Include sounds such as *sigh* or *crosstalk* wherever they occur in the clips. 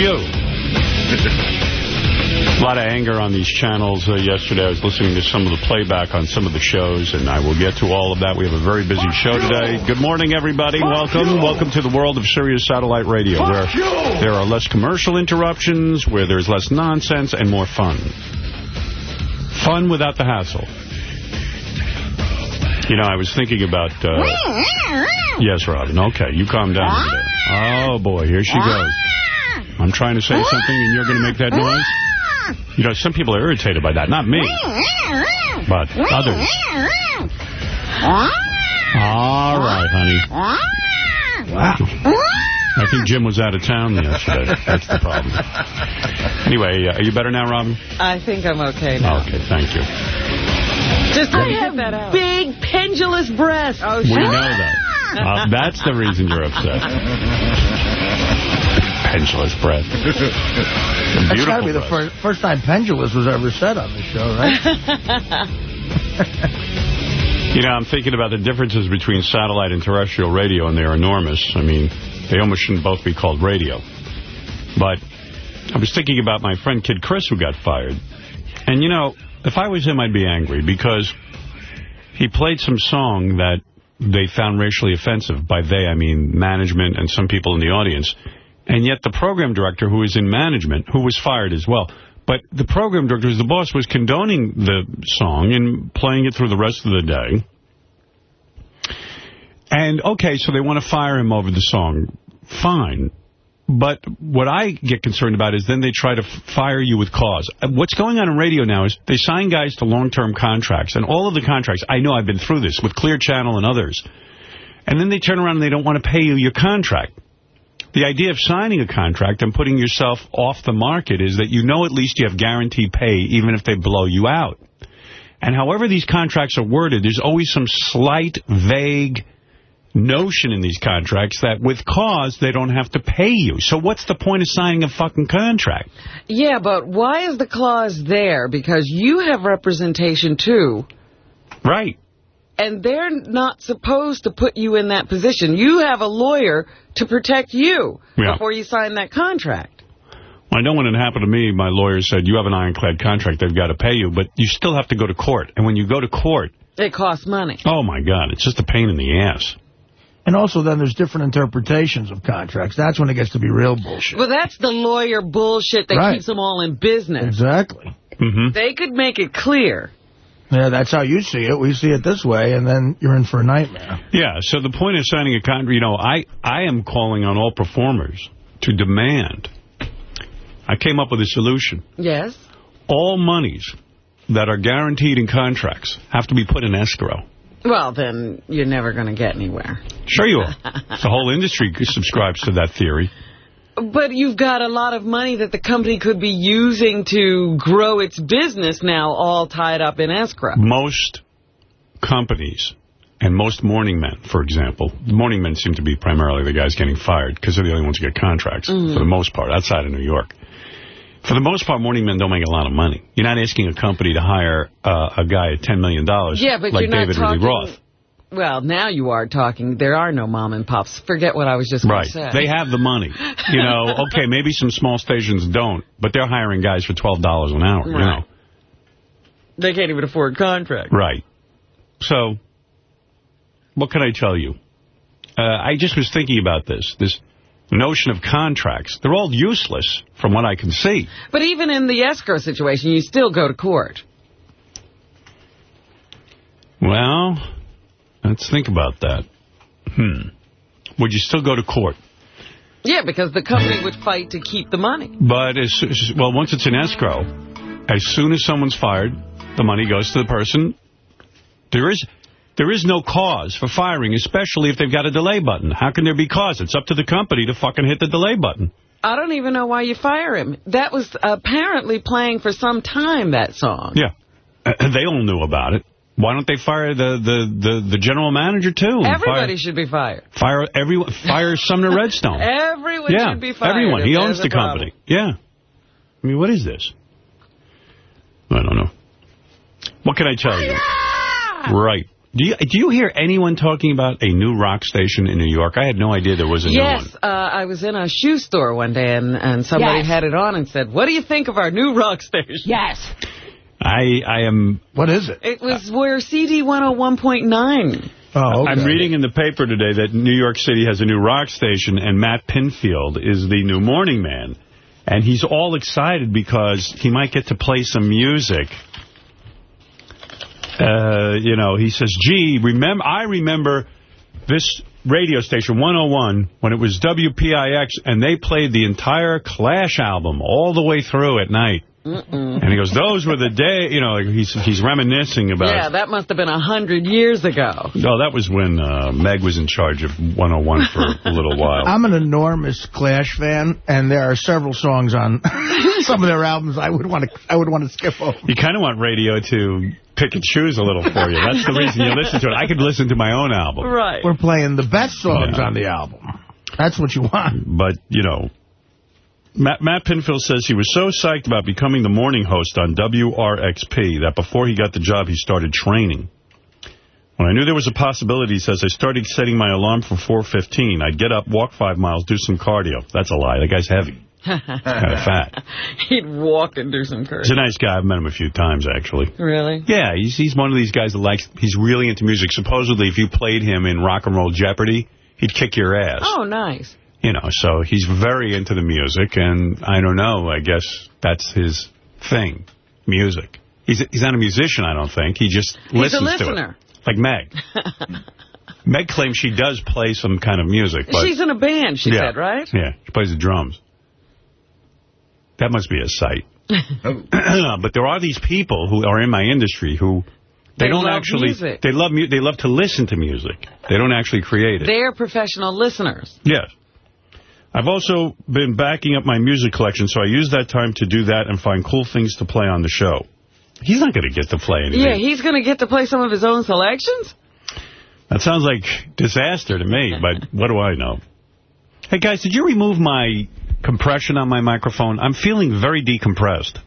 you. *laughs* A lot of anger on these channels uh, yesterday. I was listening to some of the playback on some of the shows, and I will get to all of that. We have a very busy show today. Good morning, everybody. Welcome. Welcome to the world of Sirius Satellite Radio, where there are less commercial interruptions, where there's less nonsense, and more fun. Fun without the hassle. You know, I was thinking about... Uh, yes, Robin. Okay, you calm down. Oh, boy, here she goes. I'm trying to say something, and you're going to make that noise? You know, some people are irritated by that. Not me, but others. All right, honey. Wow. I think Jim was out of town yesterday. That's the problem. Anyway, uh, are you better now, Robin? I think I'm okay now. Okay, thank you. Just I have that big pendulous breasts. Oh, we know that. Uh, that's the reason you're upset. *laughs* pendulous breath. *laughs* That's got to be the first, first time pendulous was ever said on the show, right? *laughs* *laughs* you know, I'm thinking about the differences between satellite and terrestrial radio, and they're enormous. I mean, they almost shouldn't both be called radio. But I was thinking about my friend Kid Chris who got fired. And, you know, if I was him, I'd be angry because he played some song that they found racially offensive. By they, I mean management and some people in the audience. And yet the program director, who is in management, who was fired as well, but the program director, who's the boss, was condoning the song and playing it through the rest of the day. And, okay, so they want to fire him over the song. Fine. But what I get concerned about is then they try to fire you with cause. Uh, what's going on in radio now is they sign guys to long-term contracts. And all of the contracts, I know I've been through this with Clear Channel and others. And then they turn around and they don't want to pay you your contract. The idea of signing a contract and putting yourself off the market is that you know at least you have guaranteed pay even if they blow you out. And however these contracts are worded, there's always some slight, vague notion in these contracts that with cause, they don't have to pay you. So what's the point of signing a fucking contract? Yeah, but why is the clause there? Because you have representation, too. Right. And they're not supposed to put you in that position. You have a lawyer to protect you yeah. before you sign that contract. Well, I know when it happened to me, my lawyer said, you have an ironclad contract, they've got to pay you, but you still have to go to court. And when you go to court... It costs money. Oh, my God. It's just a pain in the ass. And also then there's different interpretations of contracts. That's when it gets to be real bullshit. Well, that's the lawyer bullshit that right. keeps them all in business. Exactly. Mm -hmm. They could make it clear. Yeah, that's how you see it. We see it this way, and then you're in for a nightmare. Yeah, so the point of signing a contract, you know, I, I am calling on all performers to demand. I came up with a solution. Yes? All monies that are guaranteed in contracts have to be put in escrow. Well, then you're never going to get anywhere. Sure you are. *laughs* the whole industry subscribes to that theory. But you've got a lot of money that the company could be using to grow its business now all tied up in escrow. Most companies and most morning men, for example, morning men seem to be primarily the guys getting fired because they're the only ones who get contracts, mm. for the most part, outside of New York. For the most part, morning men don't make a lot of money. You're not asking a company to hire uh, a guy at $10 million yeah, but like you're not David talking, Lee Roth. Well, now you are talking. There are no mom and pops. Forget what I was just right. to say. They have the money. You know, *laughs* okay, maybe some small stations don't, but they're hiring guys for $12 an hour, right. you know. They can't even afford contract. Right. So, what can I tell you? Uh, I just was thinking about this. This notion of contracts. They're all useless from what I can see. But even in the escrow situation, you still go to court. Well, let's think about that. Hmm. Would you still go to court? Yeah, because the company would fight to keep the money. But, as, well, once it's in escrow, as soon as someone's fired, the money goes to the person. There is there is no cause for firing, especially if they've got a delay button. How can there be cause? It's up to the company to fucking hit the delay button. I don't even know why you fire him. That was apparently playing for some time, that song. Yeah. Uh, they all knew about it. Why don't they fire the the the, the general manager too? Everybody fire, should be fired. Fire everyone. Fire Sumner Redstone. *laughs* everyone yeah, should be fired. Everyone. He owns the company. Yeah. I mean, what is this? I don't know. What can I tell you? Yeah! Right. Do you, do you hear anyone talking about a new rock station in New York? I had no idea there was a yes, new one. Yes, uh, I was in a shoe store one day, and, and somebody yes. had it on and said, what do you think of our new rock station? Yes. I I am... What is it? It was where CD 101.9... Oh, okay. I'm reading in the paper today that New York City has a new rock station, and Matt Pinfield is the new morning man. And he's all excited because he might get to play some music. Uh, you know, he says, gee, remember, I remember this radio station, 101, when it was WPIX, and they played the entire Clash album all the way through at night. Mm -mm. And he goes, those were the day, you know, he's he's reminiscing about... Yeah, that must have been a hundred years ago. No, that was when uh, Meg was in charge of 101 for a little while. *laughs* I'm an enormous Clash fan, and there are several songs on *laughs* some of their albums I would want to I would want to skip over. You kind of want radio to pick and choose a little for you. *laughs* That's the reason you listen to it. I could listen to my own album. Right. We're playing the best songs Yeah. on the album. That's what you want. But, you know, Matt, Matt Pinfield says he was so psyched about becoming the morning host on WRXP that before he got the job, he started training. When I knew there was a possibility, he says, I started setting my alarm for 4.15. I'd get up, walk five miles, do some cardio. That's a lie. That guy's heavy. *laughs* kind of fat. He'd walk and do some cardio. He's a nice guy. I've met him a few times, actually. Really? Yeah, he's he's one of these guys that likes, he's really into music. Supposedly, if you played him in Rock and Roll Jeopardy, he'd kick your ass. Oh, nice. You know, so he's very into the music, and I don't know, I guess that's his thing, music. He's he's not a musician, I don't think. He just He's listens a listener. to it. Like Meg. *laughs* Meg claims she does play some kind of music. But She's in a band, she yeah, said, right? Yeah, she plays the drums. That must be a sight. Oh. *clears throat* but there are these people who are in my industry who they, They don't love actually music. they love they love to listen to music. They don't actually create it. They're professional listeners. Yes. I've also been backing up my music collection, so I use that time to do that and find cool things to play on the show. He's not going to get to play anything. Yeah, he's going to get to play some of his own selections? That sounds like disaster to me, but *laughs* what do I know? Hey, guys, did you remove my compression on my microphone? I'm feeling very decompressed.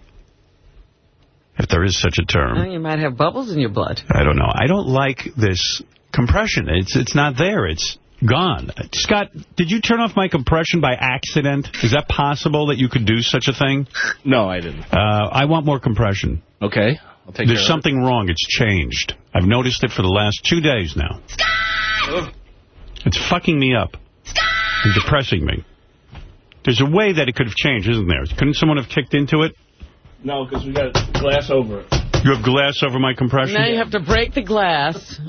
If there is such a term. Well, you might have bubbles in your blood. I don't know. I don't like this compression. It's it's not there. It's gone. Scott, did you turn off my compression by accident? Is that possible that you could do such a thing? No, I didn't. Uh, I want more compression. Okay. I'll take There's care something wrong. It's changed. I've noticed it for the last two days now. Scott! It's fucking me up. Scott! And depressing me. There's a way that it could have changed, isn't there? Couldn't someone have kicked into it? it. No, because we got glass over it. You have glass over my compression? Now you have to break the glass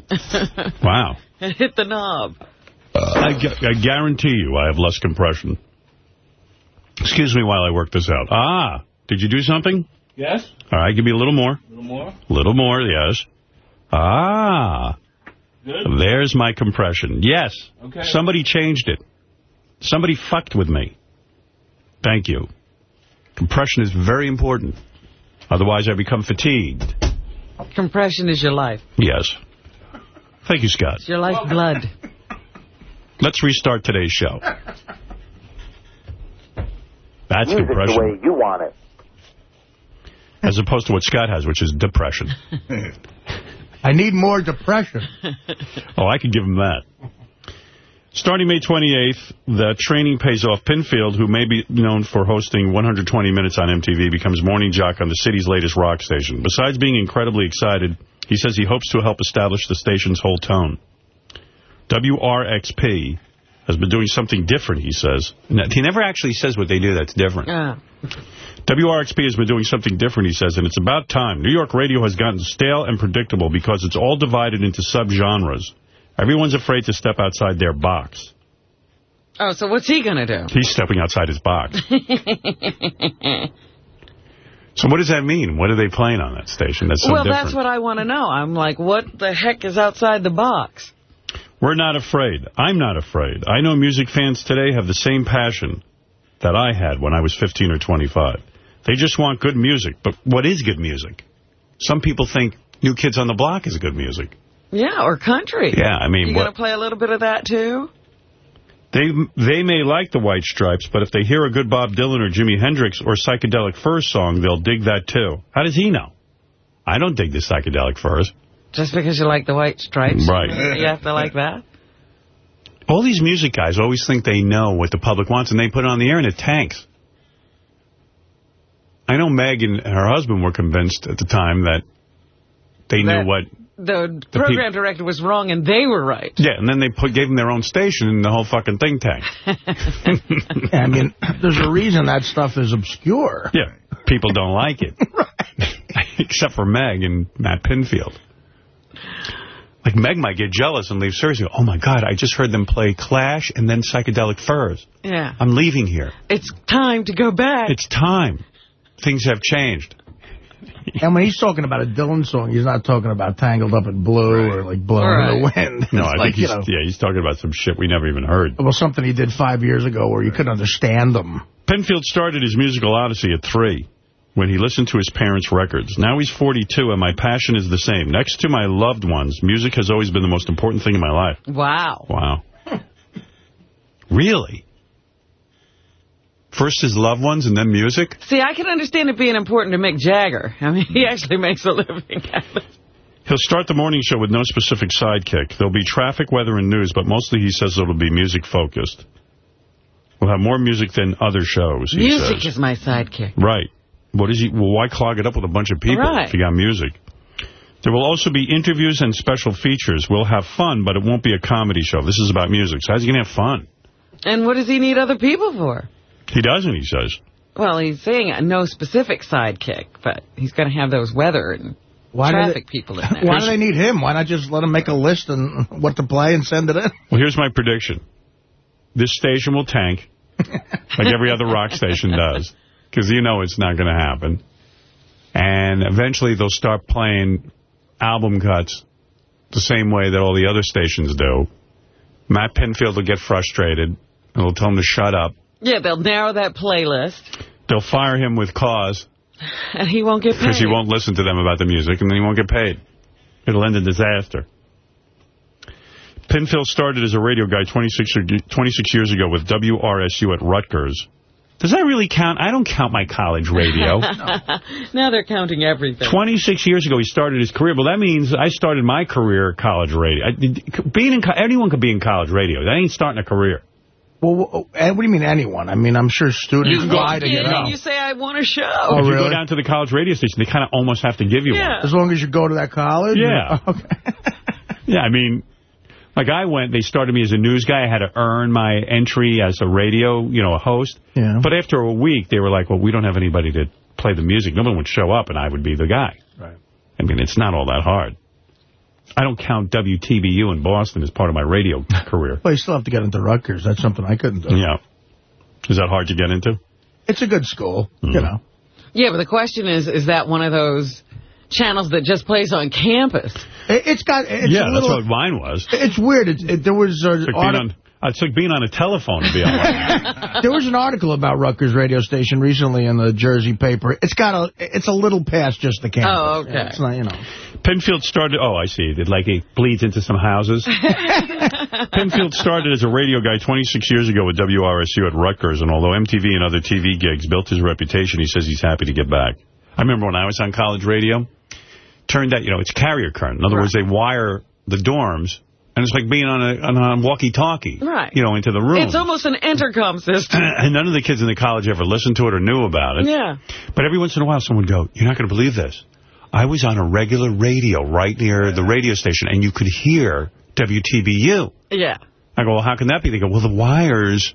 Wow. *laughs* and hit the knob. I, gu- I guarantee you I have less compression. Excuse me while I work this out. Ah, did you do something? Yes? All right, give me a little more. A little more? A little more, yes. Ah, Good? there's my compression. Yes, Okay. somebody changed it. Somebody fucked with me. Thank you. Compression is very important. Otherwise, I become fatigued. Compression is your life. Yes. Thank you, Scott. It's your lifeblood. *laughs* Let's restart today's show. *laughs* That's Music the way you want it. As opposed to what Scott has, which is depression. *laughs* I need more depression. *laughs* Oh, I could give him that. Starting May 28th, the training pays off. Pinfield, who may be known for hosting 120 Minutes on MTV, becomes morning jock on the city's latest rock station. Besides being incredibly excited, he says he hopes to help establish the station's whole tone. WRXP has been doing something different, he says. He never actually says what they do that's different. Ah. WRXP has been doing something different, he says, and it's about time. New York radio has gotten stale and predictable because it's all divided into subgenres. Everyone's afraid to step outside their box. Oh, so what's he going to do? He's stepping outside his box. *laughs* so what does that mean? What are they playing on that station that's so well, different? that's what I want to know. I'm like, what the heck is outside the box? We're not afraid. I'm not afraid. I know music fans today have the same passion that I had when I was 15 or 25. They just want good music. But what is good music? Some people think New Kids on the Block is good music. Yeah, or country. Yeah, I mean, You going to play a little bit of that, too? They they may like the White Stripes, but if they hear a good Bob Dylan or Jimi Hendrix or Psychedelic Furs song, they'll dig that too. How does he know? I don't dig the Psychedelic Furs. Just because you like the white stripes? Right. You have to like that? All these music guys always think they know what the public wants, and they put it on the air, and it tanks. I know Meg and her husband were convinced at the time that they That- knew what... The program director was wrong and they were right. Yeah, and then they put gave them their own station, and the whole fucking thing tanked. *laughs* I mean, there's a reason that stuff is obscure. Yeah, people don't like it. *laughs* right. *laughs* Except for Meg and Matt Pinfield. Like, Meg might get jealous and leave Sirius. Oh, my God, I just heard them play Clash and then Psychedelic Furs. Yeah. I'm leaving here. It's time to go back. It's time. Things have changed. *laughs* And when he's talking about a Dylan song, he's not talking about Tangled Up in Blue or like Blowing in the Wind. No, I like, think he's, you know, yeah, he's talking about some shit we never even heard. well, something he did five years ago where you couldn't understand them. Pinfield started his musical odyssey at three when he listened to his parents' records. Now he's 42, and my passion is the same. Next to my loved ones, music has always been the most important thing in my life. Wow. Wow. really? First his loved ones and then music? See, I can understand it being important to Mick Jagger. I mean, he actually makes a living at it. He'll start the morning show with no specific sidekick. There'll be traffic, weather, and news, but mostly he says it'll be music-focused. We'll have more music than other shows, he Music says. is my sidekick. Right. What is he? Well, why clog it up with a bunch of people Right. if you got music? There will also be interviews and special features. We'll have fun, but it won't be a comedy show. This is about music. So how's he going to have fun? And what does he need other people for? He doesn't, he says. Well, he's saying no specific sidekick, but he's going to have those weather and Why do traffic they- people in *laughs* there. Why do they need him? Why not just let him make a list and what to play and send it in? Well, here's my prediction. This station will tank, like every other rock station *laughs* does, because you know it's not going to happen. And eventually they'll start playing album cuts the same way that all the other stations do. Matt Pinfield will get frustrated, and they'll tell him to shut up. Yeah, they'll narrow that playlist, They'll fire him with cause *laughs* and he won't get paid. because he won't listen to them about the music, and then he won't get paid. It'll end in disaster. Pinfield started as a radio guy 26, 26 years ago with WRSU at Rutgers. Does that really count? I don't count my college radio. *laughs* now they're counting everything. 26 years ago, he started his career. Well, that means I started my career at college radio. I, being in, co- anyone could be in college radio. That ain't starting a career. Well, wh- eh, what do you mean anyone? I mean, I'm sure students You apply walk to in get and out. you say, I want a show. Oh, if you go down to the college radio station, they kind of almost have to give you Yeah. one. As long as you go to that college? Yeah. *laughs* Okay. Yeah, I mean, like I went, they started me as a news guy. I had to earn my entry as a radio, you know, a host. Yeah. But after a week, they were like, well, we don't have anybody to play the music. No one would show up, and I would be the guy. Right. I mean, it's not all that hard. I don't count WTBU in Boston as part of my radio *laughs* career. Well, you still have to get into Rutgers. That's something I couldn't do. Yeah. Is that hard to get into? It's a good school, Mm. you know. Yeah, but the question is, is that one of those channels that just plays on campus? It, it's got... It's yeah, a that's what mine was. It's weird. It, it, there was uh, It's like, being on, it's like being on a telephone to be on *laughs* there was an article about Rutgers radio station recently in the Jersey paper. It's got a it's a little past just the campus. Oh, okay. It's not, you know. Pinfield started, oh, I see. It like it bleeds into some houses. *laughs* Pinfield started as a radio guy 26 years ago with WRSU at Rutgers, and although MTV and other TV gigs built his reputation, he says he's happy to get back. I remember when I was on college radio, turned out, you know, it's carrier current. In other words, they wire the dorms, and it's like being on a, on a walkie-talkie, Right. you know, into the room. It's almost an intercom system. *clears throat* and none of the kids in the college ever listened to it or knew about it. yeah. But every once in a while, someone would go, you're not going to believe this. I was on a regular radio right near the radio station, and you could hear WTBU. Yeah. I go, well, how can that be? They go, well, the wires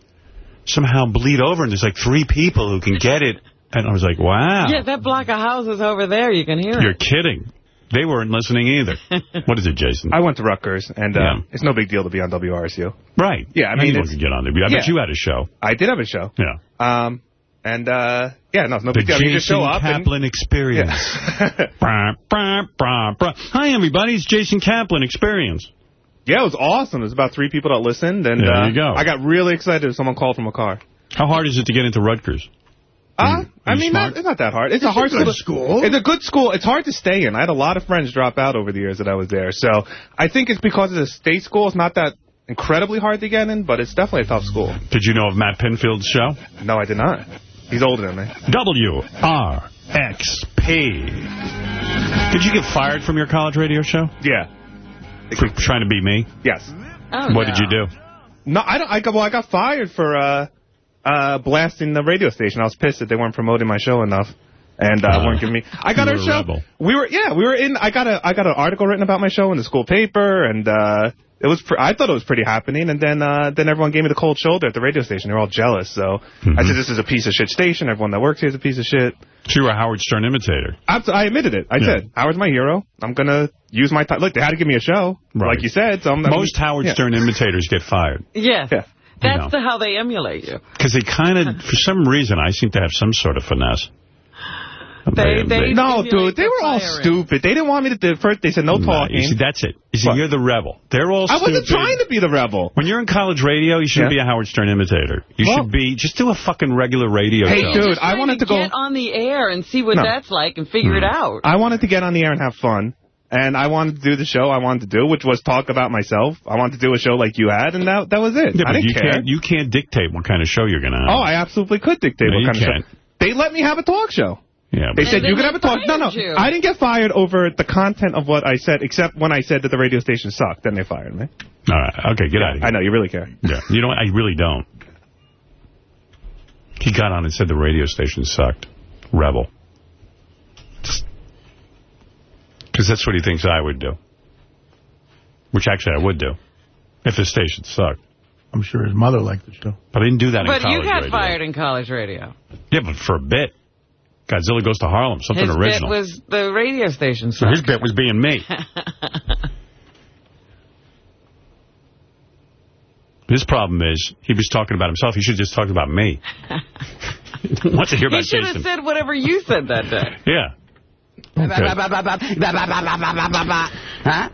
somehow bleed over, and there's like three people who can get it. And I was like, wow. Yeah, that block of houses over there, you can hear it. You're kidding. They weren't listening either. *laughs* what is it, Jason? I went to Rutgers, and uh, Yeah. it's no big deal to be on WRSU. right. Yeah, I mean, Anyone it's- get on there. I bet you had a show. I did have a show. Yeah. Um, and, uh, yeah, no, it's no The big deal. You just show up up and... Kaplan Experience. Yeah. *laughs* Hi, everybody. It's Jason Kaplan Experience. yeah, it was awesome. There's about three people that listened, and There uh, you go. I got really excited if someone called from a car. How hard is it to get into Rutgers? Uh, I mean, smart? not, it's not that hard. It's, a It's a hard good school. school. It's a good school. It's hard to stay in. I had a lot of friends drop out over the years that I was there. So I think it's because it's a state school. It's not that incredibly hard to get in, but it's definitely a tough school. Did you know of Matt Pinfield's show? No, I did not. He's older than me. WRXP. Did you get fired from your college radio show? Yeah. For trying to be me? Yes. Oh, what no. did you do? No, I don't. I got well. I got fired for uh, uh, blasting the radio station. I was pissed that they weren't promoting my show enough, and uh, Uh, weren't giving me. I got our a show. rebel. We were yeah. We were in. I got a I got an article written about my show in the school paper, and uh, it was. Pr I thought it was pretty happening, and then uh, then everyone gave me the cold shoulder at the radio station. They were all jealous. So Mm-hmm. I said, "This is a piece of shit station. Everyone that works here is a piece of shit." So you were a Howard Stern imitator. I, I admitted it. I Yeah. said, Howard's my hero. I'm going to use my time. Look, they had to give me a show, Right. like you said. So I'm, Most Howard yeah. Stern imitators get fired. Yes. Yeah. That's know. the how they emulate you. Because they kind of, *laughs* for some reason, I seem to have some sort of finesse. They- they- No, dude, they were all stupid. They didn't want me to do First, they said no Nah, talking. you see, that's it. You see, What? you're the rebel. They're all I stupid. wasn't trying to be the rebel. When you're in college radio, you shouldn't Yeah. be a Howard Stern imitator. You Well- should be, just do a fucking regular radio Hey, show. dude, I wanted to go- get on the air and see what No. that's like and figure it hmm. out. I wanted to get on the air and have fun. And I wanted to do the show I wanted to do, which was talk about myself. I wanted to do a show like you had, and that that was it. Yeah, I didn't you care. can't, you can't dictate what kind of show you're going to have. oh, I absolutely could dictate No, what kind of can't. show. They let me have a talk show. yeah, They said you could have a talk. No, no, you. I didn't get fired over the content of what I said, except when I said that the radio station sucked. Then they fired me. all right, okay, get out of here. I know you really care. Yeah, you know what? I really don't. He got on and said the radio station sucked. Rebel. Because that's what he thinks I would do. Which actually I would do. If the station sucked. I'm sure his mother liked the show. But I didn't do that in college radio. But college you got radio. fired in college radio. Yeah, but for a bit. Godzilla Goes to Harlem, something His original. bit was the radio station So sucked. his bit was being me. *laughs* His problem is, he was talking about himself. He should have just talked about me. *laughs* *laughs* he wants to hear about Jason. he about should have said whatever you said that day. Yeah.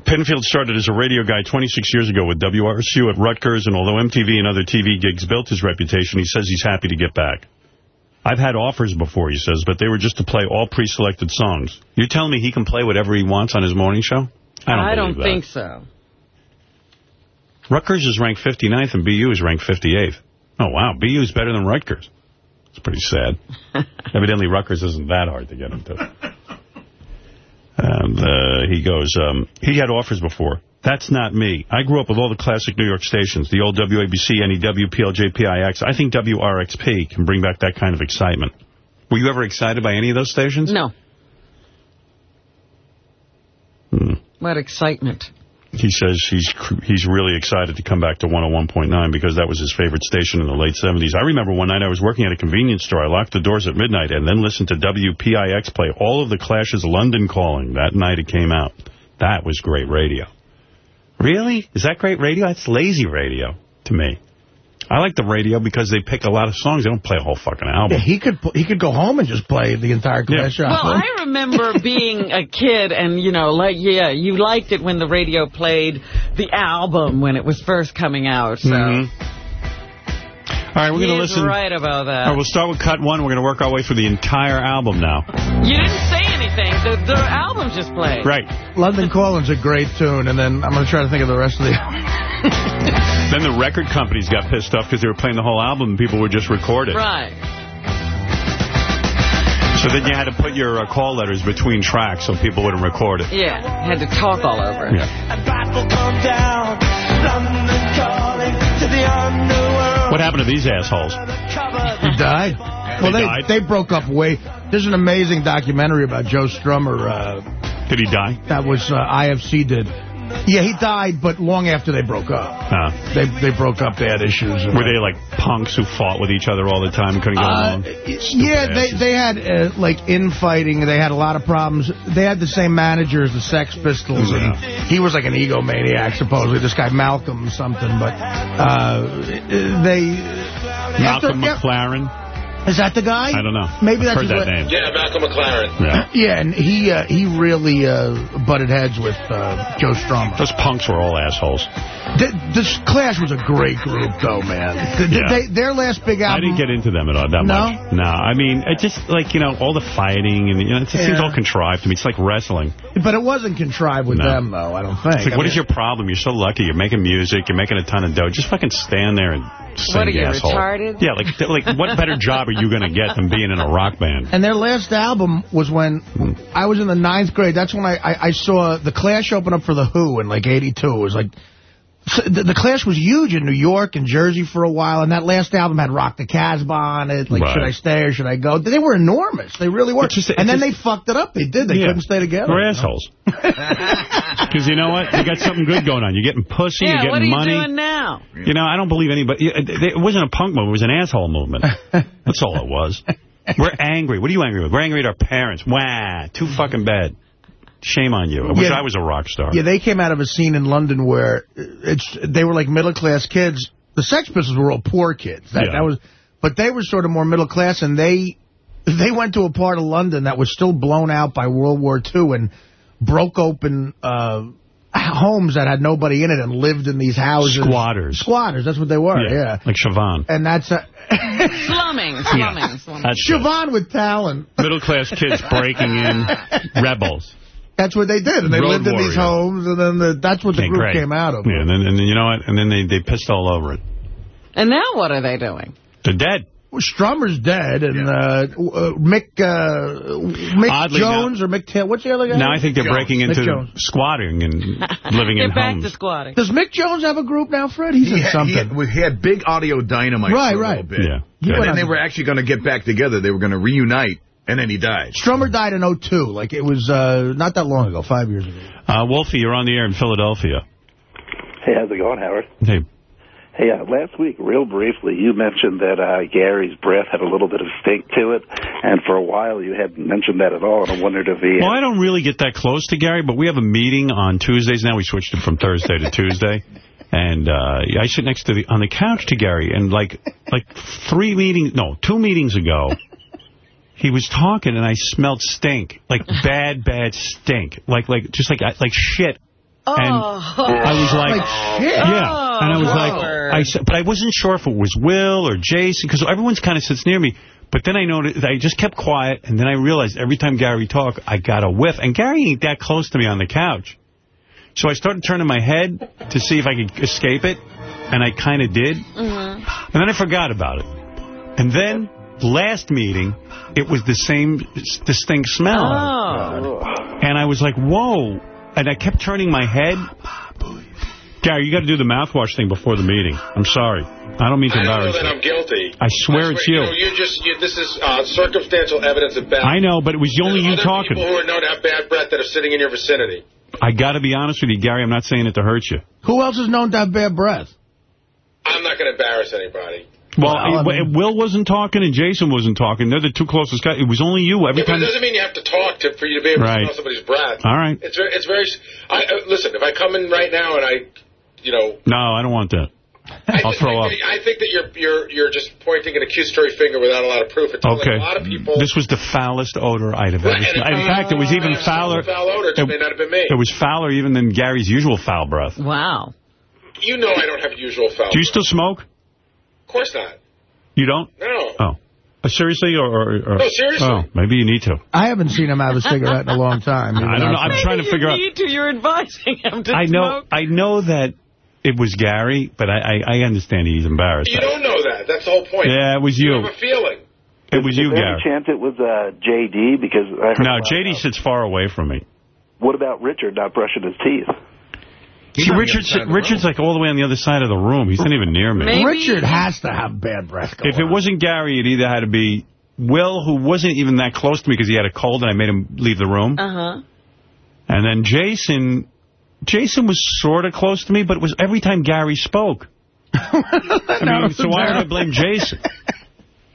Penfield started as a radio guy 26 years ago with WRSU at Rutgers, and although MTV and other TV gigs built his reputation, he says he's happy to get back. I've had offers before, he says, but they were just to play all pre-selected songs. You're telling me he can play whatever he wants on his morning show? I don't, I don't think so. Rutgers is ranked 59th and BU is ranked 58th. Oh, wow. BU is better than Rutgers. It's pretty sad. *laughs* Evidently, Rutgers isn't that hard to get into. And uh, he goes, um, he had offers before. That's not me. I grew up with all the classic New York stations, the old WABC, NEW, PLJ, PIX. I think WRXP can bring back that kind of excitement. Were you ever excited by any of those stations? No. Hmm. What excitement. He says he's he's really excited to come back to 101.9 because that was his favorite station in the late 70s. I remember one night I was working at a convenience store. I locked the doors at midnight and then listened to WPIX play all of the Clash's London Calling. That night it came out. That was great radio. Really? Is that great radio? That's lazy radio to me. I like the radio because they pick a lot of songs. They don't play a whole fucking Yeah, album. he could he could go home and just play the entire Clash show. Well, I remember *laughs* being a kid and, you know, like, yeah, you liked it when the radio played the album when it was first coming out. So Mhm. All right, we're going to listen. right about that. right, we'll start with cut one. We're going to work our way through the entire album now. You didn't say anything. The, the album just played. Right. London Calling's a great tune, and then I'm going to try to think of the rest of the... *laughs* Then the record companies got pissed off because they were playing the whole album and people were just recording. Right. So then you had to put your uh, call letters between tracks so people wouldn't record it. Yeah. Had to talk all over. it. Yeah. What happened to these assholes? He died. Well, They they, died? they broke up way... There's an amazing documentary about Joe Strummer uh, Did he die? that was uh, IFC did. Yeah, he died, but long after they broke up. Uh, They they broke up. They had issues. were they like punks who fought with each other all the time and couldn't get Uh, along? yeah, they asses. they had uh, like infighting. They had a lot of problems. They had the same manager as the Sex Pistols, and he was like an egomaniac, supposedly. This guy Malcolm something, but uh, they. Malcolm after- McLaren? Is that the guy? I don't know. Maybe I've that's heard his that name. Yeah, Malcolm McLaren. Yeah. Yeah, and he uh, he really uh, butted heads with uh, Joe Strummer. Those punks were all assholes. The, this Clash was a great group, though, man. The- Yeah. they, their last big album. I didn't get into them at all that No? much. No, I mean, it just like you know all the fighting and you know, it just seems all contrived to me. It's like wrestling. But it wasn't contrived with No. them, though, I don't think. It's like, I what mean- is your problem? You're so lucky. You're making music. You're making a ton of dough. Just fucking stand there and sing, What are you, asshole. retarded? Yeah, like like what better *laughs* job are you going to get than being in a rock band? And their last album was when hmm. I was in the ninth grade. That's when I, I, I saw The Clash open up for The Who in, like, 82. It was like... So the, the Clash was huge in New York and Jersey for a while, and that last album had Rock the Casbah on it. Like, Right. should I stay or should I go? They were enormous. They really were. Just- and then just- they fucked it up. They did. They Yeah. couldn't stay together. We're assholes. *laughs* Because you know what? You got something good going on. You're getting pussy. Yeah, you're what are getting you money. doing now? You know, I don't believe anybody. It wasn't a punk movement. It was an asshole movement. *laughs* That's all it was. We're angry. What are you angry with? We're angry at our parents. Wah, too fucking bad. Shame on you. I wish Yeah. I was a rock star. Yeah, they came out of a scene in London where it's they were like middle class kids. The Sex Pistols were all poor kids. That, Yeah. that was, but they were sort of more middle class, and they they went to a part of London that was still blown out by World War II and broke open uh, homes that had nobody in it and lived in these houses. Squatters. Squatters. That's what they were. Yeah. Like Siobhan. And that's uh, *laughs* Slumming, slumming, slumming. That's it. Siobhan with talent. Middle class kids breaking in. *laughs* Rebels. That's what they did, and they Road lived in these homes, and then the, that's what the Okay, group great. came out of. Yeah, and then, and then you know what? And then they, they pissed all over it. And now what are they doing? They're dead. Strummer's dead, and uh, uh, Mick uh, Mick Oddly Jones or Mick Taylor. What's the other guy? Now I think they're breaking into squatting and *laughs* living in Get back homes. to squatting. Does Mick Jones have a group now, Fred? He's in He had, something. he, had, he had big audio dynamite Right, for a right. little bit. Yeah. And then they were actually going to get back together. They were going to reunite, and then he died. Strummer died in 02. Like, it was uh, not that long ago, five years ago. Uh, Wolfie, you're on the air in Philadelphia. Hey, how's it going, Howard? Hey, Hey, uh, last week, real briefly, you mentioned that uh, Gary's breath had a little bit of stink to it, and for a while you hadn't mentioned that at all, and I wondered if he... Well, I don't really get that close to Gary, but we have a meeting on Tuesdays now. We switched it from Thursday to Tuesday. *laughs* And uh, I sit next to the on the couch to Gary, and like like three meetings, no, two meetings ago, he was talking, and I smelled stink, like bad, bad stink, like like just like like shit. And oh. I was like, Like, shit. yeah, and I was oh, like, I said, but I wasn't sure if it was Will or Jason because everyone's kind of sits near me. But then I noticed I just kept quiet, and then I realized every time Gary talked, I got a whiff, and Gary ain't that close to me on the couch. So I started turning my head to see if I could escape it, and I kind of did. Mm-hmm. And then I forgot about it. And then last meeting, it was the same distinct smell. Oh. And I was like, whoa. And I kept turning my head. Gary, you got to do the mouthwash thing before the meeting. I'm sorry. I don't mean to I don't know embarrass that you. I'm guilty. I swear it's you. know, you're just, you, this is uh, circumstantial evidence of bad. I know, but it was only you talking. people who are known to have bad breath that are sitting in your vicinity. I got to be honest with you, Gary. I'm not saying it to hurt you. Who else is known to have bad breath? I'm not going to embarrass anybody. Well, Well, I mean- Will wasn't talking and Jason wasn't talking. They're the two closest guys. It was only you. Every Yeah, but time. it doesn't mean you have to talk to, for you to be able Right. to smell somebody's breath. All right. It's very, it's very. I, uh, listen, if I come in right now and I, you know, No, I don't want that. I I'll just throw think up. I think that you're you're you're just pointing an accusatory finger without a lot of proof. It sounds Okay. like a lot of people. This was the foulest odor I'd ever Right, and smelled. In it- fact, it was even fouler. Foul odor. It, It- may not have been me. It was fouler even than Gary's usual foul breath. Wow. you know, I don't have usual foul. Do you still smoke? Of course not. You don't? No. Oh. Uh, seriously? Or, or, or No, seriously. Oh, maybe you need to. I haven't seen him have a cigarette in a long time. *laughs* I don't know. I'm trying to Maybe figure you out. need to. You're advising him to I know. smoke. I know that it was Gary, but I, I, I understand he's embarrassed. You don't know that. That's the whole point. Yeah, it was You you. have a feeling. It was you, Is there any Gary. chance it was uh, JD? Because I heard No, JD sits far away from me. What about Richard not brushing his teeth? See, Richard, Richard's like all the way on the other side of the room. He's not even near me. Maybe- Richard has to have bad breath. Going If it wasn't Gary, it either had to be Will, who wasn't even that close to me because he had a cold and I made him leave the room. Uh-huh. And then Jason, Jason was sort of close to me, but it was every time Gary spoke. *laughs* I mean, so why would I blame Jason?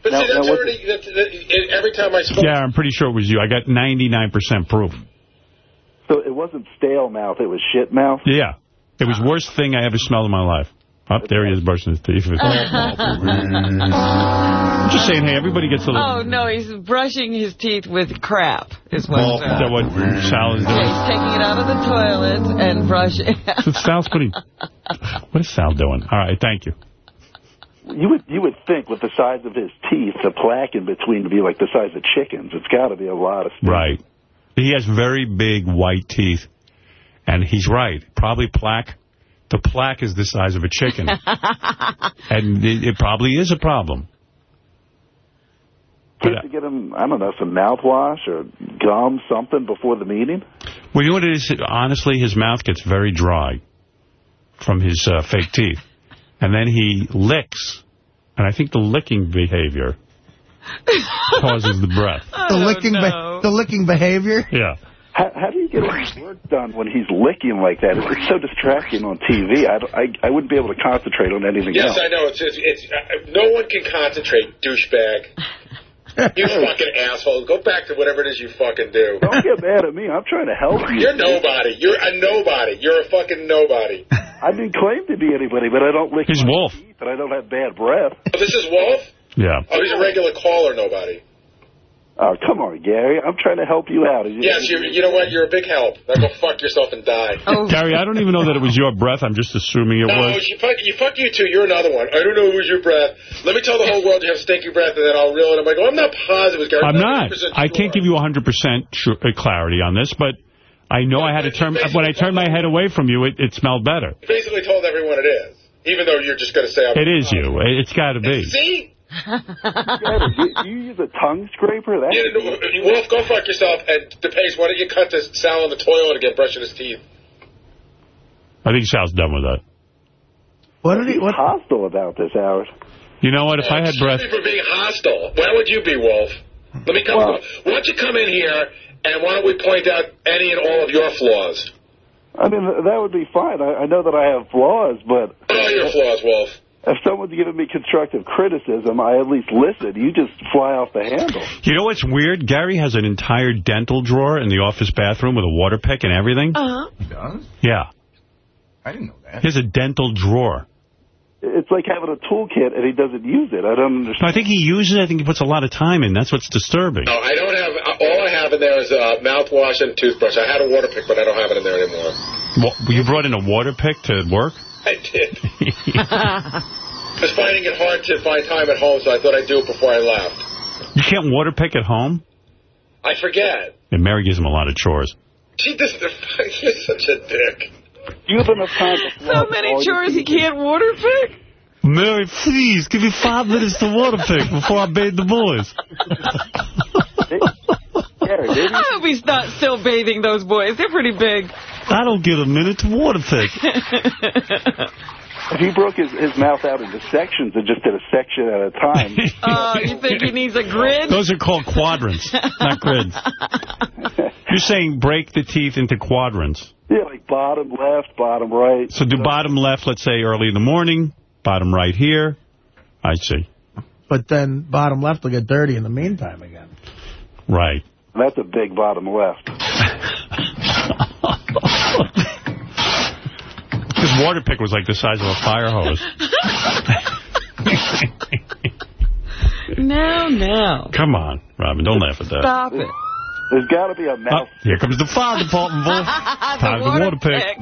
But Now- see, that's *laughs* now what- already, that, that, every time I spoke, Yeah, I'm pretty sure it was you. I got 99% proof. So it wasn't stale mouth; it was shit mouth. Yeah. It was worst thing I ever smelled in my life. Up there he is brushing his teeth. *laughs* I'm just saying, hey, everybody gets a little... Oh, no, he's brushing his teeth with crap, is what Well, is that what Sal is Yeah, doing? he's taking it out of the toilet and brushing. So Sal's putting... What is Sal doing? All right, thank you. You would you would think with the size of his teeth, the plaque in between to be like the size of chickens. It's got to be a lot of. Stuff. Right. He has very big white teeth. And he's right. Probably plaque. The plaque is the size of a chicken. *laughs* and it, it probably is a problem. Can't you get him? I don't know, some mouthwash or gum, something before the meeting. Well, you know what it is? Honestly, his mouth gets very dry from his uh, fake teeth. And then he licks. And I think the licking behavior *laughs* causes the breath. The licking, the licking behavior. Yeah. How, how do you get his work done when he's licking like that? It's so distracting on TV. I, I, I wouldn't be able to concentrate on anything Yes, else. Yes, I know. It's, it's, it's uh, no one can concentrate, douchebag. *laughs* You fucking asshole. Go back to whatever it is you fucking do. Don't get mad at me. I'm trying to help you. You're nobody. You're a nobody. You're a fucking nobody. *laughs* I didn't claim to be anybody, but I don't lick He's Wolf. teeth, and I don't have bad breath. Oh, this is Wolf? Yeah. Oh, he's a regular caller, nobody. Oh, come on, Gary. I'm trying to help you out. You- Yes, you're, you know what? You're a big help. Now go fuck yourself and die. *laughs* Gary, I don't even know that it was your breath. I'm just assuming it No, was. you fuck, you fuck you too. You're another one. I don't know it was your breath. Let me tell the whole world you have stinky breath, and then I'll reel it. I'm like, oh, I'm not positive, Gary. I'm not. 100% I can't give you 100% sure, uh, clarity on this, but I know I had to turn... When I turned my head away from you, it, it smelled better. You basically told everyone it is, even though you're just going to say I'm It is you. It's got to be. See? Gary, you, you use a tongue scraper? That's Yeah, no, Wolf, go fuck yourself. And DePace, why don't you cut this Sal in the toilet again, brushing his teeth? I think Sal's done with that. What are he? What? hostile about this, Howard. You know what? If I had breath... For being hostile. Why would you be, Wolf? Let me come. Well- why don't you come in here and why don't we point out any and all of your flaws? I mean, that would be fine. I, I know that I have flaws, but All your flaws, Wolf. If someone's giving me constructive criticism, I at least listen. You just fly off the handle. You know what's weird? Gary has an entire dental drawer in the office bathroom with a water pick and everything. Uh-huh. He does? Yeah. I didn't know that. He has a dental drawer. It's like having a toolkit and he doesn't use it. I don't understand. I think he uses it. I think he puts a lot of time in. That's what's disturbing. No, I don't have. uh, All I have in there is uh, mouthwash and toothbrush. I had a water pick, but I don't have it in there anymore. Well, you brought in a water pick to work? I did. I was finding it hard to find time at home, so I thought I'd do it before I left. You can't water pick at home? I forget. And Mary gives him a lot of chores. She this you're *laughs* such a dick. You have enough time to So many chores he can't water pick? Mary, please, give me five minutes to water pick before I bathe the boys. I hope he's not still bathing those boys. They're pretty big. I don't get a minute to water pick. if he broke his, his mouth out into sections and just did a section at a time, *laughs* Oh, you think he needs a grid? Those are called quadrants, not grids. *laughs* You're saying break the teeth into quadrants. yeah, like bottom left, bottom right. So do bottom left, let's say early in the morning, bottom right here. I see. But then bottom left will get dirty in the meantime again. Right. That's a big bottom left. *laughs* *laughs* His water pick was like the size of a fire hose. *laughs* No, no. Come on, Robin, don't laugh at that. Stop it. There's got to be a Oh, here comes the fire department, boy. *laughs* Time for water pick.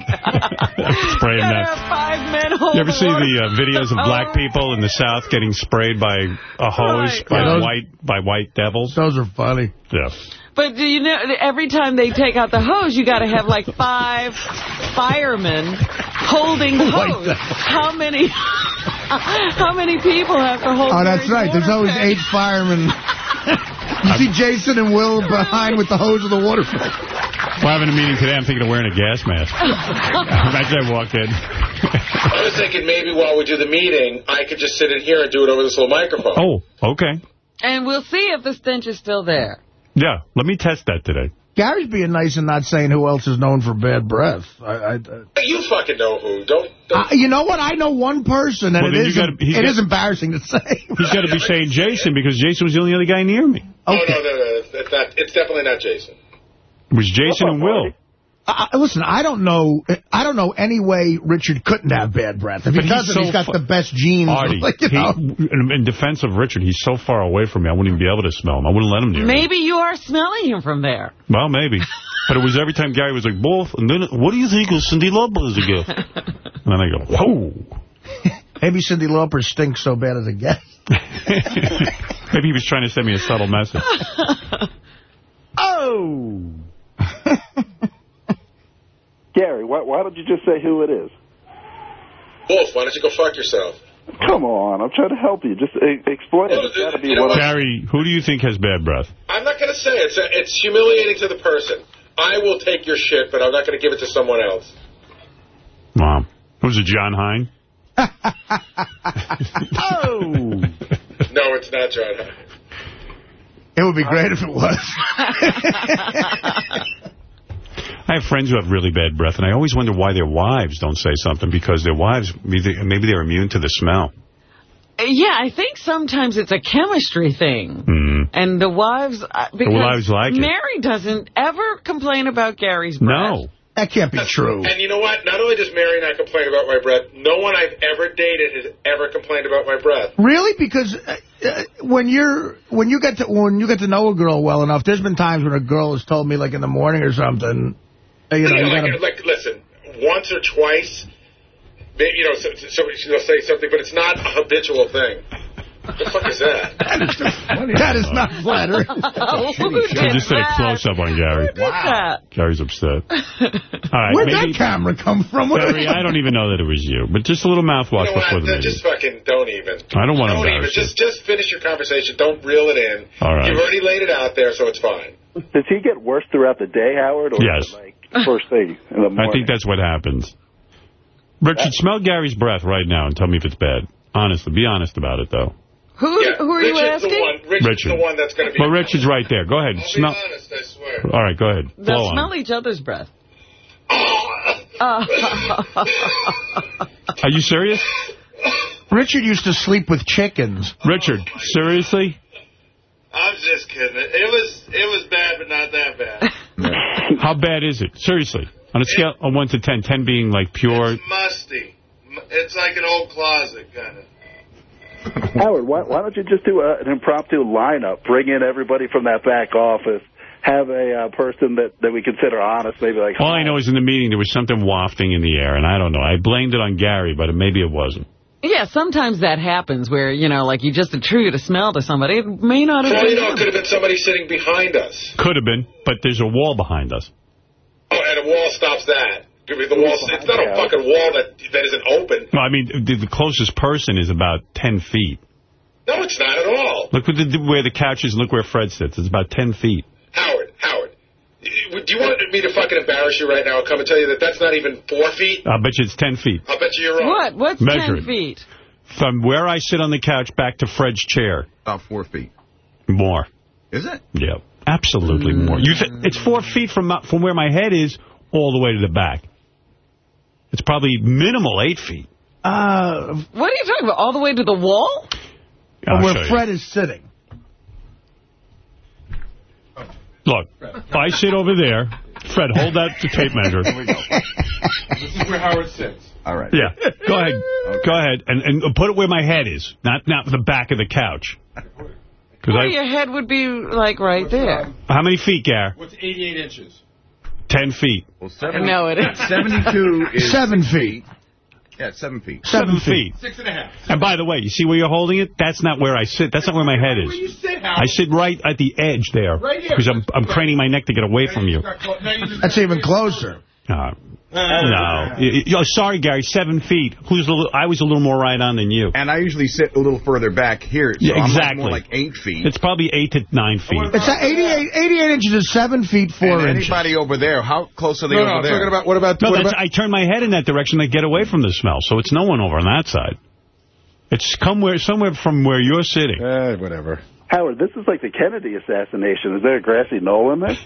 Spray him There now. are five men You ever see the uh, videos of black people in the South getting sprayed by a hose Right, by right. white by white devils? Those are funny. Yeah. But do you know, every time they take out the hose, you got to have like five firemen holding the Like hose. that. How many, *laughs* how many people have to hold Oh, that's Gary's right. There's always pick? eight firemen. *laughs* you see Jason and Will behind with the hose of the water pick. We're having a meeting today. I'm thinking of wearing a gas mask. *laughs* Imagine I walked in. I was thinking maybe while we do the meeting, I could just sit in here and do it over this little microphone. Oh, okay. And we'll see if the stench is still there. Yeah, let me test that today. Gary's being nice and not saying who else is known for bad breath. I, I, uh, You fucking know who. Don't. don't I- you know what? I know one person, and Well, it then you is gotta- it got- is embarrassing to say. He's got to be saying Jason because Jason was the only other guy near me. Oh, no, no, no. It's, it's not, it's definitely not Jason. It was Jason and Will. I, listen, I don't know. I don't know any way Richard couldn't have bad breath. If he But he's doesn't, so he's got the best genes. Artie, *laughs* like, you he- know. in, in defense of Richard, he's so far away from me, I wouldn't even be able to smell him. I wouldn't let him near me. Maybe you are smelling him from there. Well, maybe. But it was every time Gary was like, both, and then, what do you think of Cyndi Lauper as a again? *laughs* and then I go, whoa. *laughs* Maybe Cyndi Lauper stinks so bad as a guest. Maybe he was trying to send me a subtle message. Oh. Gary, why, why don't you just say who it is? Wolf, why don't you go fuck yourself? Come on, I'm trying to help you. Just explain it. It's got to be one Gary, who do you think has bad breath? I'm not going to say it. It's, it's humiliating to the person. I will take your shit, but I'm not going to give it to someone else. Mom. Who's it, John Hein? oh. *laughs* No, it's not John Hein. It would be great if it was. *laughs* I have friends who have really bad breath, and I always wonder why their wives don't say something, because their wives, maybe maybe they're immune to the smell. Yeah, I think sometimes it's a chemistry thing. Mm. And the wives... uh, Because wives like it. Mary doesn't ever complain about Gary's breath. No. That can't be true. And you know what? Not only does Mary not complain about my breath, no one I've ever dated has ever complained about my breath. Really? Because uh, uh, when you're when you get to when you get to know a girl well enough, there's been times when a girl has told me like in the morning or something, Uh, you know, Yeah, you like, gotta, like, listen, once or twice, maybe, you know, so, somebody will say something, but it's not a habitual thing. What the fuck is that? *laughs* that is not flattering. *laughs* I just did a close-up on Gary. Who did that? Gary's upset. *laughs* All right, Where'd maybe, that camera come from? Gary, I don't even know that it was you, but just a little mouthwash You know before what? the Then meeting. just fucking don't even. I don't want to Don't even. you. Just, just finish your conversation. Don't reel it in. All right. You've already laid it out there, so it's fine. Does he get worse throughout the day, Howard? Or Yes. like *laughs* first thing in the morning? I think that's what happens. Richard, smell Gary's breath right now and tell me if it's bad. Honestly, be honest about it, though. Who, Yeah, who are you asking? The one, Richard's Richard. the one that's going to be. Well, Richard's right there. Go ahead. I'll Smell. be honest, I swear. All right, go ahead. Blow They'll on smell him. each other's breath. *laughs* Are you serious? Richard used to sleep with chickens. Richard, seriously? I'm just kidding. It was it was bad, but not that bad. *laughs* How bad is it? Seriously. On a scale of 1 to 10, 10 being like pure. It's musty. It's like an old closet, kind of. Howard, why, why don't you just do a, an impromptu lineup? Bring in everybody from that back office. Have a uh, person that, that we consider honest, maybe like... All I know is in the meeting there was something wafting in the air, and I don't know. I blamed it on Gary, but maybe it wasn't. Yeah, sometimes that happens where, you know, like you just attribute a smell to somebody. It may not For have all you been know, it could have been somebody sitting behind us. Could have been, but there's a wall behind us. Oh, and a wall stops that. Could be The wall, it's not a fucking wall that that isn't open. No, I mean, the, the closest person is about 10 feet. No, it's not at all. Look at the, where the couch is and look where Fred sits. It's about 10 feet. Howard, Howard, do you want me to fucking embarrass you right now? I'll come and tell you that that's not even four feet. I'll bet you it's 10 feet. I'll bet you you're wrong. What? What's Measure 10 feet? From where I sit on the couch back to Fred's chair. About four feet. More. Is it? Yeah, absolutely more. You th it's four feet from my, from where my head is all the way to the back. It's probably minimal eight feet. Uh, What are you talking about? All the way to the wall? I'll show where you. Fred is sitting. Look, I sit over there. Fred, hold that the tape measure. Here we go. This is where Howard sits. All right. Yeah, go ahead. Go ahead. And, and put it where my head is, not not the back of the couch. Well, I, your head would be, like, right there. Um, how many feet, Gar? What's 88 inches? Ten feet. Well, seven, No, it is. 72 is... Seven feet. Yeah, seven feet. Seven feet. Six and a half. And by the way, you see where you're holding it? That's not where I sit. That's not where my head is. Where you is. sit, Howard. I sit right at the edge there. Right here. Because I'm, I'm craning my neck to get away from you. That's even closer. Uh, no. *laughs* Y- y- sorry, Gary, seven feet. Who's a little, I was a little more right on than you. And I usually sit a little further back here. So Yeah, I'm like exactly. more like eight feet. It's probably eight to nine feet. It's 88, 88 inches is seven feet, four and inches. anybody over there, how close are they No, over no, I'm there? talking about, what about, No, what that's, about, I turn my head in that direction to get away from the smell, so it's no one over on that side. It's somewhere, somewhere from where you're sitting. eh, whatever. Howard, this is like the Kennedy assassination. Is there a grassy knoll in there?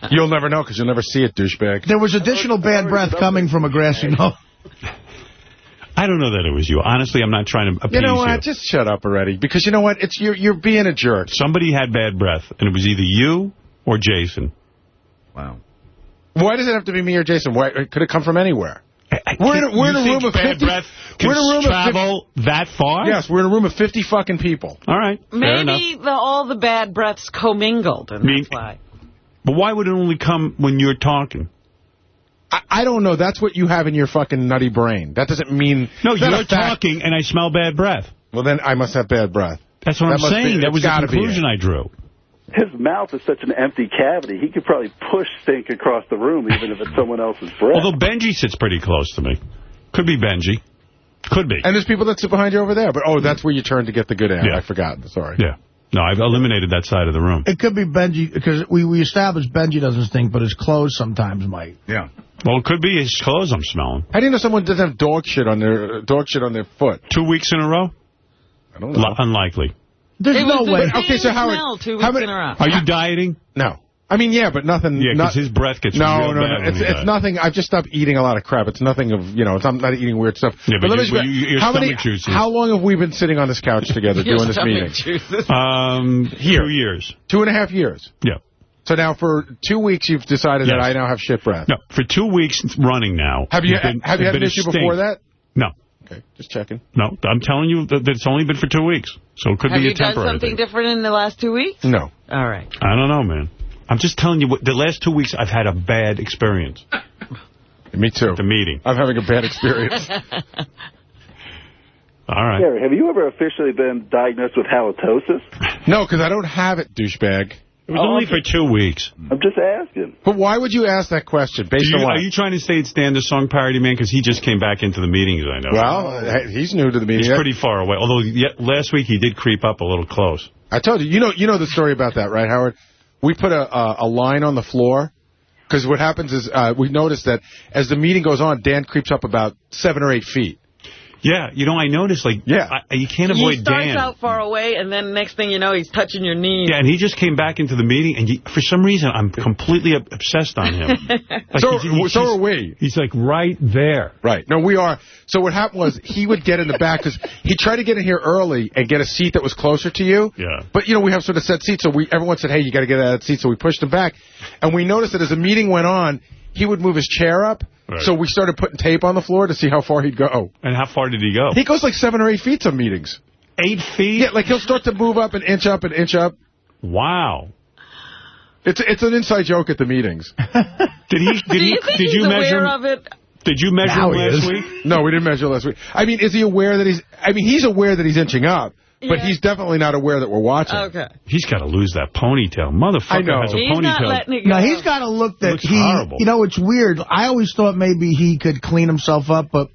*laughs* You'll never know because you'll never see it, douchebag. There was additional bad breath coming from a grassy knoll. *laughs* I don't know that it was you. Honestly, I'm not trying to appease You know what? Just shut up already. Because you know what? It's you're you're being a jerk. Somebody had bad breath, and it was either you or Jason. Wow. Why does it have to be me or Jason? Why could it come from anywhere? We're in a, we're in a room of bad 50. breath We're in a can room of 50, travel that far? Yes, we're in a room of 50 fucking people. All right. Maybe the, all the bad breaths commingled, and Me- that's why. But why would it only come when you're talking? I, I don't know. That's what you have in your fucking nutty brain. That doesn't mean... No, you're talking and I smell bad breath. Well, then I must have bad breath. That's what That I'm saying. be- that was the conclusion. I drew. His mouth is such an empty cavity. He could probably push stink across the room, even if it's someone else's breath. Although Benji sits pretty close to me. Could be Benji. Could be. And there's people that sit behind you over there. But, oh, that's where you turn to get the good air. Yeah. I forgot. Sorry. Yeah. No, I've eliminated that side of the room. It could be Benji, because we, we established Benji doesn't stink, but his clothes sometimes might. Yeah. Well, it could be his clothes I'm smelling. How do you know someone doesn't have dog shit on their dog shit on their foot? Two weeks in a row? I don't know. Li- unlikely. There's It no the way. Okay, so Howard, smell two how weeks many- in a row. Are you dieting? No. I mean, yeah, but nothing. Yeah, not- because his breath gets No, real no, bad no. It's it's nothing. I've just stopped eating a lot of crap. It's nothing of you know. It's, I'm not eating weird stuff. Yeah, but let me you- you- your how many? juices. How long have we been sitting on this couch together *laughs* Your doing this meeting? juices. Um, two years. Two and a half years. Yeah. So now for two weeks you've decided that Yes. I now have shit breath. No, for two weeks running now. Have you you've been- have you had an issue before that? No. Okay, just checking. No, I'm telling you that that it's only been for two weeks. So it could Have be a temporary Have you done something thing. different in the last two weeks? No. All right. I don't know, man. I'm just telling you, what, the last two weeks I've had a bad experience. *laughs* Me too. The meeting. I'm having a bad experience. *laughs* All right. Gary, have you ever officially been diagnosed with halitosis? no, because I don't have it, douchebag. It was only for two weeks. I'm just asking. But why would you ask that question? Based you, on what? are you trying to say it's Dan the song parody man? Because he just came back into the meetings, I know. well, he's new to the media. He's pretty far away. Although yet, last week he did creep up a little close. I told you, you know, you know the story about that, right, Howard? We put a a, a line on the floor because what happens is uh, we noticed that as the meeting goes on, Dan creeps up about seven or eight feet. Yeah, you know, I noticed, like, Yeah. I, you can't avoid Dan. He starts Dan. out far away, and then next thing you know, he's touching your knee. Yeah, and he just came back into the meeting, and you, for some reason, I'm completely obsessed on him. *laughs* Like, So, he- he- so are we. He's like right there. Right. No, we are. So what happened was he would get in the back because he tried to get in here early and get a seat that was closer to you. Yeah. But, you know, we have sort of set seats, so we everyone said, hey, you got to get out of that seat. So we pushed him back. And we noticed that as the meeting went on, he would move his chair up. Right. So we started putting tape on the floor to see how far he'd go. And how far did he go? He goes like seven or eight feet some meetings. Eight feet? Yeah, like he'll start to move up and inch up and inch up. Wow. It's it's an inside joke at the meetings. *laughs* Did he? Did Do he? you think Did he's you measure? aware him- of it? Did you measure Now him last is. week? No, we didn't measure last week. I mean, is he aware that he's? I mean, he's aware that he's inching up, but Yeah. he's definitely not aware that we're watching. Okay. He's got to lose that ponytail. Motherfucker I know. has a He's not ponytail. letting it go. No, he's got a look that Looks he, horrible. you know, it's weird. I always thought maybe he could clean himself up, but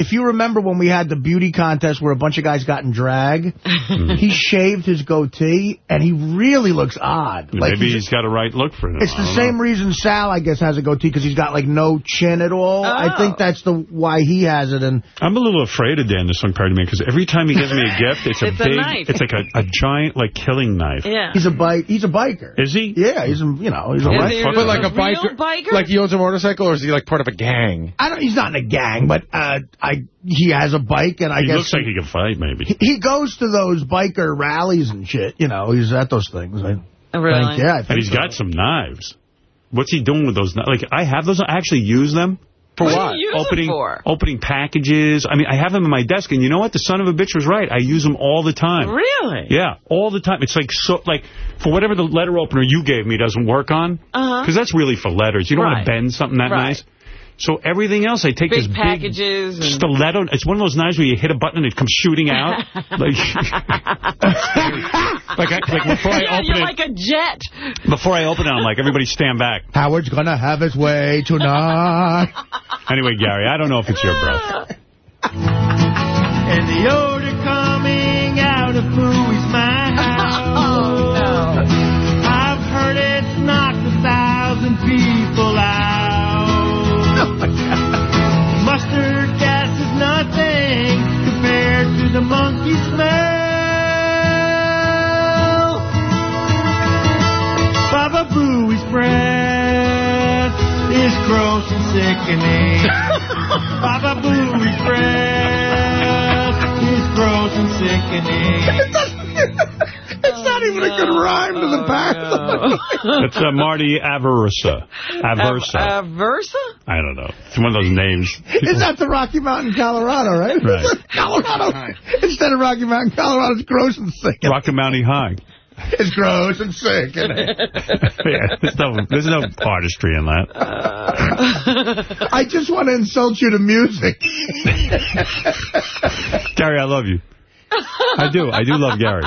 if you remember when we had the beauty contest where a bunch of guys got in drag, he shaved his goatee, and he really looks odd. Like Maybe he's- he's got a right look for him. It's I the same know. reason Sal, I guess, has a goatee, because he's got, like, no chin at all. I Oh. think that's the why he has it, and I'm a little afraid of Dan, the song parody man, because every time he gives me a gift, it's a It's a big, knife. it's like a, a giant, like, killing knife. Yeah. he's a bike. He's a biker. Is he? Yeah, he's a, you know, he's a Is right. But like a real biker, biker? like he owns a motorcycle, or is he like part of a gang? I don't. He's not in a gang, but uh, I he has a bike, and I guess. He guess looks like he can fight, maybe. he, he goes to those biker rallies and shit. You know, he's at those things. I Really? think, yeah, I think And he's so. got some knives. What's he doing with those knives? Like, I have those. I actually use them. For What do what? you use them opening for? opening packages. I mean, I have them in my desk, and you know what? The son of a bitch was right. I use them all the time. Really? Yeah, all the time. It's like so, like for whatever the letter opener you gave me doesn't work on, Uh-huh. because that's really for letters. You don't want to bend something that Right. nice. So everything else, I take Big this big packages and- stiletto. It's one of those knives where you hit a button and it comes shooting out. *laughs* like, *laughs* like, I, like before I yeah, open you're it, like a jet. before I open it, I'm like, everybody stand back. Howard's gonna have his way tonight. *laughs* Anyway, Gary, I don't know if it's your breath. And the odor coming out of Pooey's monkey smell. Baba Booey's breath is gross and sickening. *laughs* Baba Booey's breath is gross and sickening. It's not even a good rhyme to the back. *laughs* It's uh, Marty Aversa. Aversa. Av- Aversa? I don't know. It's one of those names. Is that the Rocky Mountain, Colorado, right? Right. *laughs* Colorado. Instead of Rocky Mountain, Colorado, it's gross and sick. Rocky Mountain High. It's gross and sick. Isn't it? *laughs* yeah, there's no, there's no artistry in that. I just want to insult you to music. Gary, I love you. I do. I do love Gary.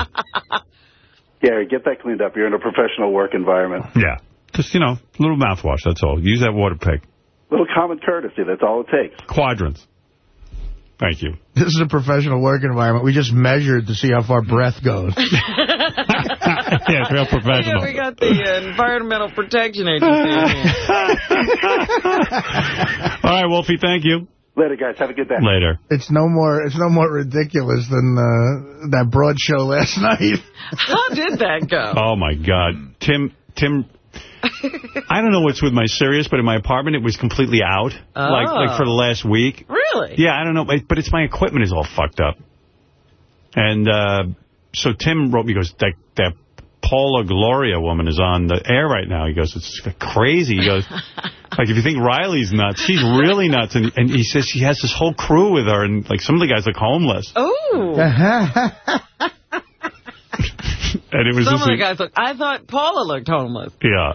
Gary, get that cleaned up. You're in a professional work environment. Yeah. Just, you know, a little mouthwash, that's all. Use that water pick. little common courtesy. That's all it takes. Quadrants. Thank you. This is a professional work environment. We just measured to see how far breath goes. *laughs* *laughs* yeah, it's real professional. Yeah, we got the uh, Environmental Protection Agency. *laughs* All right, Wolfie, thank you. Later, guys. Have a good day. Later. It's no more. It's no more ridiculous than uh, that broad show *laughs* last night. How did that go? Oh, my God. Tim, Tim, I don't know what's with my Sirius, but in my apartment, it was completely out. Like, like for the last week. Really? Yeah, I don't know, but it's my equipment is all fucked up. And uh, so Tim wrote me, he goes, that, that Paula Gloria woman is on the air right now. He goes, it's crazy. He goes, like, if you think Riley's nuts, she's really nuts. And, and he says she has this whole crew with her, and, like, some of the guys look homeless. Oh. *laughs* And it was Some of the guys look. I thought Paula looked homeless. Yeah.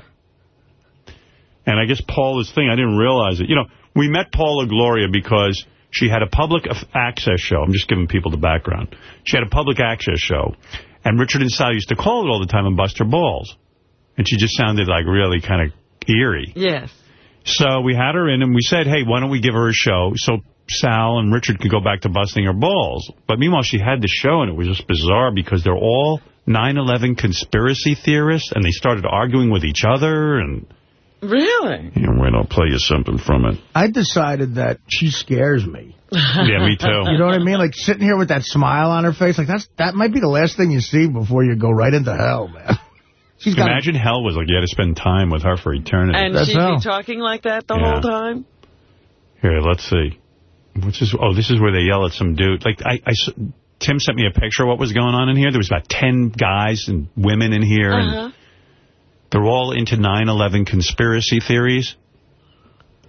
And I guess Paula's thing, I didn't realize it. You know, we met Paula Gloria because she had a public access show. I'm just giving people the background. She had a public access show. And Richard and Sal used to call it all the time and bust her balls. And she just sounded like really kind of eerie. Yes. So we had her in and we said, hey, why don't we give her a show so Sal and Richard could go back to busting her balls. But meanwhile, she had the show and it was just bizarre because they're all 9-11 conspiracy theorists and they started arguing with each other. And Really? you know, wait, I'll play you something from it. I decided that she scares me. Yeah, me too. You know what I mean? Like sitting here with that smile on her face, like that's that might be the last thing you see before you go right into hell, man. She's got Imagine hell was like you had to spend time with her for eternity. And she'd be talking like that the Yeah. whole time? Here, let's see. What's this? Oh, this is where they yell at some dude. Like, I, I s- Tim sent me a picture of what was going on in here. There was about 10 guys and women in here, and Uh-huh. they're all into 9/11 conspiracy theories,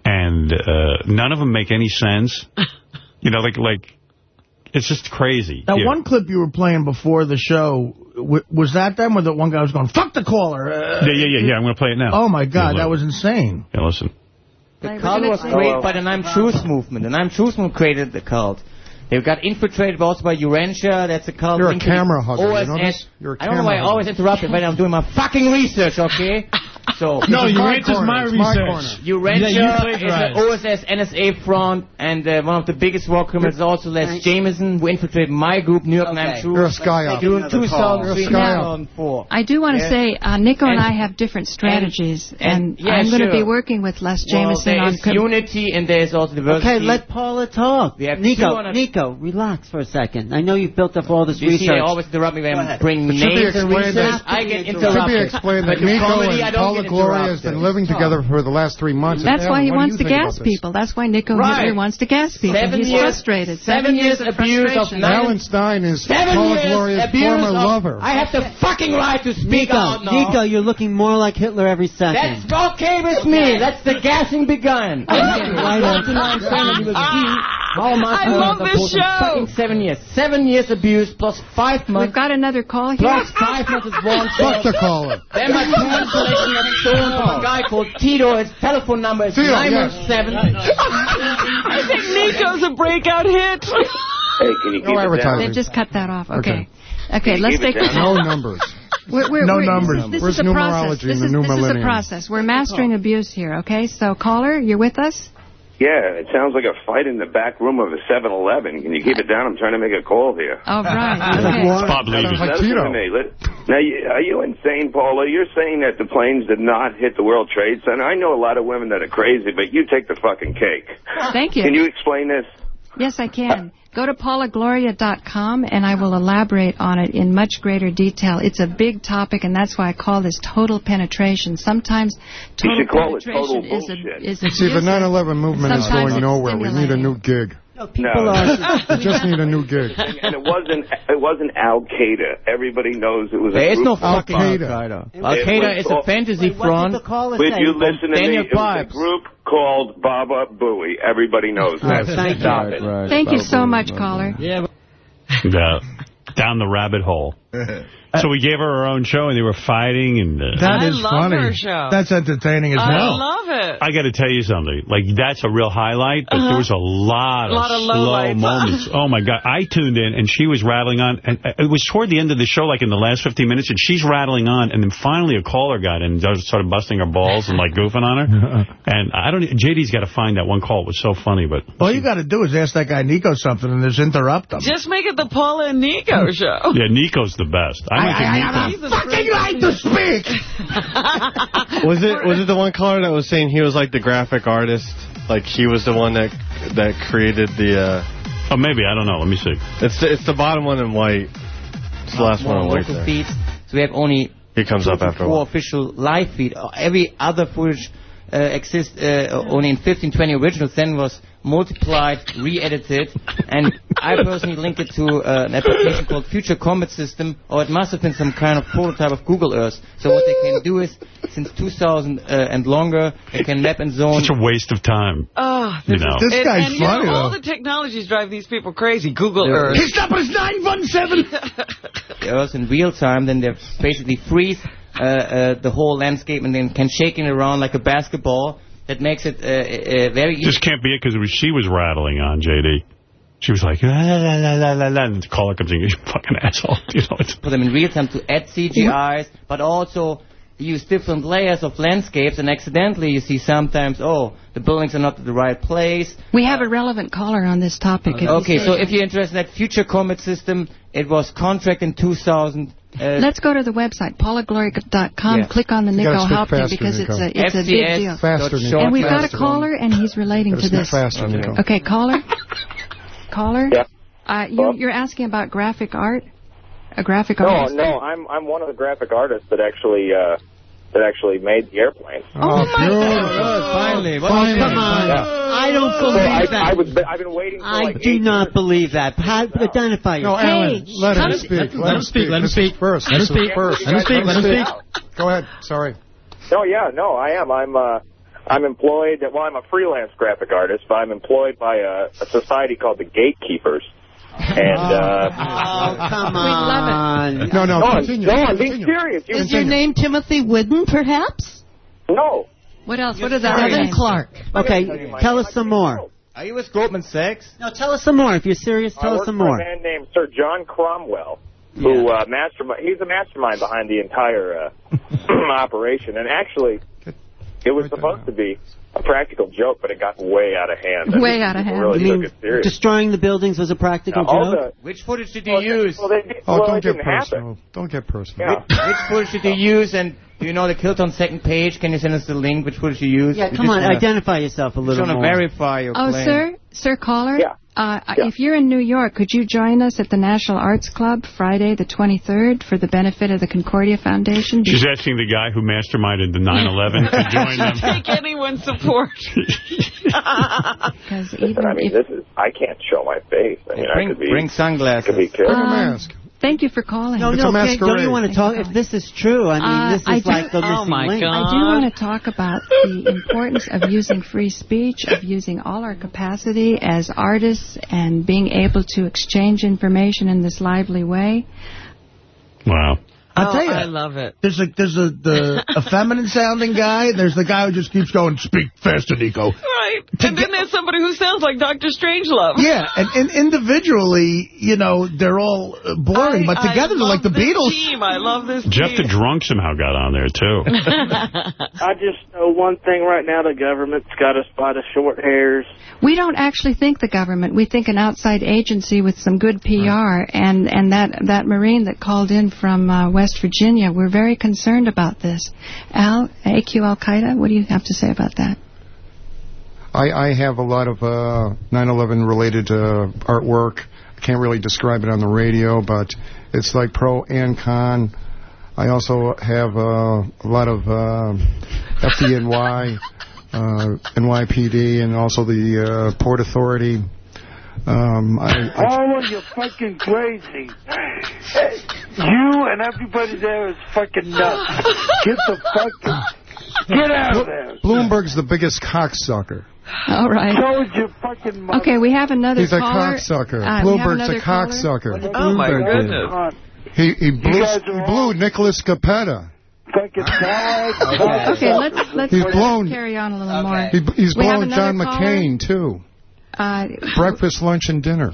and uh, none of them make any sense. *laughs* you know, like like it's just crazy. That Yeah. one clip you were playing before the show, w was that them where the one guy was going, fuck the caller? Uh, Yeah, yeah, yeah, yeah. I'm going to play it now. Oh, my God, that was insane. Yeah, listen. The cult was created by the Nine Truth movement. The Nine Truth movement created the cult. They got infiltrated also by Urantia. That's a cult. You're a linked to the camera hugger, you know OSS. this? You're a I don't know why I always interrupt when I'm doing my fucking research, okay? *laughs* So No, This is my Urantia's corner. my It's my research. Urantia Yeah, you is plagiarized. an OSS NSA front, and uh, one of the biggest war criminals is also Les Jamieson, who infiltrated my group, New York Nine Truth. You're a psyop. During You're a 2003 psyop. 2004. I do want to Yeah. say, uh, Nico and, And- I have different strategies, and, and- yeah, I'm going to be working with Les Well, Jamieson there on... is unity and there is also diversity. Okay, let Paula talk. Nico, Nico, relax for a second. I know you've built up all this You research. see, they always interrupt me when I'm bringing It should be names and explained research. I get It should interrupted. be explained but that the Nico comedy, and Paula get Gloria has been interrupted. living together for the last three months. That's why he wants to gas people. That's why Nico Right. Hitler wants to gas people. Seven He's years- frustrated. seven years abuse of frustration. nine- Alan Stein is Seven Paula Gloria's former lover. I have the fucking right to speak Nico, out now. Nico, you're looking more like Hitler every second. That's okay with me. That's the gassing begun. *laughs* Right on. Ah, I love this show. Seven years. Seven years abuse plus five months. We've got another call here. Plus five months is *laughs* one. Fuck the caller. Then my *laughs* cancellation of stolen from a guy called Tito. His telephone number is Tito, nine seven. I think Nico's a breakout hit. Hey, can you keep No it advertising. They've just cut that off. Okay. Okay. Okay, let's keep it take... No numbers. We're, we're, No we're- numbers. This, Where's is a process. numerology This the is, this is a process. We're mastering abuse here, okay? So, caller, you're with us? Yeah, it sounds like a fight in the back room of a 7-Eleven. Can you keep it down? I'm trying to make a call here. All right. *laughs* Like Okay. what? Bob Levy. Like Listen Tito. to me. Let- Now, you- are you insane, Paula? You're saying that the planes did not hit the World Trade Center. I know a lot of women that are crazy, but you take the fucking cake. Thank you. Can you explain this? Yes, I can. Go to paulagloria.com and I will elaborate on it in much greater detail. It's a big topic, and that's why I call this total penetration. Sometimes total should call it penetration total is, a, bullshit. is See, the abusive. 9/11 movement is going nowhere. We need a new gig. People are- *laughs* We just need a new gig. and it wasn't it wasn't Al Qaeda. Everybody knows it was. a There is no fucking Al Qaeda. Al Qaeda is a fantasy front. If you listen to me, Daniel it was a group called Baba Booey. Everybody knows that. Stop it. Thank you so much, caller. Yeah. Down the rabbit hole. *laughs* So we gave her her own show, and they were fighting, and uh, That is funny. That's entertaining as I hell. love it. I got to tell you something. Like that's a real highlight, but Uh-huh. there was a lot of, Lot of slow lowlights. moments. *laughs* Oh my god! I tuned in and she was rattling on, and uh, it was toward the end of the show, like in the last 15 minutes, and she's rattling on, and then finally a caller got in and started busting her balls and like goofing on her. *laughs* And I don't. JD's got to find that one call. It was so funny, but All you got to do is ask that guy Nico something and just interrupt him. Just make it the Paula and Nico show. yeah, Nico's the best. I, might think Nico. fucking right to speak. *laughs* Was it was it the one caller that was saying he was like the graphic artist? Like he was the one that that created the. Uh, oh, maybe I don't know. Let me see. It's the, it's the bottom one in white. It's the last more one in white local there. feeds. So we have only He comes up after four official live feed. Every other footage uh, exists uh, only in 15, 20 originals. Then was multiplied, re-edited, and I personally linked it to uh, an application called Future Combat System, or it must have been some kind of prototype of Google Earth. So what they can do is, since 2000 uh, and longer, they can map and zone. Such a waste of time. Oh, You know. This and, guy's and, you funny, know, all though. the technologies drive these people crazy. Google Yeah. Earth. His number is 917. *laughs* the Earth in real time, then they basically freeze uh, uh, the whole landscape and then can shake it around like a basketball. That makes it uh, uh, very easy. This can't be it because she was rattling on JD. She was like, la, la, la, la, la, la, and the caller comes in, you fucking asshole. *laughs* You know, it's, for them in real time to add CGIs, but also use different layers of landscapes. And accidentally, you see sometimes, oh, the buildings are not at the right place. We have a relevant caller on this topic. if Okay, so if you're interested in that future comet system, it was contract in 2000. Uh, Let's go to the website, paulagloria.com. Yeah. Click on the You Nico gotta speak help you faster, because it's a it's a big deal. Faster, Nico. And we've got a caller, and he's relating to this. faster, Nico. Okay, caller. *laughs* caller. Yeah. Uh, You you're asking about graphic art. A graphic No, artist. no, I'm I'm one of the graphic artists that actually uh, that actually made the airplane. Oh, my God. Finally, Oh, come on. Yeah. I don't So believe I, that. I was I've been waiting for I like do eight not believe that. How, identify No, yourself. Alan, let him come- speak. Let him speak. Let him speak first. Let him speak first. Let him speak. Let him speak. Go ahead. Sorry. No, yeah, no, I am. I'm uh, I'm employed. Well, I'm a freelance graphic artist, but I'm employed by a, a society called the Gatekeepers. And uh, Oh, come on. No, no, no, I'm, continue. no, I'm being serious. You, Is your name Timothy Whidden, perhaps? no. What else? What are the Devin Clark. Okay, tell us some more. Are you with Goldman Sachs? No, tell us some more. If you're serious, tell work us some more. a man named Sir John Cromwell, who uh, mastermind. He's the mastermind behind the entire uh, *clears throat* operation. And actually, it was supposed to be a practical joke, but it got way out of hand. I Way mean, out of hand. Really You took mean it serious. destroying the buildings was a practical Now, joke? the- Which footage did you well, use? Well, they, Oh, well, don't get didn't personal. happen. Don't get personal. Yeah. Which footage did you use? And do you know the Kilt on second page? Can you send us the link? Which footage you used? Yeah, We come on, identify yourself a we little just more. want to verify your Oh, claim. sir, sir caller. Yeah. Uh, Yeah. If you're in New York, could you join us at the National Arts Club Friday the 23rd for the benefit of the Concordia Foundation? she's asking the guy who masterminded the 9/11 to *laughs* join them. Take anyone's support. *laughs* Because even I mean, if, this is. I can't show my face. I mean, bring, I could be. bring I could be killed. Um, mask. Thank you for calling. No, It's no, a can't- don't you want to talk? If this is true, I mean, Uh, this is I do- like the Oh, missing my link. God. I do want to talk about the importance of using free speech, of using all our capacity as artists and being able to exchange information in this lively way. Wow. I'll oh, tell you. I love it. There's a there's a the *laughs* effeminate sounding guy. There's the guy who just keeps going, speak faster, Nico. Right. And then there's somebody who sounds like Dr. Strangelove. Yeah, and, and individually, you know, they're all uh, boring, but I together they're like the this Beatles. Team. I love this Jeff the drunk somehow got on there too. *laughs* I just know one thing right now. The government's got us by the short hairs. We don't actually think the government. We think an outside agency with some good PR. And, and that, that Marine that called in from uh, West Virginia, we're very concerned about this. Al, AQ Al-Qaeda, what do you have to say about that? I, I have a lot of uh, 9/11 related uh, artwork. I can't really describe it on the radio, but it's like pro and con. I also have uh, a lot of uh, FDNY, uh, NYPD, and also the uh, Port Authority. Um, I, I, Oh, you're fucking crazy. You and everybody there is fucking nuts. Get the fucking... Get out of there. Bloomberg's the biggest cocksucker. All right. So is fucking mother. Okay, we have another He's a caller. cocksucker. Uh, Bloomberg's another a caller. cocksucker. Oh, my Bloomberg did. goodness. He, he blew, he blew Nicholas Scoppetta. Fucking bad. Okay, let's let's, let's blown- carry on a little more. He, he's We have blowing another John caller. McCain, too. Uh, Breakfast, lunch, and dinner.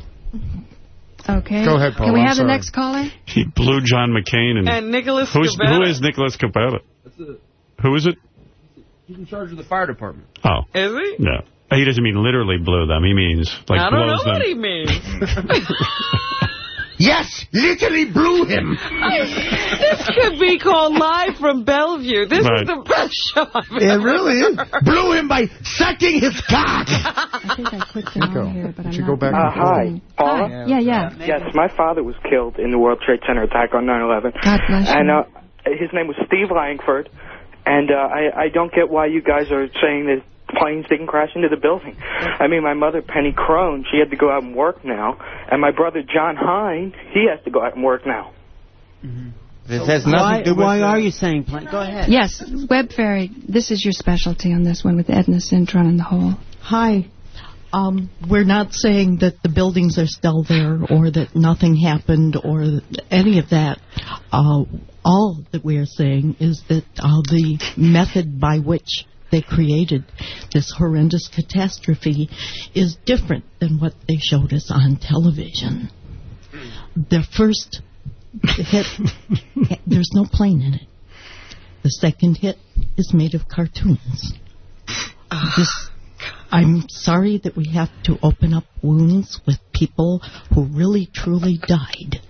okay. Go ahead, Paul, Can we I'm have the next caller? He blew John McCain. And, And Nicholas Who's, Scoppetta. Who is Nicholas Scoppetta? Who is it? He's in charge of the fire department. Oh. Is he? No. He doesn't mean literally blew them. He means like I don't know them. what he means. *laughs* *laughs* Yes, literally blew him. this could be called Live from Bellevue. This Right. is the best show I've It ever really is. Blew him by sucking his cock. *laughs* I think I clicked it on here, but I'm Should not. go back Uh, hi, Paula. Hi. Yeah, yeah. Yes, my father was killed in the World Trade Center attack on 9/11, God bless you. and uh, his name was Steve Langford. And uh, I, I don't get why you guys are saying that planes didn't crash into the building. I mean, my mother, Penny Crone, she had to go out and work now, and my brother John Hein, he has to go out and work now. This has nothing Why, to do with... why uh, are you saying plan? Go ahead. Yes, Web Fairy, This is your specialty on this one with Edna Cintron in the hole. Hi. Um, we're not saying that the buildings are still there or that nothing happened or any of that. Uh, all that we are saying is that uh, the method by which they created this horrendous catastrophe is different than what they showed us on television. The first hit, *laughs* there's no plane in it. The second hit is made of cartoons. This I'm sorry that we have to open up wounds with people who really truly died.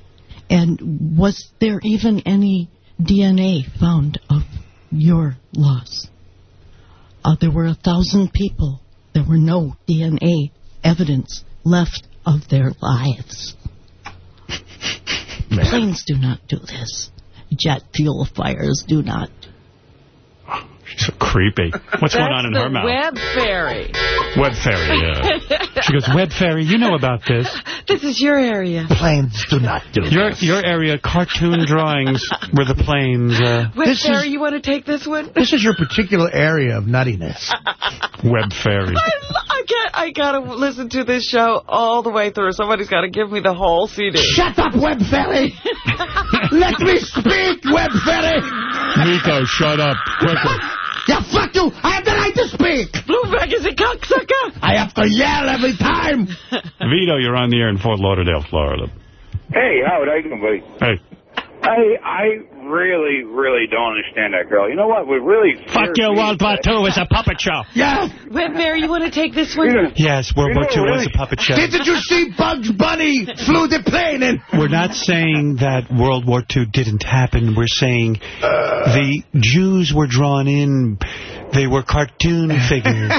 And was there even any DNA found of your loss? Uh, there were a thousand people. There were no DNA evidence left of their lives. Planes do not do this. Jet fuel fires do not. She's so creepy. What's going on in That's her the mouth? Web Fairy. Web fairy, yeah. *laughs* She goes, Web fairy, you know about this. This is your area. Planes do not do Your your area, cartoon drawings were the planes. Uh, Web This Fairy, is- you want to take this one? This is your particular area of nuttiness. web fairy. I, I can't. I gotta listen to this show all the way through. Somebody's got to give me the whole CD. Shut up, Web Fairy! *laughs* Let me speak, Web Fairy! Nico, shut up, quicker. Yeah, fuck you. I have the right to speak. Bloomberg is a cocksucker. I have to yell every time. *laughs* Vito, you're on the air in Fort Lauderdale, Florida. Hey, Howard, how you doing, buddy? Hey. I I really, really don't understand that girl. You know what? We really Fuck your World War II is a puppet show. *laughs* Yeah. Web Fairy, you want to take this one? Yes, World War II was a puppet show. Didn't you see Bugs Bunny flew the plane in? We're not saying that World War II didn't happen. We're saying the Jews were drawn in. They were cartoon *laughs* figures.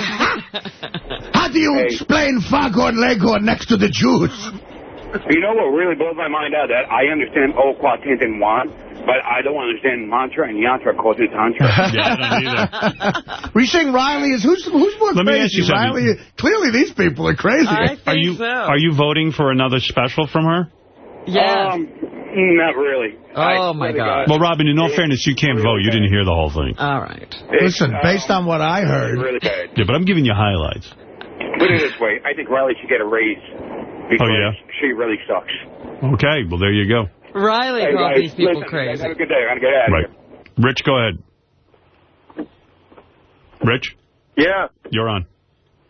How do you explain Fargo and Lego next to the Jews? You know what really blows my mind out? That I understand O Quatent and Wan, but I don't understand mantra and yantra quoted tantra. *laughs* yeah, I don't either. *laughs* Were you saying Riley is who's who's more Let me crazy? ask you something. Riley, clearly these people are crazy. I are you are you voting for another special from her? Yeah. Um, not really. Oh, my God. Well, Robin, in all fairness, you can't vote. You didn't hear the whole thing. All right. Listen, based on what I heard, Really bad. Yeah, but I'm giving you highlights. Put it this way: I think Riley should get a raise Oh, because Oh, yeah? she really sucks. Okay, well, there you go. Riley Hey, called these people listen, crazy. Have a good day. I'm gonna get out of Right. here. Rich, go ahead. Rich, Yeah. you're on.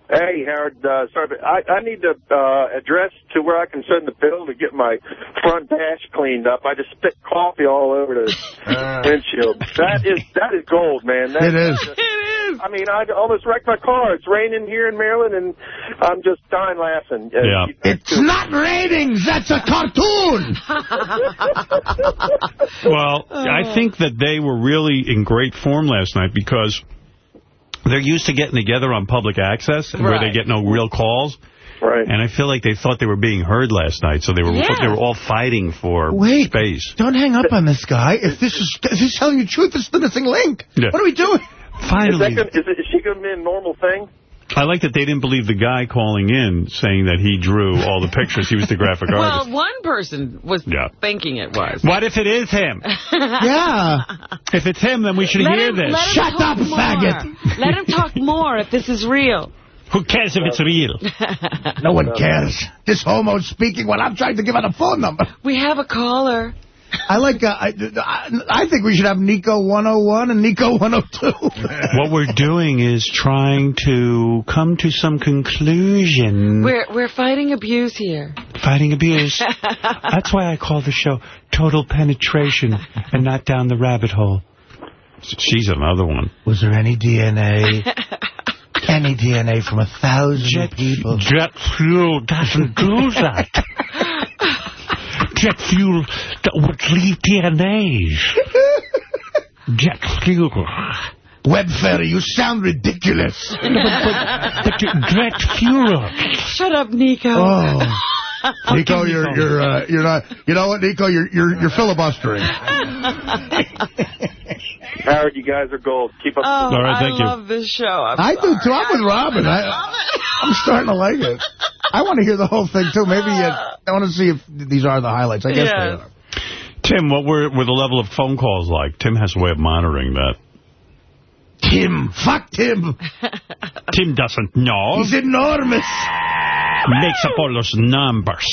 Hey, Howard. Uh, sorry, but I, I need to uh, address to where I can send the bill to get my front dash cleaned up. I just spit coffee all over the *laughs* uh. windshield. That is that is gold, man. That, It is. It is. I mean, I almost wrecked my car. It's raining here in Maryland, and I'm just dying laughing. Uh, Yeah. it's not raining. That's a cartoon. *laughs* *laughs* Well, I think that they were really in great form last night because they're used to getting together on public access where they get no real calls. Right. And I feel like they thought they were being heard last night, so they were Yeah. they were all fighting for Wait. space. Don't hang up on this guy. If this is if he's telling you the truth, this is the missing link. Yeah. What are we doing? Is, that Finally, gonna, is, it, is she going to be a normal thing? I like that they didn't believe the guy calling in saying that he drew all the pictures. He was the graphic *laughs* artist. Well, one person was Yeah. thinking it was. What if it is him? *laughs* Yeah. If it's him, then we should Let hear him- this. Shut up, talk more. Let him talk more if this is real. Who cares if it's real? No one cares. This homo's speaking when I'm trying to give out a phone number. We have a caller. I like. Uh, I, I I think we should have Nico 101 and Nico 102. What we're doing is trying to come to some conclusion. We're we're fighting abuse here. Fighting abuse. *laughs* That's why I call the show Total Penetration and not Down the Rabbit Hole. She's another one. Was there any DNA? *laughs* any DNA from a thousand people? Jet fuel doesn't do that. *laughs* Jet fuel that would leave DNAs. Jet fuel. Web Fairy, you sound ridiculous. *laughs* But jet fuel. Shut up, Nico. Oh. *laughs* Nico, you're you're uh, you're not. You know what, Nico? You're you're you're filibustering. *laughs* Howard, you guys are gold. Keep up. Oh, All right, thank I you. love this show. I'm I do too. I'm with Robin. I, I'm starting to like it. I want to hear the whole thing too. Maybe uh, I want to see if these are the highlights. I guess Yes. they are. Tim, what were, were the level of phone calls like? Tim has a way of monitoring that. Tim, fuck Tim. *laughs* Tim doesn't know. He's enormous. Makes up all those numbers.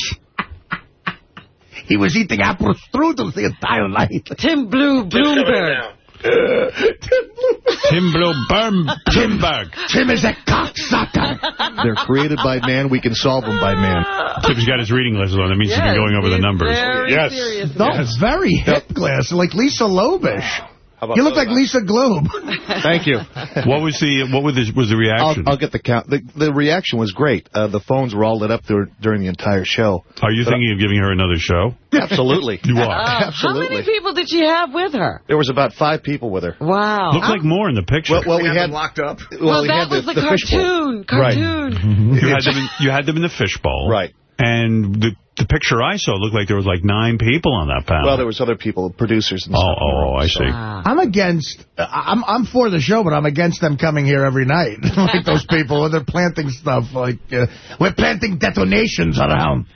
He was eating apple strudels the entire night. Tim Blue Bloomberg. Tim Blue Berm Timberg. Tim is a cocksucker. They're created by man. We can solve them by man. Tim's got his reading glasses on. That means he's been going over the numbers. very yes. serious No, very hip glass, like Lisa Lobish. About You look like Lisa Globe. *laughs* Thank you. What was the what was the, was the I'll, reaction? I'll get the count. The, the reaction was great. Uh, the phones were all lit up dur during the entire show. Are you But- thinking of giving her another show? *laughs* Absolutely. You are. *laughs* Oh, how many people did she have with her? There was about five people with her. Wow. Looked like more in the picture. Well, well we have had them locked up. Well, Well, we that had was the, the, the fishbowl. cartoon. Cartoon. you had them in, you had them in the fishbowl. Right. And the the picture I saw looked like there was like nine people on that panel. Well, there was other people, producers and oh, stuff. oh, oh, I see. I'm against. uh, I'm I'm for the show, but I'm against them coming here every night, *laughs* like those people when they're planting stuff. Like uh, we're planting detonations around.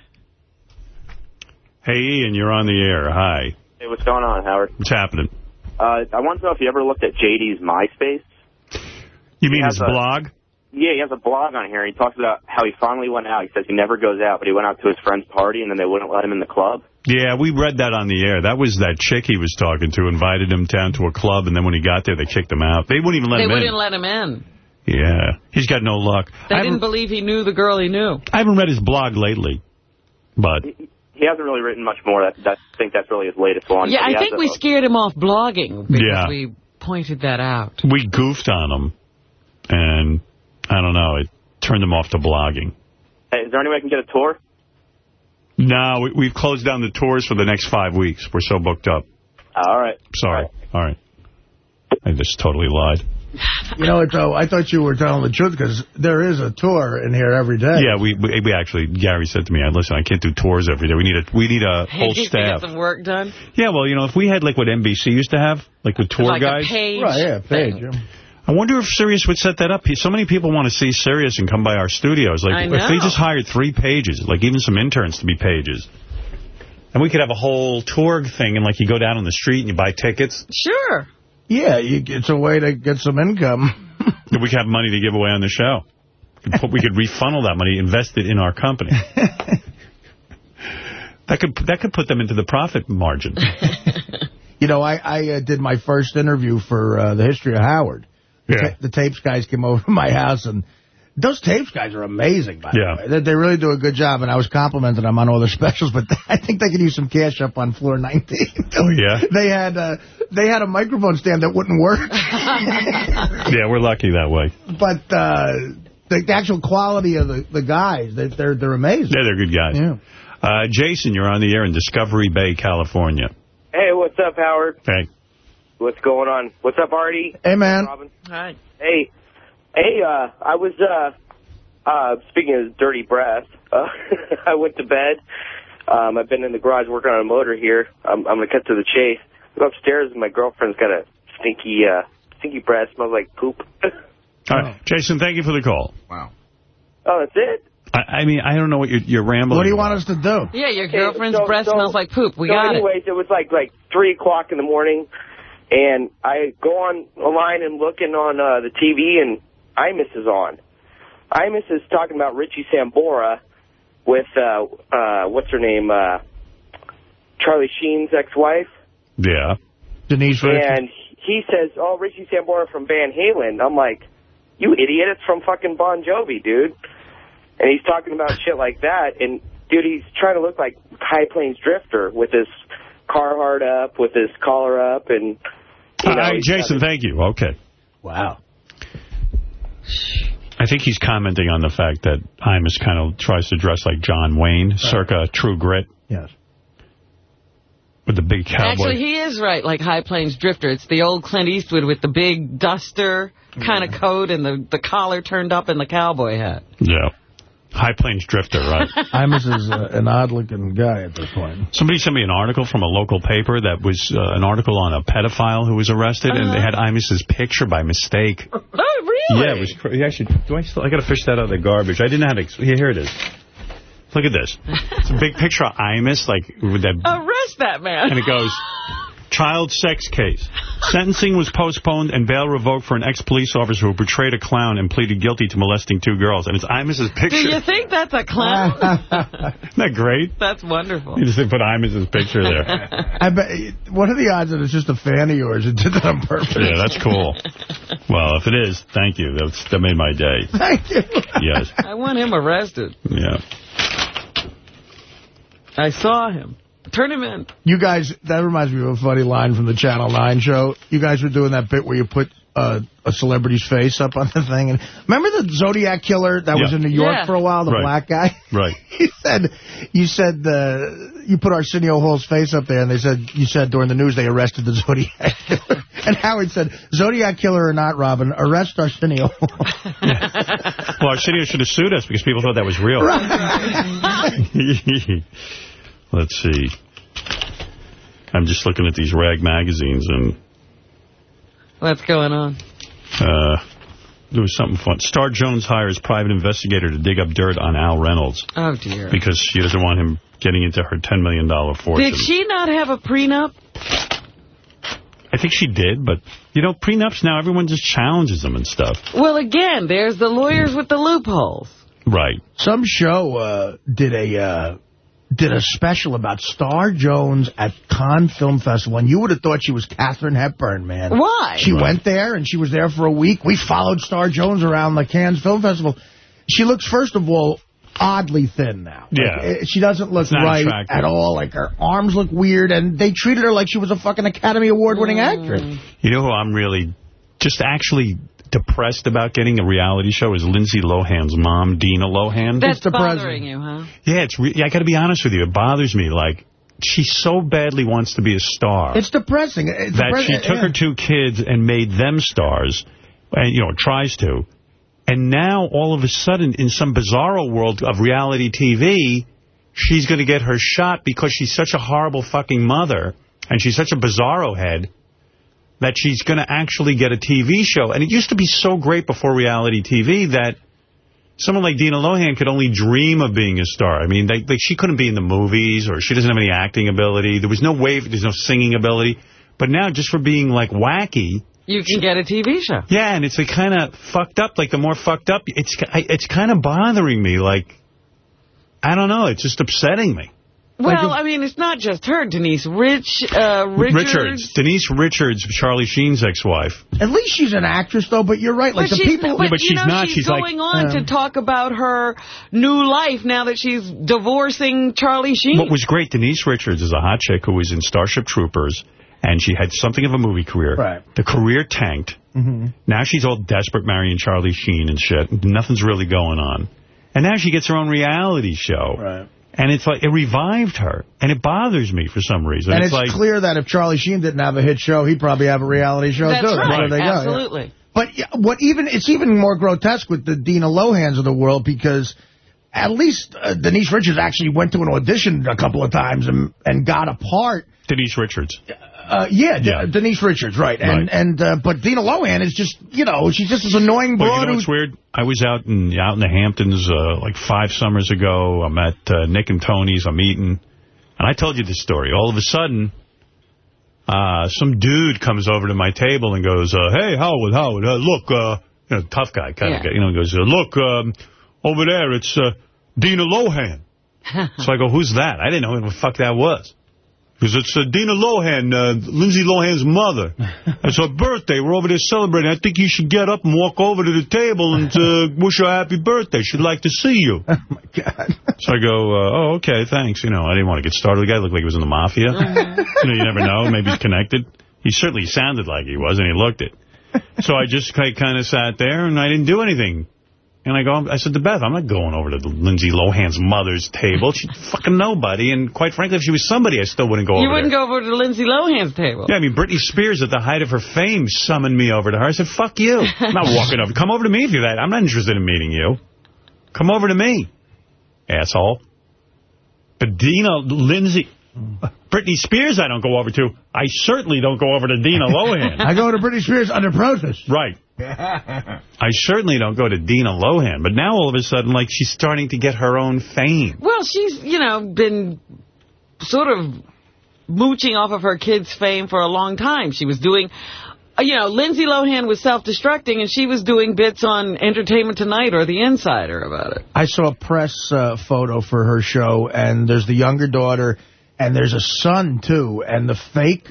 Hey, Ian, you're on the air. Hi. Hey, what's going on, Howard? What's happening? Uh, I want to know if you ever looked at JD's MySpace. You mean his a- blog? Yeah, he has a blog on here. He talks about how he finally went out. He says he never goes out, but he went out to his friend's party, and then they wouldn't let him in the club. Yeah, we read that on the air. That was that chick he was talking to, invited him down to a club, and then when he got there, they kicked him out. They wouldn't even let They him wouldn't in. let him in. yeah, he's got no luck. They I didn't believe he knew the girl he knew. I haven't read his blog lately, but He hasn't really written much more. That, that, I think that's really his latest one. Yeah, I has think a- we scared him off blogging because Yeah. we pointed that out. we goofed on him, and I don't know, it turned them off to blogging. Hey, is there any way I can get a tour? No, we, we've closed down the tours for the next five weeks. We're so booked up. Uh, all right. Sorry. All right. I just totally lied. You know, it's, oh, I thought you were telling the truth because there is a tour in here every day. Yeah, we, we we actually Gary said to me, "Listen, I can't do tours every day. We need a we need a whole Hey, staff." get some work done. Yeah, well, you know, if we had like what NBC used to have, like the tour like guys. a page. Right, yeah, page. thing. Yeah. I wonder if Sirius would set that up. So many people want to see Sirius and come by our studios. Like I if they just hired three pages, like even some interns to be pages. And we could have a whole tour thing, and like you go down on the street and you buy tickets. Sure. Yeah, you, it's a way to get some income. *laughs* We could have money to give away on the show. We could We could refunnel that money, invest it in our company. *laughs* That could that could put them into the profit margin. *laughs* You know, I, I uh, did my first interview for uh, the history of Howard. The, Yeah. ta- the tapes guys came over to my house, and those tapes guys are amazing, by Yeah. the way. They, they really do a good job, and I was complimenting them on all their *laughs* specials, but *laughs* I think they could use some cash up on floor 19. *laughs* Oh, yeah? They had uh, they had a microphone stand that wouldn't work, Yeah, we're lucky that way. but uh, the, the actual quality of the, the guys, they, they're they're amazing. Yeah, they're good guys. Yeah. Uh, Jason, you're on the air in Discovery Bay, California. Hey, what's up, Howard? Hey. What's going on? What's up, Artie? Hey, man. Robin? Hi. Hey, hey, uh, I was, uh, uh, speaking of dirty breath, *laughs* uh, I went to bed. Um, I've been in the garage working on a motor here. I'm, I'm going to cut to the chase. I go upstairs and my girlfriend's got a stinky, uh, stinky breath. Smells like poop. *laughs* All right, Jason, thank you for the call. Wow. Oh, that's it? I, I mean, I don't know what you're, you're rambling What do you about. want us to do? Yeah, your Okay, girlfriend's so- breath so- smells like poop. We so got it. anyways, it. was like like 3 o'clock in the morning, and I go on online and looking on uh, the TV, and Imus is on. Imus is talking about Richie Sambora with, uh, uh, what's her name, uh, Charlie Sheen's ex-wife. Yeah. Denise Richards. And he says, oh, Richie Sambora from Van Halen. I'm like, you idiot, it's from fucking Bon Jovi, dude. And he's talking about shit like that. And, dude, he's trying to look like High Plains Drifter with his Carhartt up, with his collar up, and, you uh, know. Oh, right, Jason, thank you. Okay. Wow. I think he's commenting on the fact that Imus kind of tries to dress like John Wayne, circa True Grit. Yes. With the big cowboy. Actually, he is right, like High Plains Drifter. It's the old Clint Eastwood with the big duster kind of coat and the, the collar turned up and the cowboy hat. yeah. High Plains Drifter, right? *laughs* Imus is uh, an odd-looking guy at this point. Somebody sent me an article from a local paper that was uh, an article on a pedophile who was arrested, and they had Imus's picture by mistake. *laughs* Oh, really? Yeah, it was crazy. Actually, do I still? I got to fish that out of the garbage. I didn't know how to. ex- Here, here it is. Look at this. It's a big picture of Imus, like with that, Arrest that man. and it goes, child sex case. Sentencing was postponed and bail revoked for an ex-police officer who portrayed a clown and pleaded guilty to molesting two girls. And it's Imus's Do picture. Do you think that's a clown? *laughs* Isn't that great? that's wonderful. You just put Imus's picture there. *laughs* I bet. What are the odds that it's just a fan of yours that did that on purpose? Yeah, that's cool. Well, if it is, thank you. That's, that made my day. *laughs* Thank you. Yes. I want him arrested. Yeah. I saw him. Turn him in. You guys, that reminds me of a funny line from the Channel 9 show. You guys were doing that bit where you put uh, a celebrity's face up on the thing. And Remember the Zodiac killer that was in New York Yeah. for a while, the Right. black guy? *laughs* Right. He said, you said, uh, you put Arsenio Hall's face up there, and they said, you said during the news they arrested the Zodiac *laughs* killer. And Howard said, Zodiac killer or not, Robin, arrest Arsenio Hall. *laughs* Well, Arsenio should have sued us because people thought that was real. Let's see. I'm just looking at these rag magazines, and What's going on? uh, there was something fun. Star Jones hires private investigator to dig up dirt on Al Reynolds Oh, dear. because she doesn't want him getting into her $10 million fortune. Did she not have a prenup? I think she did, but, you know, prenups now, everyone just challenges them and stuff. Well, again, there's the lawyers with the loopholes. Right. Some show uh, did a uh, did a special about Star Jones at Cannes Film Festival, and you would have thought she was Katharine Hepburn, man. Why? She Right. went there, and she was there for a week. We followed Star Jones around the Cannes Film Festival. She looks, first of all, oddly thin now. Like, Yeah. eh, she doesn't look right attractive. at all. Like, her arms look weird, and they treated her like she was a fucking Academy Award-winning Mm. actress. You know who I'm really just actually depressed about getting a reality show is Lindsay Lohan's mom, Dina Lohan. That's the bothering president. you, huh? Yeah, it's re- yeah, I got to be honest with you. It bothers me. Like, she so badly wants to be a star It's depressing. It's that depressing. she took Yeah. her two kids and made them stars, and, you know, tries to. And now, all of a sudden, in some bizarro world of reality TV, she's going to get her shot because she's such a horrible fucking mother, and she's such a bizarro head, that she's going to actually get a TV show. And it used to be so great before reality TV that someone like Dina Lohan could only dream of being a star. I mean, they, like she couldn't be in the movies, or she doesn't have any acting ability. There was no way, there's no singing ability. But now, just for being, like, wacky, You can get a TV show. yeah, and it's like kind of fucked up. Like, the more fucked up, it's it's kind of bothering me. Like, I don't know, it's just upsetting me. Well, I mean, it's not just her. Denise Rich, uh, Richards. Denise Richards, Charlie Sheen's ex-wife. At least she's an actress, though, but you're right. Like, but the people... but, but you she's know, not. She's, She's like- going on Um, to talk about her new life now that she's divorcing Charlie Sheen. What was great, Denise Richards is a hot chick who was in Starship Troopers, and she had something of a movie career. Right. The career tanked. Mm-hmm. Now she's all desperate marrying Charlie Sheen and shit. Nothing's really going on. And now she gets her own reality show. Right. And it's like, it revived her. And it bothers me for some reason. And it's, like, clear that if Charlie Sheen didn't have a hit show, he'd probably have a reality show, That's too. right. where they go, yeah. Absolutely. But yeah, what even it's even more grotesque with the Dina Lohans of the world because at least uh, Denise Richards actually went to an audition a couple of times and, and got a part. Denise Richards. Uh, yeah, De- Denise Richards, right. And, Right. and uh, But Dina Lohan is just, you know, she's just this annoying Well, broad you know what's weird? I was out in out in the Hamptons uh, like five summers ago. I'm at uh, Nick and Tony's. I'm eating. And I told you this story. All of a sudden, uh, some dude comes over to my table and goes, uh, hey, Howard, Howard, uh, look, uh, you know, tough guy kind Yeah. of guy. You know, he goes, uh, look, um, over there, it's uh, Dina Lohan. *laughs* so I go, who's that? I didn't know who the fuck that was. Because it's uh, Dina Lohan, uh, Lindsay Lohan's mother. *laughs* It's her birthday. We're over there celebrating. I think you should get up and walk over to the table and uh, *laughs* wish her a happy birthday. She'd like to see you. Oh, my God. *laughs* So I go, uh, oh, okay, thanks. You know, I didn't want to get started. The guy looked like he was in the mafia. You know, you never know. Maybe he's connected. He certainly sounded like he was, and he looked it. So I just kind of sat there, and I didn't do anything. And I go, I said to Beth, I'm not going over to Lindsay Lohan's mother's table. She's fucking nobody. And quite frankly, if she was somebody, I still wouldn't go You over You wouldn't there. go over to Lindsay Lohan's table. Yeah, I mean, Britney Spears at the height of her fame summoned me over to her. I said, fuck you. I'm not walking over. Come over to me if you're that. I'm not interested in meeting you. Come over to me, asshole. But Dina, Lindsay, Britney Spears I don't go over to. I certainly don't go over to Dina Lohan. *laughs* I go to Britney Spears under protest. Right. *laughs* I certainly don't go to Dina Lohan. But now all of a sudden, like, she's starting to get her own fame. Well, she's, you know, been sort of mooching off of her kids' fame for a long time. She was doing, uh, you know, Lindsay Lohan was self-destructing, and she was doing bits on Entertainment Tonight or The Insider about it. I saw a press uh, photo for her show, and there's the younger daughter, and there's a son, too, and the fake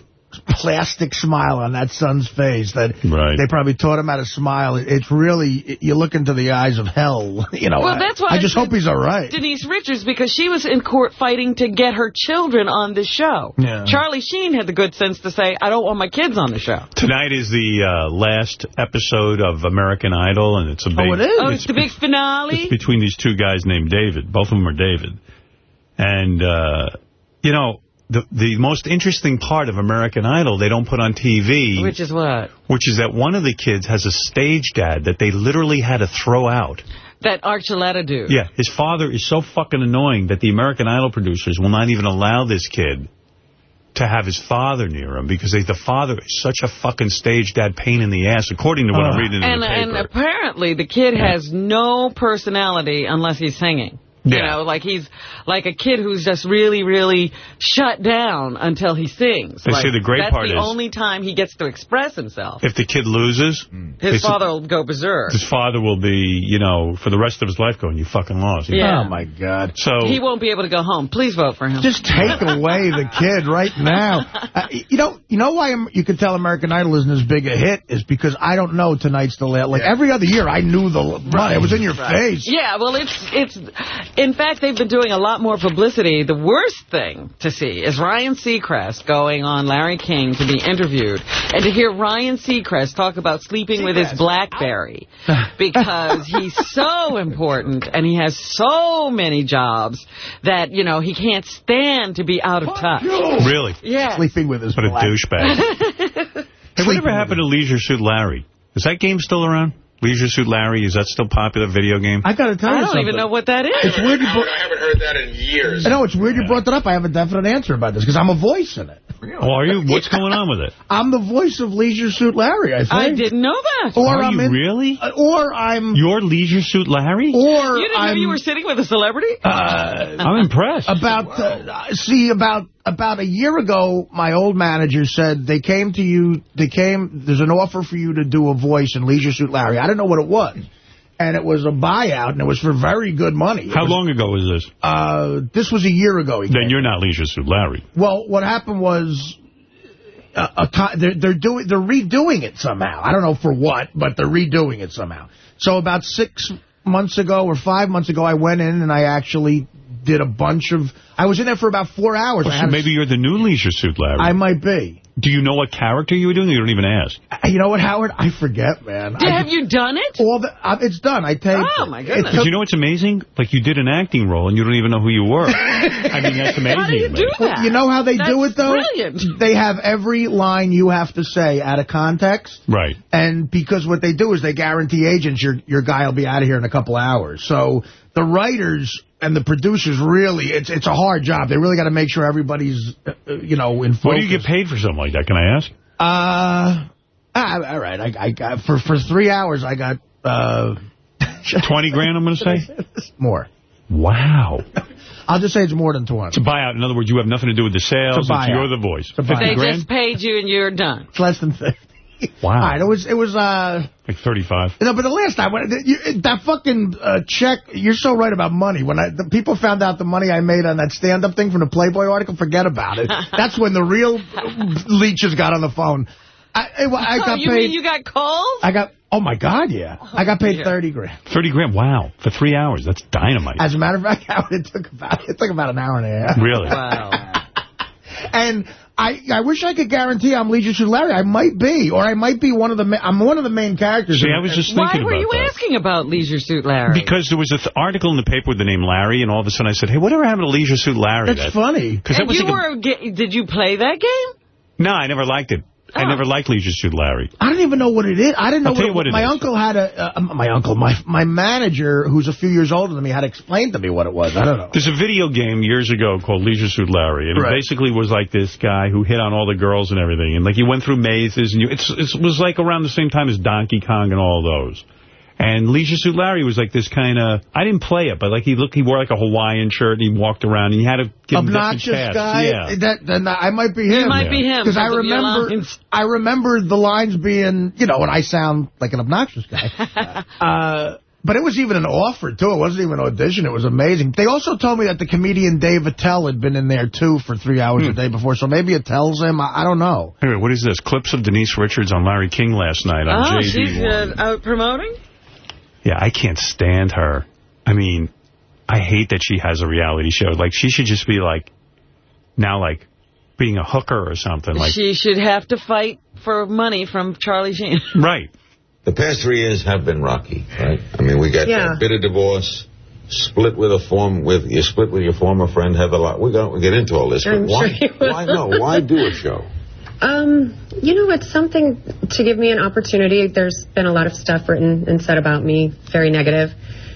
plastic smile on that son's face that right. they probably taught him how to smile. It's really, you look into the eyes of hell. *laughs* You know, well, I- that's why I just hope he's all right. Denise Richards, because she was in court fighting to get her children on the show. Yeah. Charlie Sheen had the good sense to say, I don't want my kids on the show. Tonight is the uh, last episode of American Idol, and it's a big... Oh, it's the big finale? It's between these two guys named David. Both of them are David. And, uh, you know, the the most interesting part of American Idol they don't put on TV, Which is what? which is that one of the kids has a stage dad that they literally had to throw out. That Archuleta dude. Yeah, his father is so fucking annoying that the American Idol producers will not even allow this kid to have his father near him because they, the father is such a fucking stage dad pain in the ass, according to what I'm uh-huh. reading in And, the paper. and apparently the kid has no personality unless he's singing. You know, like he's like a kid who's just really, really shut down until he sings. They Like, say the great that's part the is- only time he gets to express himself. if the kid loses, His father will go berserk. his father will be, you know, for the rest of his life going, you fucking lost. Yeah. Oh, my God. So He won't be able to go home. Please vote for him. Just take *laughs* away the kid right now. Uh, you know, you know why I'm, you can tell American Idol isn't as big a hit is because I don't know tonight's the last. Like every other year, I knew the money. It was in your face. Yeah, well, it's it's. In fact, they've been doing a lot more publicity. The worst thing to see is Ryan Seacrest going on Larry King to be interviewed, and to hear Ryan Seacrest talk about sleeping with his BlackBerry *laughs* because he's so important and he has so many jobs that you know he can't stand to be out of touch. Really? Yeah. Sleeping with his What a douchebag. *laughs* hey, whatever happened to Leisure Suit Larry? Is that game still around? Leisure Suit Larry, is that still popular video game? I got to tell you. I don't even know what that is. It's weird you brought, I haven't heard that in years. I know, it's weird you brought that up. I have a definite answer about this because I'm a voice in it. Oh, are you? What's going on with it? *laughs* I'm the voice of Leisure Suit Larry, I think. I didn't know that. Or Are I'm you in, really? uh, Or I'm... Your Leisure Suit Larry? Or You didn't I'm... know you were sitting with a celebrity? Uh, I'm impressed. About uh, see about about a year ago, my old manager said they came to you. They came. There's an offer for you to do a voice in Leisure Suit Larry. I didn't know what it was, and it was a buyout, and it was for very good money. It How was- long ago was this? Uh, this was a year ago. he Then you're not Leisure Suit Larry. Well, what happened was. uh, A, a, they're, they're doing they're redoing it somehow. I don't know for what, but they're redoing it somehow. So about six months ago or five months ago, I went in and I actually did a bunch of. I was in there for about four hours. Oh, so had a- maybe you're the new Leisure Suit Larry. I might be. Do you know what character you were doing? You don't even ask. Uh, You know what, Howard? I forget, man. Did- I have you done it? all the, uh, it's done. I taped Oh, it. my It goodness. But you know what's amazing? Like you did an acting role and you don't even know who you were. *laughs* I mean, that's amazing. How do you man. do Well, that? you know how they do it, though? brilliant. They have every line you have to say out of context. Right. And because what they do is they guarantee agents your your guy will be out of here in a couple hours. So the writers and the producers really, it's it's a hard job. They really got to make sure everybody's, uh, you know, in focus. What do you get paid for something like that? Can I ask? Uh, ah, all right. I, I got for for three hours. I got uh, *laughs* 20 grand, I'm going to say? *laughs* more. Wow. *laughs* I'll just say it's more than 20. To buy out. In other words, you have nothing to do with the sales. To buy It's, you're the voice. To buy They out. just paid you and you're done. It's less than 50. *laughs* Wow. All right, it was, it was, uh, Like 35. no, but the last time, when, you, that fucking uh, check, you're so right about money. When I, the people found out the money I made on that stand-up thing from the Playboy article, forget about it. *laughs* That's when the real leeches got on the phone. I, I, I got oh, you paid. mean you got calls? I got, oh my God, yeah. I got paid dear. 30 grand. 30 grand. Wow. For three hours. That's dynamite. As a matter of fact, Howard, *laughs* it took about, it took about an hour and a half. Really? Wow. And I, I wish I could guarantee I'm Leisure Suit Larry. I might be, or I might be one of the. I'm one of the main characters. See, I was just thinking. Why were you that. asking about Leisure Suit Larry? Because there was an article in the paper with the name Larry, and all of a sudden I said, hey, whatever happened to Leisure Suit Larry? That's funny. Because that was you like were, ge- did you play that game? No, I never liked it. I Oh. never liked Leisure Suit Larry. I don't even know what it is. I didn't know I'll tell you what it my is. uncle had a. Uh, my uncle, my my manager, who's a few years older than me, had explained to me what it was. I don't know. There's a video game years ago called Leisure Suit Larry, and Right. it basically was like this guy who hit on all the girls and everything, and like he went through mazes, and you, it's, it was like around the same time as Donkey Kong and all those. And Leisure Suit Larry was like this kind of, I didn't play it, but like he looked, he wore like a Hawaiian shirt, and he walked around, and he had a give Obnoxious tasks. guy. Yeah. That then I might be him. It might be him because I because of your remember. I remember the lines being, you know, and I sound like an obnoxious guy. *laughs* uh, but it was even an offer, too. It wasn't even an audition. It was amazing. They also told me that the comedian Dave Attell had been in there, too, for three hours Hmm. a day before. So maybe it tells him. I, I don't know. Anyway, what is this? Clips of Denise Richards on Larry King last night on Oh, JD1. she's uh, out promoting? Yeah, I can't stand her. I mean, I hate that she has a reality show. Like, she should just be like, now like, being a hooker or something. Like, she should have to fight for money from Charlie Sheen. *laughs* right. The past three years have been rocky, right? I mean, we got Yeah. that bitter divorce, split with a form with you split with your former friend Heather. Lot. We got we get into all this, but I'm why? sure. Why no? Why do a show? Um, you know, it's something to give me an opportunity. There's been a lot of stuff written and said about me, very negative,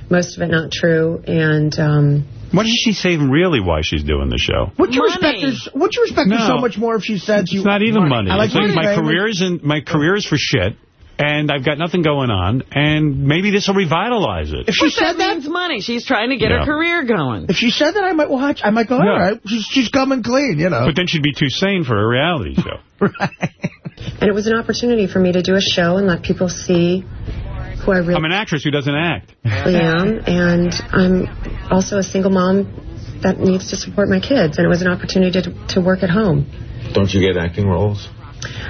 most of it not true, and um, What does she say really why she's doing the show? Would you respect her? Would you respect her No. so much more if she said you? It's not even money. I like money, my baby. career is in, my career is for shit, and I've got nothing going on, and maybe this will revitalize it. If she But said that means money. She's trying to get Yeah. her career going. If she said that, I might watch. I might go, all Yeah. right, she's, she's coming clean, you know. But then she'd be too sane for a reality show. And it was an opportunity for me to do a show and let people see who I really I'm an actress who doesn't act. I am, and I'm also a single mom that needs to support my kids, and it was an opportunity to, to work at home. Don't you get acting roles?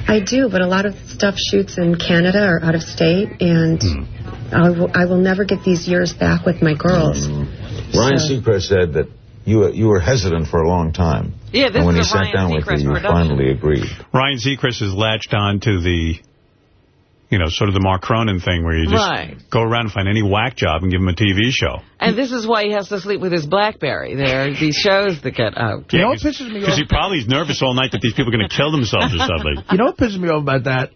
I do, but a lot of stuff shoots in Canada or out of state, and hmm. I, will, I will never get these years back with my girls. Hmm. Ryan So- Seacrest said that you were, you were hesitant for a long time. Yeah, this and when is he a sat Ryan down with Seacrest you, you production. finally agreed. Ryan Seacrest has latched on to the, you know, sort of the Mark Cronin thing where you just Right. go around and find any whack job and give him a TV show. And this is why he has to sleep with his BlackBerry. There are these shows that get out. You know what pisses me off? Because he probably is nervous all night that these people are going to kill themselves or *laughs* something. You know what pisses me off about that?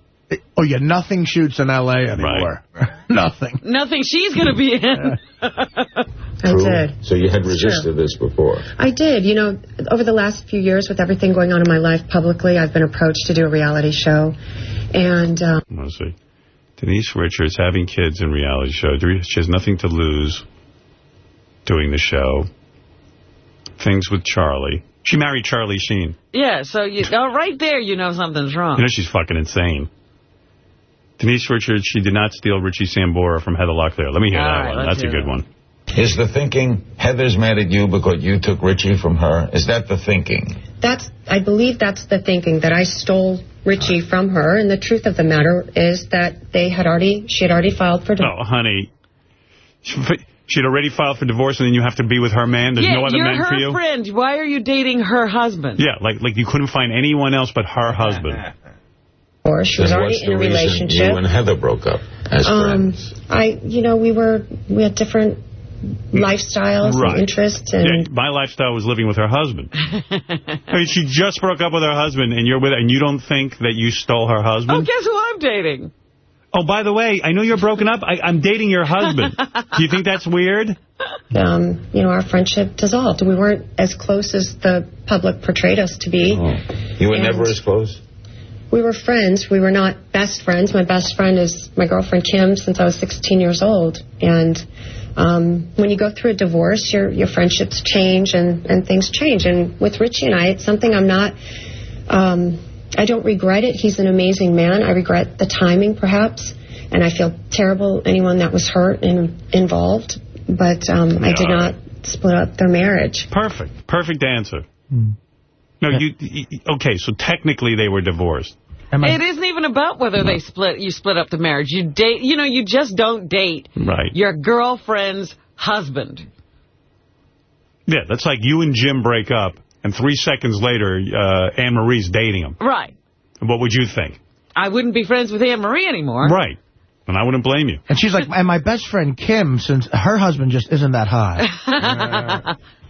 Oh, yeah, nothing shoots in L.A. anymore. *laughs* nothing. Nothing she's going to be in. I True. did. So you had resisted this before. I did. You know, over the last few years, with everything going on in my life publicly, I've been approached to do a reality show. And um, Let's see. Denise Richards having kids in reality show. She has nothing to lose doing the show. Things with Charlie. She married Charlie Sheen. Yeah, so you, oh, right there you know something's wrong. You know she's fucking insane. Denise Richards, she did not steal Richie Sambora from Heather Locklear. Let me hear All that right, one. That's a good that. one. Is the thinking Heather's mad at you because you took Richie from her? Is that the thinking? that's, I believe that's the thinking, that I stole Richie from her. And the truth of the matter is that they had already, she had already filed for divorce. Oh, honey. She- She'd already filed for divorce, and then you have to be with her man. There's yeah, no other man for you. you're her for you. friend. Why are you dating her husband? Yeah, like like you couldn't find anyone else but her husband. *laughs* Or she was Then already what's in the a reason relationship. You and Heather broke up as Um, friends. I, you know, we were, we had different lifestyles Right. and interests. And Yeah, my lifestyle was living with her husband. *laughs* I mean, she just broke up with her husband, and you're with her, and you don't think that you stole her husband? Oh, husband? guess who I'm dating? Oh, by the way, I know you're broken up. I, I'm dating your husband. Do you think that's weird? um, you know, our friendship dissolved. We weren't as close as the public portrayed us to be. You were And- never as close? We were friends. We were not best friends. My best friend is my girlfriend Kim since I was 16 years old. And um, when you go through a divorce, your your friendships change and and things change. And with Richie and I, it's something I'm not. Um, I don't regret it. He's an amazing man. I regret the timing, perhaps, and I feel terrible anyone that was hurt and involved. But um, I did not split up their marriage. Perfect. Perfect answer. No, you, you... Okay, so technically they were divorced. It isn't even about whether they split. You split up the marriage. You date. You know, you just don't date Right. your girlfriend's husband. Yeah, that's like you and Jim break up, and three seconds later, uh, Anne-Marie's dating him. Right. What would you think? I wouldn't be friends with Anne Marie anymore. Right. And I wouldn't blame you. And she's like, and my best friend Kim, since her husband just isn't that hot. *laughs*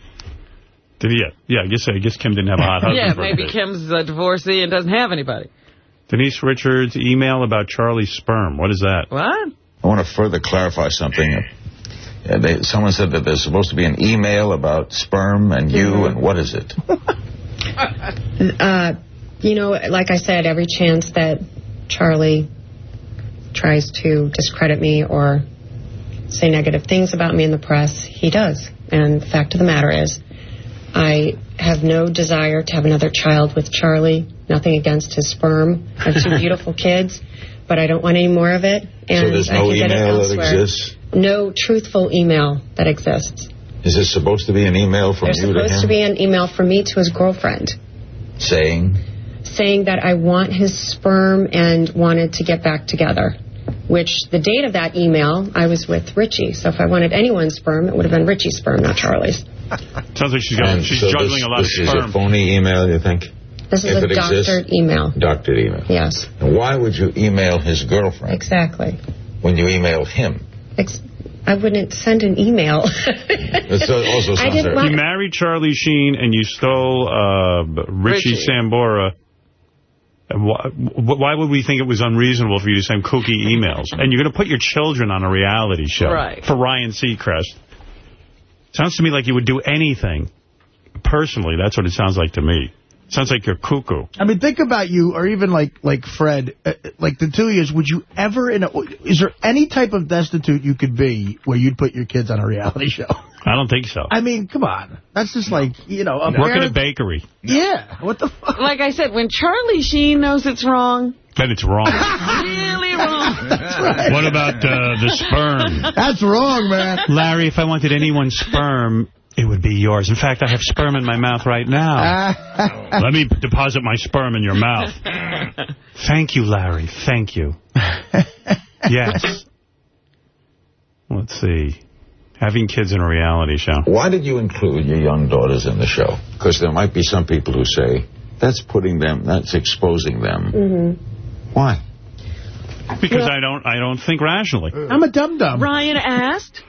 Did he? Yeah, yeah I, guess, I guess Kim didn't have a hot *laughs* husband. yeah, maybe bit. Kim's a divorcee and doesn't have anybody. Denise Richards' email about Charlie's sperm. What is that? What? I want to further clarify something. Uh, they, someone said that there's supposed to be an email about sperm and you, Mhm. and what is it? *laughs* Uh, you know, like I said, every chance that Charlie tries to discredit me or say negative things about me in the press, he does. And the fact of the matter is, I have no desire to have another child with Charlie. Nothing against his sperm. I have two *laughs* beautiful kids, but I don't want any more of it. And so there's I no can get it email that elsewhere. exists? No truthful email that exists. Is this supposed to be an email from There's you to him? supposed to be an email from me to his girlfriend. saying, saying that I want his sperm and wanted to get back together. Which the date of that email, I was with Richie. So if I wanted anyone's sperm, it would have been Richie's sperm, not Charlie's. *laughs* Sounds like she's, got, and she's so juggling this, a lot this of is a phony email, you think? This is If a it exists? doctored email. Doctored email. Yes, And why would you email his girlfriend exactly. when you email him? Ex- I wouldn't send an email. *laughs* It also I sounds didn't You married Charlie Sheen and you stole uh, Richie, Richie. Sambora. Why, why would we think it was unreasonable for you to send kooky emails? And you're going to put your children on a reality show Right. for Ryan Seacrest. Sounds to me like you would do anything. Personally, that's what it sounds like to me. Sounds like you're cuckoo. I mean, think about you, or even like like Fred, uh, like the two you. Would you ever, in a, is there any type of destitute you could be where you'd put your kids on a reality *laughs* show? I don't think so. I mean, come on. That's just like, you know, a Work at a bakery. Yeah. What the fuck? Like I said, when Charlie Sheen knows it's wrong, Then it's wrong. *laughs* really wrong. *laughs* What about uh, the sperm? That's wrong, man. Larry, if I wanted anyone's sperm, it would be yours. In fact, I have sperm in my mouth right now. *laughs* Let me deposit my sperm in your mouth. Thank you, Larry. Thank you. Yes. Let's see. Having kids in a reality show. Why did you include your young daughters in the show? Because there might be some people who say, that's putting them, that's exposing them. hmm Why? Because I don't I don't think rationally. I'm a dum-dum. Ryan asked.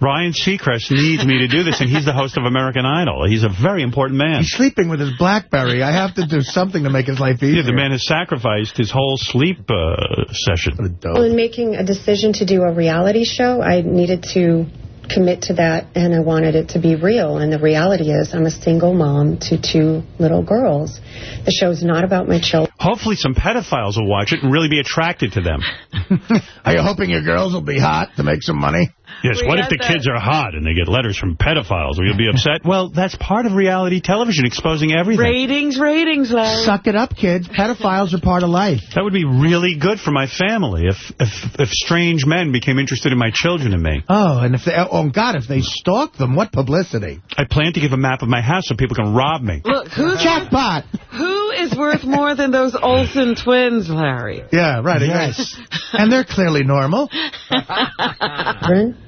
Ryan Seacrest needs me to do this, and he's the host of American Idol. He's a very important man. He's sleeping with his BlackBerry. I have to do something to make his life easier. Yeah, the man has sacrificed his whole sleep uh, session. Well, in making a decision to do a reality show, I needed to commit to that, and I wanted it to be real. And the reality is, I'm a single mom to two little girls. The show's not about my children. Hopefully some pedophiles will watch it and really be attracted to them. *laughs* Are you hoping your girls will be hot to make some money? Yes, We what if the that. kids are hot and they get letters from pedophiles? Will you be upset? *laughs* well, that's part of reality television, exposing everything. Ratings, ratings, Larry. Suck it up, kids. Pedophiles are part of life. That would be really good for my family if, if if strange men became interested in my children and me. Oh, and if they, oh God, if they stalk them, what publicity? I plan to give a map of my house so people can rob me. Look, who's *laughs* Jackpot. who is worth more than those Olsen twins, Larry? Yeah, right. Yes. *laughs* and they're clearly normal.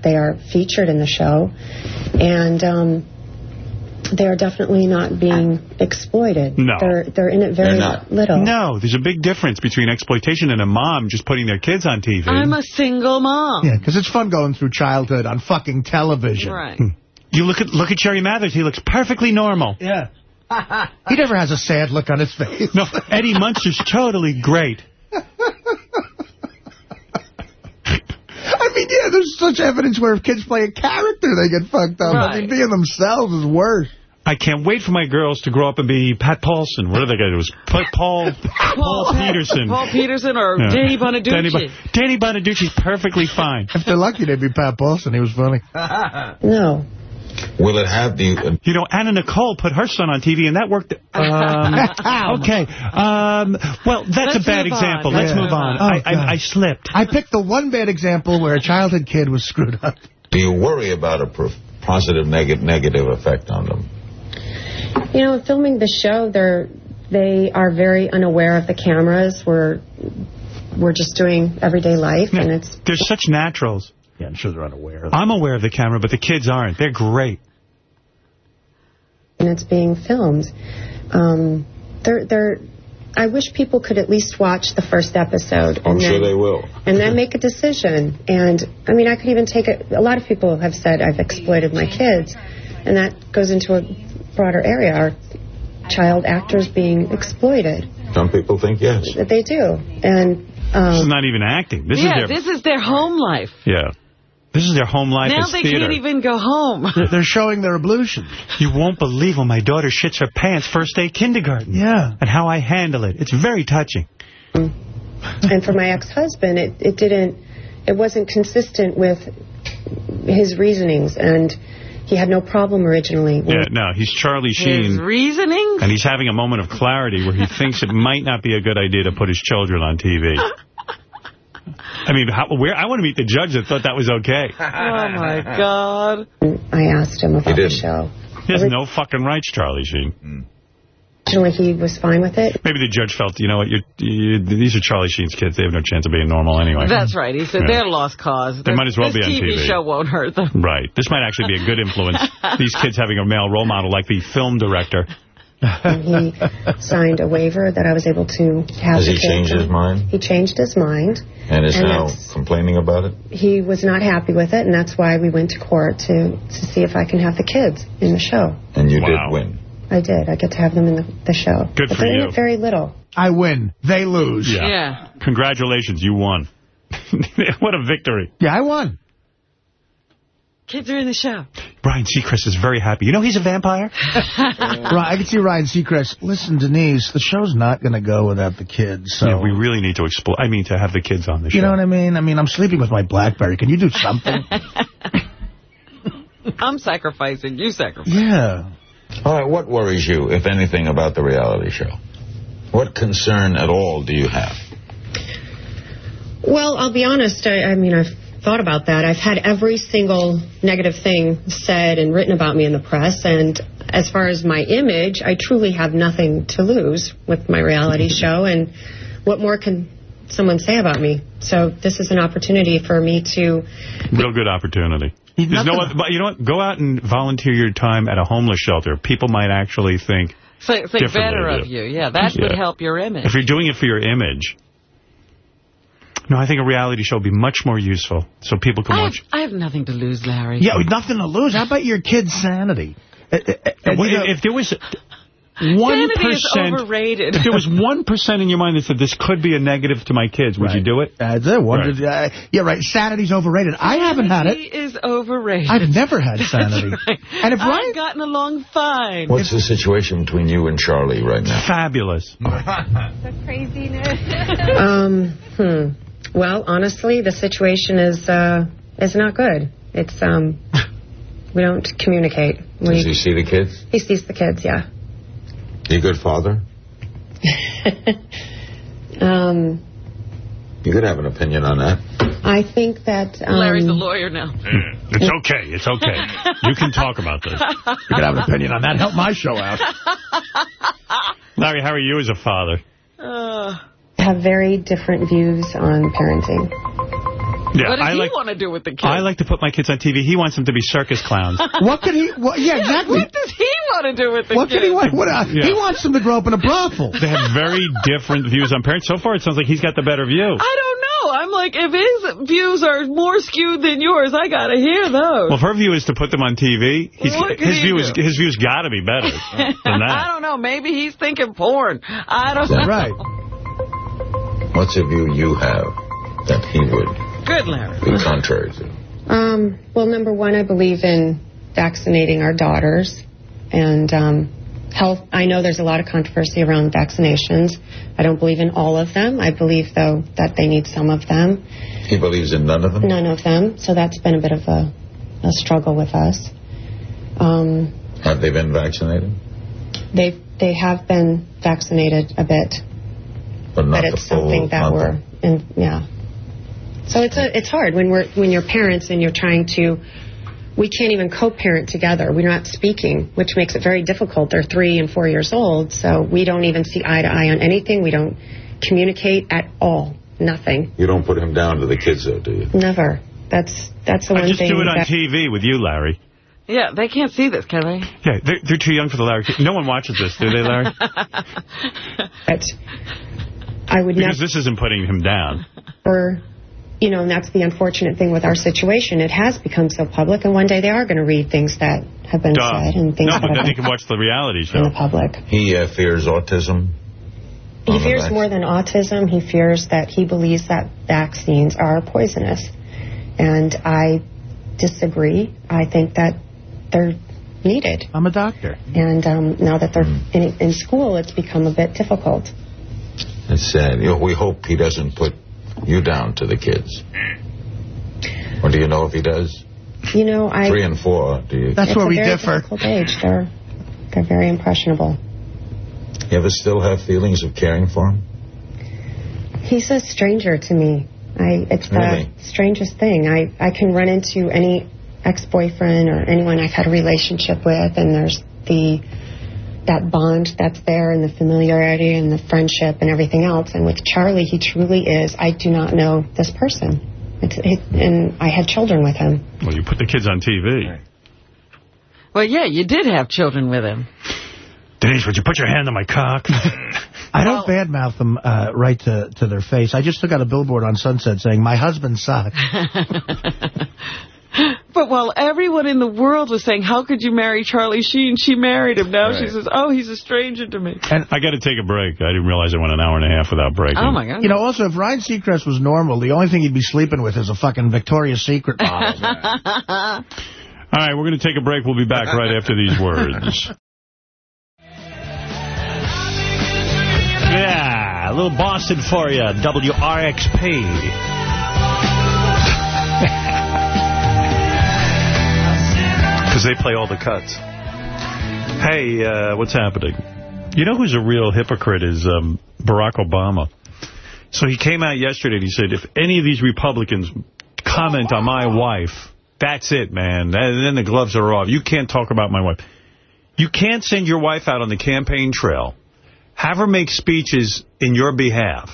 Children. They are featured in the show, and um, they are definitely not being exploited. No. they're they're in it very little. No, there's a big difference between exploitation and a mom just putting their kids on TV. I'm a single mom. Yeah, because it's fun going through childhood on fucking television. Right. You look at look at Jerry Mathers. He looks perfectly normal. Yeah. he never has a sad look on his face. No, Eddie Munster's totally great. *laughs* I mean, yeah, there's such evidence where if kids play a character, they get fucked up. I mean, being themselves is worse. I can't wait for my girls to grow up and be Pat Paulsen. What are they going to do? Is *laughs* Paul, Paul, Paul Petersen. Paul Petersen or Yeah. Danny Bonaduce. Danny, Bo- Danny Bonaduce's perfectly fine. If they're lucky, they'd be Pat Paulsen. He was funny. *laughs* No. Will it have the... You know, Anna Nicole put her son on TV, and that worked. *laughs* Um, okay. Um, well, that's Let's a bad move on. example. Let's Yeah. move on. Oh, I, I, I slipped. I picked the one bad example where a childhood kid was screwed up. Do you worry about a positive, neg- negative effect on them? You know, filming the show, they're they are very unaware of the cameras. We're we're just doing everyday life, and it's They're such naturals. Yeah, I'm sure they're unaware. I'm aware of the camera, but the kids aren't. They're great. and it's being filmed. Um, they're they're. I wish people could at least watch the first episode. I'm and sure then, they will. and then make a decision. And I mean, I could even take it. A lot of people have said I've exploited my kids, and that goes into a broader area. Are child actors being exploited? Some people think yes. That they do, and This is um, not even acting. This yeah, is their this is their home life. yeah. This is their home life now they theater. can't even go home. *laughs* They're showing their ablutions. You won't believe when my daughter shits her pants first day kindergarten. Yeah. And how I handle it. It's very touching. and for my ex-husband, it, it didn't, it wasn't consistent with his reasonings, and he had no problem originally. with- Yeah, no, he's Charlie Sheen. His Sheen. reasoning? And he's having a moment of clarity where he thinks it might not be a good idea to put his children on TV. *laughs* I mean, how, where I want to meet the judge that thought that was okay. *laughs* Oh, my God. I asked him about the show. He has no fucking rights, Charlie Sheen. Hmm. Originally, he was fine with it. Maybe the judge felt, you know what, you you these are Charlie Sheen's kids. They have no chance of being normal anyway. That's right. He said Yeah. they're lost cause. They might as well be on TV TV. show won't hurt them. Right. This might actually be a good influence. *laughs* These kids having a male role model like the film director. And he *laughs* signed a waiver that I was able to have Has the he kids. changed his mind He changed his mind. and is And now complaining about it? He was not happy with it, and that's why we went to court to, to see if I can have the kids in the show. And you Wow. did win. I did. I get to have them in the, the show. Good but for they're in you. very little. I win. They lose. Yeah. Yeah. Congratulations, you won. *laughs* what a victory. Yeah, I won. Kids are in the show. Brian Seacrest is very happy. You know he's a vampire? *laughs* Right, I can see Ryan Seacrest. Listen, Denise, the show's not going to go without the kids. So Yeah, we really need to explore. I mean, to have the kids on the show. You know what I mean? I mean, I'm sleeping with my BlackBerry. Can you do something? *laughs* I'm sacrificing. You sacrifice. yeah. All right, what worries you, if anything, about the reality show? What concern at all do you have? Well, I'll be honest. I, I mean, I've thought about that. I've had every single negative thing said and written about me in the press, and as far as my image, I truly have nothing to lose with my reality show. And what more can someone say about me? So this is an opportunity for me to. Real good opportunity. There's no other, but you know what? Go out and volunteer your time at a homeless shelter. People might actually think, Think, think better of yeah. you. Yeah, that would help your image. if you're doing it for your image, no, I think a reality show would be much more useful so people can I have, watch. I have nothing to lose, Larry. Yeah, nothing to lose. How about your kid's sanity? Uh, uh, uh, Well, you know- if there was one Sanity overrated. if there was one percent in your mind that said this could be a negative to my kids, would you do it? That's it. One, Right. uh, yeah, right. Sanity's overrated. I haven't had it. He it. is overrated. I've never had *laughs* sanity. And if I've Ryan, gotten along fine. What's the situation between you and Charlie right now? Fabulous. *laughs* The craziness. um, hmm. Well, honestly, the situation is uh, is not good. It's um, we don't communicate. Does he We, see the kids? he sees the kids, yeah. You a good father? *laughs* Um, You could have an opinion on that. I think that um, Larry's a lawyer now. It's okay. It's okay. *laughs* You can talk about this. you can have an opinion on that. Help my show out. *laughs* Larry, how are you as a father? Uh, have very different views on parenting. Yeah, what does I he like. want to do with the kids? I like to put my kids on TV. He wants them to be circus clowns. *laughs* What could he? What, yeah, exactly. What does he want to do with the What kids? could he want? What, uh, Yeah. He wants them to grow up in a brothel. They have very different views on parents. So far, it sounds like he's got the better view. I don't know. I'm like, if his views are more skewed than yours, I got to hear those. Well, if her view is to put them on TV, he's, his he view is his view's got to be better than *laughs* that. I don't know. Maybe he's thinking porn. I don't know. Right. *laughs* What's a view you have that he would Good, Larry. be contrary to? Um, well, number one, I believe in vaccinating our daughters. And um, health, I know there's a lot of controversy around vaccinations. I don't believe in all of them. I believe, though, that they need some of them. He believes in none of them? None of them. So that's been a bit of a, a struggle with us. Um, Have they been vaccinated? they they have been vaccinated a bit, But not but the it's full something that we're in. Yeah. So it's a, it's hard when we're when you're parents and you're trying to. We can't even co-parent together. We're not speaking, which makes it very difficult. They're three and four years old, so we don't even see eye to eye on anything. We don't communicate at all. Nothing. You don't put him down to the kids, though, do you? Never. That's that's the I one just do it on TV with you, Larry. Yeah, they can't see this, can they? Yeah, they're, they're too young for the Larry. No one watches this, do they, Larry? *laughs* But I would Because this isn't putting him down. *laughs* or you know, and that's the unfortunate thing with our situation. It has become so public, and one day they are going to read things that have been Duh. said and things No, that but then they can watch the reality show. in the public. He uh, fears autism. He fears more than autism. He fears that he believes that vaccines are poisonous, and I disagree. I think that they're needed. I'm a doctor. And um, now that they're in, in school, it's become a bit difficult. It's sad. You know, we hope he doesn't put you down to the kids. Or do you know if he does? You know, I. Three and four, do you? That's where we differ. it's a very difficult age. They're they're very impressionable. You ever still have feelings of caring for him? He's a stranger to me. I it's the Really? strangest thing. I I can run into any ex-boyfriend or anyone I've had a relationship with, and there's the that bond that's there, and the familiarity, and the friendship, and everything else. And with Charlie, he truly is. I do not know this person. It's, it, and I had children with him. Well, you put the kids on TV. Well, yeah, you did have children with him. Denise, would you put your hand on my cock? *laughs* I don't badmouth them uh, right to, to their face. I just took out a billboard on Sunset saying, my husband sucks. *laughs* But while everyone in the world was saying, how could you marry Charlie Sheen, she married him. Now she says, oh, he's a stranger to me. And I got to take a break. I didn't realize I went an hour and a half without breaking. Oh, my God. You know, also, if Ryan Seacrest was normal, the only thing he'd be sleeping with is a fucking Victoria's Secret model. *laughs* All right, we're going to take a break. We'll be back right after these words. Yeah, a little Boston for you. WRXP. *laughs* Because they play all the cuts. Hey, uh, what's happening? You know who's a real hypocrite is um, Barack Obama. So he came out yesterday and he said, if any of these Republicans comment on my wife, that's it, man. And then the gloves are off. You can't talk about my wife. You can't send your wife out on the campaign trail, have her make speeches in your behalf,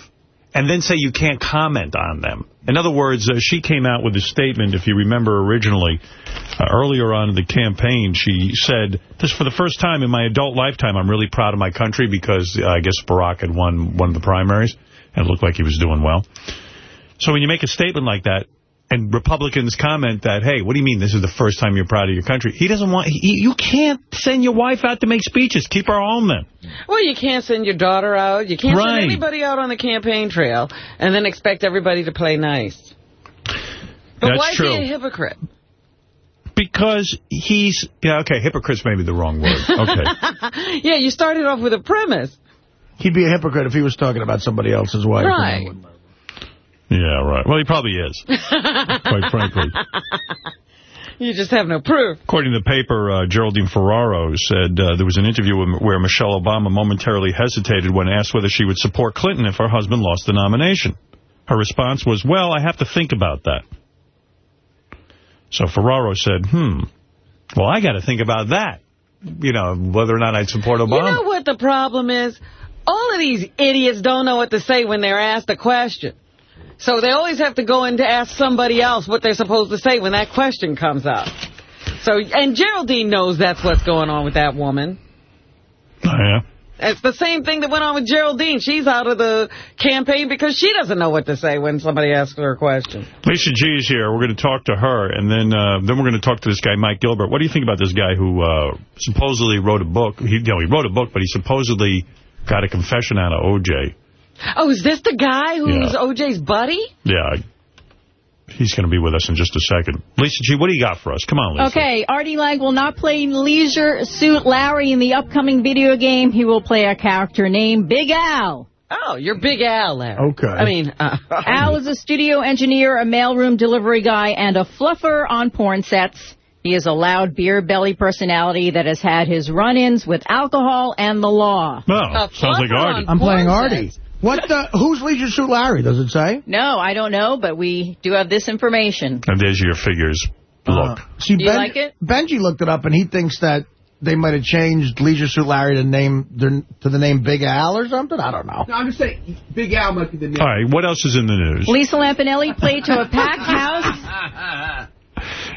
and then say you can't comment on them. In other words, uh, she came out with a statement, if you remember originally, uh, earlier on in the campaign, she said, this for the first time in my adult lifetime, I'm really proud of my country because uh, I guess Barack had won one of the primaries, and it looked like he was doing well. So when you make a statement like that, and Republicans comment that, hey, what do you mean this is the first time you're proud of your country? He doesn't want, he, you can't send your wife out to make speeches. Keep her home then. Well, you can't send your daughter out. You can't Right. send anybody out on the campaign trail and then expect everybody to play nice. But That's why true. is he a hypocrite? Because he's, yeah, okay, hypocrite's maybe the wrong word. Okay. *laughs* yeah, you started off with a premise. He'd be a hypocrite if he was talking about somebody else's wife. Right. Yeah, right. Well, he probably is, *laughs* quite frankly. You just have no proof. According to the paper, uh, Geraldine Ferraro said uh, there was an interview where Michelle Obama momentarily hesitated when asked whether she would support Clinton if her husband lost the nomination. Her response was, well, I have to think about that. So Ferraro said, hmm, well, I got to think about that. You know, whether or not I'd support Obama. You know what the problem is? All of these idiots don't know what to say when they're asked a question. So they always have to go in to ask somebody else what they're supposed to say when that question comes up. So, and Geraldine knows that's what's going on with that woman. Oh, yeah. It's the same thing that went on with Geraldine. She's out of the campaign because she doesn't know what to say when somebody asks her a question. Lisa G is here. We're going to talk to her, and then uh, then we're going to talk to this guy, Mike Gilbert. What do you think about this guy who uh, supposedly wrote a book? He, you know, he wrote a book, but he supposedly got a confession out of O.J. Oh, is this the guy who's Yeah. OJ's buddy? Yeah. He's going to be with us in just a second. Lisa G., what do you got for us? Come on, Lisa. Okay, Artie Lange will not play Leisure Suit Larry in the upcoming video game. He will play a character named Big Al. Oh, you're Big Al, Larry. Okay. I mean, uh, *laughs* Al is a studio engineer, a mailroom delivery guy, and a fluffer on porn sets. He is a loud beer belly personality that has had his run-ins with alcohol and the law. Oh, sounds like Artie. I'm playing Artie. What the? Who's Leisure Suit Larry? Does it say? No, I don't know, but we do have this information. And there's your figures. Uh, Look. See, You like it? Benji looked it up, and he thinks that they might have changed Leisure Suit Larry to name their, to the name Big Al or something. I don't know. No, I'm just saying, Big Al might be the name. All right, what else is in the news? Lisa Lampanelli played to a packed *laughs* house *laughs*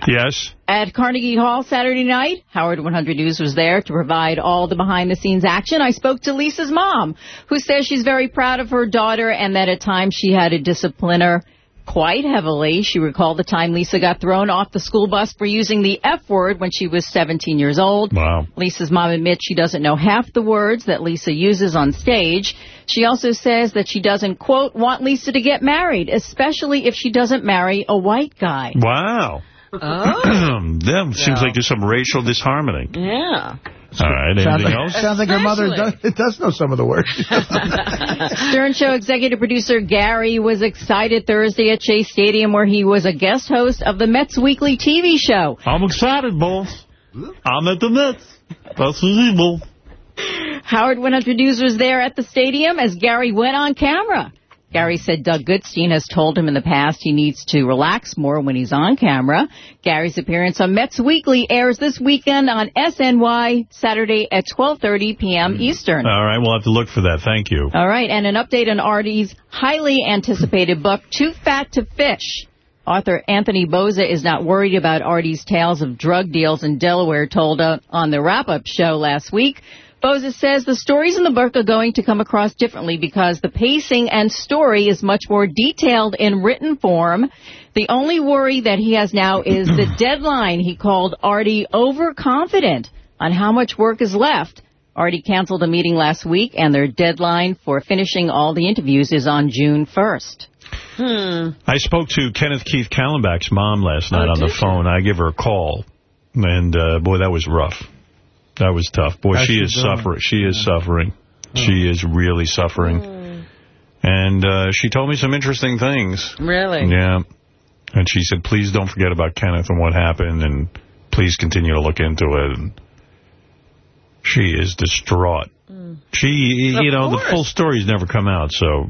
Yes. at Carnegie Hall Saturday night. Howard 100 News was there to provide all the behind-the-scenes action. I spoke to Lisa's mom, who says she's very proud of her daughter and that at times she had to discipline her quite heavily. She recalled the time Lisa got thrown off the school bus for using the F word when she was 17 years old. Wow. Lisa's mom admits she doesn't know half the words that Lisa uses on stage. She also says that she doesn't, quote, want Lisa to get married, especially if she doesn't marry a white guy. Wow. Oh. *clears throat* that seems like there's some racial disharmony. Yeah. All right, Sounds anything like, else? sounds like her mother does, it does know some of the words. *laughs* Stern Show executive producer Gary was excited Thursday at Shea Stadium where he was a guest host of the Mets Weekly TV show. I'm excited, boss. I'm at the Mets. That's evil. Howard 100 News was there at the stadium as Gary went on camera. Gary said Doug Goodstein has told him in the past he needs to relax more when he's on camera. Gary's appearance on Mets Weekly airs this weekend on SNY Saturday at 12:30 p.m. Eastern. All right, we'll have to look for that. Thank you. All right, and an update on Artie's highly anticipated book, Too Fat to Fish. Author Anthony Bozza is not worried about Artie's tales of drug deals in Delaware told uh, on the wrap-up show last week. Bozza says the stories in the book are going to come across differently because the pacing and story is much more detailed in written form. The only worry that he has now is the *clears throat* deadline. He called Artie overconfident on how much work is left. Artie canceled a meeting last week, and their deadline for finishing all the interviews is on June 1st. Hmm. I spoke to Kenneth Keith Kallenbach's mom last night Oh, on the did you? phone. I give her a call, and uh, boy, that was rough. That was tough. Boy, How's she she is suffering. She is suffering. She is really suffering. And uh, she told me some interesting things. Really? Yeah. And she said, please don't forget about Kenneth and what happened, and please continue to look into it. And she is distraught. She, you Of know, the course. full story's never come out, so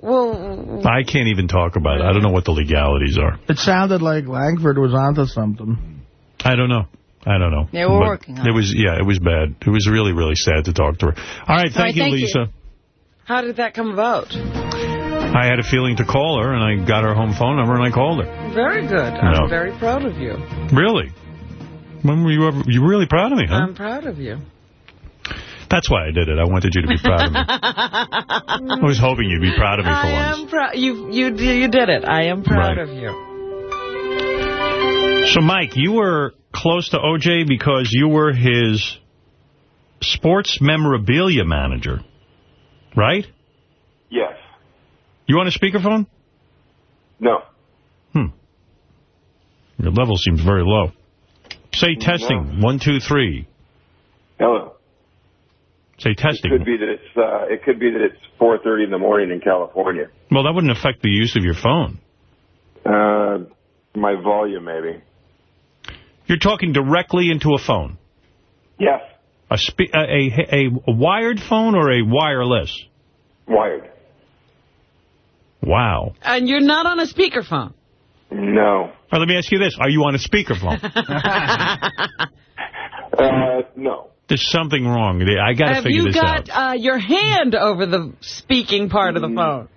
Well, I can't even talk about it. I don't know what the legalities are. It sounded like Langford was onto something. I don't know. I don't know. They were But working on it. was, yeah, it was bad. It was really, really sad to talk to her. All right, thank right, you, thank you. Lisa. how did that come about? I had a feeling to call her, and I got her home phone number, and I called her. Very good. I'm No. very proud of you. Really? When were you ever, you really proud of me, huh? I'm proud of you. That's why I did it. I wanted you to be proud of me. *laughs* I was hoping you'd be proud of me for I once. am proud. You you you did it. I am proud Right. of you. So, Mike, you were close to O.J. because you were his sports memorabilia manager, right? Yes. You on a speakerphone? No. Hmm. Your level seems very low. Say testing. One, two, three. Hello. Say It testing. could be that it's uh, it could be that it's 4:30 in the morning in California. Well, that wouldn't affect the use of your phone. Uh, my volume maybe. You're talking directly into a phone. Yes. A, spe- a, a, a wired phone or a wireless? Wired. Wow. And you're not on a speakerphone. No. All right, let me ask you this. Are you on a speakerphone? *laughs* Uh, no. There's something wrong. I got to figure you this got out. uh, your hand over the speaking part of the phone?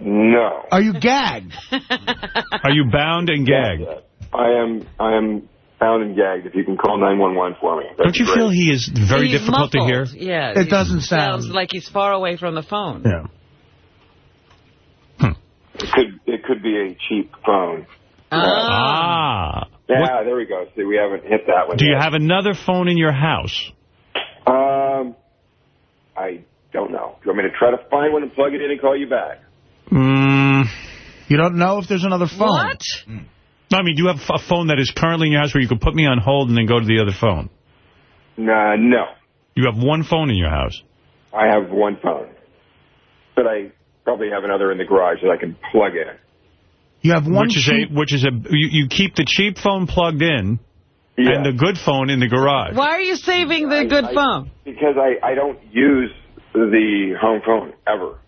No. Are you gagged? *laughs* Are you bound and gagged? I am I am bound and gagged. If you can call 911 for me. That'd Don't you feel he is very He's difficult to hear? Yeah. It he doesn't sounds sound- like he's far away from the phone. Yeah. It could it could be a cheap phone. Ah. Yeah, there we go. See, we haven't hit that one. Do you have another phone in your house? Um, I don't know. Do you want me to try to find one and plug it in and call you back? Mm, You don't know if there's another phone? What? I mean, do you have a phone that is currently in your house where you could put me on hold and then go to the other phone? Nah, no. You have one phone in your house. I have one phone. But I probably have another in the garage that I can plug in. You have one which is cheap- a which is a you, you keep the cheap phone plugged in and the good phone in the garage. Why are you saving the good I- phone? Because I, I don't use the home phone ever.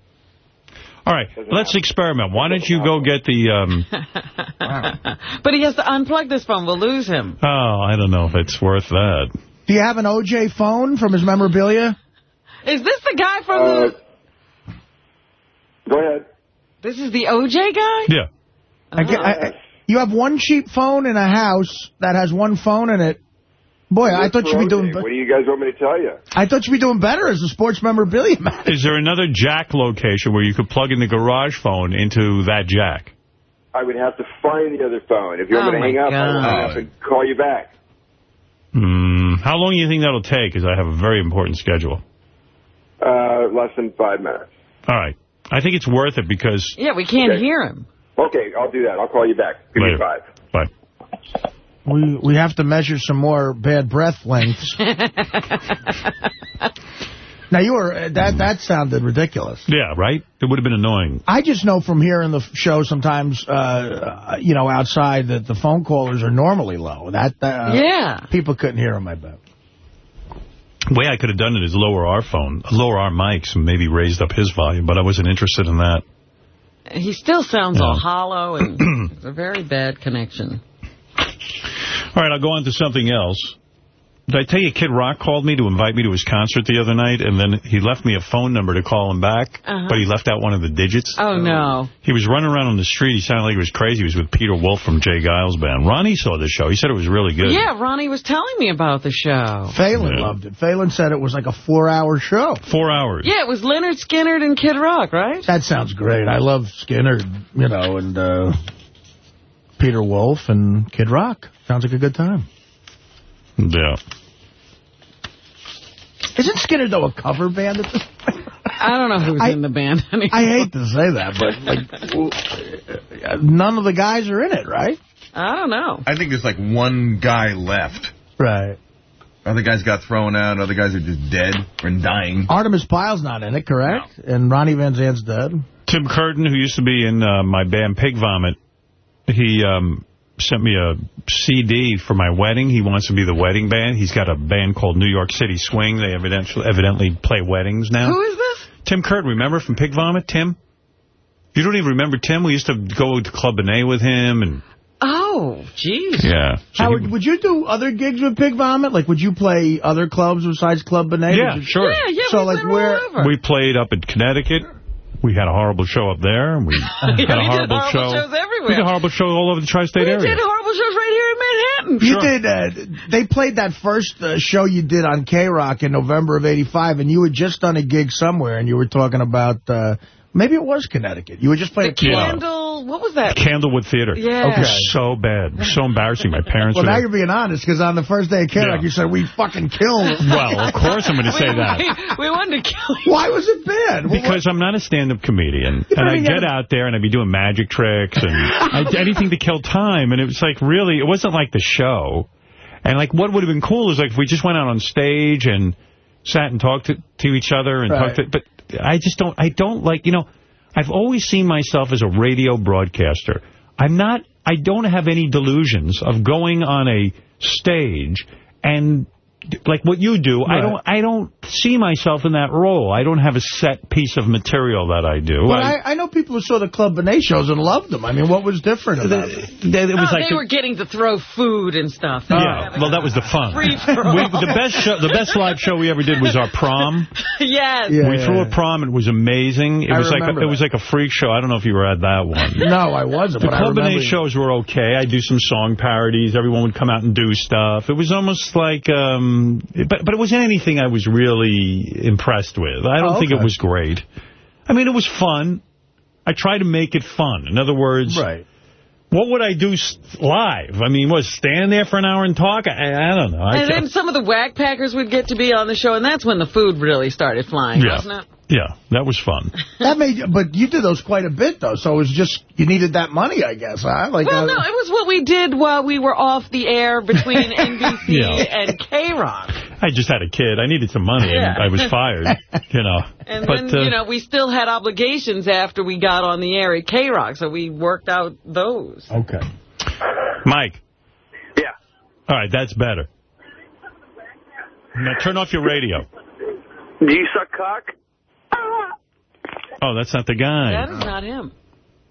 All right, let's experiment. Why don't you go get the um *laughs* But he has to unplug this phone. We'll lose him. Oh, I don't know if it's worth that. Do you have an OJ phone from his memorabilia? Is this the guy from Uh, the... Go ahead. This is the OJ guy? Yeah. I get- I- I- you have one cheap phone in a house that has one phone in it. Boy, I thought you'd be doing. What do you guys want me to tell you? I thought you'd be doing better as a sports memorabilia man. Is there another jack location where you could plug in the garage phone into that jack? I would have to find the other phone. If you're Oh, me to hang up, I God. would have to call you back. Hmm. How long do you think that'll take? Because I have a very important schedule. Uh, less than five minutes. All right. I think it's worth it because... Yeah, we can't Okay. hear him. Okay, I'll do that. I'll call you back. Give me Later. five. Bye. We we have to measure some more bad breath lengths. *laughs* now you were that that sounded ridiculous. Yeah, right? It would have been annoying. I just know from hearing the show sometimes, uh, uh, you know, outside that the phone callers are normally low. That uh, Yeah. people couldn't hear them. I bet. The way I could have done it is lower our phone, lower our mics, and maybe raised up his volume, but I wasn't interested in that. He still sounds all hollow and *clears throat* it's a very bad connection. All right, I'll go on to something else. Did I tell you Kid Rock called me to invite me to his concert the other night, and then he left me a phone number to call him back, Uh-huh. but he left out one of the digits? Oh, no. He was running around on the street. He sounded like he was crazy. He was with Peter Wolf from J. Geils Band. Ronnie saw the show. He said it was really good. Yeah, Ronnie was telling me about the show. Phelan loved it. Phelan said it was like a four-hour show. Four hours. Yeah, it was Lynyrd Skynyrd and Kid Rock, right? That sounds great. I love Skynyrd, you know, and uh, Peter Wolf and Kid Rock. Sounds like a good time. Yeah. Isn't Skynyrd, though, a cover band? At this I don't know who's I- in the band *laughs* anymore. I hate to say that, but like, none of the guys are in it, right? I don't know. I think there's like one guy left. Right. Other guys got thrown out. Other guys are just dead or dying. Artimus Pyle's not in it, correct? And Ronnie Van Zant's dead. Tim Curtin, who used to be in uh, my band Pig Vomit, he um, sent me a CD for my wedding. He wants to be the wedding band. He's got a band called New York City Swing. They evidently, evidently play weddings now. Who is this? Tim Curtin, remember from Pig Vomit, Tim? You don't even remember Tim? We used to go to Club Bene with him. and Oh, jeez. Yeah. So Howard, he- would you do other gigs with Pig Vomit? Like, would you play other clubs besides Club Bene? Yeah, sure. Yeah, yeah, So, we like, where- we played up in Connecticut. We had a horrible show up there. and We *laughs* had we a did horrible horrible show. shows everywhere. We did a horrible shows all over the tri-state area. We did horrible shows right here in Manhattan. You did. Uh, they played that first uh, show you did on K Rock in November of '85, and you had just done a gig somewhere, and you were talking about uh, maybe it was Connecticut. You were just playing. The Candle, what was that? Candlewood Theater. Yeah. It was so bad. It was so embarrassing. My parents Well, were now there. you're being honest, because on the first day of K Yeah. you said we fucking killed. *laughs* Well, of course I'm going to say that. We, we wanted to kill you. Why was it bad? Well, Because I'm not a stand-up comedian, and I probably get out there and I'd be doing magic tricks and I, anything to kill time, and it was like really, it wasn't like the show. And like, what would have been cool is like if we just went out on stage and sat and talked to, to each other and Right. talked to, but I just don't, I don't like, you know, I've always seen myself as a radio broadcaster. I'm not, I don't have any delusions of going on a stage and like what you do, I don't I don't see myself in that role. I don't have a set piece of material that I do. But I- I, I know people who saw the Club Bene shows and loved them. I mean, what was different about it? it was oh, like they the- were getting to throw food and stuff. yeah, well, that was the fun. Free for all. We, the best show, the best live show we ever did was our prom. *laughs* yes. Yeah, we yeah, threw yeah. a prom. It was amazing. It I was like a, it was like a freak show. I don't know if you were at that one. *laughs* No, I wasn't. The but Club remember Bene shows were okay. I do some song parodies. Everyone would come out and do stuff. It was almost like, um, but but it wasn't anything I was really impressed with. I don't Oh, think it was great. I mean, it was fun. I try to make it fun. In other words, Right. What would I do live? I mean, was stand there for an hour and talk? I, I don't know. I And then some of the whack packers would get to be on the show, and that's when the food really started flying, Yeah. wasn't it? yeah, that was fun. *laughs* That made, but you did those quite a bit though, so it was just you needed that money, I guess. Huh? Like, well, uh, no, it was what we did while we were off the air between *laughs* NBC Yeah. and K-Rock. I just had a kid. I needed some money, Yeah. and I was fired. *laughs* You know. And but, then, uh, you know, we still had obligations after we got on the air at K-Rock, so we worked out those. Okay. Mike. Yeah. All right, that's better. Now turn off your radio. Do you suck cock? Oh, that's not the guy. That is not him.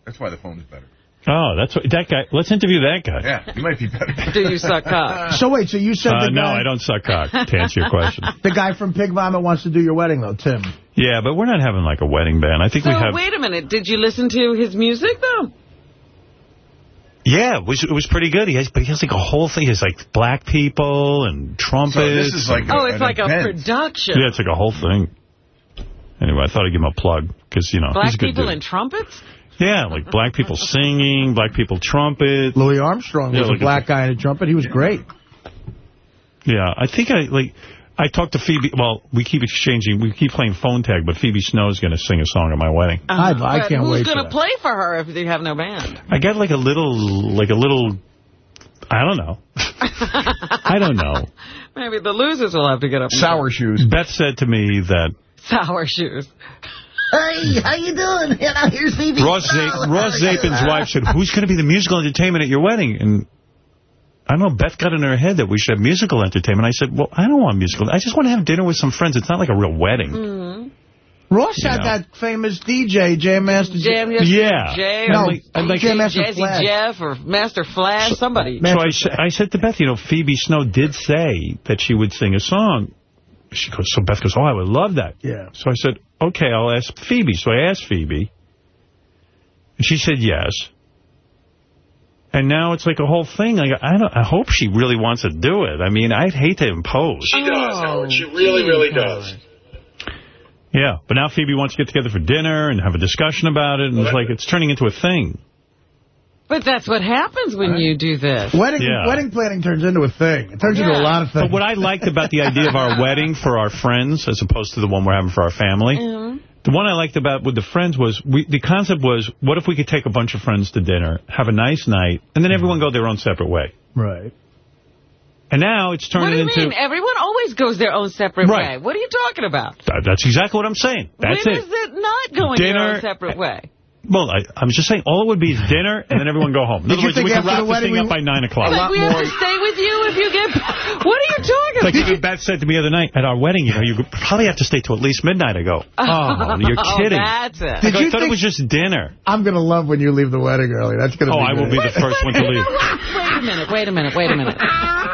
That's why the phone is better. Oh, that's what, that guy. Let's interview that guy. Yeah, you might be better. *laughs* Do you suck cock? *laughs* So wait, so you said Uh, the no, I don't suck cock, to answer your question. *laughs* the guy from Pig Vomit wants to do your wedding though, Tim. Yeah, but we're not having like a wedding band. I think So we have... wait a minute. Did you listen to his music, though? Yeah, it was, it was pretty good. He has, but he has like a whole thing. He has like black people and trumpets. So this is like Oh, it's like a production. Yeah, it's like a whole thing. Anyway, I thought I'd give him a plug because, you know, Black he's a good people dude. and trumpets? Yeah, like black people singing, black people trumpet. Louis Armstrong Yeah, was like a black guy in a trumpet. He was great. Yeah, I think I, like, I talked to Phoebe. Well, we keep exchanging, we keep playing phone tag, but Phoebe Snow's going to sing a song at my wedding. I, I But can't who's wait going to play for her if they have no band? I got like a little, like a little, I don't know. *laughs* I don't know. Maybe the losers will have to get up. Sour shoes. Beth said to me that. Sour shoes. Hey, how you doing? You know, here's Phoebe. Ross, Za- Ross Zapin's wife said, who's going to be the musical entertainment at your wedding? And I don't know, Beth got in her head that we should have musical entertainment. I said, well, I don't want musical. I just want to have dinner with some friends. It's not like a real wedding. Mm-hmm. Ross You had know. that famous DJ, Jam Master. Jam Yes Yeah. Jay No, or like- like- Jam Master Jazzy Flash. Jeff or Master Flash, somebody. So I, I said to Beth, you know, Phoebe Snow did say that she would sing a song. She goes, so Beth goes, oh, I would love that. Yeah. So I said, okay, I'll ask Phoebe. So I asked Phoebe. And she said yes. And now it's like a whole thing. Like, I don't. I hope she really wants to do it. I mean, I'd hate to impose. She does, oh, Howard. She really, really does. Yeah, but now Phoebe wants to get together for dinner and have a discussion about it. And it's like, it's turning into a thing. But that's what happens when you do this. Wedding Yeah. wedding planning turns into a thing. It turns into a lot of things. But what I liked about the idea of our *laughs* wedding for our friends, as opposed to the one we're having for our family, Mhm. the one I liked about with the friends was, we, the concept was, what if we could take a bunch of friends to dinner, have a nice night, and then everyone go their own separate way? Right. And now it's What do turning you into... mean? Everyone always goes their own separate Right. way. What are you talking about? That- That's exactly what I'm saying. That's when it. is it not going their Dinner- own separate way? Well, I, I'm just saying, all it would be is dinner, and then everyone go home. In Did other you words, think we could after wrap the this wedding thing up by 9 o'clock. Like we have to stay with you if you get... What are you talking Like about? even Beth said to me the other night, at our wedding, you know, you probably have to stay till at least midnight. I go, *laughs* oh, oh, you're Oh, kidding. that's it. I, Did go, I you thought think- it was just dinner. I'm going to love when you leave the wedding early. That's going to Oh, be Oh, I will be the first one to leave. Wait a minute, wait a minute, wait a minute.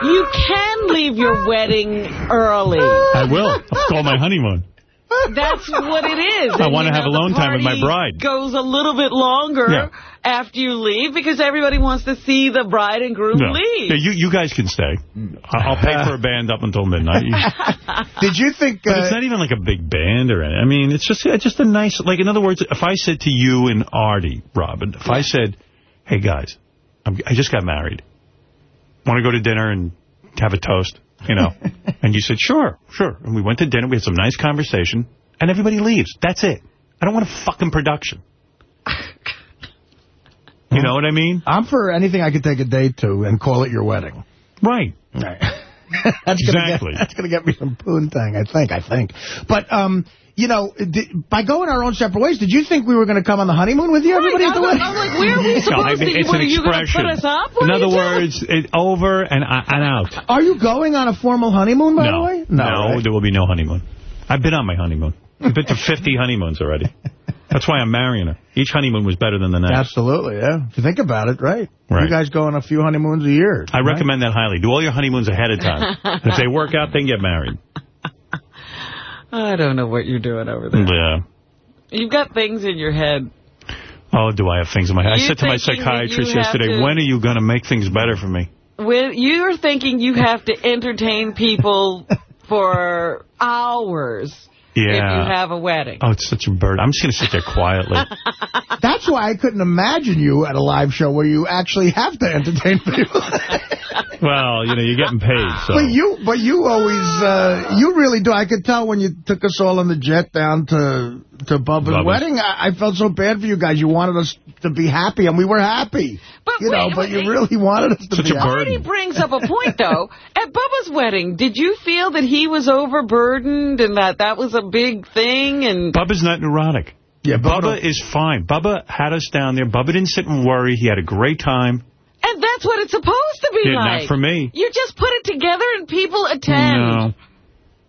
You can leave your wedding early. I will. I'll call my honeymoon. That's what it is. I And, wanna have know, alone time with my bride. goes a little bit longer Yeah. after you leave because everybody wants to see the bride and groom No. leave. Yeah, you, you guys can stay. I- I'll pay for a *laughs* band up until midnight. *laughs* Did you think... But Uh, it's not even like a big band or anything. I mean, it's just it's just a nice, like, in other words, if I said to you and Artie, Robin, if I said, hey, guys, I'm, I just got married. Want to go to dinner and have a toast, you know? and you said, sure, sure. And we went to dinner. We had some nice conversation. And everybody leaves. That's it. I don't want a fucking production. You know what I mean? I'm for anything I could take a date to and call it your wedding. Right. Right. *laughs* that's gonna Exactly. Get, that's going to get me some poontang, I think, I think. But, um, you know, did, by going our own separate ways, did you think we were going to come on the honeymoon with you, everybody at the I'm wedding? I'm like, where are we *laughs* No, supposed I mean, to? it's What, are you going to put us up? What In other words, it, over and, I- and out. Are you going on a formal honeymoon, by no, the way? No, right? there will be no honeymoon. I've been on my honeymoon. I've been to 50 *laughs* honeymoons already. That's why I'm marrying her. Each honeymoon was better than the next. Absolutely, yeah. If you think about it, right? Right. You guys go on a few honeymoons a year. I recommend that highly. Do all your honeymoons ahead of time. *laughs* if they work out, then get married. I don't know what you're doing over there. Yeah. You've got things in your head. Oh, do I have things in my head? I said to my psychiatrist yesterday, when are you going to make things better for me? When you're thinking you have to entertain people *laughs* for hours if Yeah. you have a wedding. Oh, it's such a burden. I'm just going to sit there quietly. *laughs* That's why I couldn't imagine you at a live show where you actually have to entertain people. *laughs* well, you know, you're getting paid, so. But you, but you always, uh, you really do. I could tell when you took us all on the jet down to to Bubba's Bubba's. wedding. I, I felt so bad for you guys. You wanted us to be happy, and we were happy. But you know, wait, but you really wanted us to Such be a happy. burden. He brings up a point, though. At Bubba's wedding, did you feel that he was overburdened and that that was a big thing? And Bubba's not neurotic. Yeah, Bubba is fine. Bubba had us down there. Bubba didn't sit and worry. He had a great time. and that's what it's supposed to be Yeah, not like. for me. You just put it together and people attend. No.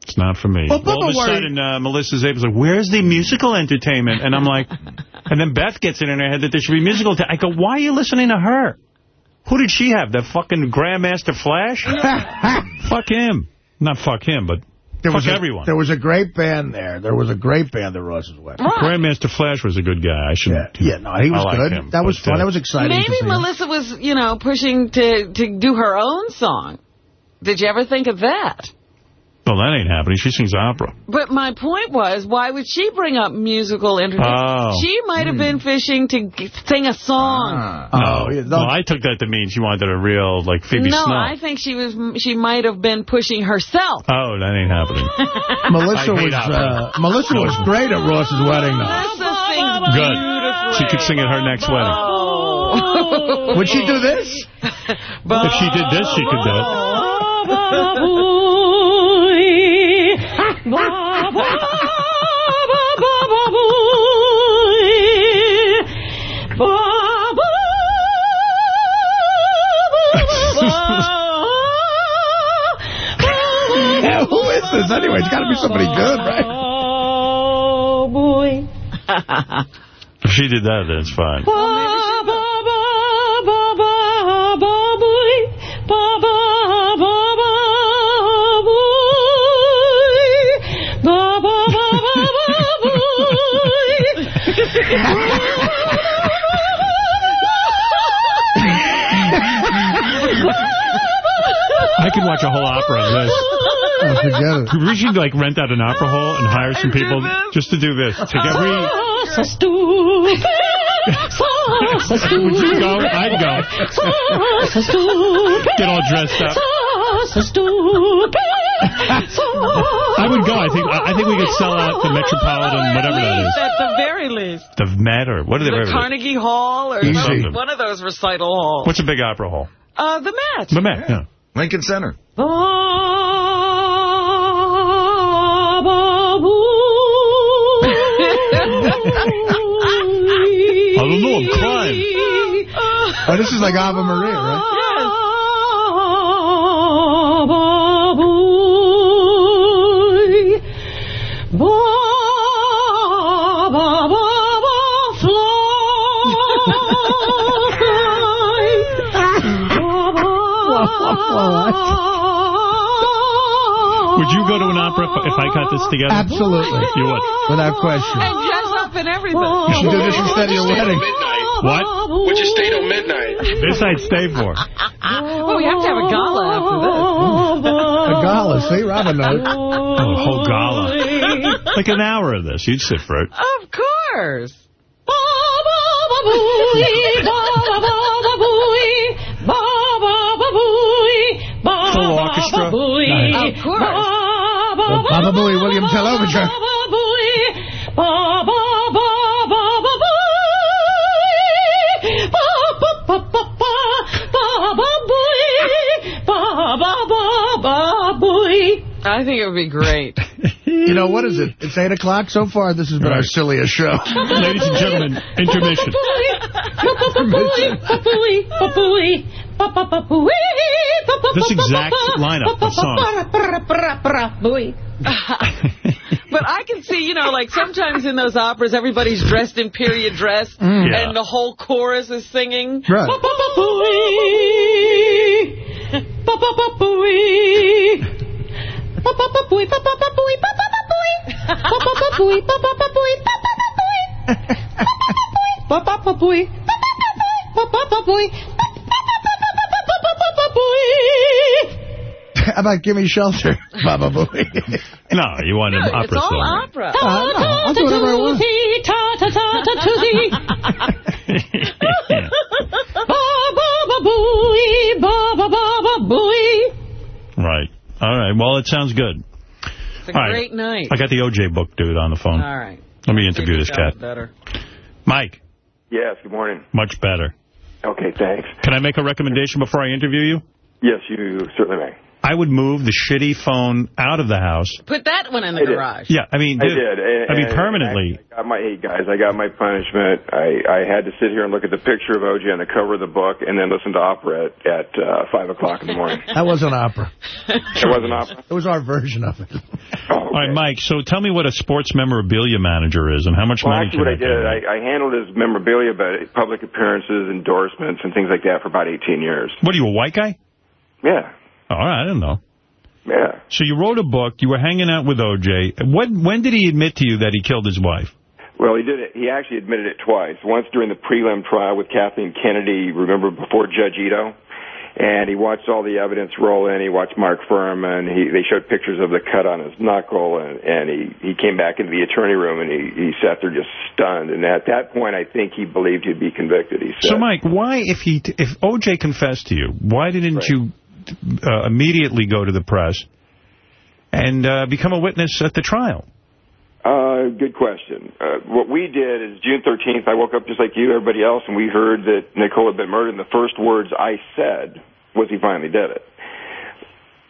It's not for me. Well, Bubba All of a worried- sudden, uh, Melissa Zabel's like, where's the musical entertainment? And I'm like, *laughs* and then Beth gets it in her head that there should be musical. I go, why are you listening to her? Who did she have? That fucking Grandmaster Flash? *laughs* fuck him. Not fuck him, but There fuck was a, everyone. There was a great band there. There was a great band at Ross's wedding. Grandmaster Flash was a good guy. I should. Yeah, yeah, no, he was I like good. him, that was fun. uh, that was exciting. Maybe see him. Melissa was, you know, pushing to, to do her own song. Did you ever think of that? Well, that ain't happening. She sings opera. But my point was, why would she bring up musical entertainment? Oh. She might have been fishing to g- sing a song. no. well, I took that to mean she wanted a real, like, Phoebe no, Snow. I think she was. She might have been pushing herself. Oh, that ain't happening. *laughs* Melissa I hate was opera. uh, Melissa was great at Ross's wedding, though. Melissa sings Good. She could sing at her next wedding. Would she do this? If she did this, she could do it. Yeah, who is this anyway? It's got to be somebody good, right? Oh, boy. If she did that, then it's fine. I could watch a whole opera of this. Oh, forget it. We should, like, rent out an opera hall and hire some people just to do this. *laughs* Take every... So stupid. So, so stupid. Would you go? I'd go. So, so stupid. Get all dressed up. So, so stupid. So, *laughs* I would go. I think I I think we could sell out the Metropolitan, whatever that is. At the very least. The Met or what are they? The whatever it is. Carnegie Hall or Easy. some- one of those recital halls. What's a big opera hall? Uh, the Met. The Met, yeah. Lincoln Center. I don't know. I'm crying. Oh, this is like Ave Maria, right? Would you go to an opera if, if I got this together? Absolutely. You would. Without question. And dress up and everything. You should do this instead of your wedding. What? Would you stay till midnight? This I'd stay for. well, we have to have a gala after this. A gala, see? Robin knows. Oh, a whole gala. like an hour of this. You'd sit for it. Of course. *laughs* orchestra. Of course. Well, Baba Booey, William Tell Overture. I think it would be great. You know, what is it? It's 8 o'clock so far. This has been our silliest show. *laughs* Ladies and gentlemen, intermission. This exact lineup of songs. But I can see, you know, like sometimes in those operas, everybody's dressed in period dress, Mm. Yeah. and the whole chorus is singing. Right. How about Gimme Shelter, Baba Booey? No, you want an No, opera it's all song. opera. Uh, no, I'll do whatever I want. *laughs* Right. All right. Well, it sounds good. It's a All right. great night. I got the OJ book dude on the phone. All right. Let me interview this cat. Better. Mike, Yes, good morning. much better. Okay, thanks. Can I make a recommendation before I interview you? Yes, you certainly may. I would move the shitty phone out of the house. Put that one in the I did. garage. Yeah, I mean, I did. And, I mean, permanently. I got my, hey guys, I got my punishment. I, I had to sit here and look at the picture of OJ on the cover of the book and then listen to opera at, at uh, 5 o'clock in the morning. *laughs* That wasn't opera. it wasn't opera? It was our version of it. *laughs* All right, Mike, so tell me what a sports memorabilia manager is and how much Well, money actually, what I did, I, I handled his memorabilia, but public appearances, endorsements, and things like that for about 18 years. What are you, a white guy? Yeah. All right, I didn't know. Yeah. So you wrote a book. You were hanging out with O.J. When, when did he admit to you that he killed his wife? Well, he did it. He actually admitted it twice. Once during the prelim trial with Kathleen Kennedy, remember before Judge Ito, and he watched all the evidence roll in. He watched Mark Fuhrman. He they showed pictures of the cut on his knuckle, and and he he came back into the attorney room and he he sat there just stunned. And at that point, I think he believed he'd be convicted. He said. So, Mike, why, if he, if O.J. confessed to you, why didn't you uh, immediately go to the press and uh, become a witness at the trial? Uh, good question. Uh, what we did is June 13th, I woke up just like you, everybody else, and we heard that Nicole had been murdered, and the first words I said was he finally did it.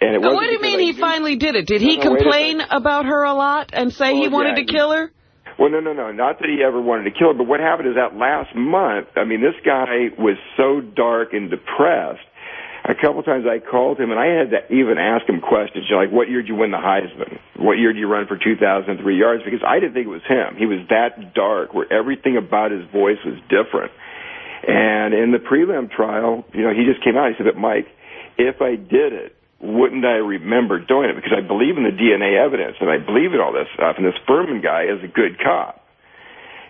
And it wasn't what do you mean I he knew- finally did it? Did he No, no, wait a complain about her a lot and say he wanted yeah, to kill her? Well, no, no, no. Not that he ever wanted to kill her, but what happened is that last month, I mean, this guy was so dark and depressed. A couple times I called him, and I had to even ask him questions, like, what year did you win the Heisman? What year did you run for 2,003 yards? Because I didn't think it was him. He was that dark, where everything about his voice was different. And in the prelim trial, you know, he just came out. He said, but Mike, if I did it, wouldn't I remember doing it? Because I believe in the DNA evidence and I believe in all this stuff. And this Fuhrman guy is a good cop.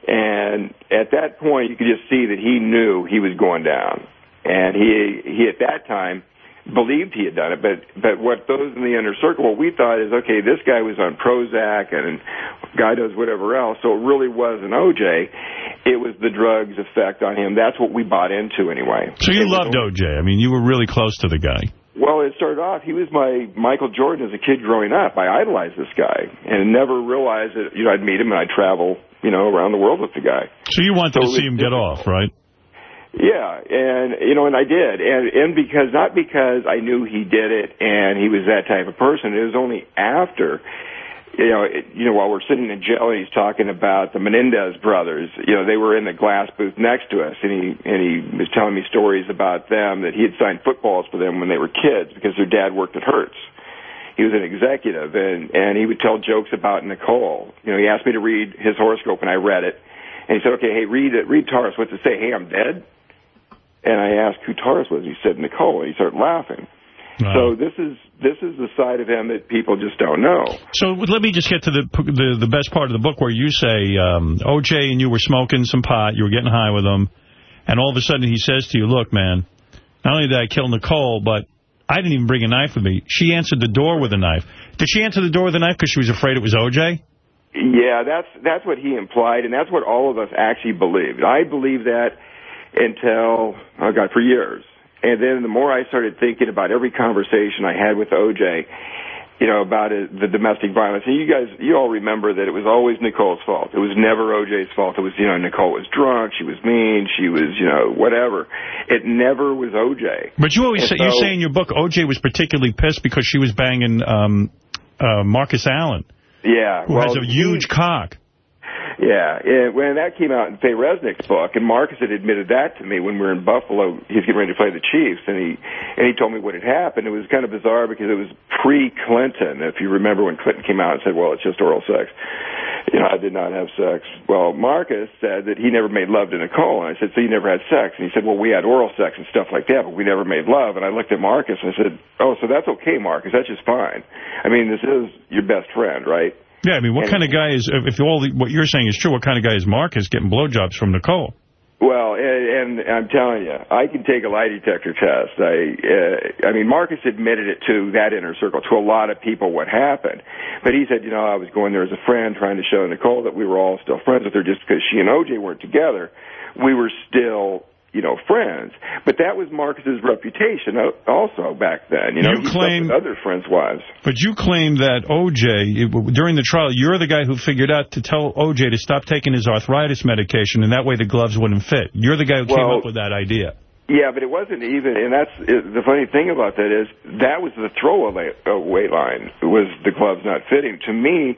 And at that point, you could just see that he knew he was going down. And he, he at that time believed he had done it. But, but what those in the inner circle, what we thought is, okay, this guy was on Prozac and guy does whatever else. So it really wasn't OJ. It was the drugs effect on him. That's what we bought into anyway. So you loved O.J. I mean, you were really close to the guy. Well, it started off, he was my Michael Jordan as a kid growing up. I idolized this guy and never realized that, you know, I'd meet him and I'd travel, you know, around the world with the guy. So you wanted So to see him get off, right? Yeah, and, you know, and I did. And, and because, not because I knew he did it and he was that type of person, it was only after you know, it, you know, while we're sitting in jail, and he's talking about the Menendez brothers. You know, they were in the glass booth next to us, and he and he was telling me stories about them that he had signed footballs for them when they were kids because their dad worked at Hertz. He was an executive, and and he would tell jokes about Nicole. You know, he asked me to read his horoscope, and I read it, and he said, "Okay, hey, read it, read Taurus. What's it say? Hey, I'm dead." And I asked who Taurus was. He said Nicole. And he started laughing. So this is this is the side of him that people just don't know. So let me just get to the the, the best part of the book where you say um, O.J. and you were smoking some pot, you were getting high with him, and all of a sudden he says to you, look, man, not only did I kill Nicole, but I didn't even bring a knife with me. She answered the door with a knife. Did she answer the door with a knife because she was afraid it was O.J.? Yeah, that's that's what he implied, and that's what all of us actually believed. I believe that until oh god, for years. And then the more I started thinking about every conversation I had with OJ, you know, about it, the domestic violence. And you guys, you all remember that it was always Nicole's fault. It was never OJ's fault. It was, you know, Nicole was drunk, she was mean, she was, you know, whatever. It never was OJ. But you always say, you say in your book O.J. was particularly pissed because she was banging um, uh, Marcus Allen, Yeah. who well, has a huge cock. Yeah, and when that came out in Faye Resnick's book, and Marcus had admitted that to me when we were in Buffalo. He was getting ready to play the Chiefs, and he and he told me what had happened. It was kind of bizarre because it was pre-Clinton. If you remember when Clinton came out and said, "Well, it's just oral sex," you know, I did not have sex. Well, Marcus said that he never made love to Nicole, and I said, "So you never had sex?" And he said, "Well, we had oral sex and stuff like that, but we never made love." And I looked at Marcus and I said, "Oh, so that's okay, Marcus. That's just fine. I mean, this is your best friend, right?" Yeah, I mean, what And- kind of guy is, if if all the, what you're saying is true, what kind of guy is Marcus getting blowjobs from Nicole? Well, and, and I'm telling you, I can take a lie detector test. I, uh, I mean, Marcus admitted it to that inner circle, to a lot of people what happened. But he said, you know, I was going there as a friend trying to show Nicole that we were all still friends with her just because she and OJ weren't together. We were still, you know, friends. But that was Marcus's reputation uh, also back then. You know, You claim- other friends' wives. But you claim that O.J., it- during the trial, you're the guy who figured out to tell O.J. to stop taking his arthritis medication, and that way the gloves wouldn't fit. You're the guy who came up with that idea. Yeah, but it wasn't even, and that's the funny thing about that is that was the throwaway uh, line was the gloves not fitting. To me,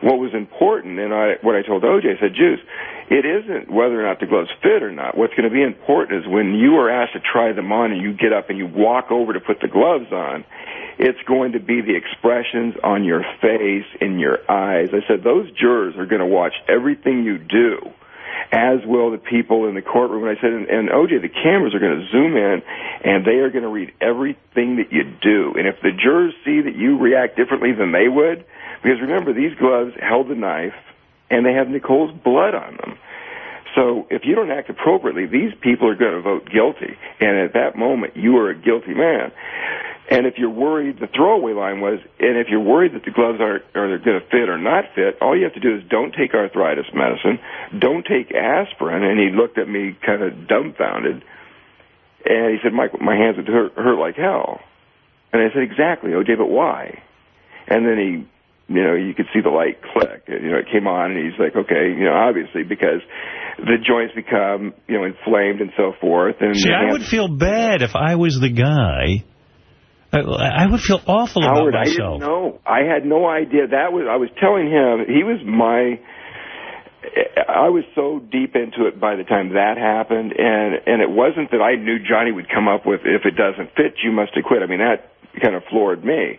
what was important, and I what I told OJ, I said, Juice, it isn't whether or not the gloves fit or not. What's going to be important is when you are asked to try them on and you get up and you walk over to put the gloves on, it's going to be the expressions on your face, in your eyes. I said those jurors are going to watch everything you do as will the people in the courtroom. And I said, and, and OJ, the cameras are going to zoom in, and they are going to read everything that you do. And if the jurors see that you react differently than they would, because remember, these gloves held the knife, and they have Nicole's blood on them. So if you don't act appropriately, these people are going to vote guilty. And at that moment, you are a guilty man. And if you're worried, the throwaway line was, and if you're worried that the gloves aren't are going to fit or not fit, all you have to do is don't take arthritis medicine, don't take aspirin. And he looked at me kind of dumbfounded, and he said, "Mike, my hands would hurt, hurt like hell." And I said, "Exactly, OJ, but why?" And then he, you know, you could see the light click. You know, it came on, and he's like, "Okay, you know, obviously because the joints become, you know, inflamed and so forth." And See, I would feel bad if I was the guy. I, I would feel awful Howard, about I didn't know. I had no idea. That was I was telling him he was my. I was so deep into it by the time that happened, and and it wasn't that I knew Johnny would come up with if it doesn't fit, you must have quit. I mean that kind of floored me.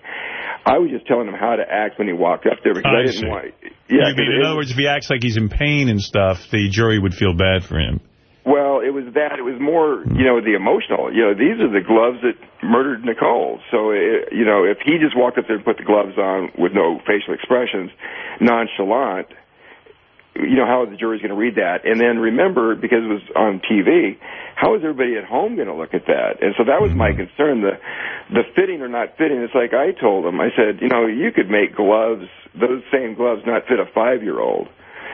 I was just telling him how to act when he walked up there because I, I didn't see. want. Yeah, You mean, in other words, if he acts like he's in pain and stuff, the jury would feel bad for him. Well, it was that. It was more, you know, the emotional. You know, these are the gloves that murdered Nicole. So, it, you know, if he just walked up there and put the gloves on with no facial expressions, nonchalant, you know, how is the jury's going to read that? And then remember, because it was on TV, how is everybody at home going to look at that? And so that was my concern. The the fitting or not fitting. It's like I told him. I said, you know, you could make gloves, those same gloves, not fit a five year old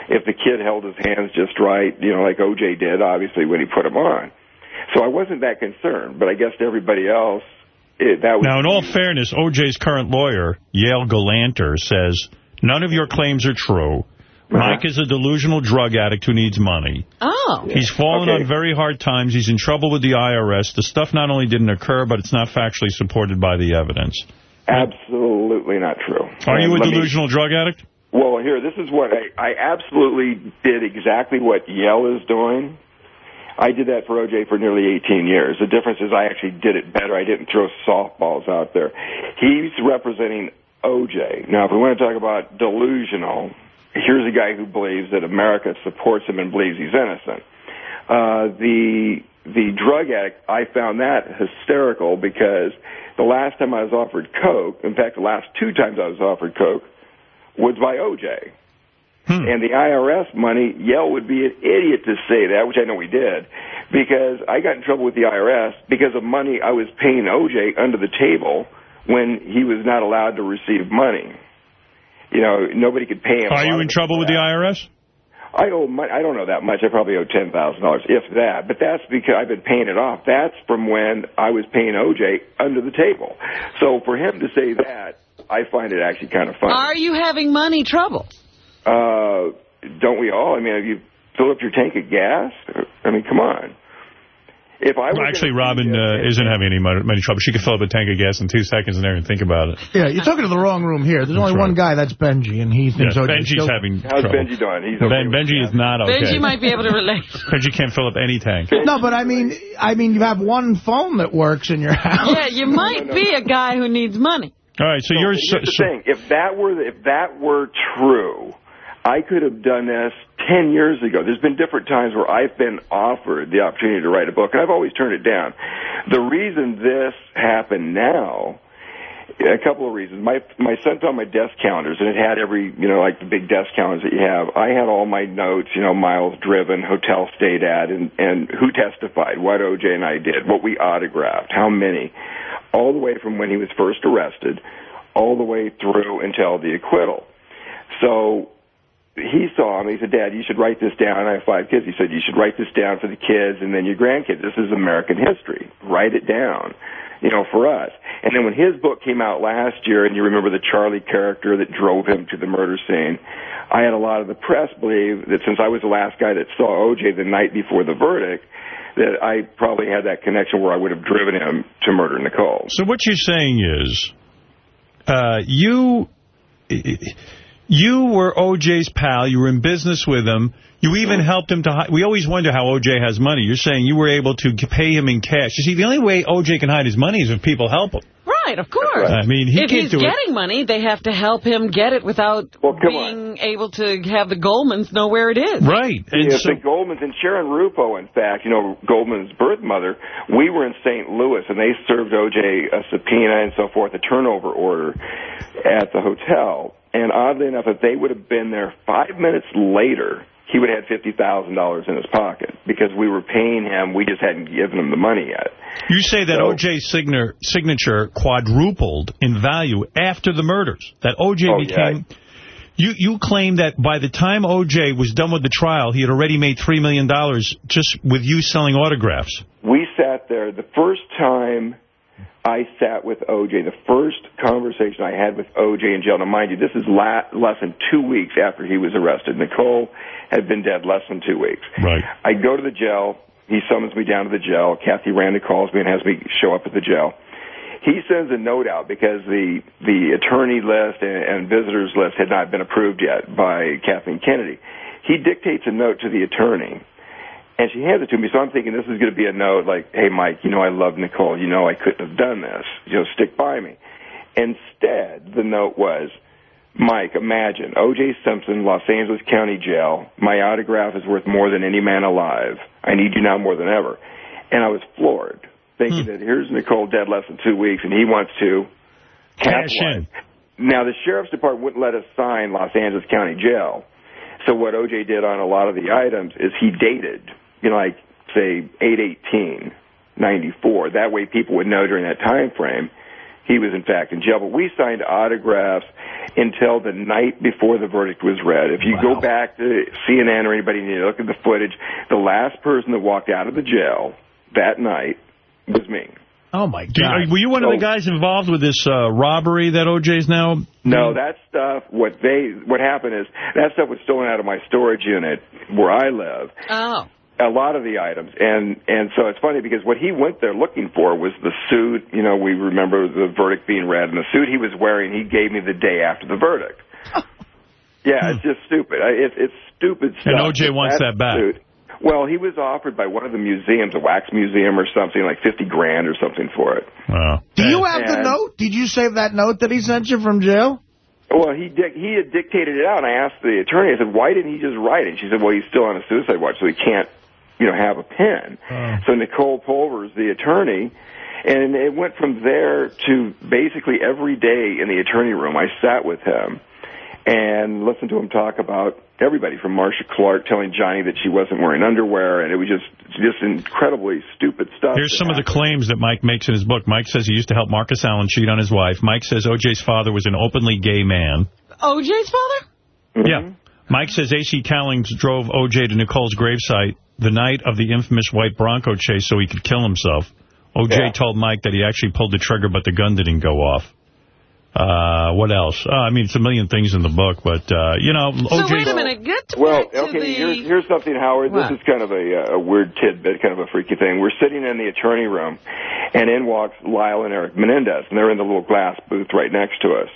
if the kid held his hands just right, you know, like OJ did, obviously, when he put them on. So I wasn't that concerned, but I guess to everybody else, it, that was... Now, in all fairness, O.J.'s current lawyer, Yale Galanter, says, none of your claims are true. Uh-huh. Mike is a delusional drug addict who needs money. Oh. He's fallen Okay. on very hard times. He's in trouble with the IRS. The stuff not only didn't occur, but it's not factually supported by the evidence. Absolutely not true. Are you a let me- delusional drug addict? Well, here, this is what I, I absolutely did exactly what Yale is doing. I did that for OJ for nearly 18 years. The difference is I actually did it better. I didn't throw softballs out there. He's representing OJ. Now, if we want to talk about delusional, here's a guy who believes that America supports him and believes he's innocent. Uh, the the drug addict, I found that hysterical because the last time I was offered coke, in fact, the last two times I was offered coke, was by OJ. Hmm. And the IRS money, Yale would be an idiot to say that, which I know he did, because I got in trouble with the IRS because of money I was paying OJ under the table when he was not allowed to receive money. You know, nobody could pay him. Are you in trouble with the IRS? I owe money. I don't know that much. I probably owe ten thousand dollars, if that. But that's because I've been paying it off. That's from when I was paying OJ under the table. So for him to say that, I find it actually kind of funny. Are you having money trouble? Uh, don't we all? I mean, have you fill up your tank of gas? I mean, come on. If I Well, actually, Robin uh, isn't having any money, money trouble. She could fill up a tank of gas in two seconds and there even think about it. Yeah, you're talking to the wrong room here. There's only That's one guy, that's Benji, and he thinks Yeah, Benji's killed- having How's trouble. Benji doing? He's ben, okay with Benji is not okay. Benji might be able to relate. *laughs* Benji can't fill up any tank. No, but I mean, I mean, you have one phone that works in your *laughs* house. Yeah, you might be a guy who needs money. All right, so No, you're... So, so- thing: if that were if that were true, I could have done this ten years ago. There's been different times where I've been offered the opportunity to write a book, and I've always turned it down. The reason this happened now a couple of reasons. My my son found my desk calendars, and it had every, you know, like the big desk calendars that you have. I had all my notes, you know, miles driven, hotel stayed at, and and who testified, what OJ and I did, what we autographed, how many, all the way from when he was first arrested, all the way through until the acquittal. So he saw him. He said, Dad, you should write this down. I have five kids. He said, you should write this down for the kids and then your grandkids. This is American history. Write it down, you know, for us. And then when his book came out last year, and you remember the Charlie character that drove him to the murder scene, I had a lot of the press believe that since I was the last guy that saw OJ the night before the verdict, that I probably had that connection where I would have driven him to murder Nicole. So what you're saying is, uh, you you were O.J.'s pal. You were in business with him. You even oh. helped him to... Hi we always wonder how O.J. has money. You're saying you were able to pay him in cash. You see, the only way O.J. can hide his money is if people help him. Right, of course. I mean, he if can't he's do it. getting money, they have to help him get it without being able to have the Goldmans know where it is. Right. And the Goldmans and Sharon Rufo, in fact, you know, Goldman's birth mother, we were in St. Louis, and they served O.J. a subpoena and so forth, a turnover order at the hotel. And oddly enough, if they would have been there five minutes later, he would have had $50,000 in his pocket because we were paying him. We just hadn't given him the money yet. You say that So- O.J.'s signature, signature quadrupled in value after the murders. That O.J. Oh, became... You you claim that by the time O.J. was done with the trial, he had already made $3 million just with you selling autographs. We sat there the first time I sat with OJ, the first conversation I had with OJ in jail. Now, mind you, this is la- less than two weeks after he was arrested. Nicole had been dead less than two weeks. Right. I go to the jail. He summons me down to the jail. Kathy Randa calls me and has me show up at the jail. He sends a note out because the the attorney list and, and visitors list had not been approved yet by Kathleen Kennedy. He dictates a note to the attorney, and she hands it to me. So I'm thinking this is going to be a note like, "Hey, Mike, you know I love Nicole. You know I couldn't have done this. You know, stick by me." Instead, the note was, Mike, imagine O.J. Simpson, Los Angeles County Jail. My autograph is worth more than any man alive. I need you now more than ever. And I was floored, thinking hmm. that here's Nicole dead less than two weeks, and he wants to Cash capitalize. Now, the sheriff's department wouldn't let us sign Los Angeles County Jail. So what OJ did on a lot of the items is he dated, you know, like, say, 818, 94. That way people would know during that time frame he was, in fact, in jail. But we signed autographs until the night before the verdict was read. If you go back to CNN or anybody, and you look at the footage, the last person that walked out of the jail that night was me. Oh, my God. you- were you one of the guys involved with this uh, robbery that O.J.'s now... No, that stuff. What they what happened is that stuff was stolen out of my storage unit where I live. Oh. A lot of the items, and and so it's funny because what he went there looking for was the suit. You know, we remember the verdict being read, and the suit he was wearing he gave me the day after the verdict. *laughs* yeah, it's just stupid. I- It's it's stupid stuff. And O.J. wants that back. suit- Well, he was offered by one of the museums, a wax museum or something, like fifty grand or something for it. Wow. Do you have the note? Did you save that note that he sent you from jail? Well, he dic- he had dictated it out, and I asked the attorney. I said, "Why didn't he just write it?" She said, "Well, he's still on a suicide watch, so he can't, you know, have a pen." So Nicole Pulvers, the attorney, and it went from there to basically every day in the attorney room. I sat with him and listened to him talk about everybody from Marcia Clark telling Johnny that she wasn't wearing underwear, and it was just just incredibly stupid stuff. Here's some of the claims that Mike makes in his book. Mike says he used to help Marcus Allen cheat on his wife. Mike says O.J.'s father was an openly gay man. OJ's father? Yeah. Mm-hmm. Mike says A.C. Cowlings drove O.J. to Nicole's gravesite the night of the infamous white Bronco chase so he could kill himself. O.J. Yeah. told Mike that he actually pulled the trigger, but the gun didn't go off. Uh, what else? Uh, I mean, it's a million things in the book, but, uh, you know, So O.J. wait a minute. Get to Well, back to okay, the... here's, here's something, Howard. What? This is kind of a, a weird tidbit, kind of a freaky thing. We're sitting in the attorney room, and in walks Lyle and Eric Menendez, and they're in the little glass booth right next to us.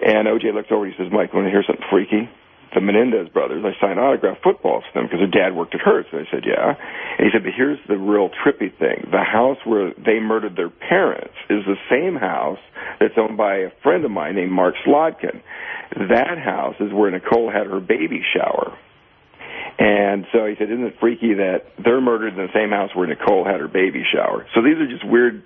And OJ looks over and he says, Mike, want to hear something freaky? The Menendez brothers, I signed autograph footballs for them because their dad worked at Hertz. And I said, yeah. And he said, but here's the real trippy thing. The house where they murdered their parents is the same house that's owned by a friend of mine named Mark Slodkin. That house is where Nicole had her baby shower. And so he said, isn't it freaky that they're murdered in the same house where Nicole had her baby shower? So these are just weird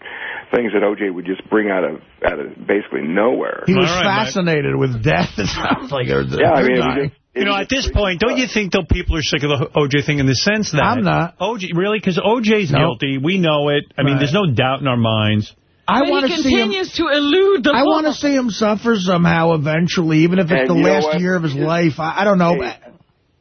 things that O.J. would just bring out of out of basically nowhere. He was fascinated with death. *laughs* It sounds like. Or the, Yeah, I mean, the it was guy. just- You know, at this point, don't you think, though, people are sick of the O.J. thing in the sense that... I'm not. O.J. Really? Because O.J.'s No. guilty. We know it. I mean, Right. there's no doubt in our minds. I But want he to see him. continues to elude the I want to see him suffer somehow eventually, even if it's And the last what? year of his life. I, I don't know.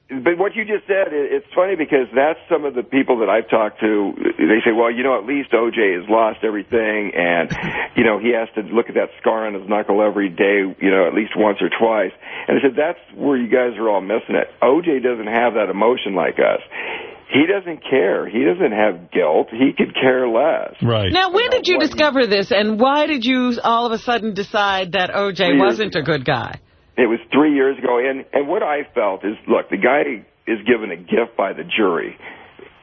But what you just said, it's funny because that's some of the people that I've talked to. They say, well, you know, at least OJ has lost everything, and you know he has to look at that scar on his knuckle every day, you know, at least once or twice. And I said, that's where you guys are all missing it. OJ doesn't have that emotion like us. He doesn't care. He doesn't have guilt. He could care less. Right. Now, when did you discover this, and why did you all of a sudden decide that O.J. Wasn't a good guy? It was three years ago, and and what I felt is, look, the guy is given a gift by the jury.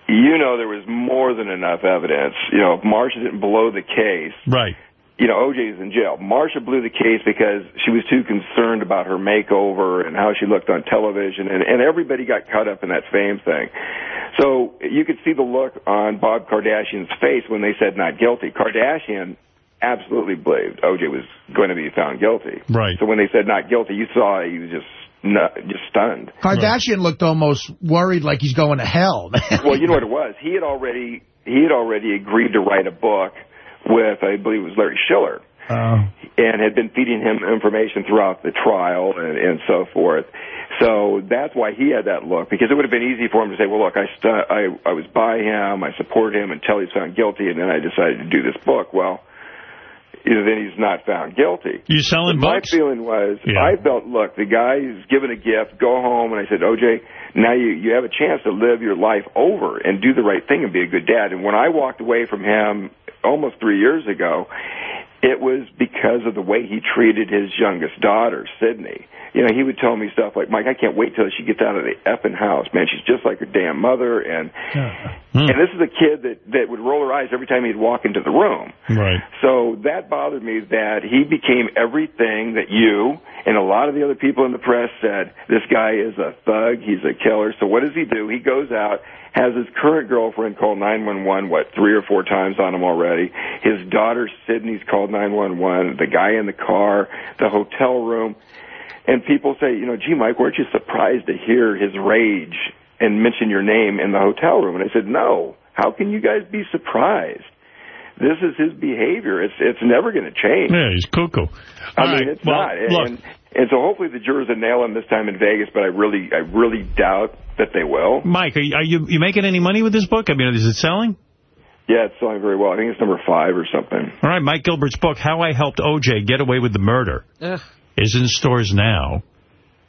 You know, there was more than enough evidence. You know, if Marcia didn't blow the case, Right. you know, OJ's in jail. Marcia blew the case because she was too concerned about her makeover and how she looked on television, and, and everybody got caught up in that fame thing. So you could see the look on Bob Kardashian's face when they said not guilty. Kardashian absolutely believed OJ was going to be found guilty. Right. So when they said not guilty, you saw he was just nu- just stunned. Kardashian looked almost worried like he's going to hell. *laughs* well, you know what it was. He had already he had already agreed to write a book with I believe it was Larry Schiller. Uh. and had been feeding him information throughout the trial and, and so forth. So that's why he had that look, because it would have been easy for him to say, well, look, I, stu- I, I was by him, I support him until he's found guilty, and then I decided to do this book. Well, you know, then he's not found guilty. You selling But books? My feeling was, Yeah. I felt, look, the guy is given a gift, go home, and I said, OJ, now you, you have a chance to live your life over and do the right thing and be a good dad. And when I walked away from him almost three years ago, it was because of the way he treated his youngest daughter, Sydney. You know, he would tell me stuff like, Mike, I can't wait till she gets out of the effing house. Man, she's just like her damn mother. And *laughs* Hmm. and this is a kid that, that would roll her eyes every time he'd walk into the room. Right. So that bothered me that he became everything that you and a lot of the other people in the press said, this guy is a thug, he's a killer. So what does he do? He goes out, has his current girlfriend call 911, what, three or four times on him already. His daughter Sydney's called 911, the guy in the car, the hotel room. And people say, you know, gee, Mike, weren't you surprised to hear his rage and mention your name in the hotel room? And I said, no. How can you guys be surprised? This is his behavior. It's it's never going to change. Yeah, he's cuckoo. I All mean, right, it's well, not. And, look. and and so hopefully the jurors will nail him this time in Vegas, but I really I really doubt that they will. Mike, are you, are you you making any money with this book? I mean, is it selling? Yeah, it's selling very well. I think it's number five or something. All right, Mike Gilbert's book, How I Helped O.J. Get Away with the Murder, Ugh. is in stores now.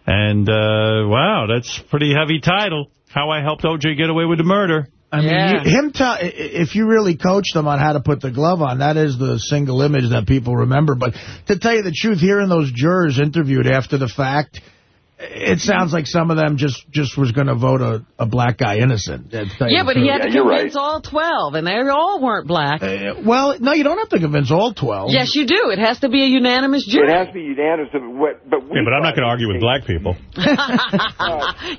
And, uh, wow, that's a pretty heavy title. How I Helped O.J. Get Away with the Murder. I mean, Yeah. you, him. Tell, if you really coached them on how to put the glove on, that is the single image that people remember. But to tell you the truth, hearing those jurors interviewed after the fact, it sounds like some of them just just was going to vote a, a black guy innocent. to tell you Yeah, the but he had to convince all 12, and they all weren't black. Uh, well, no, you don't have to convince all 12. yes, you do. It has to be a unanimous jury. It has to be unanimous. But what? But Yeah, but I'm not going to argue with black people. *laughs*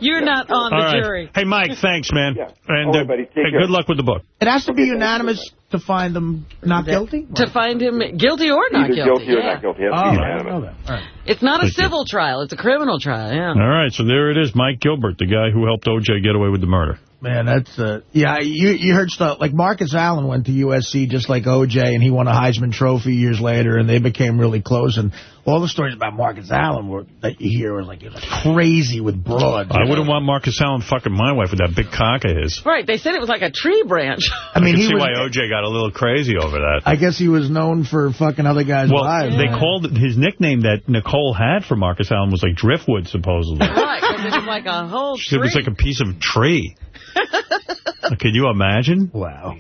You're not on All the right. jury. Hey, Mike, thanks, man. And All right, uh, buddy. Take hey, good luck with the book. It has to be unanimous to find them not guilty? To find him guilty or not Either guilty. guilty or yeah. not guilty. Oh, to be I didn't know that. All right. It's not a Thank you. civil trial. It's a criminal trial, yeah. All right, so there it is, Mike Gilbert, the guy who helped O.J. get away with the murder. Man, that's uh, yeah. You you heard stuff like Marcus Allen went to USC just like OJ, and he won a Heisman Trophy years later, and they became really close. And all the stories about Marcus Allen were that you hear were like he was crazy with broads. I wouldn't want Marcus Allen fucking my wife with that big cock of his. Right, they said it was like a tree branch. *laughs* I mean, I can he see was. why O.J. got a little crazy over that. I guess he was known for fucking other guys' Well, wives. they called his nickname that Nicole had for Marcus Allen was like Driftwood, supposedly. right, because it was like a whole She said it was like a piece of tree. *laughs* Can you imagine? Wow.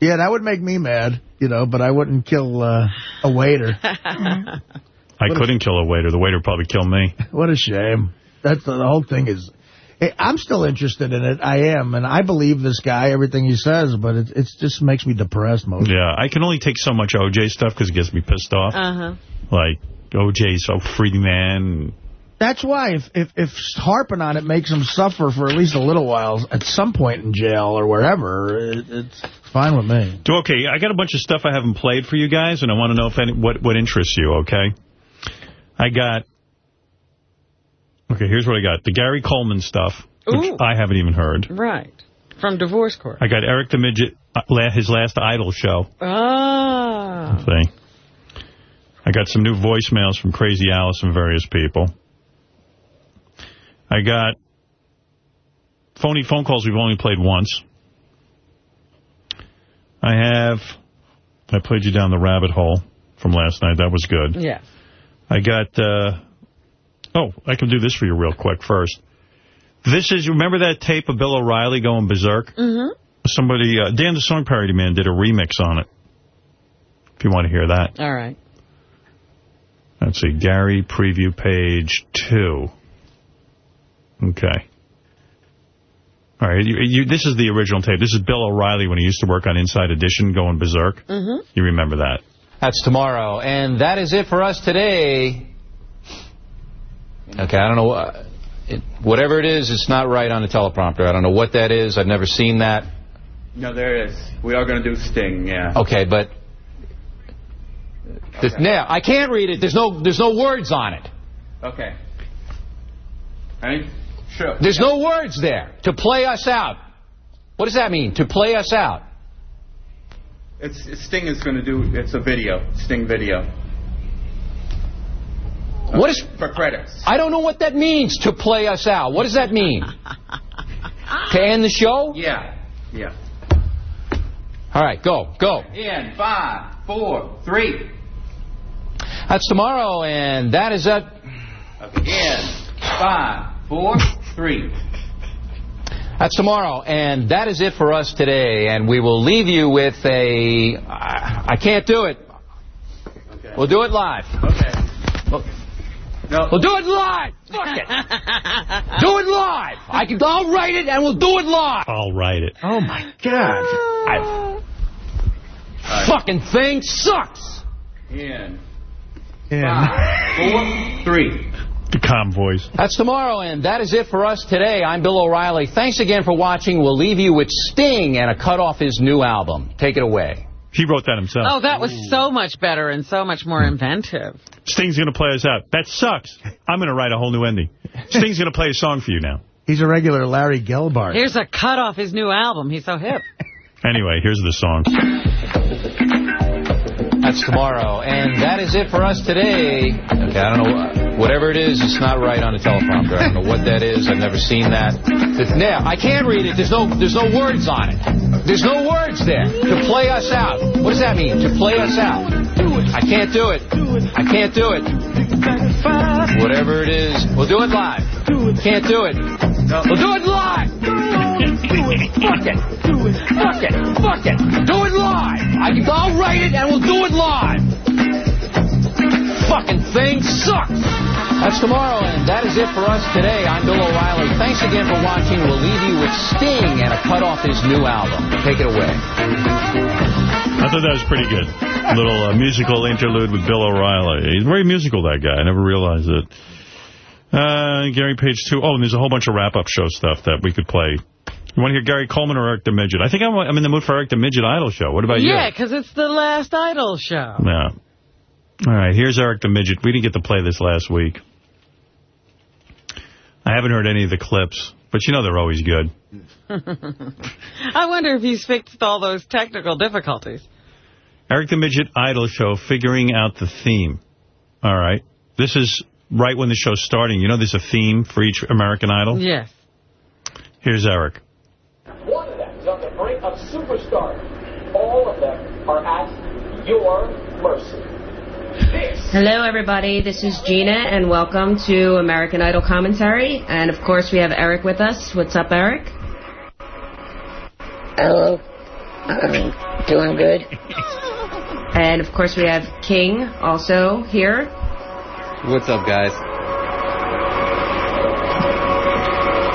Yeah, that would make me mad, you know, but I wouldn't kill uh, a waiter. *laughs* I What couldn't kill a waiter. The waiter would probably kill me. *laughs* What a shame. That's the, the whole thing is. Hey, I'm still interested in it. I am, and I believe this guy, everything he says, but it it just makes me depressed most. Yeah, I can only take so much OJ stuff because it gets me pissed off. Uh-huh. Like, OJ's so free man. That's why if, if if harping on it makes him suffer for at least a little while at some point in jail or wherever, it, it's fine with me. Okay, I got a bunch of stuff I haven't played for you guys, and I want to know if any, what, what interests you, okay? I got... Okay, here's what I got. The Gary Coleman stuff, which Ooh. I haven't even heard. Right. From Divorce Court. I got Eric the Midget, uh, his last Idol show. Ah. See? I got some new voicemails from Crazy Alice and various people. I got phony phone calls we've only played once. I have, I played you down the rabbit hole from last night. That was good. Yes. I got, uh, oh, I can do this for you real quick first. This is, you remember that tape of Bill O'Reilly going berserk? Mm-hmm. Somebody, uh, Dan the Song Parody Man did a remix on it. If you want to hear that. All right. Let's see, Gary preview page two. Okay. All right, you, you, this is the original tape. This is Bill O'Reilly when he used to work on Inside Edition going berserk. Mm-hmm. You remember that. That's tomorrow. And that is it for us today. Okay, I don't know. what- It, whatever it is, it's not right on the teleprompter. I don't know what that is. I've never seen that. No, there is. We are going to do Sting, yeah. Okay, but... This, now, I can't read it. There's no, there's no words on it. Okay. Ready? There's no words there to play us out. What does that mean, to play us out? It's, it's Sting is going to do, it's a video, Sting video. What is... For credits. I don't know what that means, to play us out. What does that mean? *laughs* to end the show? Yeah, yeah. All right, go, go. In five, four, three. That's tomorrow, and that is it. Okay, in five, four, three. That's tomorrow, and that is it for us today. And we will leave you with a... I I can't do it. We'll do it live. Okay. We'll, we'll do it live. Fuck it. *laughs* do it live. I can. I'll write it, and we'll do it live. I'll write it. Oh my God. Ah. I, fucking thing sucks. In In. five, four, three. The calm voice. That's tomorrow, and that is it for us today. I'm Bill O'Reilly. Thanks again for watching. We'll leave you with Sting and a cut off his new album. Take it away. He wrote that himself. Oh, that was so much better and so much more hmm. inventive. Sting's going to play us out. That sucks. I'm going to write a whole new ending. Sting's going to play a song for you now. He's a regular Larry Gelbart. Here's a cut off his new album. He's so hip. *laughs* Anyway, here's the song. That's tomorrow, and that is it for us today. Okay, I don't know. Whatever it is, it's not right on the teleprompter. I don't know what that is. I've never seen that. Now, I can't read it. There's no, there's no words on it. There's no words there to play us out. What does that mean? To play us out? I can't do it. I can't do it. Whatever it is, we'll do it live. Can't do it. We'll do it live. Fuck it. Do it. Fuck it. Fuck it. Do it live. I can, I'll write it and we'll do it live. Fucking thing sucks. That's tomorrow, and that is it for us today. I'm Bill O'Reilly. Thanks again for watching. We'll leave you with Sting and a cut off his new album. Take it away. I thought that was pretty good. A little uh, musical interlude with Bill O'Reilly. He's very musical, that guy. I never realized it. Uh, Gary Page two. Oh, and there's a whole bunch of wrap-up show stuff that we could play. You want to hear Gary Coleman or Eric the Midget? I think I'm, I'm in the mood for Eric the Midget Idol show. What about you? Yeah, because it's the last Idol show. Yeah. All right, here's Eric the Midget. We didn't get to play this last week. I haven't heard any of the clips, but you know they're always good. *laughs* I wonder if he's fixed all those technical difficulties. Eric the Midget Idol show, figuring out the theme. All right. This is right when the show's starting. You know there's a theme for each American Idol? Yes. Here's Eric. One of them is on the brink of superstardom. All of them are at your mercy. Hello, everybody. This is Gina, and welcome to American Idol Commentary. And of course, we have Eric with us. What's up, Eric? Hello. I'm doing good. And of course, we have King also here. What's up, guys?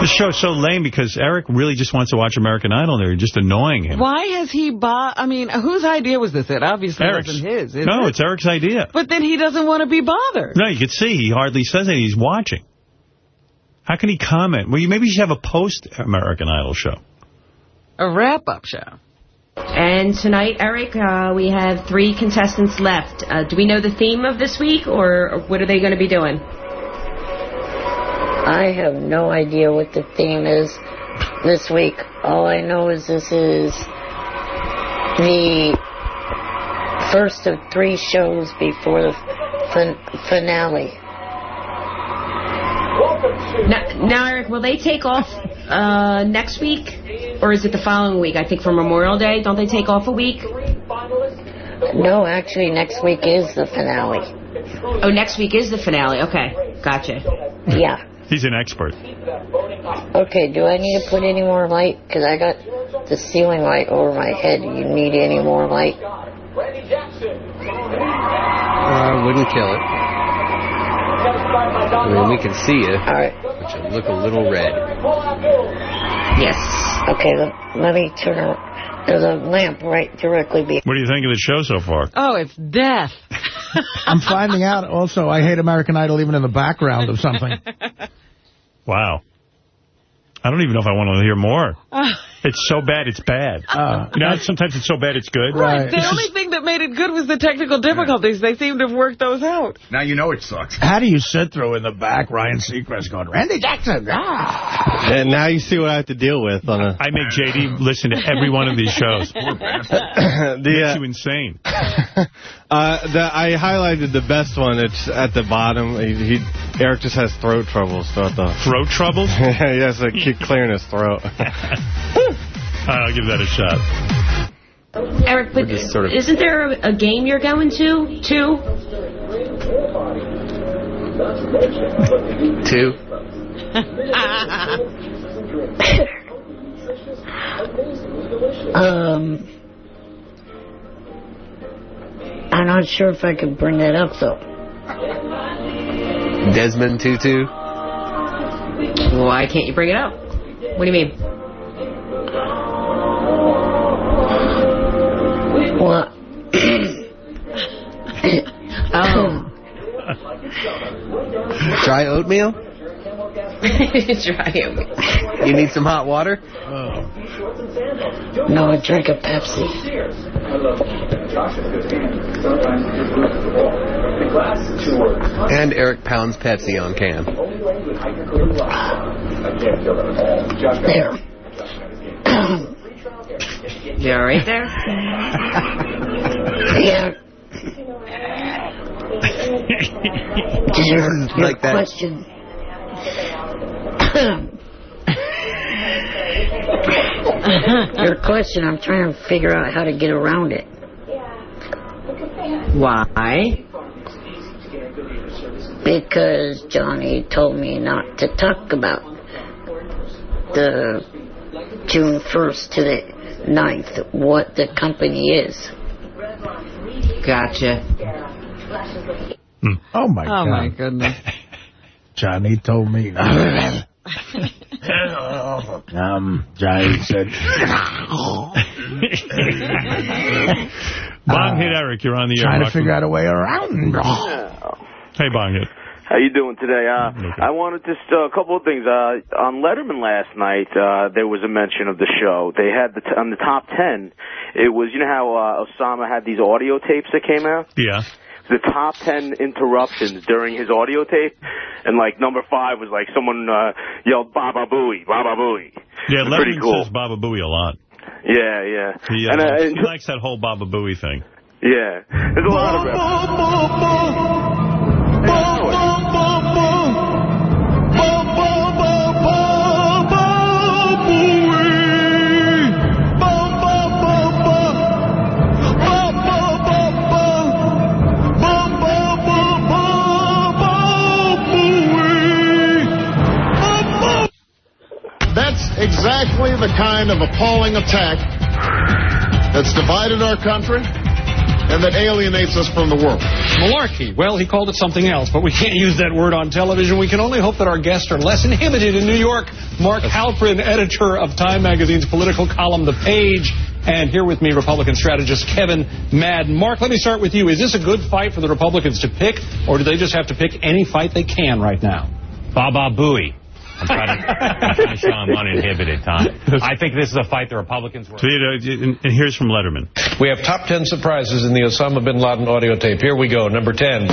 This show's so lame because Eric really just wants to watch American Idol. and They're just annoying him. Why has he bought? I mean, whose idea was this? It obviously Eric's. wasn't his. No, it? it's Eric's idea. But then he doesn't want to be bothered. No, you can see he hardly says anything. He's watching. How can he comment? Well, you maybe you should have a post-American Idol show. A wrap-up show. And tonight, Eric, uh, we have three contestants left. Uh, do we know the theme of this week, or what are they going to be doing? I have no idea what the theme is this week. All I know is this is the first of three shows before the fin- finale. Now, now, Eric, will they take off uh, next week, or is it the following week? I think for Memorial Day, don't they take off a week? No, actually, next week is the finale. Oh, next week is the finale. Okay, gotcha. Yeah. He's an expert. Okay, do I need to put any more light? Because I got the ceiling light over my head. Do you need any more light? I wouldn't kill it. I mean, we can see you. All right. But you look a little red. Yes. Okay, let, let me turn around. There's a lamp right directly behind. What do you think of the show so far? Oh, it's death. *laughs* I'm finding out also I hate American Idol even in the background of something. *laughs* Wow. I don't even know if I want to hear more. *laughs* It's so bad, it's bad. you know, sometimes it's so bad, it's good. Right. The This only is- thing that made it good was the technical difficulties. They seem to have worked those out. Now you know it sucks. How do you sit through in the back Ryan Seacrest going, Randy Jackson, ah. And now you see what I have to deal with on a... I make JD listen to every one of these shows. *laughs* *laughs* the, Makes uh, you insane. *laughs* Uh, the, I highlighted the best one. It's at the bottom. He, he Eric just has throat troubles throughout the... Throat troubles? he has to keep clearing his throat. I'll give that a shot. Eric, but sort of- isn't there a, a game you're going to, too? Two. Um, I'm not sure if I could bring that up though. Desmond Tutu. Why can't you bring it up? What do you mean? What? Oh. Dry oatmeal? *laughs* Try it. You need some hot water? Oh. No, I drink a Pepsi. And Eric pounds Pepsi on cam. There. *clears throat* All right there? Yeah. Your, *laughs* your Like that. question. your question, I'm trying to figure out how to get around it. Why? Because Johnny told me not to talk about the June 1st to the 9th, what the company is. Gotcha. Oh, my oh, God. my goodness. *laughs* Johnny told me. *laughs* um, Johnny said. *laughs* Bong hit Eric, you're on the air. Trying to figure out a way around. Hey, Bong hit. How you doing today? Uh, I wanted to uh, a couple of things. Uh, on Letterman last night, uh, there was a mention of the show. They had the t- on the top ten. It was you know how uh, Osama had these audio tapes that came out. Yeah. The top ten interruptions during his audio tape, and like number five was like someone uh, yelled "Baba Booey, Baba Booey." Yeah, pretty Letterman cool. says Baba Booey a lot. Yeah, yeah. He, uh, and, uh, he likes that whole Baba Booey thing. yeah, there's a lot of. Exactly the kind of appalling attack that's divided our country and that alienates us from the world. Malarkey. Well, he called it something else, but we *laughs* can't use that word on television. We can only hope that our guests are less inhibited in New York. Mark Halperin, editor of Time Magazine's political column, The Page. And here with me, Republican strategist Kevin Madden. Mark, let me start with you. Is this a good fight for the Republicans to pick, or do they just have to pick any fight they can right now? Baba Booey. I'm trying to, I'm trying to show I'm uninhibited, Tom. I think this is a fight the Republicans were... So, you know, and and here's from Letterman. We have top 10 surprises in the Osama bin Laden audio tape. Here we go, number 10.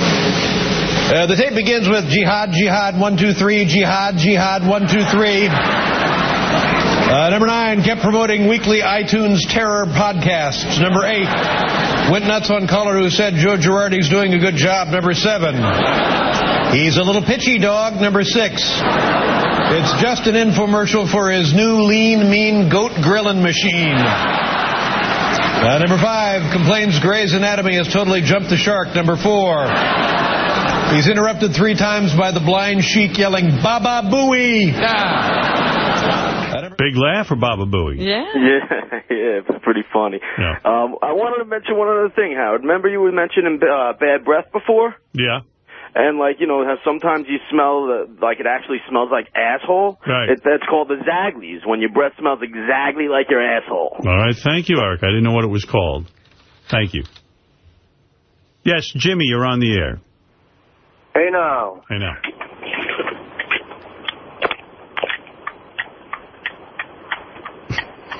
Uh, the tape begins with jihad, jihad, one, two, three, jihad, jihad, one, two, three. Uh, number nine, kept promoting weekly iTunes terror podcasts. Number eight, went nuts on caller who said Joe Girardi's doing a good job. Number seven, he's a little pitchy dog. Number six, it's just an infomercial for his new lean, mean goat grilling machine. Uh, number five, complains Grey's Anatomy has totally jumped the shark. Number four, he's interrupted three times by the blind sheik yelling, Baba Booey! Big laugh for Baba Booey. Yeah. Yeah, *laughs* yeah, it's pretty funny. Um, I wanted to mention one other thing, Howard. Remember you were mentioning uh, bad breath before? Yeah. And, like, you know, how sometimes you smell, the, like, it actually smells like asshole? Right. It, that's called the Zaglies, when your breath smells exactly like your asshole. All right, thank you, Eric. I didn't know what it was called. Thank you. Yes, Jimmy, you're on the air. Hey now. I know.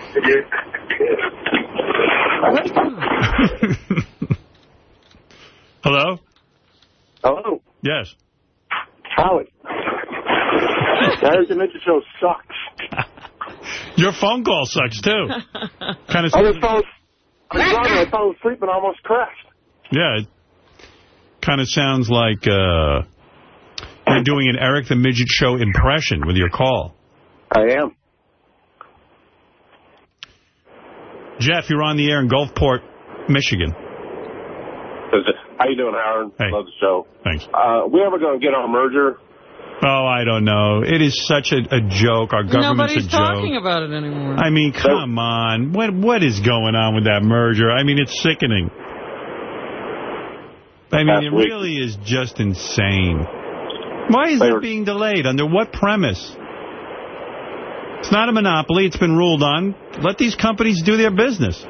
*laughs* *laughs* Hello? Hello. Yes. Howard. that is the Midget Show sucks. *laughs* Your phone call sucks, too. *laughs* kind of. I was fell, I was driving, I fell asleep and almost crashed. Yeah, it kind of sounds like uh, you're doing an Eric the Midget Show impression with your call. I am. Jeff, you're on the air in Gulfport, Michigan. *laughs* How you doing, Howard? Love the show. Thanks. Uh, we ever going to get our merger? Oh, I don't know. It is such a, a joke. Our government's Nobody's a joke. talking about it anymore. I mean, come on. What What is going on with that merger? I mean, it's sickening. I mean, it really is just insane. Why is it being delayed? Under what premise? It's not a monopoly. It's been ruled on. Let these companies do their business.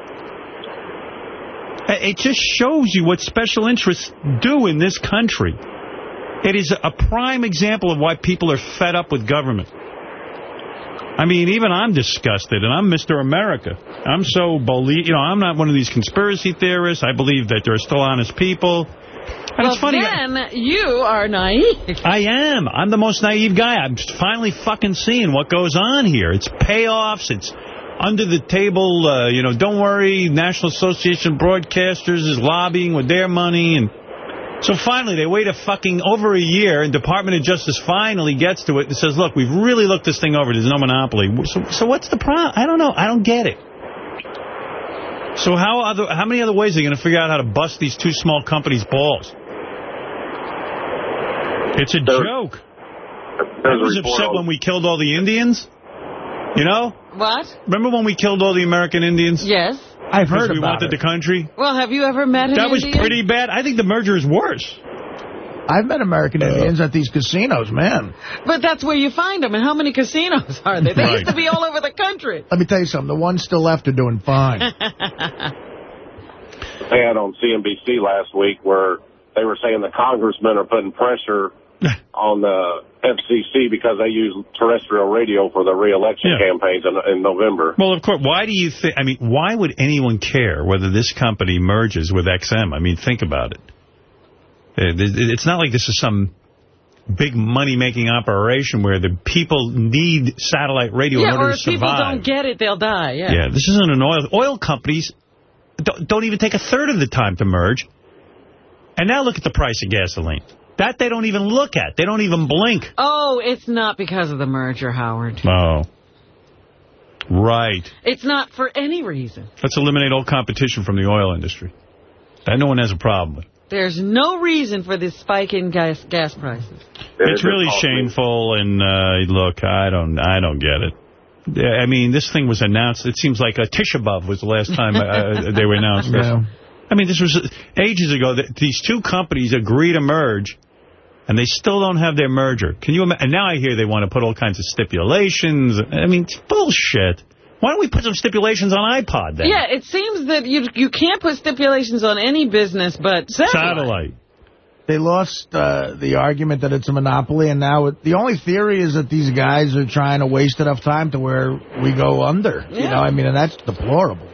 It just shows you what special interests do in this country. It is a prime example of why people are fed up with government. I mean, even I'm disgusted, and I'm Mr. America. I'm so believe, you know, I'm not one of these conspiracy theorists. I believe that there are still honest people. And well, it's funny. then you are naive. I am. I'm the most naive guy. I'm finally fucking seeing what goes on here. It's payoffs. It's under the table, uh, you know, don't worry, National Association of Broadcasters is lobbying with their money. and So finally, they wait a fucking over a year, and Department of Justice finally gets to it and says, look, we've really looked this thing over. There's no monopoly. So, so what's the problem? I don't know. I don't get it. So how other, how many other ways are they going to figure out how to bust these two small companies' balls? It's a joke. I was upset when we killed all the Indians. You know? What? Remember when we killed all the American Indians? Yes. I've Because heard we about wanted it. the country. Well, have you ever met an That was Indian? pretty bad. I think the merger is worse. I've met American uh. Indians at these casinos, man. But that's where you find them. And how many casinos are there? They Right. used to be all over the country. Let me tell you something. The ones still left are doing fine. *laughs* They had on CNBC last week where they were saying the congressmen are putting pressure on the FCC because they use terrestrial radio for the re-election Yeah. campaigns in, in November. Well, of course, why do you think, I mean, why would anyone care whether this company merges with XM? I mean, think about it. Uh, It's not like this is some big money-making operation where the people need satellite radio in order to survive. yeah, order or to if people don't get it, they'll die. Yeah. Yeah, this isn't an oil. Oil companies don't, don't even take a third of the time to merge. And now look at the price of gasoline. That they don't even look at. They don't even blink. Oh, it's not because of the merger, Howard. Oh. Right. It's not for any reason. Let's eliminate all competition from the oil industry. That no one has a problem with. There's no reason for this spike in gas gas prices. It's really shameful, and uh, look, I don't, I don't get it. I mean, this thing was announced. It seems like a Tisha B'av was the last time uh, they were announced. *laughs* Yeah. I mean, this was ages ago. That these two companies agreed to merge, and they still don't have their merger. Can you imagine? And now I hear they want to put all kinds of stipulations. I mean, it's bullshit. Why don't we put some stipulations on iPod then? Yeah, it seems that you you can't put stipulations on any business but satellite. Satellite. They lost uh, the argument that it's a monopoly, and now it, the only theory is that these guys are trying to waste enough time to where we go under. You know, I mean, and that's deplorable.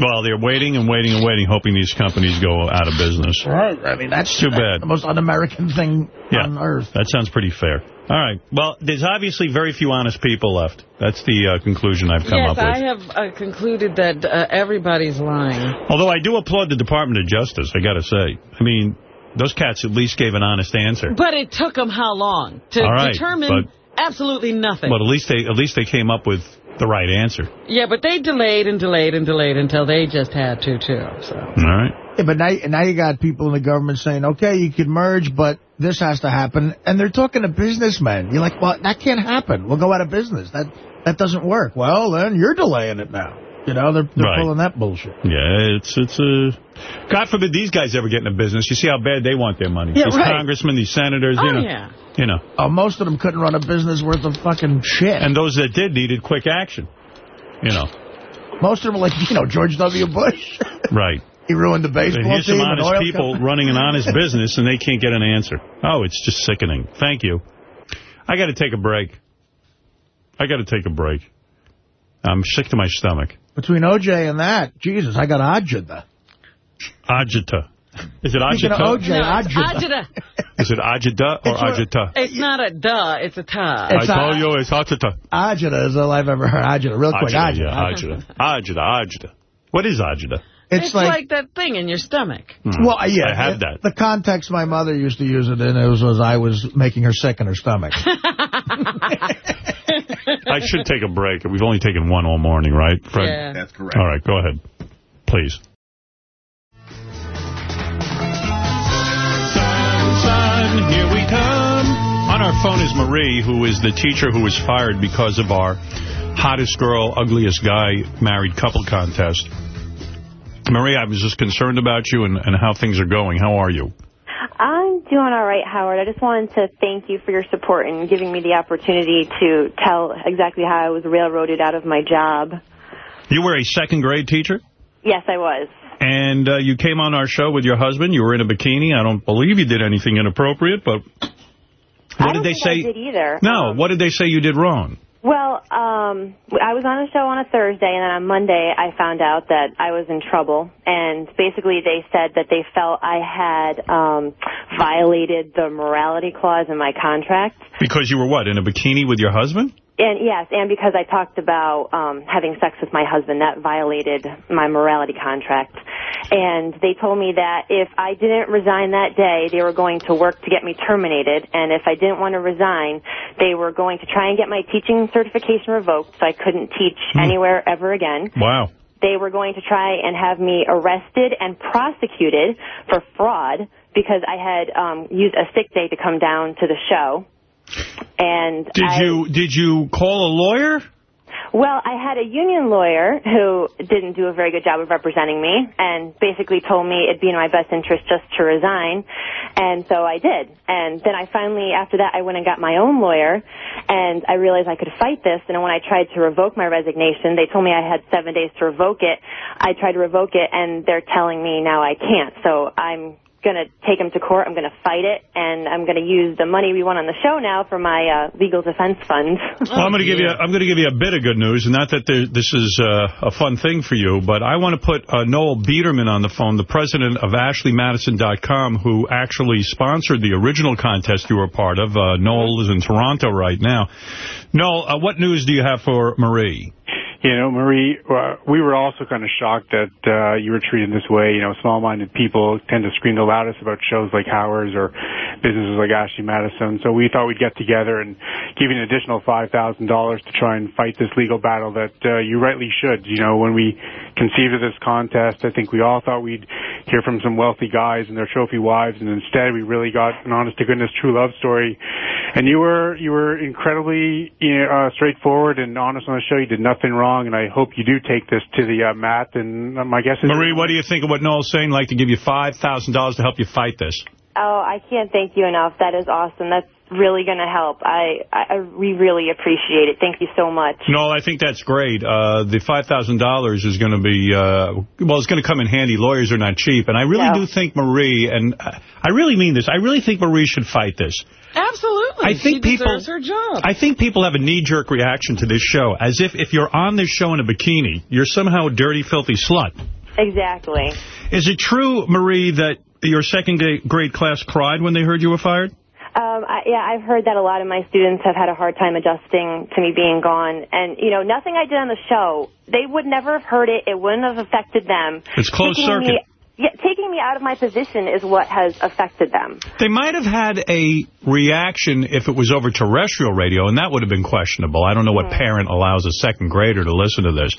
Well, they're waiting and waiting and waiting, hoping these companies go out of business. Right. I mean, that's too bad. the most un-American thing Yeah, on earth. that sounds pretty fair. All right. Well, there's obviously very few honest people left. That's the uh, conclusion I've come yes, up with. Yes, I have uh, concluded that uh, everybody's lying. Although I do applaud the Department of Justice, I got to say. I mean, those cats at least gave an honest answer. But it took them how long to All right, determine absolutely nothing? But at least they at least they came up with the right answer. yeah, but they delayed and delayed and delayed until they just had to, too. So. All right. Yeah, but now, now you got people in the government saying, okay, you can merge, but this has to happen. And they're talking to businessmen. You're like, well, that can't happen. We'll go out of business. That that doesn't work. Well, then you're delaying it now. You know, they're, they're Right. pulling that bullshit. Yeah, it's it's a. God forbid these guys ever get into business. You see how bad they want their money. Yeah, these right. congressmen, these senators, you Oh, know. yeah. You know. Uh, most of them couldn't run a business worth of fucking shit. And those that did needed quick action. You know. Most of them are like, you know, George W. Bush. *laughs* Right. he ruined the And baseball here's some team. and honest people company. running an *laughs* honest business, and they can't get an answer. Oh, it's just sickening. Thank you. I got to take a break. I got to take a break. I'm sick to my stomach. Between OJ and that, Jesus, I got Ajita. Ajita. Is it Speaking of Ajita? OJ, No, it's Ajita. agita. *laughs* Is it Ajita or Ajita? It's not a duh, it's a ta. I told you it's Ajita. Ajita is all I've ever heard. Ajita, real quick. Ajita, Ajita. yeah, Ajita. Ajita, Ajita. What is Ajita? It's, like, that thing in your stomach. Hmm. Well, yeah. I have it- that. The context my mother used to use it in it was, was I was making her sick in her stomach. *laughs* I should take a break. We've only taken one all morning, right, Fred? Yeah. That's correct. All right, go ahead. Please. Sun, here we come. On our phone is Marie, who is the teacher who was fired because of our hottest girl, ugliest guy married couple contest. Marie, I was just concerned about you and, and how things are going. How are you? I'm doing all right, Howard. I just wanted to thank you for your support and giving me the opportunity to tell exactly how I was railroaded out of my job. You were a second grade teacher? Yes, I was. And uh, you came on our show with your husband. You were in a bikini. I don't believe you did anything inappropriate, but what did they think say? I did either. No, what did they say you did wrong? Well, um, I was on a show on a Thursday, and then on Monday I found out that I was in trouble. And basically, they said that they felt I had um, violated the morality clause in my contract. Because you were what, in a bikini with your husband? And yes, and because I talked about um, having sex with my husband, that violated my morality contract. And they told me that if I didn't resign that day, they were going to work to get me terminated. And if I didn't want to resign, they were going to try and get my teaching certification revoked so I couldn't teach anywhere ever again. Wow. They were going to try and have me arrested and prosecuted for fraud because I had um, used a sick day to come down to the show. And Did I, you did you call a lawyer? well, I had a union lawyer who didn't do a very good job of representing me and basically told me it'd be in my best interest just to resign. And so I did. And then I finally, after that, I went and got my own lawyer and I realized I could fight this. And when I tried to revoke my resignation, they told me I had seven days to revoke it. I tried to revoke it and they're telling me now I can't. So I'm going to take him to court. I'm going to fight it, and I'm going to use the money we won on the show now for my uh, legal defense fund. *laughs* Well, I'm going to give you I'm going to give you a bit of good news, and not that there, this is uh, a fun thing for you, but I want to put uh, Noel Biderman on the phone, the president of AshleyMadison.com, who actually sponsored the original contest you were a part of. Uh, Noel is in Toronto right now. Noel, uh, what news do you have for Marie? You know, Marie, uh, we were also kind of shocked that uh, you were treated this way. You know, small-minded people tend to scream the loudest about shows like Howard's or businesses like Ashley Madison. So we thought we'd get together and give you an additional $5,000 to try and fight this legal battle that uh, you rightly should. You know, when we conceived of this contest, I think we all thought we'd hear from some wealthy guys and their trophy wives, and instead we really got an honest-to-goodness true love story. And you were you were incredibly you know, uh, straightforward and honest on the show. You did nothing wrong, and I hope you do take this to the uh, mat. And uh, my guess is Marie, what do you think of what Noel's saying? Like to give you $5,000 to help you fight this. Oh, I can't thank you enough. That is awesome. That's really going to help. I, I, I we really appreciate it. Thank you so much. No, I think that's great. Uh, the $5,000 is going to be, uh, well, it's going to come in handy. Lawyers are not cheap. And I really No. do think Marie, and I I really mean this, I really think Marie should fight this. Absolutely. I think she people- deserves her job. I think people have a knee-jerk reaction to this show, as if if you're on this show in a bikini, you're somehow a dirty, filthy slut. Exactly. Is it true, Marie, that your second grade class cried when they heard you were fired? Um, I, yeah, I've heard that a lot of my students have had a hard time adjusting to me being gone. And, you know, nothing I did on the show, they would never have heard it. It wouldn't have affected them. It's closed Taking circuit. Me, yeah, taking me out of my position is what has affected them. They might have had a reaction if it was over terrestrial radio, and that would have been questionable. I don't know what parent allows a second grader to listen to this.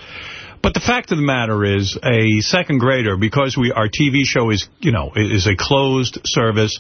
But the fact of the matter is, a second grader, because we our TV show is, you know, is a closed service,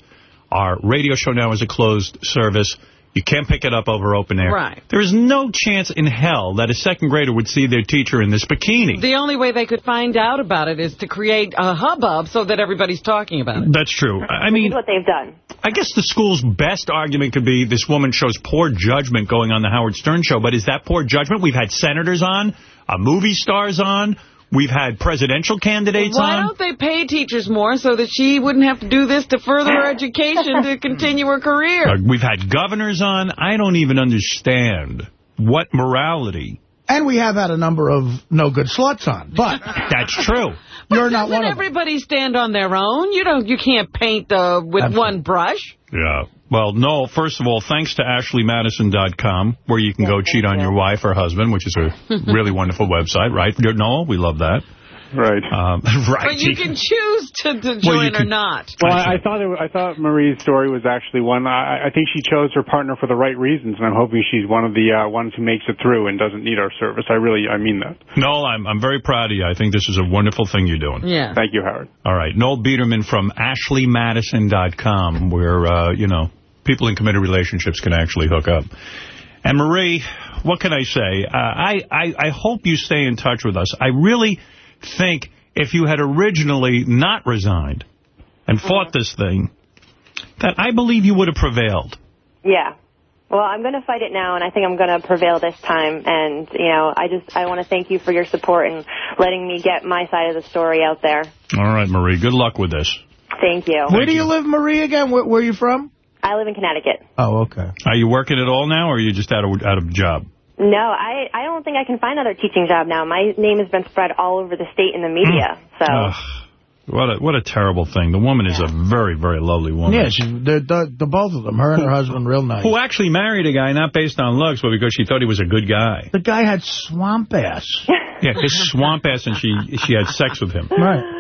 our radio show now is a closed service, you can't pick it up over open air. Right. There is no chance in hell that a second grader would see their teacher in this bikini. The only way they could find out about it is to create a hubbub so that everybody's talking about it. That's true. I mean, what they've done. I guess the school's best argument could be this woman shows poor judgment going on the Howard Stern show. But is that poor judgment? We've had senators on, uh, movie stars on. We've had presidential candidates Why on. don't they pay teachers more so that she wouldn't have to do this to further her *laughs* education to continue her career? Uh, we've had governors on. I don't even understand what morality. And we have had a number of no-good sluts on. But *laughs* That's true. you're not Doesn't one of them. everybody stand on their own? You don't. You can't paint uh, with one brush. Yeah. Well, no, first of all, thanks to AshleyMadison.com, where you can go cheat on your wife or husband, which is a *laughs* really wonderful website, right? Noel, we love that. Right. Um, *laughs* right. But you can choose to, to Well, join you or can- not. Well, I, I thought it, I thought Marie's story was actually one. I, I think she chose her partner for the right reasons, and I'm hoping she's one of the uh, ones who makes it through and doesn't need our service. I really, I mean that. Noel, I'm, I'm very proud of you. I think this is a wonderful thing you're doing. Yeah. Thank you, Howard. All right. Noel Biderman from AshleyMadison.com, where, uh, you know, people in committed relationships can actually hook up. And Marie, what can I say? Uh, I, I, I hope you stay in touch with us. I really think if you had originally not resigned and fought this thing, that I believe you would have prevailed. Yeah. Well, I'm going to fight it now, and I think I'm going to prevail this time. And, you know, I just, I want to thank you for your support and letting me get my side of the story out there. All right, Marie, good luck with this. Thank you. Where do you live, Marie, again? Where, where are you from? I live in Connecticut. Oh, okay. Are you working at all now, or are you just out of, out of job? No, I, I don't think I can find another teaching job now. My name has been spread all over the state in the media. Mm. So, Ugh, what a what a terrible thing. The woman is a very, very lovely woman. Yeah, she, the, the, the both of them, her and her husband, real nice. Who actually married a guy not based on looks, but because she thought he was a good guy. The guy had swamp ass. Yeah, his swamp ass, and she she had sex with him. Right.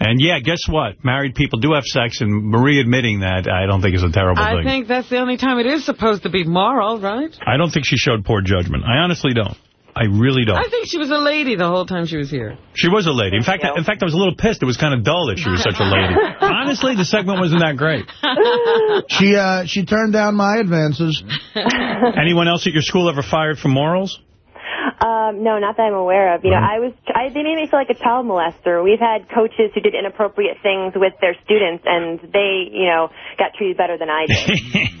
And yeah, guess what? Married people do have sex, and Marie admitting that, I don't think is a terrible I thing. I think that's the only time it is supposed to be moral, right? I don't think she showed poor judgment. I honestly don't. I really don't. I think she was a lady the whole time she was here. She was a lady. In fact, I, in fact, I was a little pissed. It was kind of dull that she was such a lady. *laughs* Honestly, the segment wasn't that great. *laughs* She uh, she turned down my advances. Anyone else at your school ever fired for morals? Um, no, not that I'm aware of. You know, I was, I, they made me feel like a child molester. We've had coaches who did inappropriate things with their students, and they, you know, got treated better than I did.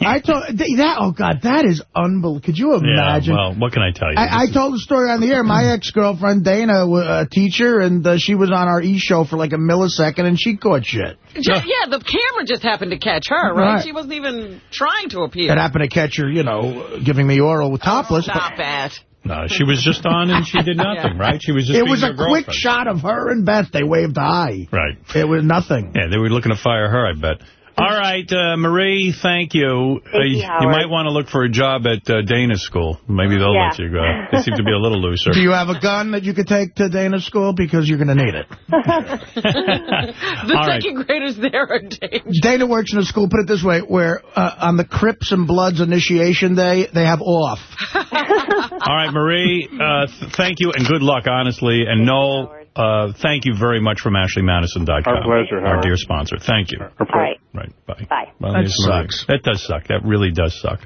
*laughs* I told that. Oh God, that is unbelievable. Could you imagine? Yeah, well, what can I tell you? I, I told the story on the air. My ex-girlfriend, Dana, was a teacher, and uh, she was on our E! show for like a millisecond, and she caught shit. Ju- yeah, the camera just happened to catch her, right? Right. She wasn't even trying to appear. It happened to catch her, you know, giving me oral with topless. but Stop it. No, she was just on and she did *laughs* nothing, right? She was just it was a quick shot of her and Beth. They waved high. Right. It was nothing. Yeah, they were looking to fire her, I bet. All right, uh, Marie, thank you. Thank you, you might want to look for a job at uh, Dana's school. Maybe they'll Yeah. let you go. They seem to be a little *laughs* looser. Do you have a gun that you could take to Dana's school? Because you're going to need it. *laughs* *laughs* The All right. second graders there are dangerous. Dana works in a school, put it this way, where uh, on the Crips and Bloods initiation day, they have off. All right, Marie, uh, th thank you and good luck, honestly. And Noel, uh, thank you very much from AshleyMadison.com. Our pleasure, Our dear sponsor. Thank you. All right. Right, bye. Bye. Well, That there's sucks. That does suck. That really does suck.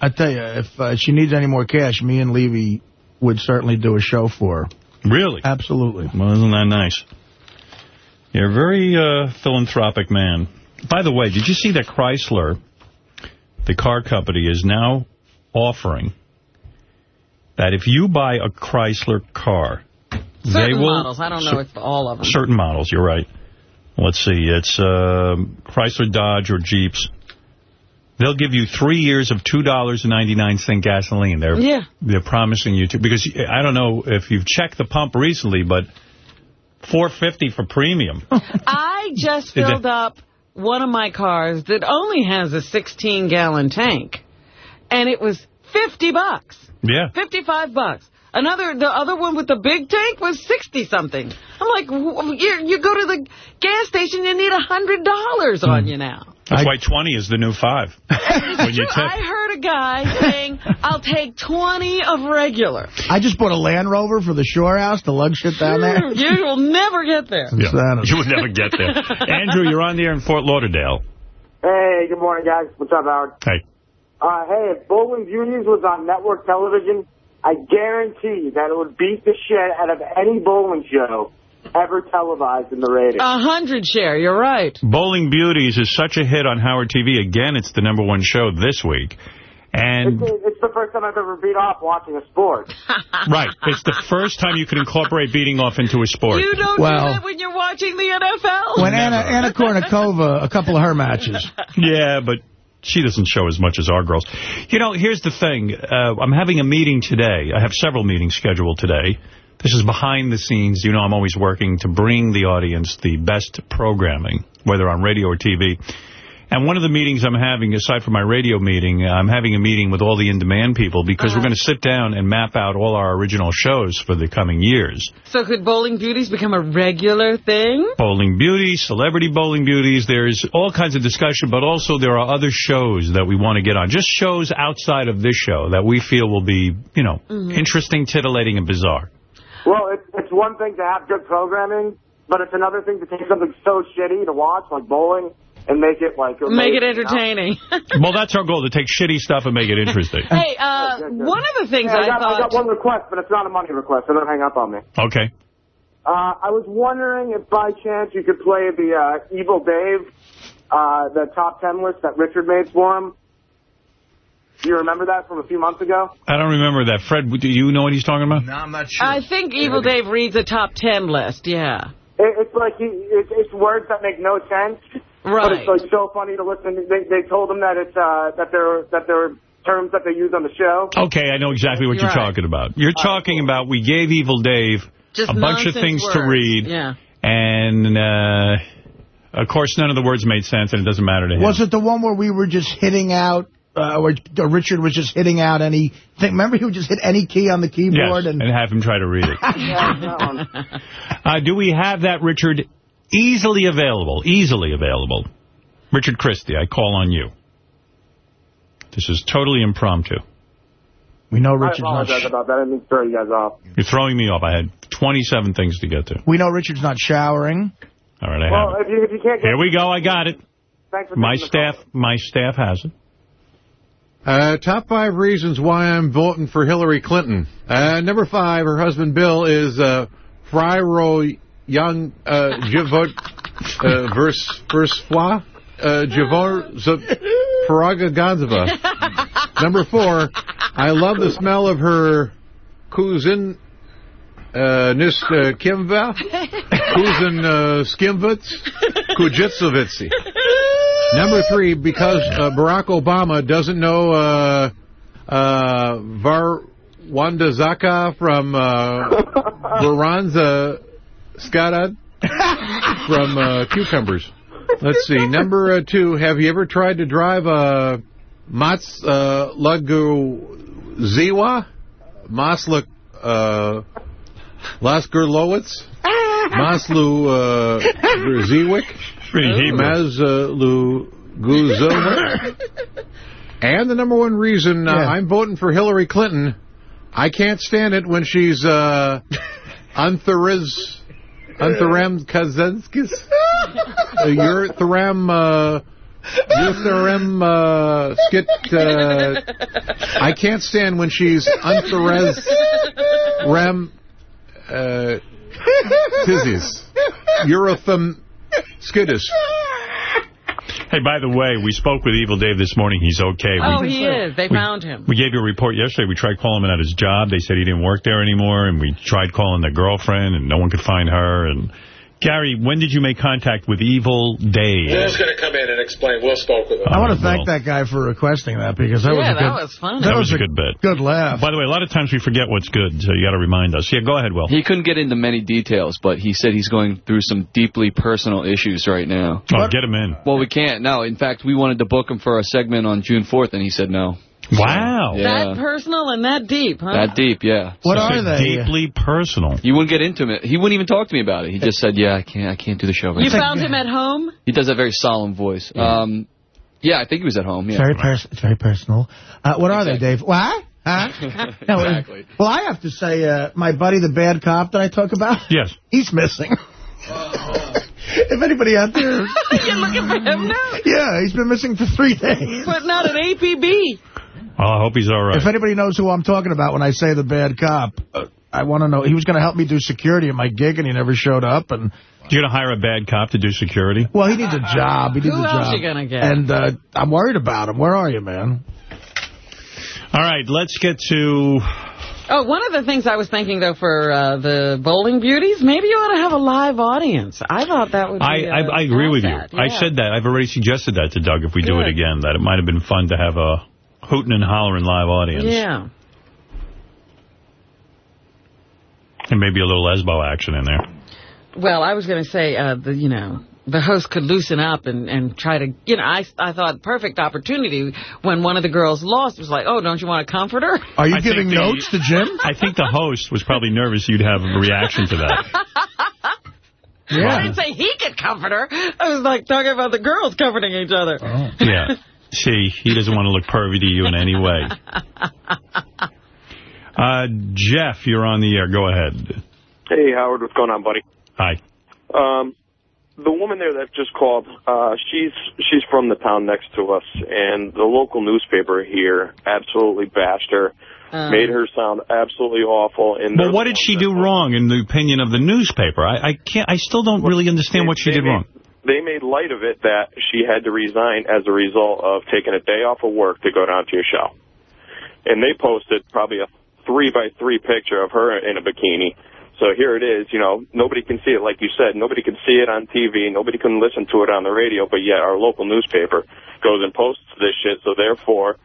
I tell you, if uh, she needs any more cash, me and Levy would certainly do a show for her. Really? Absolutely. Well, isn't that nice? You're a very uh, philanthropic man. By the way, did you see that Chrysler the car company, is now offering that if you buy a Chrysler car, Certain they will... models. I don't know if all of them. Certain models, you're right. Let's see, it's uh, Chrysler, Dodge, or Jeeps. They'll give you three years of $2.99 gasoline. They're, Yeah. They're promising you to, because I don't know if you've checked the pump recently, but 450 for premium. *laughs* I just filled up one of my cars that only has a 16-gallon tank, and it was 50 bucks. Yeah. 55 bucks. Another, the other one with the big tank was 60 something. I'm like, you, you go to the gas station, you need a hundred dollars Hmm. on you now. That's why 20 is the new 5. *laughs* when you tip. I heard a guy saying, I'll take 20 of regular. I just bought a Land Rover for the shore house to lug shit down there. You will never get there. Yeah. You will never get there. *laughs* Andrew, you're on the air in Fort Lauderdale. Hey, good morning, guys. What's up, Howard? Hey. Uh, hey, if Bowling Beauties was on network television, I guarantee that it would beat the shit out of any bowling show ever televised in the ratings. A hundred share, you're right. Bowling Beauties is such a hit on Howard TV. Again, it's the number one show this week. And, It's, it's the first time I've ever beat off watching a sport. *laughs* right, it's the first time you can incorporate beating off into a sport. You don't Well- do that when you're watching the NFL. When Anna, Anna Kournikova, a couple of her matches. Yeah, but she doesn't show as much as our girls. You know, here's the thing. Uh, I'm having a meeting today. I have several meetings scheduled today. This is behind the scenes. You know, I'm always working to bring the audience the best programming, whether on radio or TV. And one of the meetings I'm having, aside from my radio meeting, I'm having a meeting with all the in-demand people because we're going to sit down and map out all our original shows for the coming years. So could Bowling Beauties become a regular thing? Bowling Beauties, Celebrity Bowling Beauties. There's all kinds of discussion, but also there are other shows that we want to get on. Just shows outside of this show that we feel will be, you know, Mhm. interesting, titillating, and bizarre. Well, it's, it's one thing to have good programming, but it's another thing to take something so shitty to watch, like bowling, and make it like... Make it amazing, you know? entertaining. *laughs* well, that's our goal, to take shitty stuff and make it interesting. hey, uh, one of the things Hey, I, I got, I got one request, but it's not a money request, so don't hang up on me. Okay. Uh, I was wondering if by chance you could play the uh, Evil Dave, uh, the top ten list that Richard made for him. Do you remember that from a few months ago? I don't remember that. Fred, do you know what he's talking about? No, I'm not sure. I think Evil Dave reads a top ten list, yeah. It, it's like he, it, it's words that make no sense, but Right. it's like so funny to listen. They they told them that it's uh, that they're that they're terms that they use on the show. Okay, I know exactly what You're you're right. talking about. You're talking about we gave Evil Dave Just a bunch of nonsense things to read, Yeah. and, uh, of course, none of the words made sense, and it doesn't matter to him. Was it the one where we were just hitting out, uh, where Richard was just hitting out any thing? Remember, he would just hit any key on the Yes, keyboard? and have him try to read it. *laughs* yeah, that one. Uh, do we have that, Richard, easily available? Easily available. Richard Christie, I call on you. This is totally impromptu. We know Richard's not. apologize Sh about that. I didn't throw you guys off. You're throwing me off. I had 27 things to get to. we know Richard's not showering. All right, I Well, have if you if you can't get Here we go. I got it. thanks for My taking the staff, my staff has it. Uh, top five reasons why I'm voting for Hillary Clinton. Uh, number five, her husband Bill is uh, Fryro Young uh, Javot uh, Vers Versfois uh, Javor Paraga Gonzava. Number four, I love the smell of her cousin uh, Nis uh, Kimva, cousin uh, Skimvitz, Kujitsovitsi. Number three, because uh, Barack Obama doesn't know uh, uh, Var Wanda Zaka from uh, Skadad *laughs* from uh, Cucumbers. Let's see. Number uh, two, have you ever tried to drive a Mats uh, Lagu Ziwa? Masluk uh, Lasgerlowitz? Maslu uh, Ziwick? Mazlu Guzova. And the number one reason uh, I'm voting for Hillary Clinton, I can't stand it when she's uh, *laughs* Anthariz, Antharem Kazenskis. Uh, your Tharam, uh, your Tharam, uh, skit, uh, I can't stand when she's Antharez Rem, uh, Tizis. Eurotham Skidis. Hey, by the way, we spoke with Evil Dave this morning. He's okay. Oh, we, he is. They found him. We gave you a report yesterday. We tried calling him at his job. They said he didn't work there anymore. And we tried calling the girlfriend, and no one could find her. And Gary, when did you make contact with Evil Dave? Will's going to come in and explain. Will spoke with him. I want to thank that guy for requesting that because that was a good, that was fun. That, was, a good bit. good laugh. By the way, a lot of times we forget what's good, so you got to remind us. Yeah, go ahead, Will. He couldn't get into many details, but he said he's going through some deeply personal issues right now. Oh, get him in. Well, we can't. No, in fact, we wanted to book him for a segment on June 4th, and he said no. Wow. Yeah. That personal and that deep, huh? That deep, yeah. What So- are they? Deeply personal. You wouldn't get into it. He wouldn't even talk to me about it. He just said, "Yeah, I can't. I can't do the show." Right You now." found him at home? He does that very solemn voice. Um, yeah, I think he was at home. It's Yeah. very, pers it's very personal. Uh, what are they, Dave? What? Huh? *laughs* No, uh, exactly. Well, I have to say, uh, my buddy, the bad cop that I talk about, Yes. he's missing. *laughs* if anybody out there... *laughs* You're looking for him now? Yeah, he's been missing for three days. But not an APB. Oh, I hope he's all right. If anybody knows who I'm talking about when I say the bad cop, uh, I want to know. He was going to help me do security at my gig, and he never showed up. And You're going to hire a bad cop to do security? Well, he needs a job. He needs Who a else job. you gonna get? And uh, I'm worried about him. Where are you, man? All right, let's get to... Oh, one of the things I was thinking, though, for uh, the Bowling Beauties, maybe you ought to have a live audience. I thought that would be I, I, I agree with you. that, I said that. I've already suggested that to Doug if we do it again, that it might have been fun to have a hooting and hollering live audience. Yeah. And maybe a little lesbo action in there. Well, I was going to say, uh, the you know, the host could loosen up and, and try to, you know, I, I thought perfect opportunity when one of the girls lost was like, oh, don't you want to comfort her? Are you I giving the- notes to Jim? *laughs* I think the host was probably nervous you'd have a reaction to that. *laughs* yeah. I didn't say he could comfort her. I was like talking about the girls comforting each other. Yeah. *laughs* See, he doesn't want to look pervy to you in any way. *laughs* Uh, Jeff, you're on the air. Go ahead. Hey, Howard, what's going on, buddy? Hi. Um, the woman there that just called, uh, she's she's from the town next to us, and the local newspaper here absolutely bashed her, Uh. made her sound absolutely awful. And Well, what did she do wrong in the opinion of the newspaper? I, I can't. I still don't really understand what she did made- wrong. They made light of it that she had to resign as a result of taking a day off of work to go down to your show. And they posted probably a three by three picture of her in a bikini. So here it is, you know, nobody can see it, like you said. Nobody can see it on TV. Nobody can listen to it on the radio, but yet our local newspaper goes and posts this shit, so therefore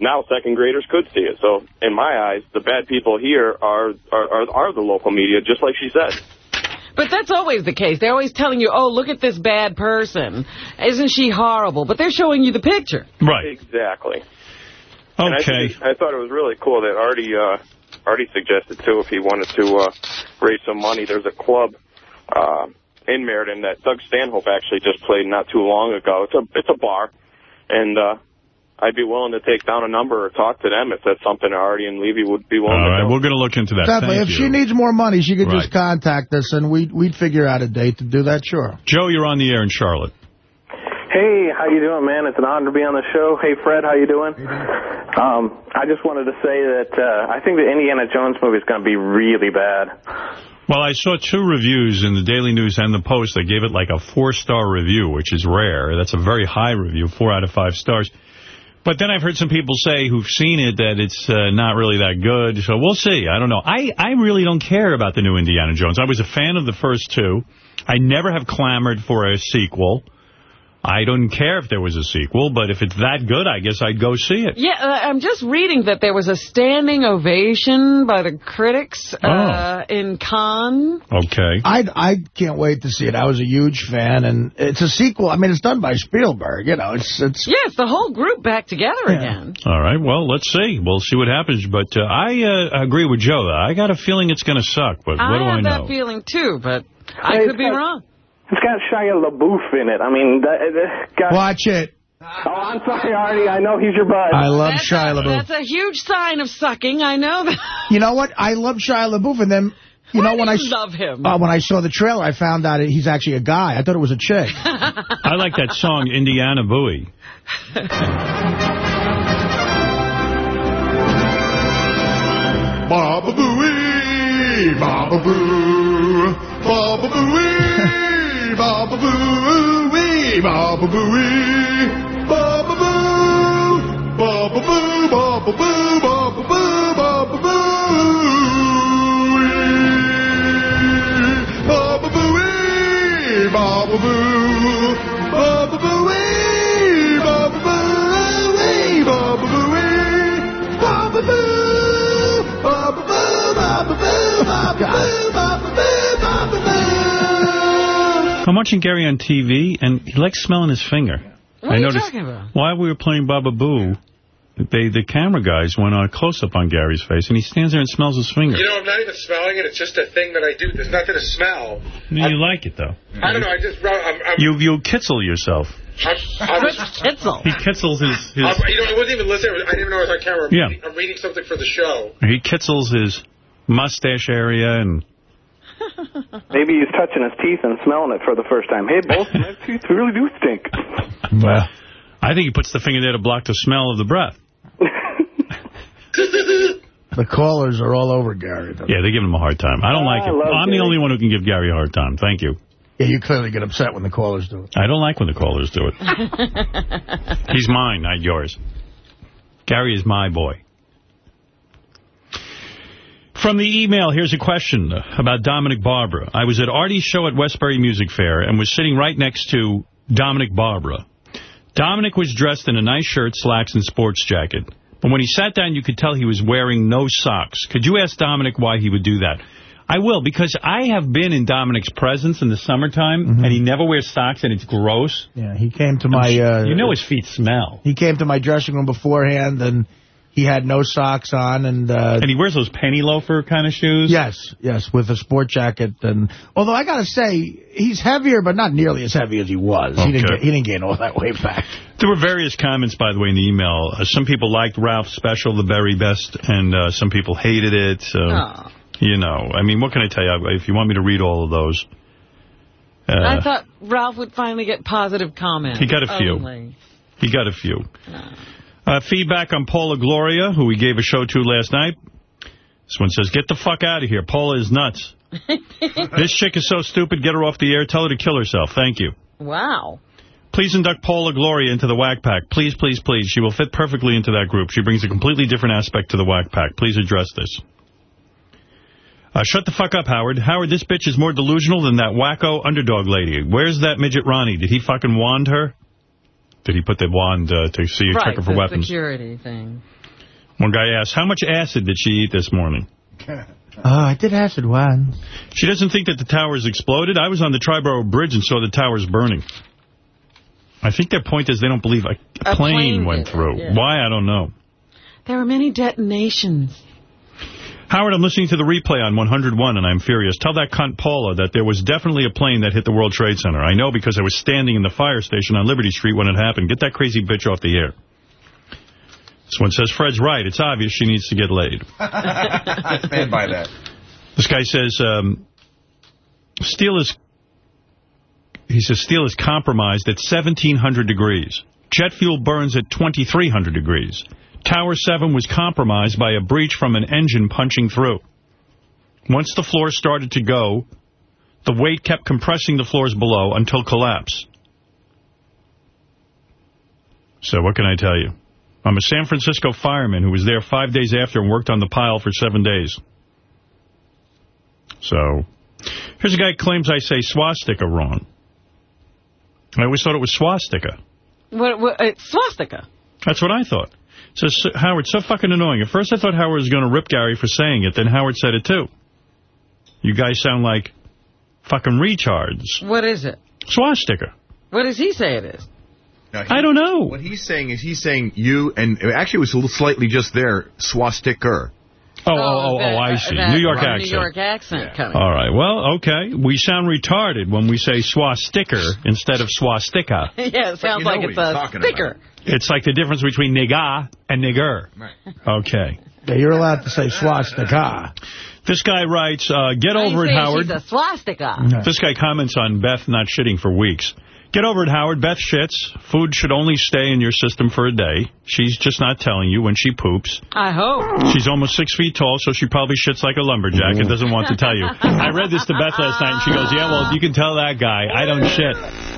now second graders could see it. So in my eyes, the bad people here are, are, are, are the local media, just like she said. But that's always the case. They're always telling you, oh, look at this bad person. Isn't she horrible? But they're showing you the picture. Right. Exactly. And I, Okay. I thought it was really cool that Artie, uh, Artie suggested, too, if he wanted to uh, raise some money. There's a club uh, in Meriden that Doug Stanhope actually just played not too long ago. It's a, it's a bar, and uh, I'd be willing to take down a number or talk to them if that's something Artie and Levy would be willing All to right, do. we're going to look into that. Definitely. Thank If you. she needs more money, she could just contact us, and we'd, we'd figure out a date to do that, sure. Joe, you're on the air in Charlotte. Hey, how you doing, man? It's an honor to be on the show. Hey, Fred, how you doing? Um, I just wanted to say that uh, I think the Indiana Jones movie is going to be really bad. Well, I saw two reviews in the Daily News and the Post that gave it like a four-star review, which is rare. That's a very high review, four out of five stars. But then I've heard some people say who've seen it that it's uh, not really that good. So we'll see. I don't know. I, I really don't care about the new Indiana Jones. I was a fan of the first two. I never have clamored for a sequel. I don't care if there was a sequel, but if it's that good, I guess I'd go see it. Yeah, uh, I'm just reading that there was a standing ovation by the critics uh, in Cannes. Okay. I I can't wait to see it. I was a huge fan, and it's a sequel. I mean, it's done by Spielberg. You know, it's it's. Yes, the whole group back together again. All right, well, let's see. We'll see what happens. But uh, I uh, agree with Joe. I got a feeling it's going to suck, but what I do have I know? that feeling, too, but I Hey, could be wrong. It's got Shia LaBeouf in it. I mean, that, that. Watch it. Oh, I'm sorry, Artie. I know he's your bud. I love That's Shia a, LaBeouf. That's a huge sign of sucking. I know that. You know what? I love Shia LaBeouf, and then you know when I love him? uh, when I saw the trailer, I found out he's actually a guy. I thought it was a chick. *laughs* I like that song, Indiana Buoy. Baba Booey, Baba Boo, Baba Booey, Baba Booey, boo-wee, ba-ba-boo-wee, ba-ba-boo, ba-ba-boo, ba-ba-boo, ba-ba-boo, ba-ba-boo-wee, ba-ba-boo-wee, ba-ba-boo, I'm watching Gary on TV, and he likes smelling his finger. What I are you noticed talking about? while we were playing Baba Boo, they, the camera guys went on a close-up on Gary's face, and he stands there and smells his finger. You know, I'm not even smelling it. It's just a thing that I do. There's nothing to smell. No, you like it, though. I don't know. I just, I'm, I'm, You you kitzel yourself. I'm, I'm, Kitzel. He kitzels his... his I'm, you know, I wasn't even listening. I didn't even know I was on camera. I'm, Yeah. reading, I'm reading something for the show. he kitzels his mustache area, and *laughs* Maybe he's touching his teeth and smelling it for the first time. Hey, both my teeth really do stink. well, I think he puts the finger there to block the smell of the breath. *laughs* The callers are all over Gary. though. Yeah, they give him a hard time. I don't oh, like I it. I'm Gary. the only one who can give Gary a hard time. Thank you. Yeah, you clearly get upset when the callers do it. I don't like when the callers do it. *laughs* He's mine, not yours. Gary is my boy. From the email, here's a question about Dominic Barbara. I was at Artie's show at Westbury Music Fair and was sitting right next to Dominic Barbara. Dominic was dressed in a nice shirt, slacks, and sports jacket. But when he sat down, you could tell he was wearing no socks. Could you ask Dominic why he would do that? I will, because I have been in Dominic's presence in the summertime, and he never wears socks, and it's gross. Yeah, he came to my... Uh, you know his feet smell. He came to my dressing room beforehand, and he had no socks on, and... Uh, And he wears those penny loafer kind of shoes? Yes, yes, with a sport jacket. and Although I got to say, he's heavier, but not nearly as heavy as he was. He, didn't get, he didn't gain all that weight back. There were various comments, by the way, in the email. Uh, some people liked Ralph's special the very best, and uh, some people hated it. So, Aw. you know, I mean, what can I tell you? If you want me to read all of those. Uh, I thought Ralph would finally get positive comments. He got a few. Only. He got a few. Uh, feedback on Paula Gloria, who we gave a show to last night. This one says, get the fuck out of here. Paula is nuts. *laughs* this chick is so stupid. Get her off the air. Tell her to kill herself. Thank you. Wow. Please induct Paula Gloria into the Whack Pack. Please, please, please. She will fit perfectly into that group. She brings a completely different aspect to the Whack Pack. Please address this. Uh, shut the fuck up, Howard. Howard, this bitch is more delusional than that wacko underdog lady. Where's that midget Ronnie? Did he fucking wand her? Did he put the wand uh, to see right, check her for the weapons? security thing. One guy asked, how much acid did she eat this morning? Oh, *laughs* I did acid once. She doesn't think that the towers exploded. I was on the Triborough Bridge and saw the towers burning. I think their point is they don't believe a, A plane, plane went through. yeah. Why, I don't know. There are many detonations. Howard, I'm listening to the replay on 101, and I'm furious. Tell that cunt Paula that there was definitely a plane that hit the World Trade Center. I know because I was standing in the fire station on Liberty Street when it happened. Get that crazy bitch off the air. This one says, Fred's right. It's obvious she needs to get laid. *laughs* I stand by that. This guy says, um, steel is, he says, steel is compromised at 1,700 degrees. Jet fuel burns at 2,300 degrees. Tower 7 was compromised by a breach from an engine punching through. Once the floor started to go, the weight kept compressing the floors below until collapse. So what can I tell you? I'm a San Francisco fireman who was there five days after and worked on the pile for seven days. So, here's a guy who claims I say swastika wrong. I always thought it was swastika. What, what, it's swastika. That's what I thought. So, so Howard, so fucking annoying. At first I thought Howard was going to rip Gary for saying it, then Howard said it too. You guys sound like fucking retards. What is it? Swastika. What does he say it is? No, he- I don't know. What he's saying is he's saying you, and actually it was a little slightly just there, swastika. Oh, oh, oh, oh, I see. New York accent. New York accent coming. All right. Well, okay. We sound retarded when we say swastika instead of swastika. *laughs* yeah, it sounds like what it's he's a talking sticker. It's like the difference between nigga and nigger. Right. Okay. Yeah, you're allowed to say swastika. This guy writes, uh, get I'm over it, Howard. She's a swastika. This guy comments on Beth not shitting for weeks. Get over it, Howard. Beth shits. Food should only stay in your system for a day. She's just not telling you when she poops. I hope. She's almost six feet tall, so she probably shits like a lumberjack and doesn't want to tell you. *laughs* I read this to Beth last night, and she goes, yeah, well, you can tell that guy. I don't shit.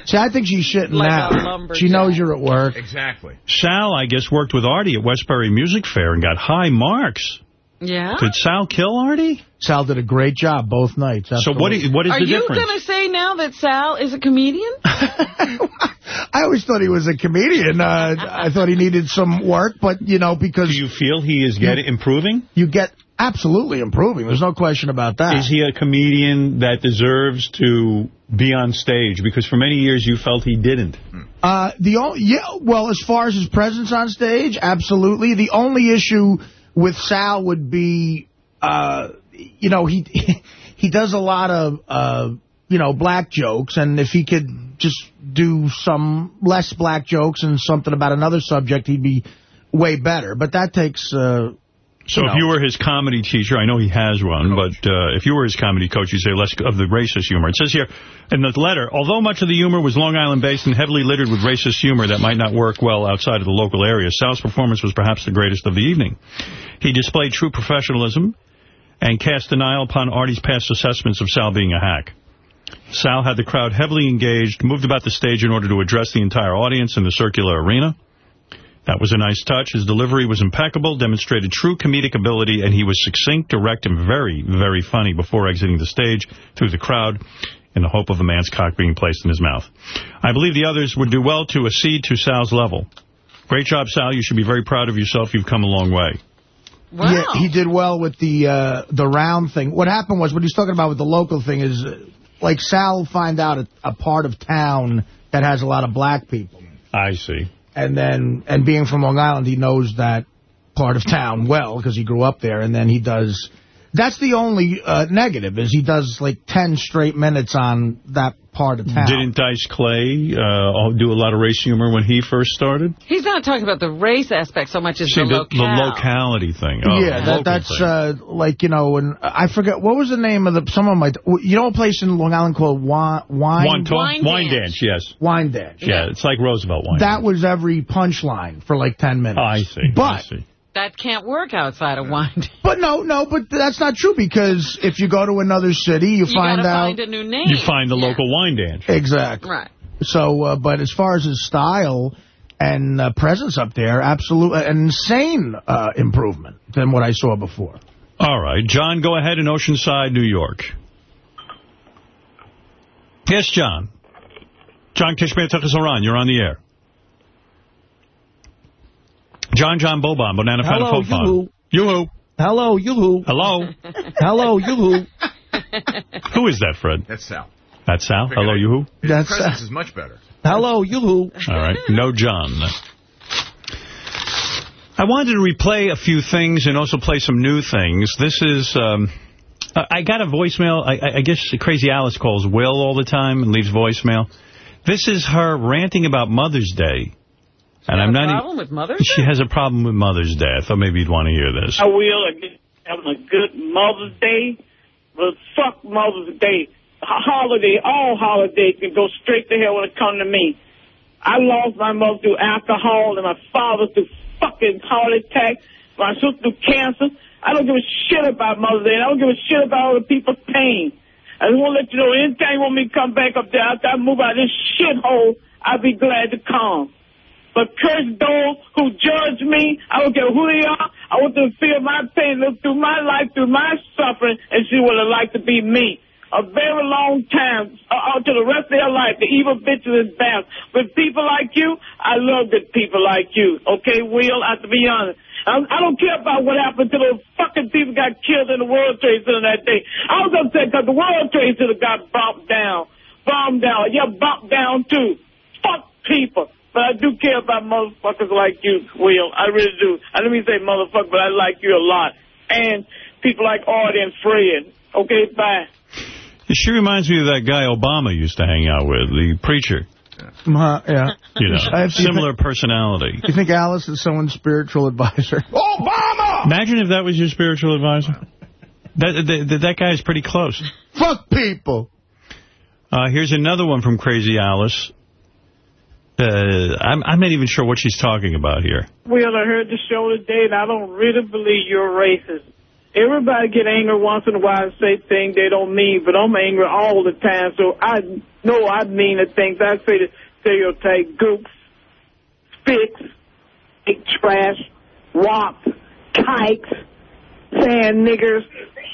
See, I think she's shitting Like now. She knows you're at work. Exactly. Sal, I guess, worked with Artie at Westbury Music Fair and got high marks. Yeah? Did Sal kill Artie? Sal did a great job both nights. So what is- what is Are the you going to say now that Sal is a comedian? *laughs* *laughs* I always thought he was a comedian. Uh, I thought he needed some work, but, you know, because... Do you feel he is getting improving? You get absolutely improving. There's no question about that. Is he a comedian that deserves to be on stage? Because for many years you felt he didn't. Uh, the only, yeah, well, as far as his presence on stage, absolutely. The only issue with Sal would be, uh, you know, he *laughs* he does a lot of, uh, you know, black jokes, and if he could just do some less black jokes and something about another subject, he'd be way better. But that takes, uh, So you if you were his comedy teacher, I know he has one, but uh, if you were his comedy coach, you'd say less of the racist humor. It says here in the letter, although much of the humor was Long Island-based and heavily littered with racist humor that might not work well outside of the local area, Sal's performance was perhaps the greatest of the evening. He displayed true professionalism and cast denial upon Artie's past assessments of Sal being a hack. Sal had the crowd heavily engaged, moved about the stage in order to address the entire audience in the circular arena. That was a nice touch. His delivery was impeccable, demonstrated true comedic ability, and he was succinct, direct, and very, very funny before exiting the stage through the crowd in the hope of a man's cock being placed in his mouth. I believe the others would do well to accede to Sal's level. Great job, Sal. You should be very proud of yourself. You've come a long way. Wow. Yeah, he did well with the uh, the round thing. What happened was, what he's talking about with the local thing is, uh, like, Sal find out a, a part of town that has a lot of black people. I see. And then, and being from Long Island, he knows that part of town well because he grew up there. And then he does, that's the only uh, negative, is he does like 10 straight minutes on that part of town. Didn't Dice Clay uh, do a lot of race humor when he first started? He's not talking about the race aspect so much as See, the, the, locale. the locality thing. Oh, yeah, that, that's thing. uh, like, you know, and I forget, what was the name of the, someone might, you know a place in Long Island called Wine? Wine, Wine, Wyandanch, yes. Wyandanch. Yeah, it's like Roosevelt wine. That was every punchline for like 10 minutes. Oh, I see. But, I see. That can't work outside of wine. *laughs* but no, no, but that's not true because if you go to another city, you, You find gotta out. find a new name. You find the local Wyandanch. Exactly. Right. So, uh, but as far as his style and uh, presence up there, absolutely an insane uh, improvement than what I saw before. All right. John, go ahead in Oceanside, New York. Yes, John. John Kishmer Tuckasaran, you're on the air. John John Bobon, Banana Fana Hello, Fofon. Yoo-hoo. Hello, yoo-hoo. Hello. *laughs* Hello, yoo-hoo. Who is that, Fred? That's Sal. That's Sal. Hello, I- yoo-hoo. His That's, presence uh, is much better. Hello, yoo-hoo. All right. No John. I wanted to replay a few things and also play some new things. This is... Um, I I got a voicemail. I, I- I guess Crazy Alice calls Will all the time and leaves voicemail. This is her ranting about Mother's Day. And I'm not. problem with Mother's She has a problem with Mother's Day. I thought maybe you'd want to hear this. I will again having a good Mother's Day, but fuck Mother's Day. A holiday, all holidays can go straight to hell when it comes to me. I lost my mother through alcohol and my father through fucking heart attack, my sister through cancer. I don't give a shit about Mother's Day. I don't give a shit about other people's pain. I just want to let you know, anytime you want me to come back up there after I move out of this shithole, I'll be glad to come. But curse those who judge me, I don't care who they are, I want them to feel my pain, look through my life, through my suffering, and see what it's like to be me. A very long time, uh, uh, to the rest of their life, the evil bitches and bad. With people like you, I love good people like you. Okay, Will, I have to be honest. I, I don't care about what happened to those fucking people got killed in the World Trade Center that day. I was upset because the World Trade Center got bombed down. Bombed down. Yeah, bombed down too. Fuck people. But I do care about motherfuckers like you, Will. I really do. I don't mean to say motherfucker, but I like you a lot. And people like Artie and Fred. Okay, bye. She reminds me of that guy Obama used to hang out with, the preacher. Uh, yeah. You know, I have to- similar personality. You think Alice is someone's spiritual advisor? *laughs* Obama! Imagine if that was your spiritual advisor. That, that, that guy is pretty close. Fuck people. Uh, here's another one from Crazy Alice. Uh, I'm, I'm not even sure what she's talking about here. Well, I heard the show today, and I don't really believe you're racist. Everybody get angry once in a while and say things they don't mean, but I'm angry all the time. So I No, I mean the things I say to stereotype gooks, spits, big trash, wops, kikes, sand niggers.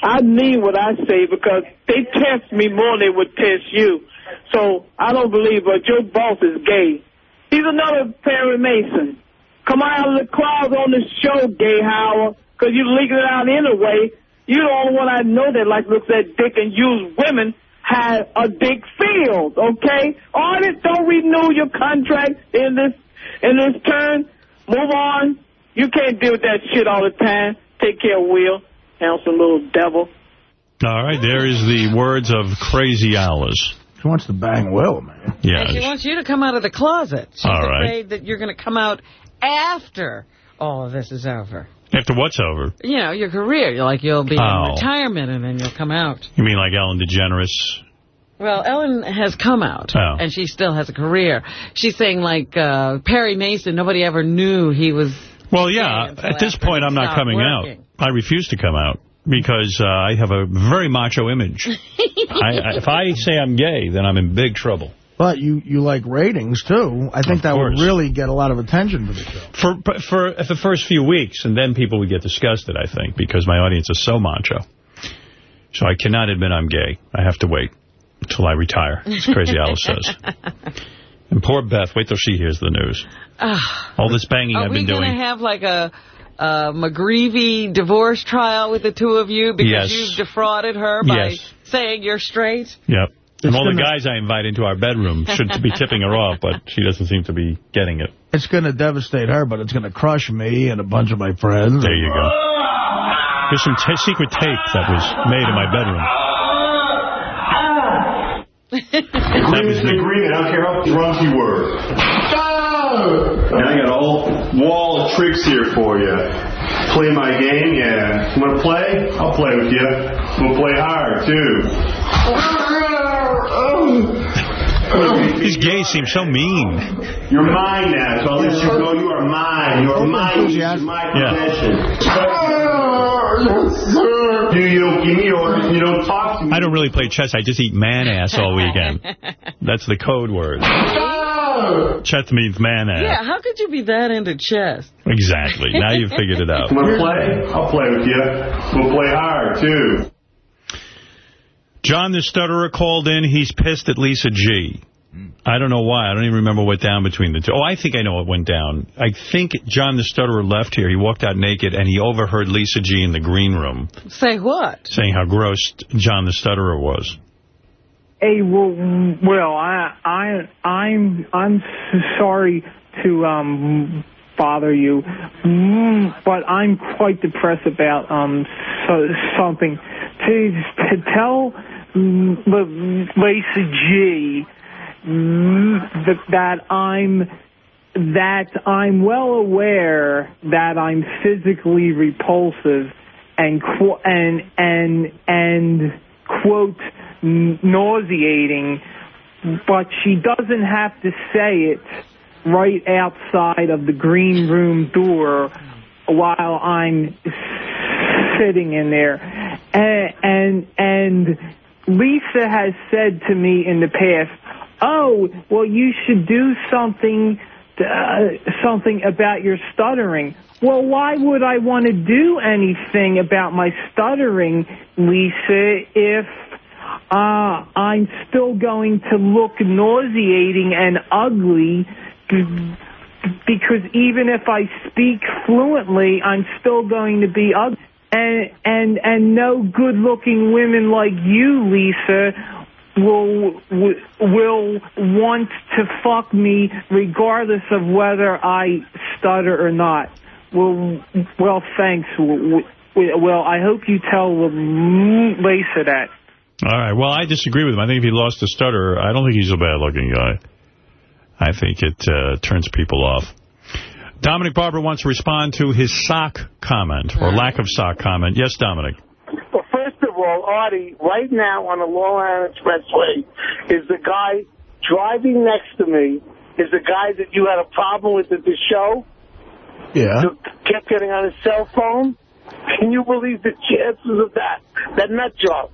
I mean what I say because they test me more than they would test you. So I don't believe but your boss is gay. He's another Perry Mason. Come out of the clouds on the show, Gay Howard, because you leaking it out anyway. You're the only one I know that like looks at dick and use women had a dick field, okay? Artists don't renew your contract in this in this turn. Move on. You can't deal with that shit all the time. Take care, Will. Handsome little devil. All right, there is the words of Crazy Alice. She wants to bang Will, man. Yeah. And she wants you to come out of the closet. She's All right. afraid that you're going to come out after all of this is over. After what's over? You know, your career. You're like, you'll be Oh. in retirement and then you'll come out. You mean like Ellen DeGeneres? Well, Ellen has come out, Oh. and she still has a career. She's saying, like, uh, Perry Mason, nobody ever knew he was... Well, yeah, at this point I'm not coming working. out. I refuse to come out because uh, I have a very macho image. *laughs* I, I, if I say I'm gay, then I'm in big trouble. But you, you like ratings, too. I think Of that would really get a lot of attention for the show. For for the first few weeks, and then people would get disgusted, I think, because my audience is so macho. So I cannot admit I'm gay. I have to wait until I retire, as Crazy Alice says. *laughs* And poor Beth, wait till she hears the news. Ah. All this banging I've been doing. Are we been going doing. to have, like, a... Uh, McGreevey divorce trial with the two of you because Yes. you've defrauded her by Yes. saying you're straight? Yep. It's And all the gonna- guys I invite into our bedroom should be tipping her off, but she doesn't seem to be getting it. It's going to devastate her, but it's going to crush me and a bunch of my friends. There you go. There's some t secret tape that was made in my bedroom. That was an agreement. I don't care how drunk you were. And I got a whole wall of tricks here for you. Play my game, yeah. You want to play? I'll play with you. We'll play hard, too. These gays seem so mean. You're mine now, so I'll let you go. You are mine. You're mine. You're my possession. *laughs* You, you don't give me orders. You don't talk to me. I don't really play chess. I just eat man ass all weekend. *laughs* That's the code word. *laughs* Oh. Chess means man ass. Yeah, how could you be that into chess? Exactly. Now you've figured it out. You want to play? I'll play with you. We'll play hard, too. John the Stutterer called in. He's pissed at Lisa G. I don't know why. I don't even remember what went down between the two. Oh, I think I know what went down. I think John the Stutterer left here. He walked out naked, and he overheard Lisa G in the green room Say what? saying how gross John the Stutterer was. Hey, well, well, I, I, I'm, I'm sorry to um bother you, mm, but I'm quite depressed about um so, something. To to tell mm, Lisa G mm, that, that I'm that I'm well aware that I'm physically repulsive and and and and quote nauseating, but she doesn't have to say it right outside of the green room door while I'm sitting in there. And and, and Lisa has said to me in the past, "Oh, well, you should do something." Uh, something about your stuttering. Well, why would I want to do anything about my stuttering, Lisa, if uh, I'm still going to look nauseating and ugly? Because even if I speak fluently, I'm still going to be ugly. And and and no good-looking women like you, Lisa, will will want to fuck me regardless of whether I stutter or not. Well, well, thanks. Well, I hope you tell Lisa that. All right. Well, I disagree with him. I think if he lost the stutter, I don't think he's a bad-looking guy. I think it uh, turns people off. Dominic Barbara wants to respond to his sock comment, or lack of sock comment. Yes, Dominic. Well, first of all, Artie, right now on the Long Island Expressway is the guy driving next to me, is the guy that you had a problem with at the show, Yeah. who kept getting on his cell phone. Can you believe the chances of that? That nut job.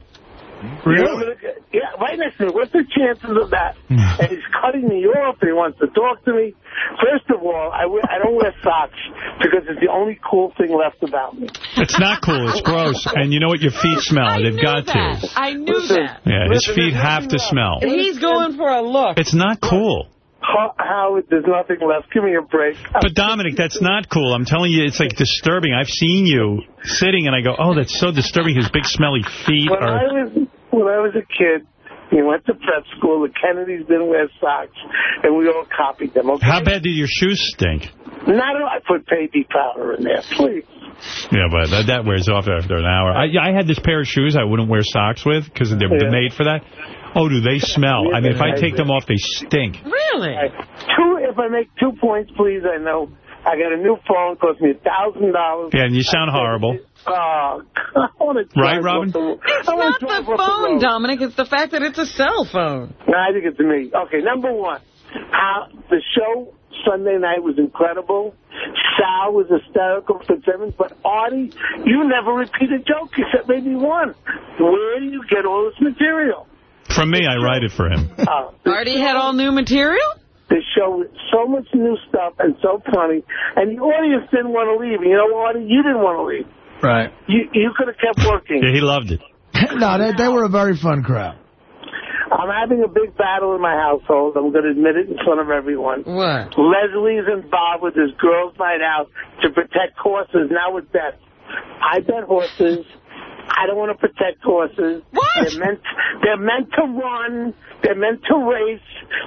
Really? Yeah, right next to me. What's the chances of that? Hmm. and he's cutting me off. and He wants to talk to me. First of all, I, wear, I don't wear socks because it's the only cool thing left about me. It's not cool. It's gross. And you know what? Your feet smell. They've got that. to. I knew that. Yeah, his feet have to nothing smell. He's going for a look. It's not cool. How, how there's nothing left. Give me a break. But Dominic, that's not cool. I'm telling you, it's like disturbing. I've seen you sitting, and I go, "Oh, that's so disturbing." His big, smelly feet When I was when I was a kid, we went to prep school. The Kennedys didn't wear socks, and we all copied them. Okay? How bad do your shoes stink? Not I put baby powder in there, please. Yeah, but that, that wears off after an hour. I, I had this pair of shoes I wouldn't wear socks with because they're Yeah. made for that. Oh, do they smell? I mean, if I take them off, they stink. Really? Two. If I make two points, please. I know. I got a new phone. Cost me a thousand dollars. Yeah, and you sound horrible. Oh, I want Right, Robin? It's not the phone, Dominic. It's the fact that it's a cell phone. No, I think it's me. Okay, number one, uh, the show Sunday night was incredible. Sal was hysterical for seven, but Artie, you never repeat a joke except maybe one. Where do you get all this material? From me, I write it for him. Uh, *laughs* Artie had all new material? the show with so much new stuff and so funny, and the audience didn't want to leave. You know, Artie, you didn't want to leave. Right. You you could have kept working. Yeah, he loved it. *laughs* no, they, they were a very fun crowd. I'm having a big battle in my household. I'm going to admit it in front of everyone. What? Leslie's involved with this girls' night out to protect horses. Now with Beth. I bet horses. I don't want to protect horses. What? They're meant, they're meant to run. They're meant to race.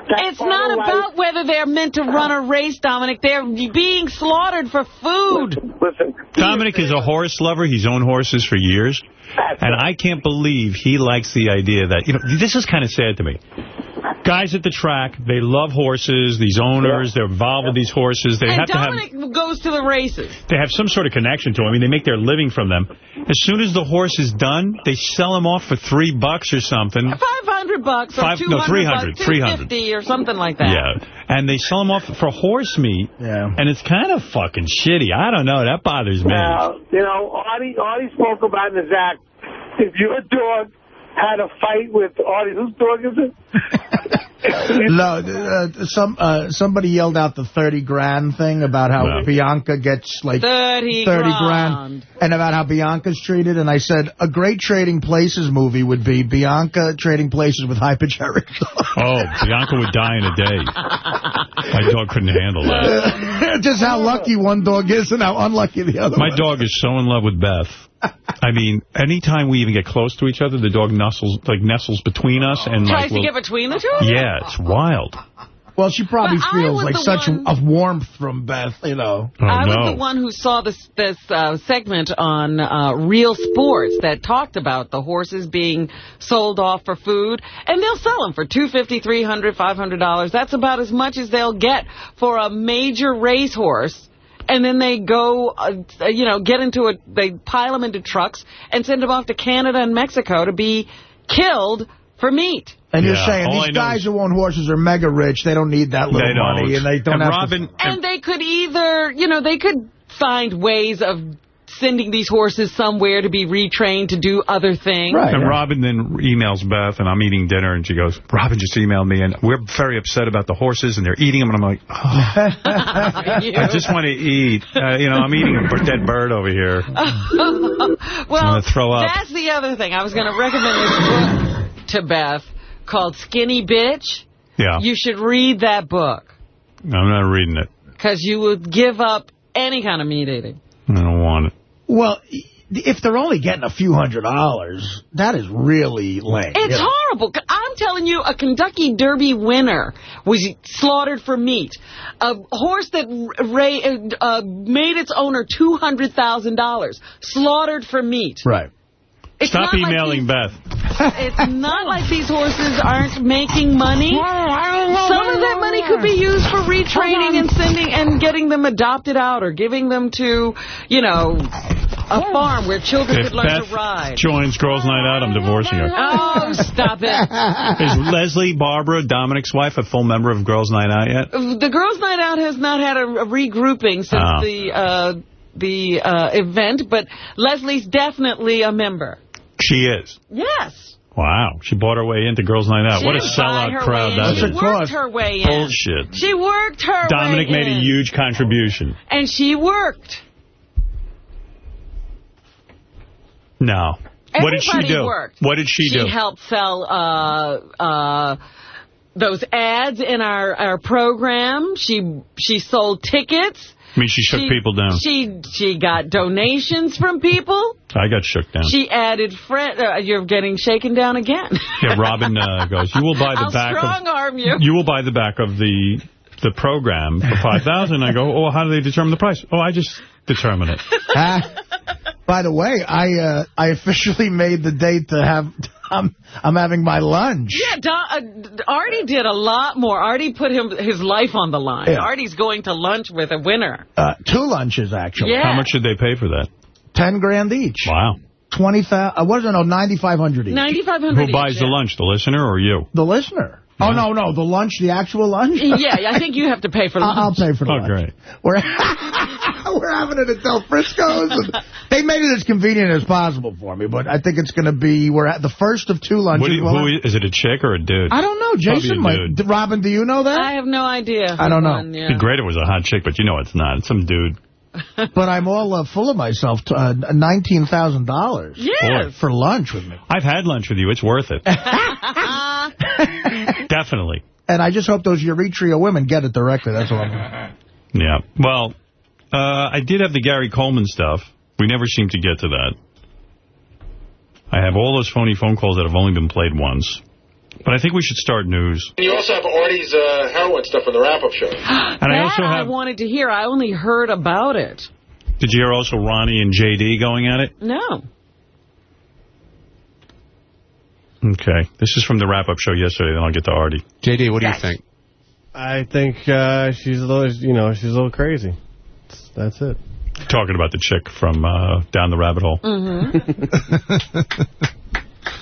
That's It's not about whether they're meant to run a race, Dominic. They're being slaughtered for food. Listen. Dominic is a horse lover. He's owned horses for years. And I can't believe he likes the idea that, you know, this is kind of sad to me. Guys at the track, they love horses, these owners, they're involved with these horses. They and have to have Dominic goes to the races. they have some sort of connection to them. I mean, they make their living from them. As soon as the horse is done, they sell him off for three bucks or something. 500 bucks or Five- no, 200 300, bucks, 300. 250 or something like that. Yeah, and they sell them off for horse meat, Yeah. and it's kind of fucking shitty. I don't know. That bothers me. Now, you know, Artie, Artie spoke about in his act, if your dog had a fight with Artie, whose dog is it? *laughs* No, uh, some uh, somebody yelled out the 30 grand thing about how No. Bianca gets like 30 grand. grand. and about how Bianca's treated. And I said a great Trading Places movie would be Bianca Trading Places with hypergeric. *laughs* Oh, Bianca would die in a day. My dog couldn't handle that. *laughs* Just how lucky one dog is and how unlucky the other My one. dog is so in love with Beth. *laughs* I mean, anytime we even get close to each other, the dog nestles like nestles between us and Tries like to will- get between the two of them? Yeah, it's wild. Well, she probably But feels like such one- a warmth from Beth, you know. Oh, I no. was the one who saw this this uh, segment on uh, Real Sports that talked about the horses being sold off for food, and they'll sell them for two fifty, three hundred, five hundred dollars. That's about as much as they'll get for a major racehorse. And then they go, uh, you know, get into a, they pile them into trucks and send them off to Canada and Mexico to be killed for meat. And you're saying these guys who own horses are mega rich. They don't need that little money, and they don't And have Robin, to. And they could either, you know, they could find ways of sending these horses somewhere to be retrained to do other things. And Robin then emails Beth, and I'm eating dinner, and she goes, Robin just emailed me, and we're very upset about the horses, and they're eating them. And I'm like, oh, *laughs* I just want to eat. Uh, you know, I'm eating a b- dead bird over here. *laughs* well, gonna throw up. that's the other thing. I was going to recommend this book to Beth called Skinny Bitch. Yeah, You should read that book I'm not reading it. because you would give up any kind of meat eating. I don't want it. Well, if they're only getting a few hundred dollars, that is really lame. It's know. horrible. I'm telling you, a Kentucky Derby winner was slaughtered for meat. A horse that uh, made its owner $200,000 slaughtered for meat. Right. It's Stop not like emailing Beth. It's not like these horses aren't making money. Some of that money could be used for retraining and sending and getting them adopted out or giving them to, you know, a farm where children If could learn Beth to ride. joins Girls Night Out, I'm divorcing her. Oh, stop it. *laughs* Is Leslie Barbara, Dominic's wife, a full member of Girls Night Out yet? The Girls' Night Out has not had a, a regrouping since Oh. the uh, the uh, event, but Leslie's definitely a member. She is. Yes. Wow. She bought her way into Girls Night Out. She what a didn't buy sellout her crowd way that in. is. She worked her way in. Bullshit. She worked her Dominic way made a huge contribution. And she worked. No. what did she do? worked. What did she, do? She helped sell uh, uh, those ads in our, our program. She she sold tickets. I mean, she shook people down. She she got donations from people. I got shook down. She added friend. Uh, you're getting shaken down again. *laughs* yeah, Robin uh, goes, you will buy the I'll back strong of... arm you. You will buy the back of the the program for *laughs* 5000 I go, oh, how do they determine the price? Oh, I just determine it. Ah, by the way, I uh, I officially made the date to have. I'm I'm having my lunch. Yeah, Don, uh, Artie did a lot more. Artie put him his life on the line. Yeah. Artie's going to lunch with a winner. Uh, two lunches actually. Yeah. How much should they pay for that? Ten grand each. Wow. Twenty thousand. Uh, what is it? No, ninety five hundred each. Ninety-five hundred. Who buys the lunch, the listener or you? The listener. Oh no, no, the lunch, the actual lunch. Yeah, I think you have to pay for *laughs* lunch. I'll I'll pay for the Oh, lunch. great. We're *laughs* we're having it at Del Frisco's. And *laughs* they made it as convenient as possible for me, but I think it's going to be we're at the first of two lunches. What you, We'll who have- is, is it a chick or a dude? I don't know. Jason a might. dude. Robin, do you know that? I have no idea. I don't know. One, yeah. It'd be great if it was a hot chick, but you know it's not. It's some dude. *laughs* but I'm all uh, full of myself. Uh, Nineteen thousand dollars. Yes. For lunch with me. I've had lunch with you. It's worth it. *laughs* *laughs* Definitely. And I just hope those Eritrea women get it directly. That's all. I'm Yeah. Well, uh, I did have the Gary Coleman stuff. We never seem to get to that. I have all those phony phone calls that have only been played once. But I think we should start news. And you also have Artie's uh, heroin stuff on the wrap-up show. *gasps* And I that also I wanted to hear. I only heard about it. Did you hear also Ronnie and J.D. going at it? No. Okay. This is from the wrap-up show yesterday, then I'll get to Artie. JD, what do you think? I think uh, she's a little, you know, she's a little crazy. That's it. Talking about the chick from uh, down the rabbit hole. Mm-hmm. *laughs* *laughs*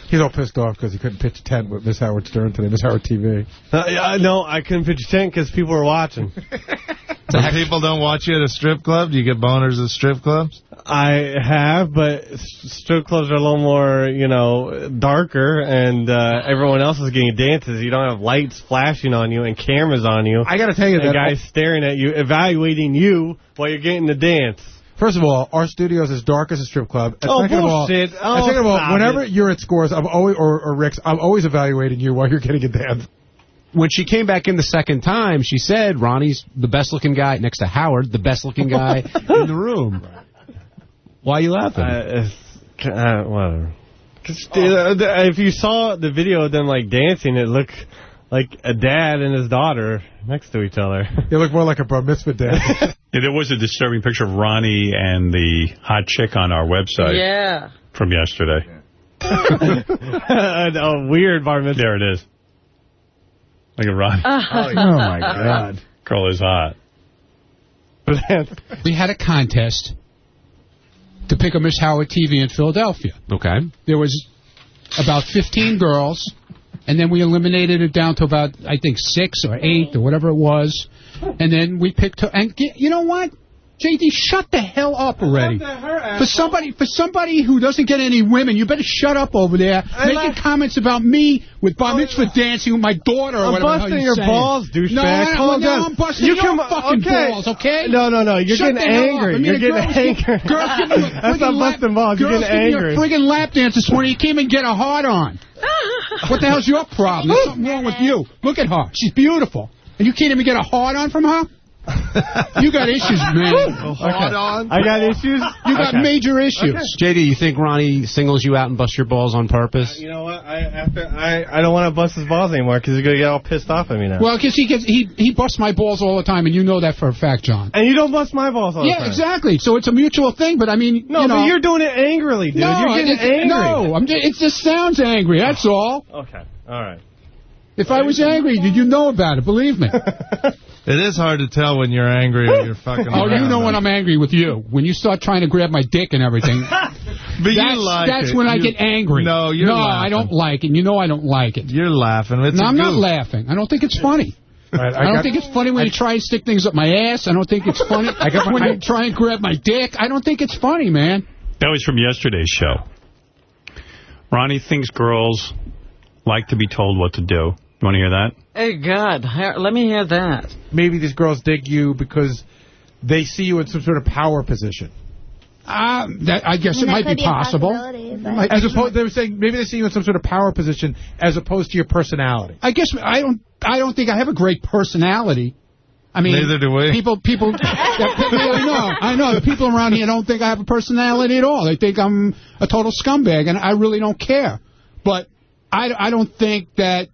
He's all pissed off because he couldn't pitch a tent with Miss Howard Stern today, Miss Howard TV. Uh, yeah, no, I couldn't pitch a tent because people were watching. *laughs* So people don't watch you at a strip club? Do you get boners at strip clubs? I have, but strip clubs are a little more, you know, darker, and uh, everyone else is getting dances. You don't have lights flashing on you and cameras on you. I got to tell you and that... guys staring at you, evaluating you while you're getting the dance. First of all, our studio is as dark as a strip club. And Oh, second bullshit. Of all, and Oh, second of all, whenever it. you're at Scores, I'm always or, or Rick's, I'm always evaluating you while you're getting a dance. When she came back in the second time, she said Ronnie's the best-looking guy next to Howard, the best-looking guy *laughs* in the room. Why are you laughing? Uh, it's- uh, whatever. 'Cause, uh, if you saw the video of them like dancing, it looked like a dad and his daughter next to each other. *laughs* You look more like a bar mitzvah dance. *laughs* Yeah, there was a disturbing picture of Ronnie and the hot chick on our website Yeah. from yesterday. *laughs* a weird bar mitzvah. There it is. Look at Ronnie. Oh, oh, my God. Girl is hot. we had a contest to pick a Miss Howard TV in Philadelphia. Okay. There was about 15 girls, and then we eliminated it down to about, I think, six or eight or whatever it was. And then we picked her. And get, you know what? JD, shut the hell up already. For somebody, for somebody who doesn't get any women, you better shut up over there, I making like- comments about me with bar oh, mitzvah dancing with my daughter or I'm whatever hell busting your saying. balls, douchebag. No, I- Calm no. I'm busting You your fucking okay. balls, okay? No, no, no. You're Shut getting the hell up. angry. I mean, You're getting angry. Girls give me a *laughs* That's not busting balls. You're girls getting give angry. me a friggin' lap dance this morning. You came and get a hard on. What the hell's your problem? There's something wrong with you. Look at her. She's beautiful. And you can't even get a hard on from her? *laughs* You got issues, man. Hard on? I got issues. You got Okay. major issues. JD, you think Ronnie singles you out and busts your balls on purpose? Uh, you know what? I after I I don't want to bust his balls anymore because he's gonna get all pissed off at me now. Well, because he gets he he busts my balls all the time, and you know that for a fact, John. and you don't bust my balls all the time. Yeah, exactly. So it's a mutual thing. But I mean, No, you know, but you're doing it angrily, dude. no, you're getting angry. no, I'm just, it just sounds angry. That's all. Okay. All right. If I was angry, did you know about it? Believe me. *laughs* It is hard to tell when you're angry or you're *laughs* fucking Oh, you know when I'm angry with you. When you start trying to grab my dick and everything. *laughs* But you that's, like That's it. when I get angry. No, you're No, laughing. I don't like it. You know I don't like it. You're laughing. It's no, a I'm not laughing. I don't think it's funny. All right, I, don't got- think it's funny when you try and stick things up my ass. I don't think it's funny *laughs* I got my- when I- you try and grab my dick. I don't think it's funny, man. That was from yesterday's show. Ronnie thinks girls like to be told what to do. You want to hear that? Hey, God, let me hear that. Maybe these girls dig you because they see you in some sort of power position. Uh, that, I guess I mean, it might be be possible. possibility, As opposed, they were saying maybe they see you in some sort of power position as opposed to your personality. I guess I don't. I don't think I have a great personality. I mean, Neither do we. People, people. *laughs* yeah, I know. I know. The people around here don't think I have a personality at all. They think I'm a total scumbag, and I really don't care. But I, I don't think that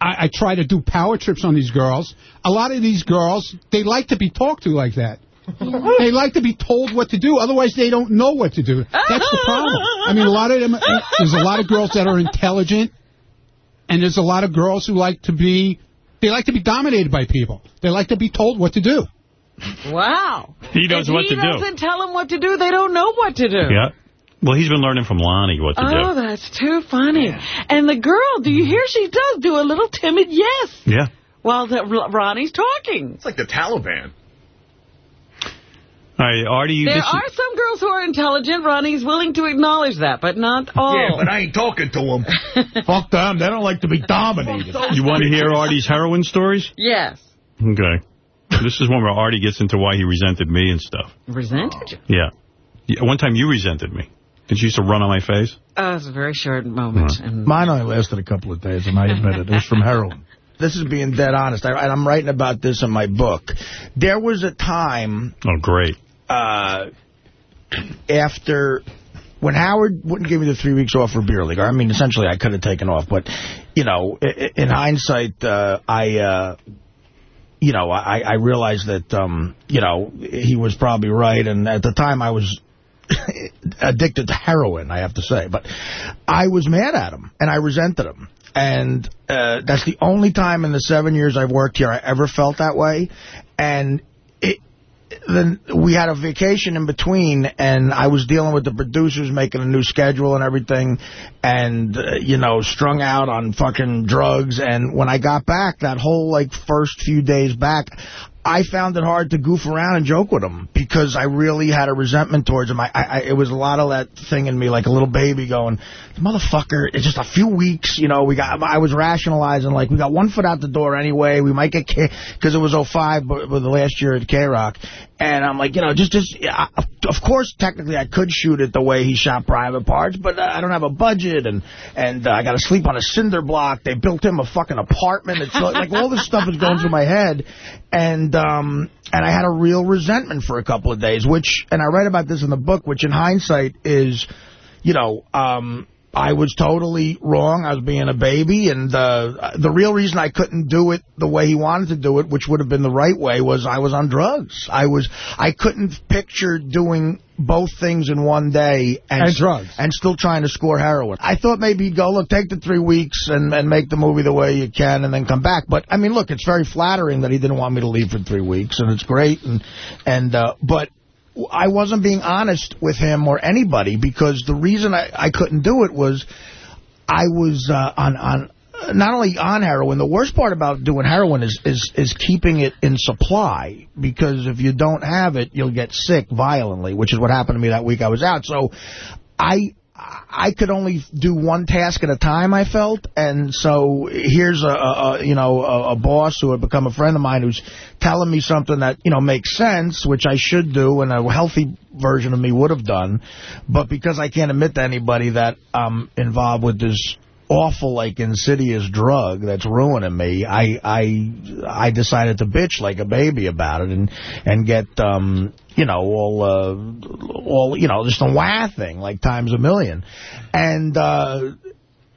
I, I try to do power trips on these girls. A lot of these girls, they like to be talked to like that. *laughs* they like to be told what to do. Otherwise, they don't know what to do. That's the problem. I mean, a lot of them. There's a lot of girls that are intelligent, and there's a lot of girls who like to be. They like to be dominated by people. They like to be told what to do. Wow. He knows if what he to do. doesn't tell them what to do, they don't know what to do. Yeah. Well, he's been learning from Lonnie what to do. Oh, that's too funny. And the girl, do you hear she does do a little timid yes Yeah. while the, Ronnie's talking. It's like the Taliban. All right, Artie, you there just... are some girls who are intelligent. Ronnie's willing to acknowledge that, but not all. Yeah, but I ain't talking to them. *laughs* Fuck them. They don't like to be dominated. You want to hear Artie's heroin stories? Yes. Okay. This is one where Artie gets into why he resented me and stuff. Resented you? Yeah. yeah. One time you resented me. Did she used to run on my face? Oh, it was a very short moment. And Mine only lasted a couple of days, and I admit it. It was from heroin. *laughs* This is being dead honest. I, I'm writing about this in my book. There was a time... Oh, great. Uh, after... When Howard wouldn't give me the three weeks off for beer league, I mean, essentially I could have taken off, but, you know, in, in hindsight, uh, I... Uh, you know, I, I realized that, um, you know, he was probably right. And at the time I was *laughs* addicted to heroin, I have to say. But I was mad at him, and I resented him. And uh, that's the only time in the seven years I've worked here I ever felt that way. And it, then we had a vacation in between, and I was dealing with the producers making a new schedule and everything, and, uh, you know, strung out on fucking drugs. And when I got back, that whole, like, first few days back, I found it hard to goof around and joke with him because I really had a resentment towards him. I, I, it was a lot of that thing in me, like a little baby going, motherfucker, it's just a few weeks, you know, we got, I was rationalizing, like, we got one foot out the door anyway, we might get, because it was 05, but, but the last year at K-Rock, and I'm like, you know, just, just, yeah, of course, technically I could shoot it the way he shot Private Parts, but uh, I don't have a budget, and and uh, I got to sleep on a cinder block. They built him a fucking apartment. It's like, like all this stuff is going through my head, and um, and I had a real resentment for a couple of days, which, and I write about this in the book, which in hindsight is, you know, um, I was totally wrong. I was being a baby, and uh, the real reason I couldn't do it the way he wanted to do it, which would have been the right way, was I was on drugs. I was I couldn't picture doing both things in one day and, And drugs. and still trying to score heroin. I thought maybe you'd go, look, take the three weeks and, and make the movie the way you can and then come back. But, I mean, look, it's very flattering that he didn't want me to leave for three weeks, and it's great. And, and uh, But I wasn't being honest with him or anybody because the reason I, I couldn't do it was I was uh, on on not only on heroin. The worst part about doing heroin is is is keeping it in supply because if you don't have it, you'll get sick violently, which is what happened to me that week I was out. So I I could only do one task at a time, I felt, and so here's a, a you know a, a boss who had become a friend of mine who's telling me something that you know makes sense, which I should do, and a healthy version of me would have done, but because I can't admit to anybody that I'm involved with this awful, like, insidious drug that's ruining me, I I I decided to bitch like a baby about it and and get um you know all uh, all you know just a wah thing like times a million, and. uh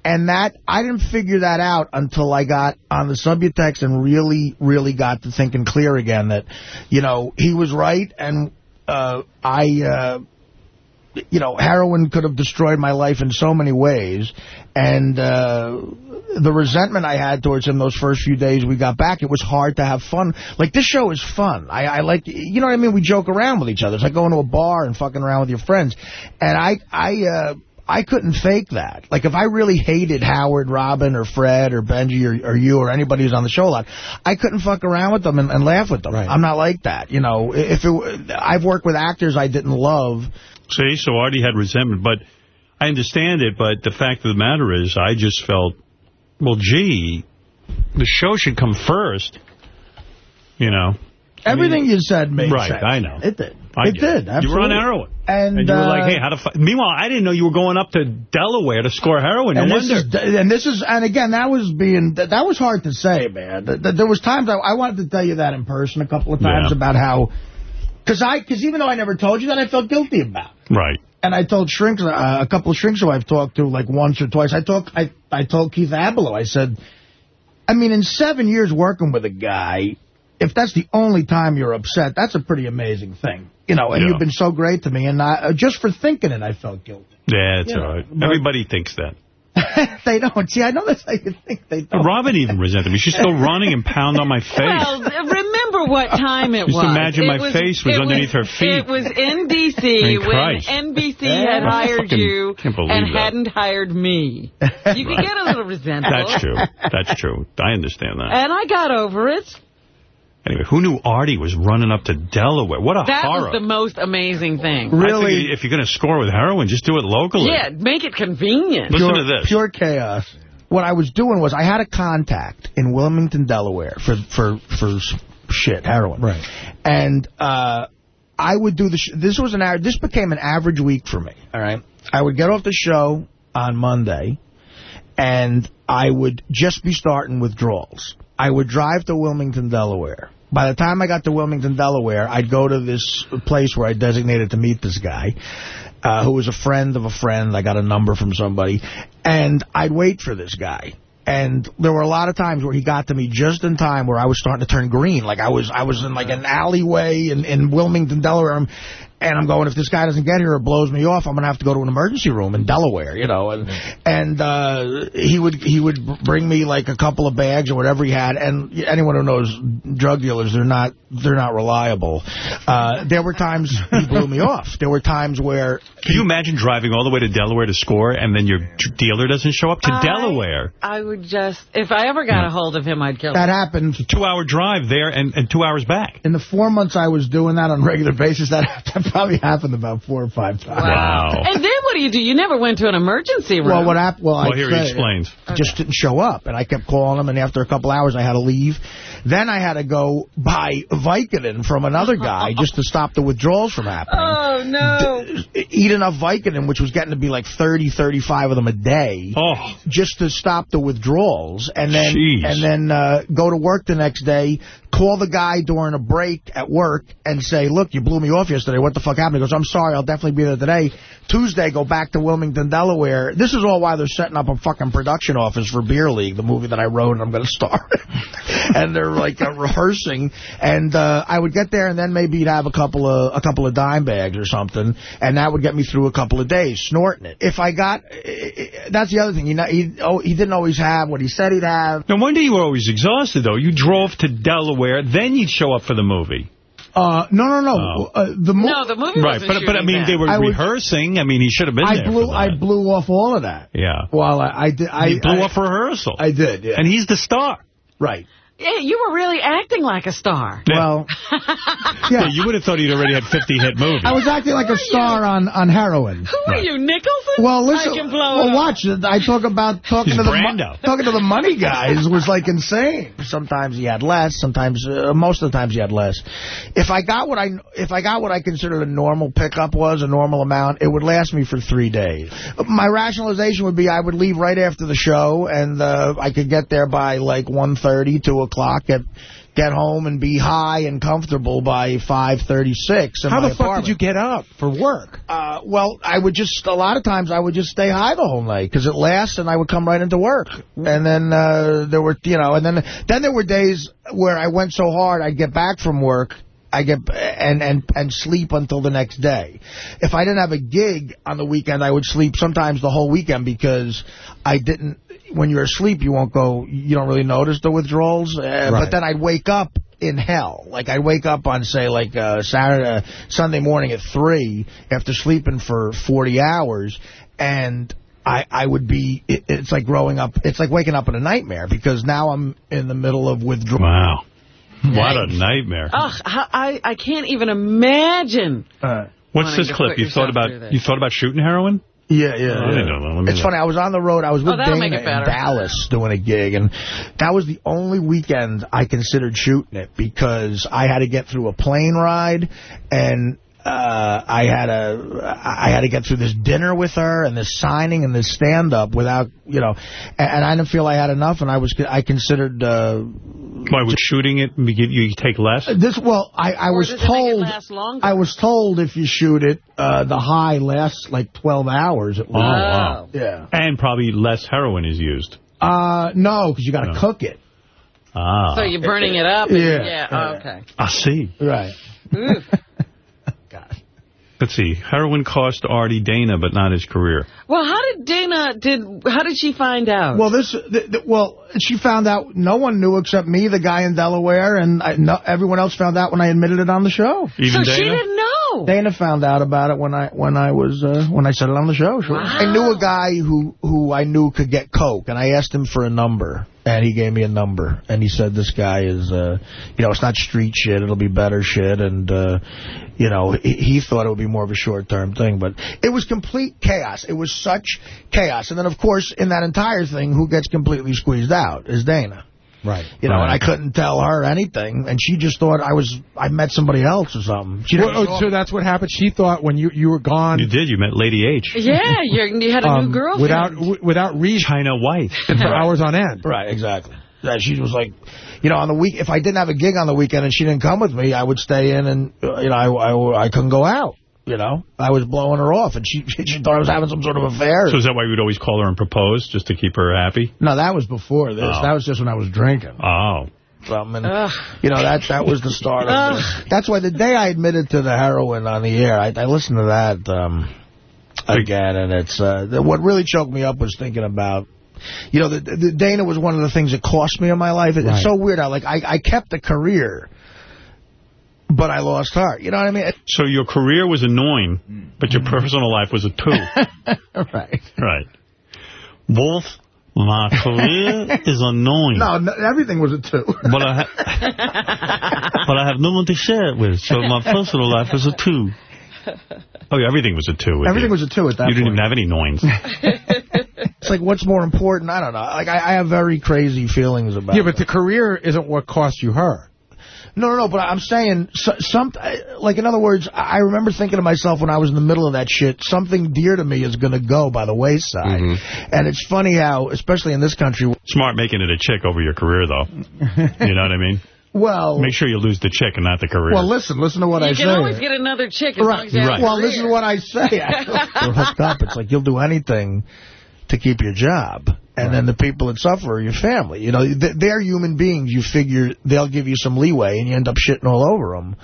and that, I didn't figure that out until I got on the Subutex and really, really got to thinking clear again that, you know, he was right and uh, I, uh, you know, heroin could have destroyed my life in so many ways. And uh, the resentment I had towards him those first few days we got back, it was hard to have fun. Like, this show is fun. I, I like, you know what I mean? We joke around with each other. It's like going to a bar and fucking around with your friends. And I, I, uh, I couldn't fake that. Like, if I really hated Howard, Robin, or Fred, or Benji, or, or you, or anybody who's on the show a lot, I couldn't fuck around with them and, and laugh with them. I'm not like that. You know, if it, I've worked with actors I didn't love. See, so Artie had resentment, but I understand it, but the fact of the matter is, I just felt, well, gee, the show should come first. You know. Everything you said made right, sense. I know. It did. I it get did. You were on absolutely. heroin. And, And you were uh, like, hey, how to fight? Meanwhile, I didn't know you were going up to Delaware to score heroin. No and this is and this is and again that was being that, that was hard to say, man. Th- th- There was times I, I wanted to tell you that in person a couple of times Yeah. about how because I because even though I never told you that I felt guilty about. Right. And I told shrinks, uh, a couple of shrinks who I've talked to like once or twice. I talked, I, I told Keith Ablow, I said, I mean, in seven years working with a guy, if that's the only time you're upset, that's a pretty amazing thing. You know, and Yeah. you've been so great to me. And I, uh, just for thinking it, I felt guilty. Yeah, it's You know, all right. but- Everybody thinks that. *laughs* they don't. See, I know that's how you think they don't. Robin even resented me. She's still running and pound on my *laughs* face. Well, remember what time it Just was. imagine It my face was it underneath her feet. It was in *laughs* D.C. When NBC Yeah. had hired Fucking you and that. hadn't hired me. You could get a little resentful. That's true. That's true. I understand that. And I got over it. Anyway, who knew Artie was running up to Delaware? What a That horror. was the most amazing thing. I if you're going to score with heroin, just do it locally. Yeah, make it convenient. Listen pure, to this. Pure chaos. What I was doing was I had a contact in Wilmington, Delaware for for for shit heroin. Right. And uh, I would do the. Sh this was an average. This became an average week for me. All right. I would get off the show on Monday, and I would just be starting withdrawals. I would drive to Wilmington, Delaware. By the time I got to Wilmington, Delaware, I'd go to this place where I designated to meet this guy, uh, who was a friend of a friend. I got a number from somebody. And I'd wait for this guy. And there were a lot of times where he got to me just in time where I was starting to turn green. Like I was I was in like an alleyway in, in Wilmington, Delaware. I'm- And I'm going, if this guy doesn't get here or blows me off, I'm going to have to go to an emergency room in Delaware, you know. And and uh, he would he would bring me like a couple of bags or whatever he had. And anyone who knows drug dealers, they're not they're not reliable. Uh, there were times he blew me off. There were times where Can you imagine driving all the way to Delaware to score and then your dealer doesn't show up to I- Delaware? I would just, if I ever got a hold of him, I'd kill that him. That happened. Two-hour drive there and, and two hours back. In the four months I was doing that on a regular basis, that, that probably happened about four or five times. Wow. And then what do you do? You never went to an emergency room. Well, what happened? Well, Well, I here he explains. Just didn't show up, and I kept calling him. And after a couple hours, I had to leave. Then I had to go buy Vicodin from another guy *laughs* just to stop the withdrawals from happening. Oh, no. Eat enough Vicodin, which was getting to be like 30, 35 of them a day, oh. just to stop the withdrawals, and then Jeez. and then uh, go to work the next day. Call the guy during a break at work and say, look, you blew me off yesterday. What the fuck happened? He goes, I'm sorry. I'll definitely be there today. Tuesday, go back to Wilmington, Delaware. This is all why they're setting up a fucking production office for Beer League, the movie that I wrote and I'm going *laughs* to star and they're like uh, rehearsing. And uh, I would get there and then maybe you'd have a couple of a couple of dime bags or something. And that would get me through a couple of days snorting it. If I got, that's the other thing. He, he, oh, he didn't always have what he said he'd have. No wonder you were always exhausted, though. You drove to Delaware, then you'd show up for the movie. Uh, no, no, no. Uh, the mo- No, the movie Right, wasn't but but I mean, that. they were I was- rehearsing. I mean, he should have been I there. blew, I blew off all of that. Yeah. While I, I did, I he blew I, off rehearsal. I did, yeah. And he's the star. Right. Yeah, you were really acting like a star. Well, *laughs* yeah. you would have thought he'd already had 50 hit movies. I was acting like a star on, on heroin. Who are you, Nicholson? Well, listen. I can blow well, it up. watch. I talk about talking He's to the Brando. mo- talking to the money guys was like insane. Sometimes he had less. Sometimes, uh, most of the times he had less. If I got what I if I got what I considered a normal pickup was a normal amount, it would last me for three days. My rationalization would be I would leave right after the show, and uh, I could get there by like 1.30, 2 o'clock at get home and be high and comfortable by 5.36 How the fuck did you get up for work? Uh, well, I would just, a lot of times I would just stay high the whole night because it lasts and I would come right into work. And then uh, there were, you know, and then then there were days where I went so hard I'd get back from work I get and and and sleep until the next day. If I didn't have a gig on the weekend, I would sleep sometimes the whole weekend because I didn't. When you're asleep, you won't go. You don't really notice the withdrawals. Uh, Right. But then I'd wake up in hell. Like I'd wake up on say like uh, Saturday, Sunday morning at three after sleeping for 40 hours, and I, I would be, it, it's like growing up, it's like waking up in a nightmare because now I'm in the middle of withdrawal. Wow. What a nightmare. Ugh, I, I can't even imagine. Uh, What's this clip? You thought about you thought about shooting heroin? Yeah, yeah. I didn't know that. It's look. funny. I was on the road. I was Oh, with that'll Dana in. Dallas doing a gig, and that was the only weekend I considered shooting it because I had to get through a plane ride, and uh, I had a I had to get through this dinner with her and this signing and this stand up without you know, and, and I didn't feel I had enough, and I was I considered. Uh, Why, with shooting it, you you take less? this well, I, I Or was does it make it told? I was told if you shoot it, uh, the high lasts like 12 hours at Oh, least. wow. Yeah. And probably less heroin is used. Uh, no, because you got to No. cook it. Ah. So you're burning it up? and- Yeah. yeah. oh, okay. I see. Right. Oof. Let's see. Heroin cost Artie Dana, but not his career. Well, how did Dana did? How did she find out? Well, this, th th well, she found out no one knew except me, the guy in Delaware, and I, no, everyone else found out when I admitted it on the show. Even so she didn't know. Dana found out about it when I when I was uh, when I said it on the show. Sure. I knew a guy who who I knew could get coke, and I asked him for a number, and he gave me a number, and he said this guy is, uh, you know, it's not street shit, it'll be better shit, and uh, you know, he, he thought it would be more of a short term thing, but it was complete chaos. It was such chaos, and then of course in that entire thing, who gets completely squeezed out is Dana. Right. You know, Right. and I couldn't tell her anything, and she just thought I was I met somebody else or something. She Well, never oh, so that's what happened. She thought when you you were gone. You did. You met Lady H. Yeah, you're, had a um, new girlfriend. without w- without reason China White. for hours on end. Right, exactly. Yeah, she was like, you know, on the week, if I didn't have a gig on the weekend and she didn't come with me, I would stay in and, uh, you know, I, I, I couldn't go out. You know, I was blowing her off, and she *laughs* she thought I was having some sort of affair. So is that why you would always call her and propose, just to keep her happy? no, that was before this. Oh. That was just when I was drinking. Oh. Something. Ugh. You know, that that was the start of this. That's why the day I admitted to the heroin on the air, I, I listened to that um, again, and it's uh, the, what really choked me up was thinking about. You know, the, the Dana was one of the things that cost me in my life. It- Right. It's so weird. I like I, I kept a career, but I lost heart. You know what I mean? So your career was annoying, but your mm-hmm. personal life was a two. *laughs* right. Right. Both my career is annoying. No, no, everything was a two. But I, *laughs* but I have no one to share it with, so my personal life is a two. Oh, yeah, everything was a two. Everything you. was a two at that You didn't point. even have any noins. *laughs* It's like, what's more important? I don't know. Like, I, I have very crazy feelings about it. Yeah, but the career isn't what cost you her. No, no, no, but I'm saying, so, some, like, in other words, I remember thinking to myself when I was in the middle of that shit, something dear to me is going to go by the wayside. Mm-hmm. And it's funny how, especially in this country, Smart making it a chick over your career, though. You know what I mean? *laughs* well, Make sure you lose the chick and not the career. well, listen, listen to what you I say. You can always get another chick as long Right, as you Well, career. listen to what I say. *laughs* We're hooked up. It's like you'll do anything to keep your job. And then the people that suffer are your family. You know, they're human beings. You figure they'll give you some leeway, and you end up shitting all over them.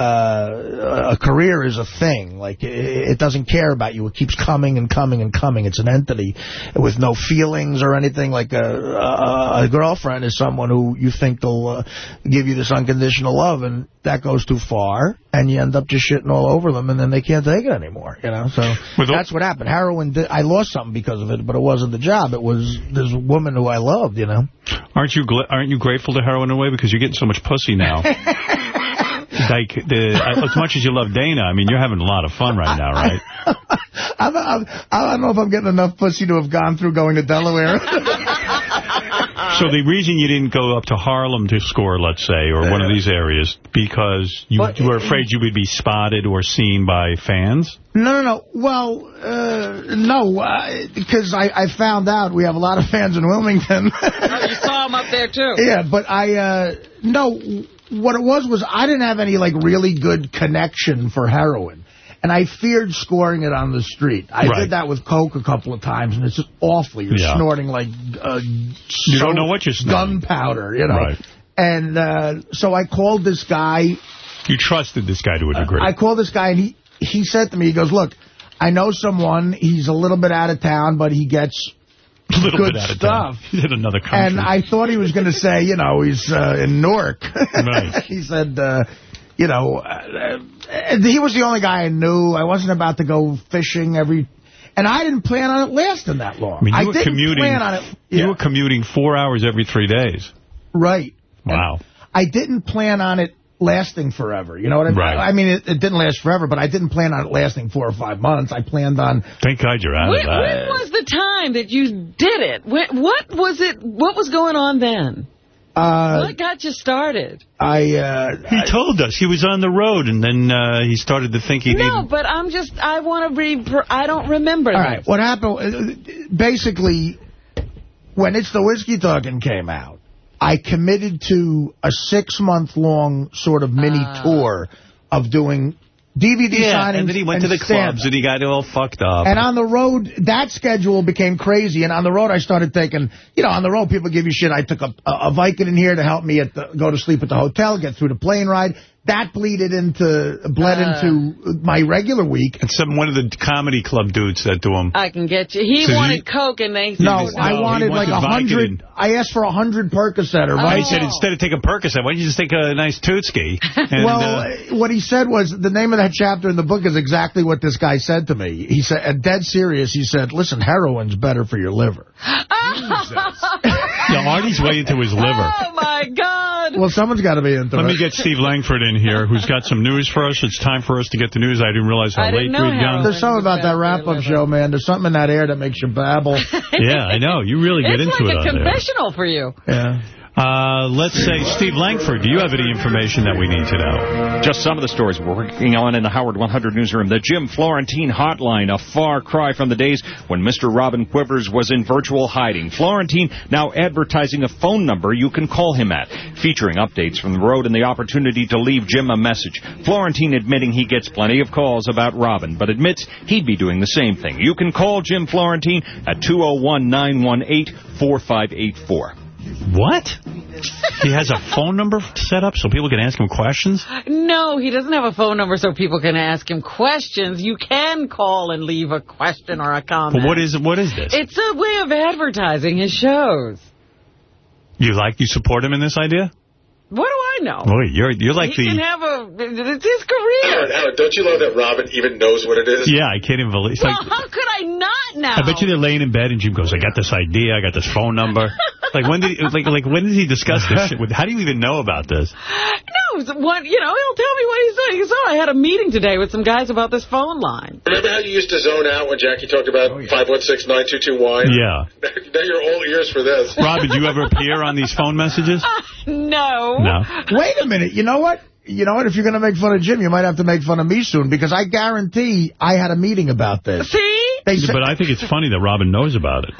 Uh, a career is a thing. Like, it, it doesn't care about you. It keeps coming and coming and coming. It's an entity with no feelings or anything. Like, a, a, a girlfriend is someone who you think they'll uh, give you this unconditional love, and that goes too far, and you end up just shitting all over them, and then they can't take it anymore, you know? So that's what happened. Heroin, did, I lost something because of it, but it wasn't the job. It was this woman who I loved, you know? Aren't you gl- aren't you grateful to heroin in a way because you're getting so much pussy now? *laughs* like the, as much as you love Dana, I mean, you're having a lot of fun right now, right? *laughs* I'm, I'm, I don't know if I'm getting enough pussy to have gone through going to Delaware. *laughs* So the reason you didn't go up to Harlem to score, let's say, or one of these areas, because you, But- you were afraid you would be spotted or seen by fans? No, no, no. Well, uh, no, because I, I found out we have a lot of fans in Wilmington. oh, you saw them up there, too. *laughs* yeah, but I, uh, no, what it was was I didn't have any, like, really good connection for heroin. And I feared scoring it on the street. I Right. did that with coke a couple of times, and it's just awful. You're Yeah. snorting like uh, You don't know what you're snorting. gunpowder, you know. Right. And uh, so I called this guy. You trusted this guy to a degree. I called this guy, and he, he said to me, he goes, look, I know someone. He's a little bit out of town, but he gets *laughs* a little good bit out of stuff. He's in another country. And I thought he was going to say, you know, he's uh, in Newark. Right. *laughs* he said, uh, you know, uh, uh, he was the only guy I knew. I wasn't about to go fishing every... And I didn't plan on it lasting that long. I mean, you were didn't commuting. plan on it. You were commuting four hours every three days. right. Wow. I didn't plan on it lasting forever. You know what I mean? Right. I mean, it, it didn't last forever, but I didn't plan on it lasting four or five months. I planned on... Thank God you're out When, of that. when was the time that you did it? When, what was it? What was going on then? Uh, what got you started? I uh, He told us he was on the road, and then uh, he started to think he No, needed... but I'm just, I want to re, I don't remember All this. right, what happened, uh, basically, when It's the Whiskey Talking came out, I committed to a six-month-long sort of mini ah. tour of doing DVD Yeah, signings and then he went to the clubs, and he got all fucked up. And on the road, that schedule became crazy. And on the road, I started taking, you know, on the road, people give you shit. I took a, a Vicodin here to help me at the, go to sleep at the hotel, get through the plane ride. That bleeded into, bled Uh. into my regular week. It's some one of the comedy club dudes said to him. I can get you. He So wanted you- Coke, and they No, said, No, I wanted like a hundred. I asked for a hundred Percocet or Why he said instead of taking Percocet, why don't you just take a nice Tootski? *laughs* And, well, uh, what he said was, the name of that chapter in the book is exactly what this guy said to me. He said, and dead serious, he said, listen, heroin's better for your liver. *laughs* yeah, Artie's way into his liver. Oh, my God. Well, someone's got to be into Let it. me get Steve Langford in here, who's got some news for us. It's time for us to get the news. I didn't realize how I late didn't know we'd gone. There's something about that wrap-up show, man. There's something in that air that makes you babble. *laughs* Yeah, I know. You really get it's into like it a on there. confessional for you. Yeah. Uh, let's say, Steve Langford, do you have any information that we need to know? Just some of the stories we're working on in the Howard 100 newsroom. The Jim Florentine hotline, a far cry from the days when Mr. Robin Quivers was in virtual hiding. Florentine now advertising a phone number you can call him at, featuring updates from the road and the opportunity to leave Jim a message. Florentine admitting he gets plenty of calls about Robin, but admits he'd be doing the same thing. You can call Jim Florentine at 201-918-4584. What? He has a phone number set up so people can ask him questions? No, he doesn't have a phone number so people can ask him questions. You can call and leave a question or a comment. But what is what is this? It's a way of advertising his shows. You like, you support him in this idea? What do I know? Boy, you're you're like he the... can have a... It's his career. Howard, Howard, don't you love that Robin even knows what it is? Yeah, I can't even believe... It's Well, like, how could I not now? I bet you they're laying in bed and Jim goes, I got this idea, I got this phone number. *laughs* like when did he, like like when did he discuss this shit? With, how do you even know about this? No, it's one, you know, he'll tell me what he's saying. So I had a meeting today with some guys about this phone line. Remember how you used to zone out when Jackie talked about 516-922-wine? Yeah. now you're all ears for this. Robin, do you ever appear on these phone messages? *laughs* No. No. Wait a minute. You know what? You know what? If you're going to make fun of Jim, you might have to make fun of me soon, because I guarantee I had a meeting about this. See? They said, But I think it's funny that Robin knows about it.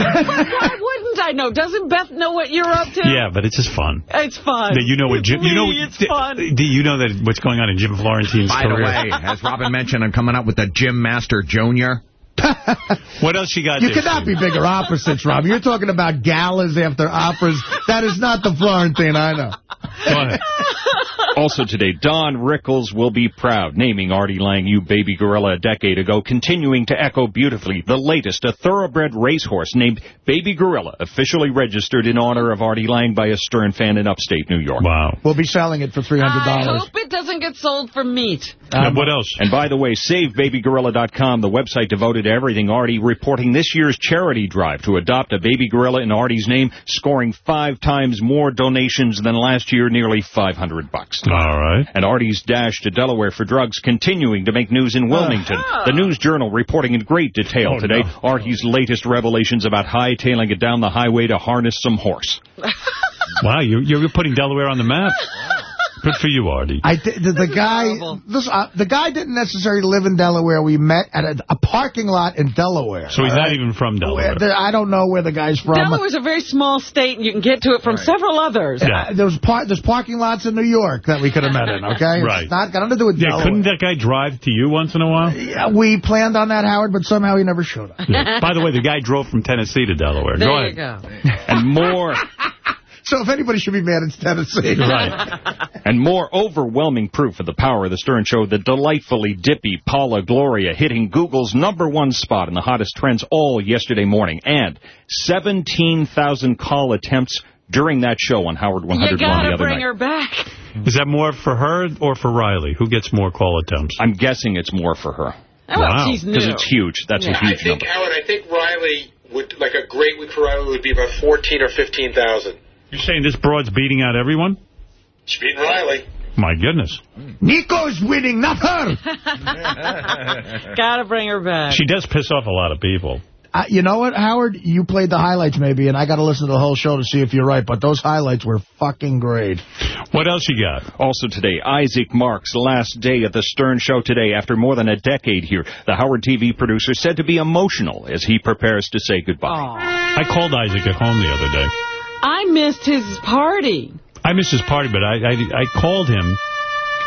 Why I know? Doesn't Beth know what you're up to? Yeah, but it's just fun. It's fun. That you know what Jim, you know, Me, it's fun. do you know that what's going on in Jim Florentine's By the career? way, as Robin mentioned, I'm coming up with the Jim Master Jr. *laughs* What else you got You cannot could be bigger opposites, Rob. You're talking about galas after operas. That is not the Florentine I know. Also today, Don Rickles will be proud, naming Artie Lange, you baby gorilla, a decade ago, continuing to echo beautifully the latest, a thoroughbred racehorse named Baby Gorilla, officially registered in honor of Artie Lange by a Stern fan in upstate New York. Wow. We'll be selling it for $300. I hope it doesn't get sold for meat. And um, what else? And by the way, SaveBabyGorilla.com, the website devoted to everything Artie, reporting this year's charity drive to adopt a baby gorilla in Artie's name, scoring five times more donations than last year, nearly 500 bucks. All right. And Artie's dash to Delaware for drugs continuing to make news in uh-huh. Wilmington. The News Journal reporting in great detail Oh, today no. Artie's latest revelations about hightailing it down the highway to harness some horse. *laughs* Wow, you're, you're putting Delaware on the map. *laughs* Good for you, Artie. I th the, the guy, this, uh, the guy didn't necessarily live in Delaware. We met at a, a parking lot in Delaware. So he's all not even from Delaware. Where- I don't know where the guy's from. Delaware's a very small state, and you can get to it from several others. Yeah. Uh, there's par there's parking lots in New York that we could have met in. *laughs* Okay, Right. It's not got nothing to do with Yeah, Delaware. couldn't that guy drive to you once in a while? Yeah, we planned on that, Howard, but somehow he never showed up. Yeah. By the way, the guy drove from Tennessee to Delaware. There Go you ahead. go. And more. *laughs* So if anybody should be mad, it's Tennessee. *laughs* Right. And more overwhelming proof of the power of the Stern Show, the delightfully dippy Paula Gloria hitting Google's number one spot in the hottest trends all yesterday morning. And 17,000 call attempts during that show on Howard 101 You the gotta bring her back. Is that more for her or for Riley? Who gets more call attempts? I'm guessing it's more for her. Oh, Wow. Because it's huge. That's Yeah. a I huge think, number. Howard, I think Riley would, like a great week for Riley would be about 14 or 15,000. You're saying this broad's beating out everyone? She's beating Riley. My goodness. Nico's winning, not her. *laughs* Gotta bring her back. She does piss off a lot of people. Uh, you know what, Howard? You played the highlights maybe, and I got to listen to the whole show to see if you're right, but those highlights were fucking great. What else you got? Also today, Isaac Marks' last day at the Stern Show today after more than a decade here. The Howard TV producer said to be emotional as he prepares to say goodbye. I called Isaac at home the other day. I missed his party. I missed his party, but I, I, I called him,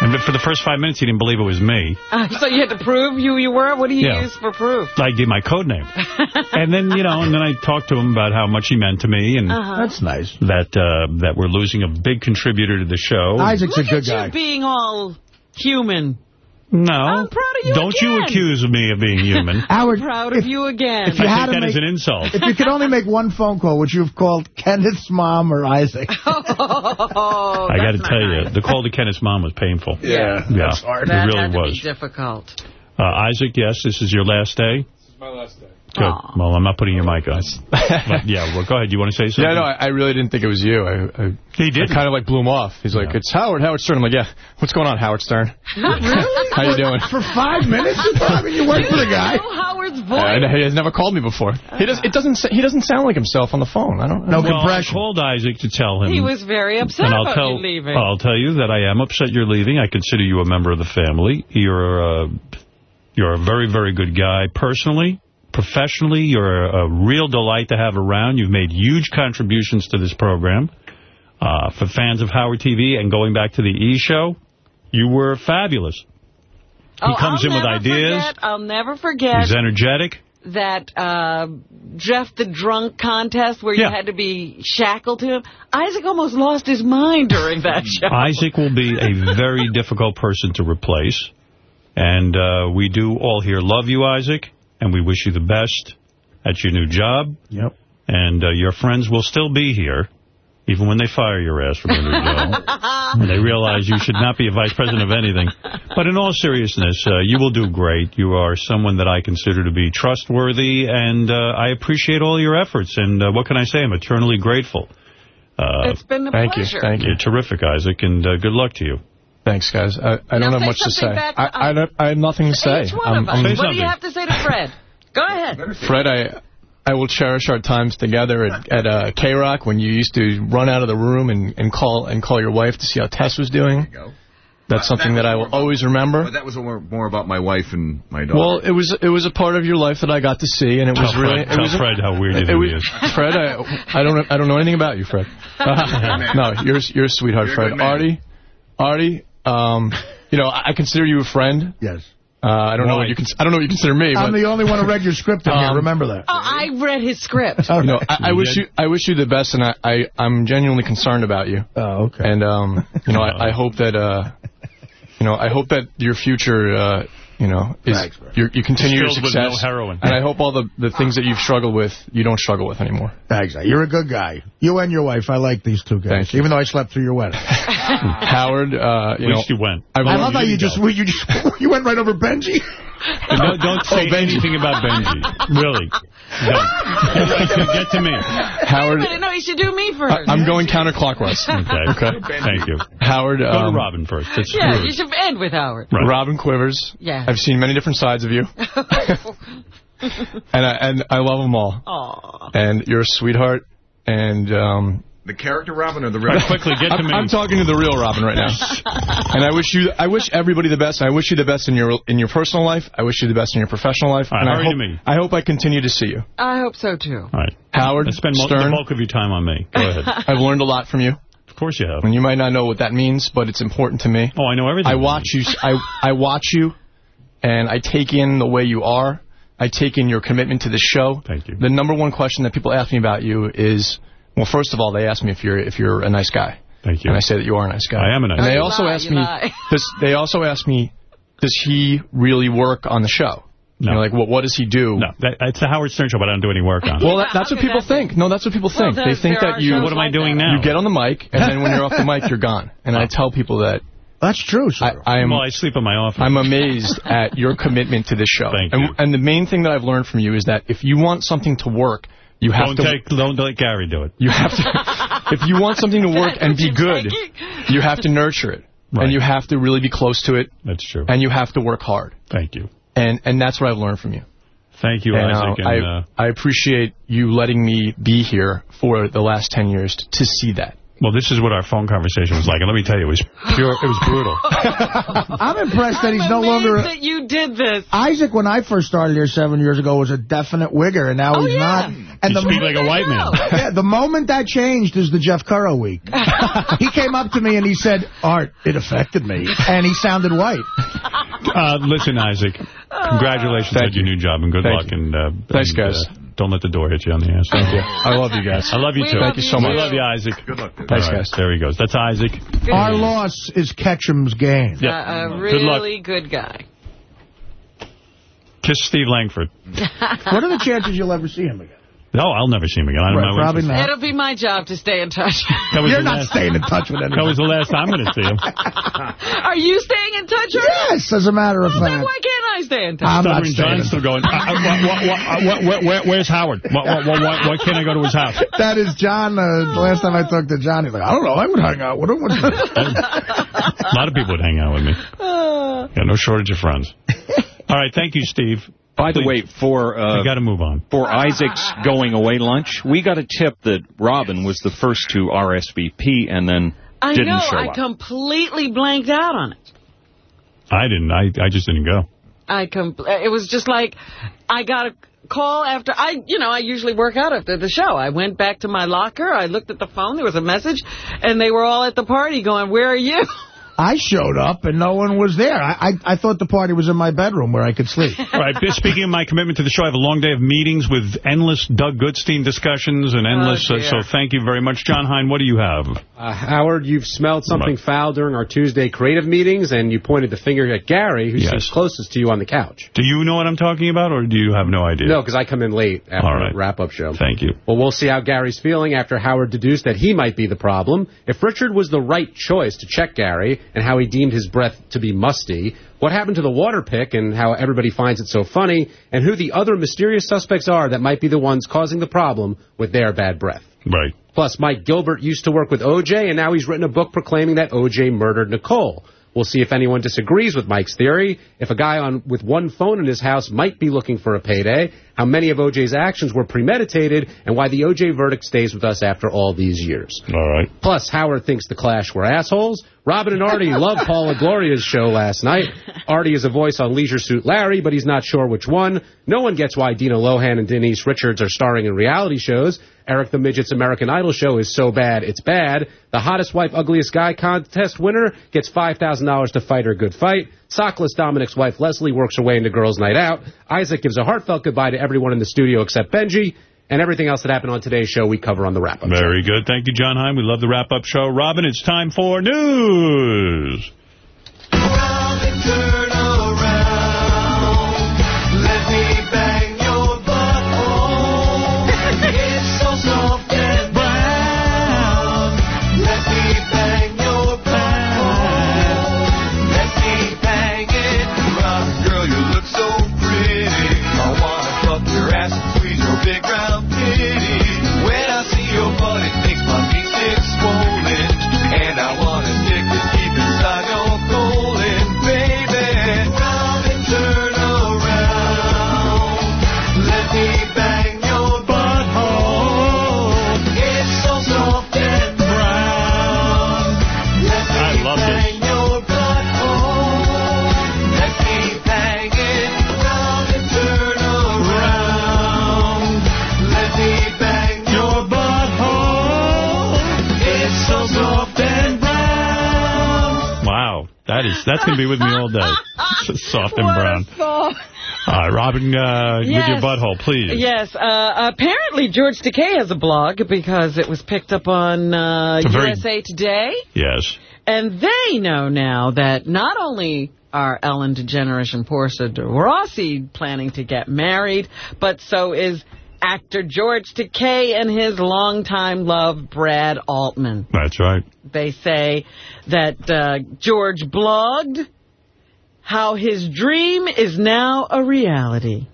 and for the first five minutes, he didn't believe it was me. Uh, so you had to prove who you were? What do you Yeah. use for proof? I gave my code name. *laughs* and then, you know, and then I talked to him about how much he meant to me, and Uh-huh. That's nice. that uh, that we're losing a big contributor to the show. Isaac's Look a good at guy. you being all human. No. I'm proud of you Don't you accuse me of being human. *laughs* Howard, Proud of you again. if you I had take to that as make- an insult. If you could only make one phone call, would you have called Kenneth's mom or Isaac? *laughs* Oh, I got to tell not you, the call to Kenneth's mom was painful. Yeah, Yeah, that's hard. it really had to was. be difficult. Uh, Isaac, yes, this is your last day? This is my last day. Good. Well, I'm not putting your mic on. *laughs* But, yeah, well, go ahead. You want to say something? Yeah, no, I, I really didn't think it was you. I, I, He did. Kind of like blew him off. He's like, it's Howard, Howard Stern. I'm like, yeah, what's going on, Howard Stern? really? *laughs* How you doing? For five minutes? You I mean, you worked for the guy. know Howard's Uh, voice. he has never called me before. He does. It doesn't. sa- He doesn't sound like himself on the phone. I don't. I No don't- well, I compression. called Isaac to tell him. He was very upset and I'll about tell, you leaving. I'll tell you that I am upset you're leaving. I consider you a member of the family. You're, uh, you're a very, very good guy personally. Professionally, you're a, a real delight to have around. You've made huge contributions to this program. Uh, for fans of Howard TV and going back to the E! Show, you were fabulous. He oh, comes I'll in with ideas. Forget, I'll never forget He's energetic. that uh, Jeff the Drunk contest where Yeah. you had to be shackled to him. Isaac almost lost his mind during that *laughs* show. Isaac will be a very difficult person to replace. And uh, we do all here love you, Isaac, and we wish you the best at your new job. Yep. And uh, your friends will still be here, even when they fire your ass from your new job. and they realize you should not be a vice president of anything. But in all seriousness, uh, you will do great. You are someone that I consider to be trustworthy, and uh, I appreciate all your efforts. And uh, what can I say? I'm eternally grateful. Uh, it's been a Thank you. pleasure. Thank you. you're terrific, Isaac, and uh, good luck to you. Thanks, guys. I, I don't have much to say. back to I, I, don't, I have nothing to say. Each one I'm- of us. I'm- What do you have to say to Fred? Go ahead. Fred, I I will cherish our times together at, at uh, K-Rock when you used to run out of the room and, and call and call your wife to see how Tess was doing. That's something that I will always remember. But that was more, more about my wife and my daughter. Well, it was it was a part of your life that I got to see, and it was Tell really Fred- it tell was Fred how weird you it was, he is. *laughs* Fred, I I don't I don't know anything about you, Fred. *laughs* no, you're you're a sweetheart, You're a Fred. good man. Artie, Artie, um, you know I I consider you a friend. Yes. Uh, I don't know what you cons- I don't know what you consider me. I'm but, the only one who read your script in here. Um, Remember that. Oh, I read his script. you know, I, I You wish did? you I wish you the best, and I, I I'm genuinely concerned about you. Oh, okay. And um, you know, I, I hope that uh, you know, I hope that your future, uh, you know, is Thanks, bro. your, you continue your Filled with success. no heroin. And I hope all the the things that you've struggled with, you don't struggle with anymore. Thanks. You're a good guy. You and your wife. I like these two guys. Thank you. Even though I slept through your wedding. *laughs* Howard, uh, At you know, you went. I, I love how you didn't just go. *laughs* you just you went right over Benji. Don't, don't say Oh, Benji. anything about Benji. Really. Don't. Get to me. Howard. Wait a minute, no, you should do me first. I, am going counterclockwise. Okay. Okay. *laughs* Thank you. Howard, Go um, to Robin first. That's yeah, rude. you should end with Howard. Right. Robin Quivers. Yeah. I've seen many different sides of you, *laughs* and I, and I love them all. Aw. And you're a sweetheart, and um, the character Robin or the real? *laughs* Right, quickly, get to I'm, me. I'm talking to the real Robin right now. *laughs* and I wish you, I wish everybody the best. I wish you the best in your in your personal life. I wish you the best in your professional life. All right, and I hope, to me. I hope I continue to see you, I hope so, too. All right. Howard Let's spend mo- Stern. the bulk of your time on me. Go ahead. *laughs* I've learned a lot from you, Of course you have. and you might not know what that means, but it's important to me. Oh, I know everything. I watch you. I I watch you, and I take in the way you are. I take in your commitment to the show. Thank you. The number one question that people ask me about you is, well, first of all, they ask me if you're if you're a nice guy, Thank you. and I say that you are a nice guy. I am a nice And they also lie, ask me, lie. does they also ask me, does he really work on the show? No. You know, like, what what does he do? No, that, it's the Howard Stern show, but I don't do any work on it. Well, that, that's what people that be? think. No, that's what people think. there- they think that you What am I doing that. now? you get on the mic, and then when you're off the mic, you're gone. And I *laughs* tell people that That's true, I. I am well, I sleep in my office. I'm amazed at your commitment to this show. *laughs* Thank and, you. and the main thing that I've learned from you is that if you want something to work, you have don't to. take, don't let Gary do it. You have to. if you want something to work and be good, you have to nurture it. And you have to really be close to it. That's true. And you have to work hard. Thank you. And and that's what I've learned from you. Thank you, And, uh, Isaac. And, I, uh, I appreciate you letting me be here for the last 10 years t- to see that. Well, this is what our phone conversation was like. And let me tell you, it was pure. It was brutal. *laughs* I'm impressed that he's no longer... that you did this. Isaac, when I first started here seven years ago, was a definite wigger, and now Oh, he's yeah. not. And You speak like a white man. *laughs* Yeah, the moment that changed is the Jeff Currow week. *laughs* he came up to me and he said, Art, it affected me. And he sounded white. Uh, listen, Isaac, congratulations on your new job and good Thank luck. And uh, Thanks, and, guys. Uh, don't let the door hit you on the ass. Thank you. I love you guys. I love you We too. love Thank you so much. I love you, Isaac. Good luck. Thanks, guys. There he goes. That's Isaac. Our loss is Ketchum's gain. Yep. Uh, a Good luck. really good guy. Kiss Steve Langford. what are the chances you'll ever see him again? No, I'll never see him again. I don't Right, know. probably not. It'll be my job to stay in touch. That was You're the not last- staying in touch with anyone. That was the last time I'm going to see him. *laughs* Are you staying in touch? Or Yes, as a matter of Well, fact. why can't I stay in touch? I'm not Stuttering staying John's still going, uh, uh, what, uh, what, what, where, where, where's Howard? What, what, what, why, why can't I go to his house? That is John. Uh, the last time I talked to John, he's like, I don't know. I would hang out with him. *laughs* A lot of people would hang out with me. *laughs* Got no shortage of friends. All right, thank you, Steve. By the way, for uh, we got to move on. For Isaac's going away lunch, we got a tip that Robin was the first to RSVP and then I didn't know. show I up. completely blanked out on it. I didn't. I, I just didn't go. I com It was just like I got a call after I, you know, I usually work out after the show. I went back to my locker. I looked at the phone. There was a message, and they were all at the party going, "Where are you?" *laughs* I showed up and no one was there. I, I I thought the party was in my bedroom where I could sleep. *laughs* All right, speaking of my commitment to the show, I have a long day of meetings with endless Doug Goodstein discussions and endless, Oh, uh, so thank you very much. John Hein, what do you have? Uh, Howard, you've smelled something foul during our Tuesday creative meetings, and you pointed the finger at Gary, who Yes. sits closest to you on the couch. Do you know what I'm talking about, or do you have no idea? No, because I come in late after All right. the wrap-up show. Thank you. Well, we'll see how Gary's feeling after Howard deduced that he might be the problem. If Richard was the right choice to check Gary and how he deemed his breath to be musty, what happened to the water pick and how everybody finds it so funny, and who the other mysterious suspects are that might be the ones causing the problem with their bad breath. Right. Plus, Mike Gilbert used to work with O.J., and now he's written a book proclaiming that O.J. murdered Nicole. We'll see if anyone disagrees with Mike's theory, if a guy on with one phone in his house might be looking for a payday, how many of O.J.'s actions were premeditated, and why the O.J. verdict stays with us after all these years. All right. Plus, Howard thinks the Clash were assholes. Robin and Artie love *laughs* Paula Gloria's show last night. Artie is a voice on Leisure Suit Larry, but he's not sure which one. No one gets why Dina Lohan and Denise Richards are starring in reality shows. Eric the Midget's American Idol show is so bad, it's bad. The Hottest Wife, Ugliest Guy contest winner gets $5,000 to fight her good fight. Sockless Dominic's wife Leslie works her way into Girls' Night Out. Isaac gives a heartfelt goodbye to everyone in the studio except Benji. And everything else that happened on today's show, we cover on the wrap-up. Very good. Thank you, John Hein. We love the wrap-up show. Robin, it's time for news. That is, that's going to be with me all day. *laughs* Soft and brown. All right, Robin, uh, with your Yes. butthole, please. Yes, uh, apparently George Takei has a blog because it was picked up on uh, USA Today. Yes. And they know now that not only are Ellen DeGeneres and Portia de Rossi planning to get married, but so is actor George Takei and his longtime love, Brad Altman. That's right. They say that uh, George blogged how his dream is now a reality.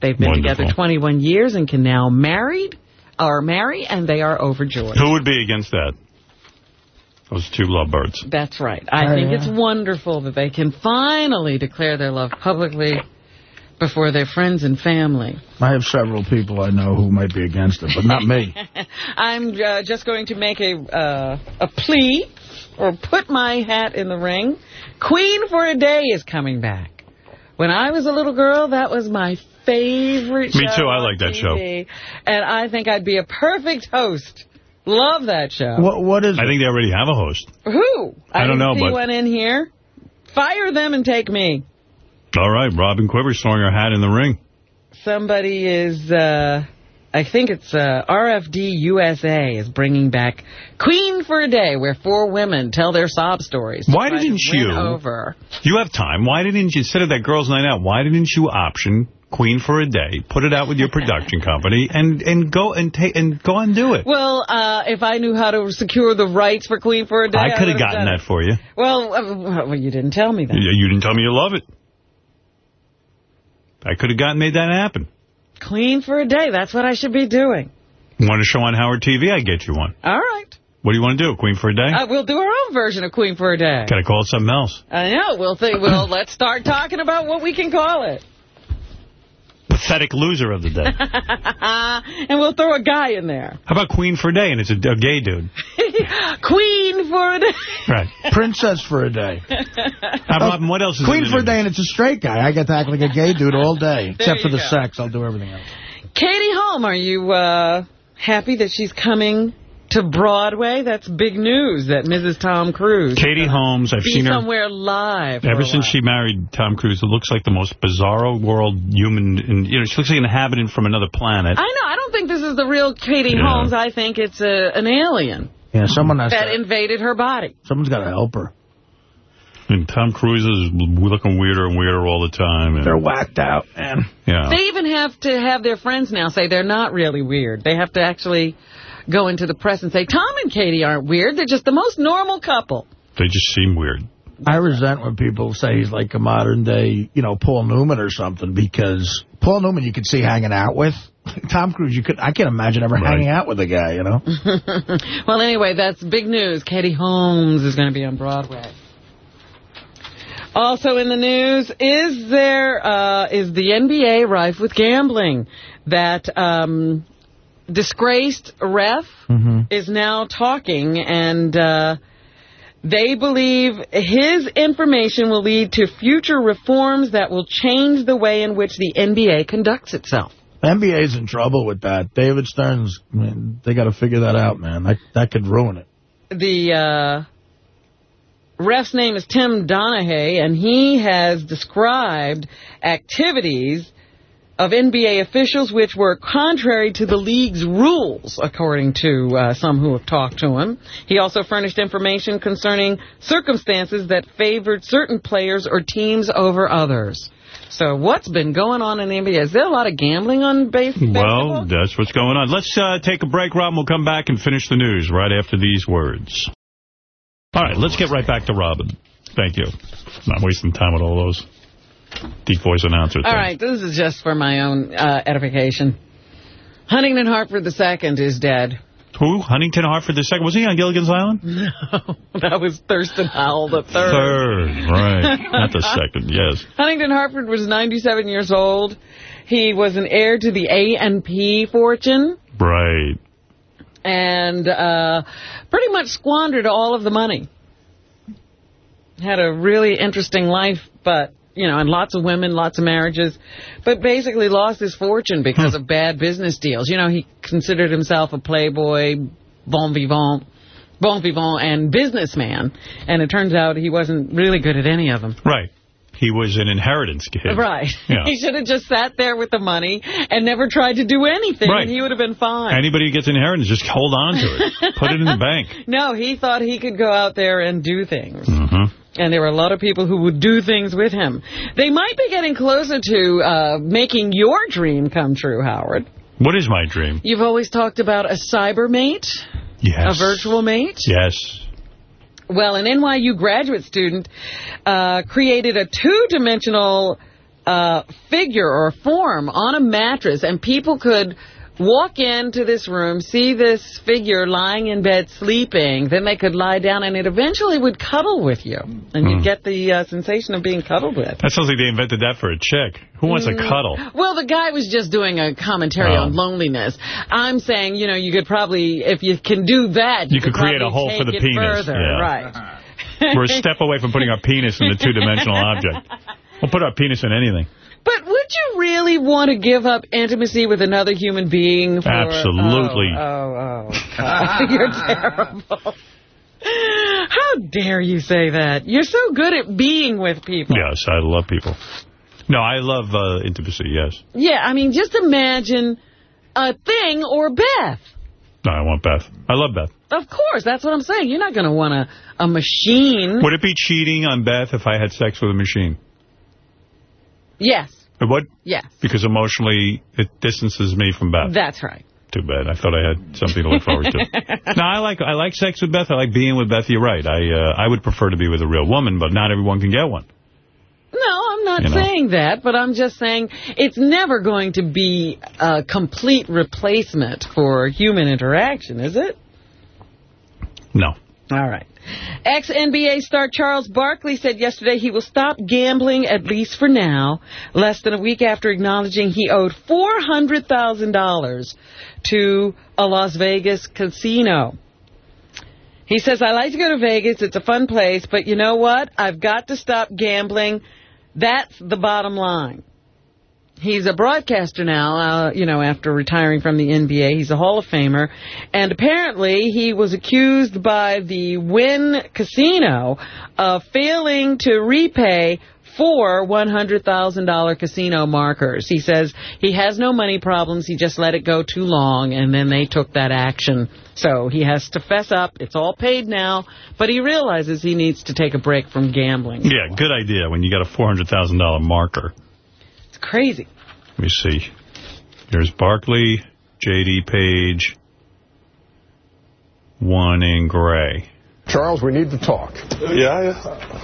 They've been Wonderful. together 21 years and can now married are marry, and they are overjoyed. Who would be against that? Those two lovebirds. That's right. I Oh, think yeah. it's wonderful that they can finally declare their love publicly before their friends and family. I have several people I know who might be against it, but not me. *laughs* I'm uh, just going to make a uh, a plea or put my hat in the ring. Queen for a Day is coming back. When I was a little girl, that was my favorite show. Me too, I like that show. And I think I'd be a perfect host. Love that show. What What is I think they already have a host. Who? I don't didn't know, see but- one in here. Fire them and take me. All right, Robin Quivers throwing her hat in the ring. Somebody is, uh, I think it's uh, RFD USA is bringing back Queen for a Day, where four women tell their sob stories. Why didn't you- Over. You have time. Why didn't you, instead of that girls' night out, why didn't you option Queen for a Day, put it out with your *laughs* production company, and and go and take and go and do it? Well, uh, if I knew how to secure the rights for Queen for a Day, I could have gotten that it. for you. Well, uh, well, you didn't tell me that. You you didn't tell me you love it. I could have gotten made that happen. Queen for a Day, that's what I should be doing. Want a show on Howard TV? I get you one. All right. What do you want to do? Queen for a Day? Uh, we'll do our own version of Queen for a Day. Got to call it something else. I know. We'll think. Well, *laughs* let's start talking about what we can call it, Pathetic loser of the day. *laughs* and we'll throw a guy in there. How about Queen for a Day, and it's a, a gay dude? *laughs* Queen for a Day. Right. Princess for a day. Now, Robin, what else is Queen for a day, and it's a straight guy. I get to act like a gay dude all day. Except for the go. sex. I'll do everything else. Katie Holm, are you uh, happy that she's coming to Broadway? That's big news that Mrs. Tom Cruise Katie Holmes, I've seen her somewhere live. ever since while. she married Tom Cruise. It looks like the most bizarro world human. And, you know, she looks like an inhabitant from another planet. I know. I don't think this is the real Katie Yeah. Holmes. I think it's a, an alien Yeah, someone has that to, invaded her body. someone's got to help her. And Tom Cruise is looking weirder and weirder all the time. And, They're whacked out, man. yeah. They even have to have their friends now say they're not really weird. They have to actually go into the press and say, Tom and Katie aren't weird. They're just the most normal couple. They just seem weird. I resent when people say he's like a modern day, you know, Paul Newman or something, because Paul Newman you could see hanging out with. *laughs* Tom Cruise, you could I can't imagine ever hanging out with a guy, you know. *laughs* *laughs* well, anyway, that's big news. Katie Holmes is going to be on Broadway. Also in the news, is there uh, is the NBA rife with gambling? That um, disgraced ref is now talking, and uh, they believe his information will lead to future reforms that will change the way in which the NBA conducts itself. NBA's in trouble with that. David Stern, man, they got to figure that out, man. That that could ruin it. the uh, ref's name is Tim Donaghy, and he has described activities of NBA officials which were contrary to the league's rules, according to uh, some who have talked to him. He also furnished information concerning circumstances that favored certain players or teams over others. So what's been going on in the NBA? Is there a lot of gambling on base? Well, that's what's going on. Let's uh, take a break, Rob, we'll come back and finish the news right after these words. All right, let's get right back to Robin. Thank you. Not wasting time with all those deep voice announcer All right, this is just for my own uh, edification. Huntington Hartford II is dead. Who? Huntington Hartford II? Was he on Gilligan's Island? *laughs* No, that was Thurston Howell the third. Third, right. Not the second, *laughs* yes. Huntington Hartford was 97 years old. He was an heir to the A&P fortune Right. and uh, pretty much squandered all of the money. Had a really interesting life, but, you know, and lots of women, lots of marriages, but basically lost his fortune because of bad business deals. You know, he considered himself a playboy, bon vivant, bon vivant, and businessman, and it turns out he wasn't really good at any of them. Right. He was an inheritance kid. Right. *laughs* Yeah. He should have just sat there with the money and never tried to do anything, Right. and he would have been fine. Anybody who gets inheritance, just hold on to it. *laughs* Put it in the bank. No, he thought he could go out there and do things. Mm-hmm. And there were a lot of people who would do things with him. They might be getting closer to uh, making your dream come true, Howard. What is my dream? You've always talked about a cyber mate, Yes. a virtual mate. Yes. Well, an NYU graduate student uh, created a two-dimensional uh, figure or form on a mattress, and people could walk into this room, see this figure lying in bed sleeping, then they could lie down and it eventually would cuddle with you. And you'd get the uh, sensation of being cuddled with. That sounds like they invented that for a chick. Who wants a Mm. cuddle? Well, the guy was just doing a commentary Oh. on loneliness. I'm saying, you know, you could probably, if you can do that, you, You could create a hole for the penis, Further. yeah. Right. We're a step away from putting our penis in a two-dimensional *laughs* object. We'll put our penis in anything. But would you really want to give up intimacy with another human being? For, Absolutely. Oh, oh, oh. *laughs* You're terrible. How dare you say that? You're so good at being with people. Yes, I love people. No, I love uh, intimacy, yes. Yeah, I mean, just imagine a thing or Beth. No, I want Beth. I love Beth. Of course, that's what I'm saying. You're not going to want a, a machine. Would it be cheating on Beth if I had sex with a machine? Yes, It would? yes, Because emotionally, it distances me from Beth. that's right. Too bad. I thought I had something to look forward to. *laughs* no, I like I like sex with Beth. I like being with Beth. You're right. I uh, I would prefer to be with a real woman, but not everyone can get one. No, I'm not You know. saying that, but I'm just saying it's never going to be a complete replacement for human interaction, is it? No. All right. Ex-NBA star Charles Barkley said yesterday he will stop gambling, at least for now, less than a week after acknowledging he owed $400,000 to a Las Vegas casino. He says, I like to go to Vegas. It's a fun place. But you know what? I've got to stop gambling. That's the bottom line. He's a broadcaster now, uh, you know, after retiring from the NBA. He's a Hall of Famer. And apparently he was accused by the Wynn Casino of failing to repay four $100,000 casino markers. He says he has no money problems. He just let it go too long, and then they took that action. So he has to fess up. It's all paid now, but he realizes he needs to take a break from gambling. Yeah, good idea when you got a $400,000 marker. It's crazy. Let me see. Here's Barkley, J.D. Page, one in gray. Charles, we need to talk. Yeah.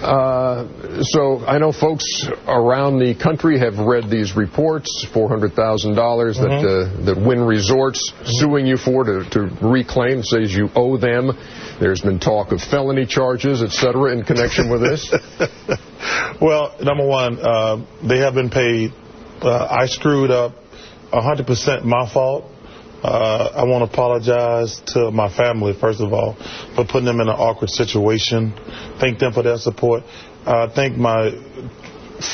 Uh, so I know folks around the country have read these reports, $400,000 that uh, that Wynn Resorts suing you for to, to reclaim, says you owe them. There's been talk of felony charges, et cetera, in connection with this. *laughs* Well, number one, uh, they have been paid. Uh, I screwed up 100% my fault. Uh, I want to apologize to my family, first of all, for putting them in an awkward situation. Thank them for their support. Uh, thank my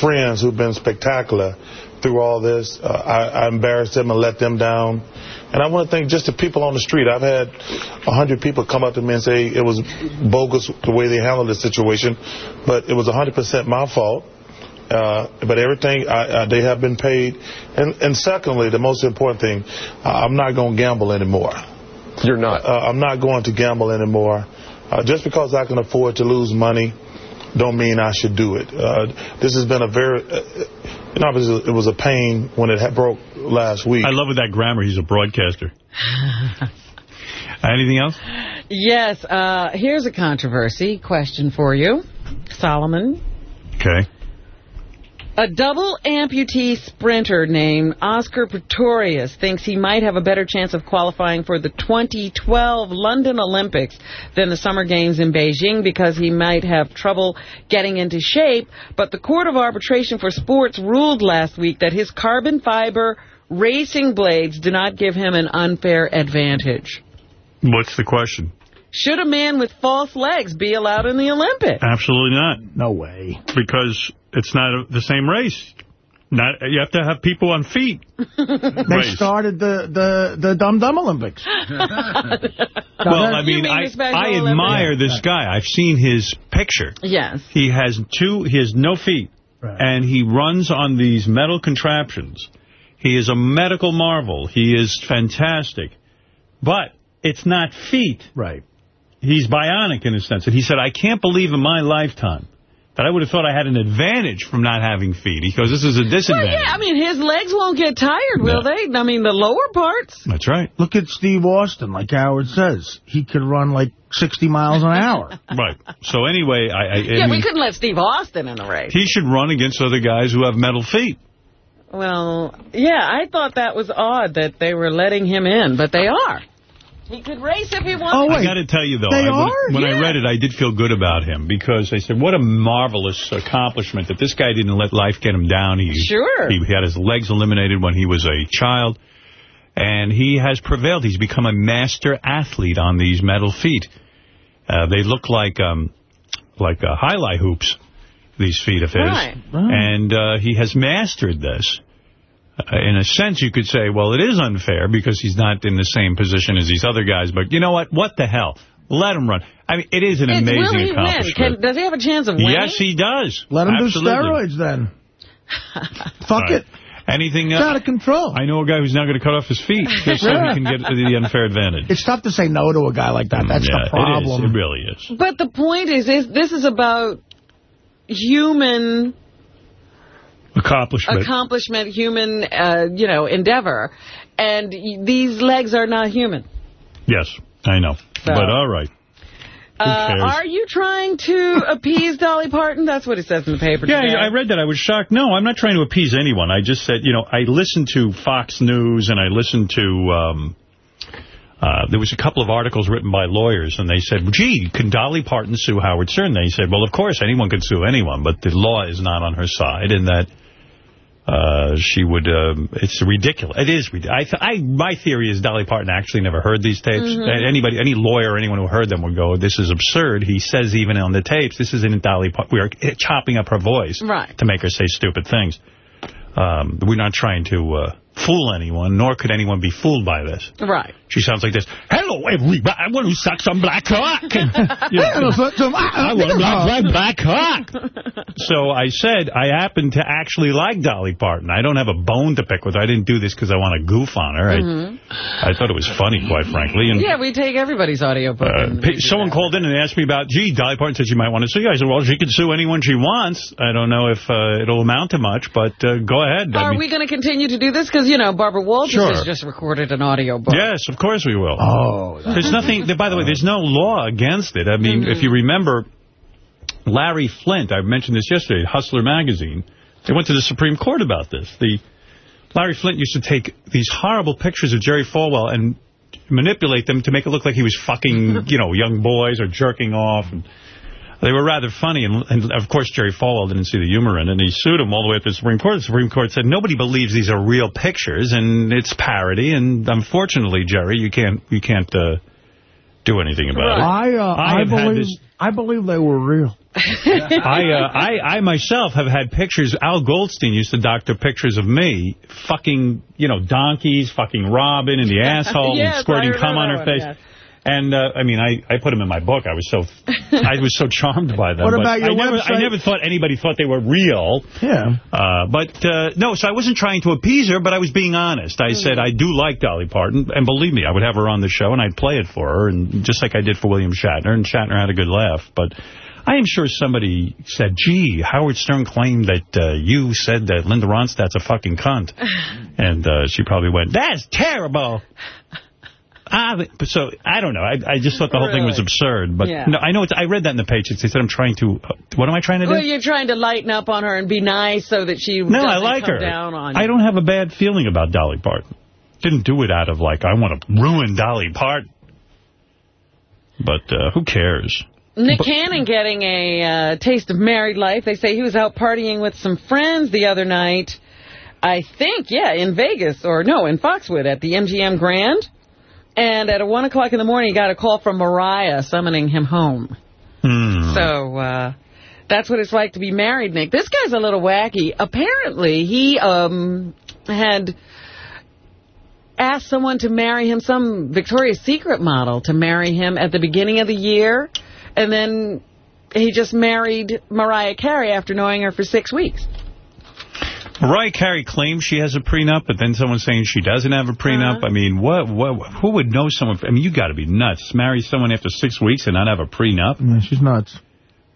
friends who've been spectacular through all this. Uh, I, I embarrassed them and let them down. And I want to thank just the people on the street. I've had hundred people come up to me and say it was bogus the way they handled the situation, but it was 100% my fault. Uh, but everything, I, I, they have been paid. And, and secondly, the most important thing, uh, I'm not going to gamble anymore. You're not? Uh, I'm not going to gamble anymore. Uh, just because I can afford to lose money don't mean I should do it. Uh, this has been a very, uh, you know, it was, a, it was a pain when it broke last week. I love with that grammar. He's a broadcaster. *laughs* Anything else? Yes, uh, here's a controversy question for you, Solomon. Okay. A double amputee sprinter named Oscar Pistorius thinks he might have a better chance of qualifying for the 2012 London Olympics than the Summer Games in Beijing because he might have trouble getting into shape. But the Court of Arbitration for Sports ruled last week that his carbon fiber racing blades do not give him an unfair advantage. What's the question? Should a man with false legs be allowed in the Olympics? Absolutely not. No way. Because it's not a, the same race. Not You have to have people on feet. *laughs* They Race. started the, the, the Dum Dum Olympics. *laughs* Well, I mean, I, I admire this guy. I've seen his picture. Yes. He has two, he has no feet. And he runs on these metal contraptions. He is a medical marvel. He is fantastic. But it's not feet. Right. He's bionic in a sense. And he said, I can't believe in my lifetime that I would have thought I had an advantage from not having feet. He goes, this is a Well, disadvantage. yeah, I mean, his legs won't get tired, will they? I mean, the lower parts. That's right. Look at Steve Austin, like Howard says. He could run like 60 miles an hour. *laughs* Right. So anyway, I, I, I yeah, mean, we couldn't let Steve Austin in the race. he should run against other guys who have metal feet. Well, yeah, I thought that was odd that they were letting him in, but they are. He could race if he wanted. I got to tell you, though, They I, when, are? when I Yeah. read it, I did feel good about him because I said, what a marvelous accomplishment that this guy didn't let life get him down. He, Sure. He had his legs eliminated when he was a child, and he has prevailed. He's become a master athlete on these metal feet. Uh, they look like um, like uh, highlight hoops, these feet of his. Right. And uh, he has mastered this. Uh, in a sense, you could say, well, it is unfair because he's not in the same position as these other guys. But you know what? What the hell? Let him run. I mean, it is an It's, amazing will he win? accomplishment. Can, does he have a chance of winning? Yes, he does. Let him Absolutely. do steroids then. *laughs* Fuck All it. Anything It's uh, out of control. I know a guy who's now going to cut off his feet *laughs* just so he can get the unfair advantage. It's tough to say no to a guy like that. That's yeah, the problem. It is. It really is. But the point is, is this is about human Accomplishment. accomplishment, human, uh, you know, endeavor. And these legs are not human. yes, I know. So- But all right. Uh, are you trying to *laughs* appease Dolly Parton? That's what it says in the paper Yeah, today. I read that. I was shocked. No, I'm not trying to appease anyone. I just said, you know, I listened to Fox News and I listened to, um, uh, there was a couple of articles written by lawyers, and they said, gee, can Dolly Parton sue Howard Stern? They said, well, of course, anyone can sue anyone, but the law is not on her side, and that uh, she would, um, it's ridiculous. It is ridiculous. I, I, my theory is Dolly Parton actually never heard these tapes. Mm-hmm. Mhm. Anybody, any lawyer or anyone who heard them would go, this is absurd. He says even on the tapes, this isn't Dolly Parton. We are chopping up her voice Right. to make her say stupid things. Um, we're not trying to uh, fool anyone, nor could anyone be fooled by this. Right. She sounds like this. Hello, everybody. I want to suck some black cock. *laughs* You know, I want to black, black, black cock. *laughs* So I said I happen to actually like Dolly Parton. I don't have a bone to pick with her. I didn't do this because I want to goof on her. I, Mhm. I thought it was funny, quite frankly. And Yeah, we take everybody's audio book. uh, pa- someone called in and asked me about, gee, Dolly Parton said she might want to sue you. I said, well, she can sue anyone she wants. I don't know if uh, it'll amount to much, but uh, go ahead. I Are mean- we going to continue to do this? Because, you know, Barbara Walters Sure. has just recorded an audio book. Yes, of course we will. Oh, there's nothing. By the way, there's no law against it. I mean, if you remember, Larry Flynt. I mentioned this yesterday. Hustler magazine. They went to the Supreme Court about this. The Larry Flynt used to take these horrible pictures of Jerry Falwell and manipulate them to make it look like he was fucking, you know, young boys or jerking off. And they were rather funny, and, and of course Jerry Falwell didn't see the humor in it, and he sued him all the way up to the Supreme Court. The Supreme Court said nobody believes these are real pictures, and it's parody, and unfortunately, Jerry, you can't you can't uh, do anything about it. I, uh, I, have had believe this- I believe they were real. *laughs* I, uh, I I myself have had pictures. Al Goldstein used to doctor pictures of me fucking, you know, donkeys, fucking Robin in the *laughs* asshole, Yes, and squirting cum on her face. one, And, uh, I mean, I, I put them in my book. I was so I was so charmed by them. What about your I never, I never thought anybody thought they were real. Yeah. Uh, but, uh, no, so I wasn't trying to appease her, but I was being honest. I said, I do like Dolly Parton, and believe me, I would have her on the show, and I'd play it for her, and just like I did for William Shatner, and Shatner had a good laugh. But I am sure somebody said, gee, Howard Stern claimed that uh, you said that Linda Ronstadt's a fucking cunt. *laughs* and uh, she probably went, that's terrible. Ah, so I don't know. I, I just thought the whole thing was absurd. But Yeah. no, I know. It's, I read that in the Patriots. They said I'm trying to. Uh, what am I trying to do? Well, you're trying to lighten up on her and be nice so that she No, doesn't I like come her. down on I don't have a bad feeling about Dolly Parton. Didn't do it out of like, I want to ruin Dolly Parton. But uh, who cares? Nick Cannon getting a uh, taste of married life. They say he was out partying with some friends the other night. I think, yeah, in Vegas, or no, in Foxwood at the MGM Grand. And at 1 o'clock in the morning, he got a call from Mariah summoning him home. Hmm. So, uh, that's what it's like to be married, Nick. This guy's a little wacky. Apparently, he um, had asked someone to marry him, some Victoria's Secret model, to marry him at the beginning of the year. And then he just married Mariah Carey after knowing her for six weeks. Mariah Carey claims she has a prenup, but then someone's saying she doesn't have a prenup. Uh-huh. I mean, what, what? Who would know someone? I mean, you got to be nuts. Marry someone after six weeks and not have a prenup? Yeah, she's nuts.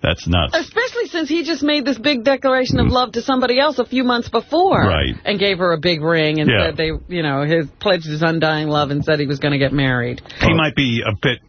That's nuts. Especially since he just made this big declaration of love to somebody else a few months before. Right. And gave her a big ring and Yeah. said they, you know, his pledged his undying love and said he was going to get married. He might be a bit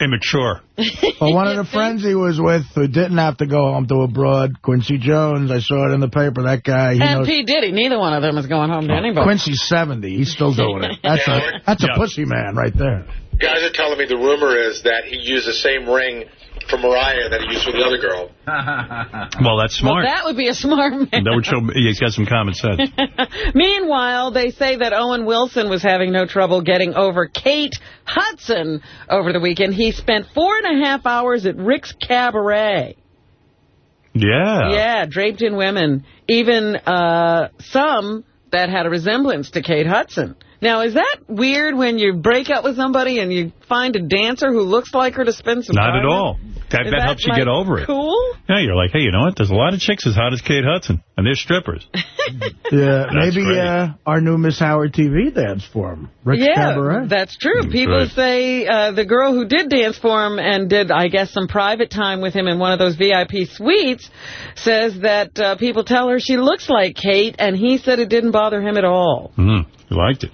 immature *laughs* Well, one of the friends he was with who didn't have to go home to abroad, Quincy Jones, I saw it in the paper, that guy, he and knows... P. Diddy. Neither one of them is going home to oh, anybody. Quincy's 70. He's still *laughs* doing it. That's a that's a pussy man right there. Guys are telling me the rumor is that he used the same ring for Mariah that he used for the other girl. *laughs* Well, that's smart. Well, that would be a smart man. that would show he's got some common sense. *laughs* Meanwhile, they say that Owen Wilson was having no trouble getting over Kate Hudson over the weekend. He spent four and a half hours at Rick's Cabaret. Yeah. Yeah, draped in women. Even uh, some that had a resemblance to Kate Hudson. Now, is that weird when you break up with somebody and you find a dancer who looks like her to spend some Not time Not at all. That, Is that helps you like, get over it. Cool? Yeah, you're like, hey, you know what? There's a lot of chicks as hot as Kate Hudson, and they're strippers. *laughs* Yeah, That's maybe uh, our new Miss Howard TV dance for him. Rick's yeah, Cabaret. that's true. People right. say uh, the girl who did dance for him and did, I guess, some private time with him in one of those VIP suites says that uh, people tell her she looks like Kate, and he said it didn't bother him at all. Mm, you liked it.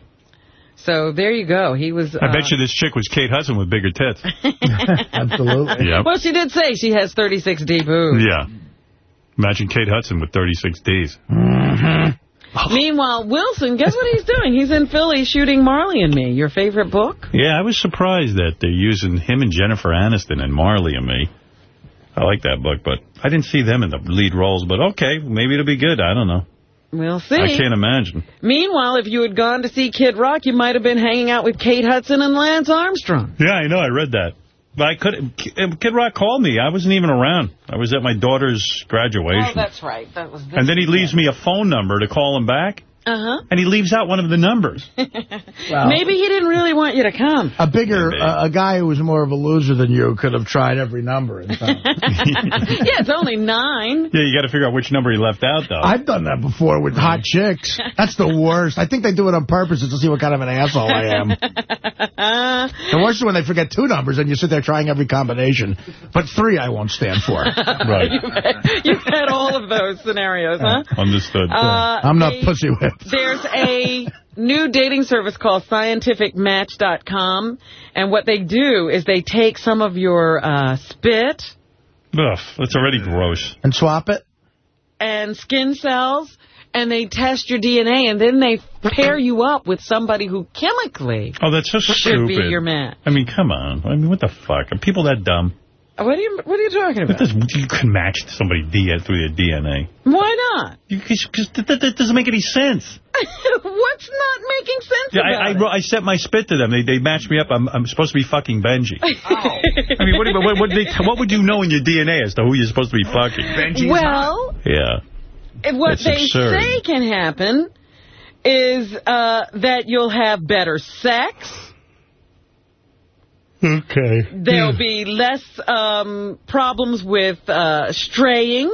So there you go. He was. I uh, bet you this chick was Kate Hudson with bigger tits. *laughs* *laughs* Absolutely. Yep. Well, she did say she has 36 D boobs. Yeah. Imagine Kate Hudson with 36 Ds. Meanwhile, Wilson, guess what he's doing? He's in Philly shooting Marley and Me, your favorite book. Yeah, I was surprised that they're using him and Jennifer Aniston and Marley and me. I like that book, but I didn't see them in the lead roles. But okay, maybe it'll be good. I don't know. We'll see. I can't imagine. Meanwhile, if you had gone to see Kid Rock, you might have been hanging out with Kate Hudson and Lance Armstrong. Yeah, I know. I read that. But I could. Kid Rock called me. I wasn't even around. I was at my daughter's graduation. Oh, that's right. That was. and then he leaves me a phone number to call him back. Uh And he leaves out one of the numbers. *laughs* huh. Maybe he didn't really want you to come. A bigger, uh, a guy who was more of a loser than you could have tried every number. In town. *laughs* yeah, it's only nine. Yeah, you got to figure out which number he left out, though. I've done that before with hot chicks. *laughs* That's the worst. I think they do it on purpose just to see what kind of an asshole I am. The worst is when they forget two numbers and you sit there trying every combination. But three I won't stand for. Right. You've had, you've had all of those scenarios, huh? Understood. Uh, I'm not they- pussy whipped. There's a new dating service called scientificmatch.com, and what they do is they take some of your uh, spit Ugh, that's already gross. And swap it? and skin cells, and they test your DNA, and then they pair you up with somebody who chemically Oh, that's so should stupid. be your man. I mean, come on. I mean, what the fuck? Are people that dumb? What are you What are you talking about? does, you can match somebody D through their DNA. Why not? Because that, that, that doesn't make any sense. *laughs* What's not making sense Yeah, about I, I, it? wrote- I sent my spit to them. They they matched me up. I'm I'm supposed to be fucking Benji. *laughs* I mean, what, you- what, what, they, what would you know in your DNA as to who you're supposed to be fucking? Benji. well, Yeah. What It's they absurd. say can happen is uh, that you'll have better sex. Okay. There'll be less um, problems with uh, straying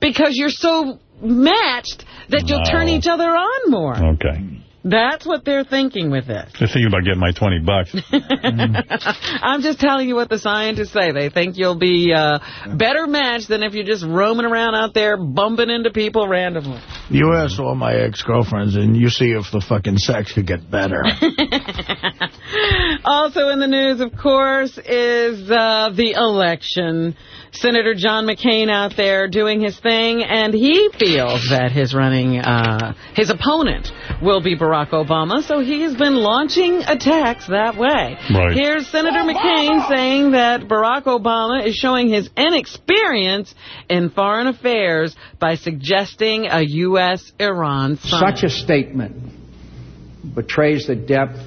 because you're so matched that you'll turn each other on more. Okay. That's what they're thinking with this. They're thinking about getting my 20 bucks. *laughs* I'm just telling you what the scientists say. They think you'll be uh, better matched than if you're just roaming around out there bumping into people randomly. You ask all my ex-girlfriends and you see if the fucking sex could get better. *laughs* Also in the news, of course, is uh, the election. Senator John McCain out there doing his thing, and he feels that his running, uh, his opponent will be Barack Obama, so he has been launching attacks that way. Right. Here's Senator McCain saying that Barack Obama is showing his inexperience in foreign affairs by suggesting a U.S.-Iran summit. Such a statement betrays the depth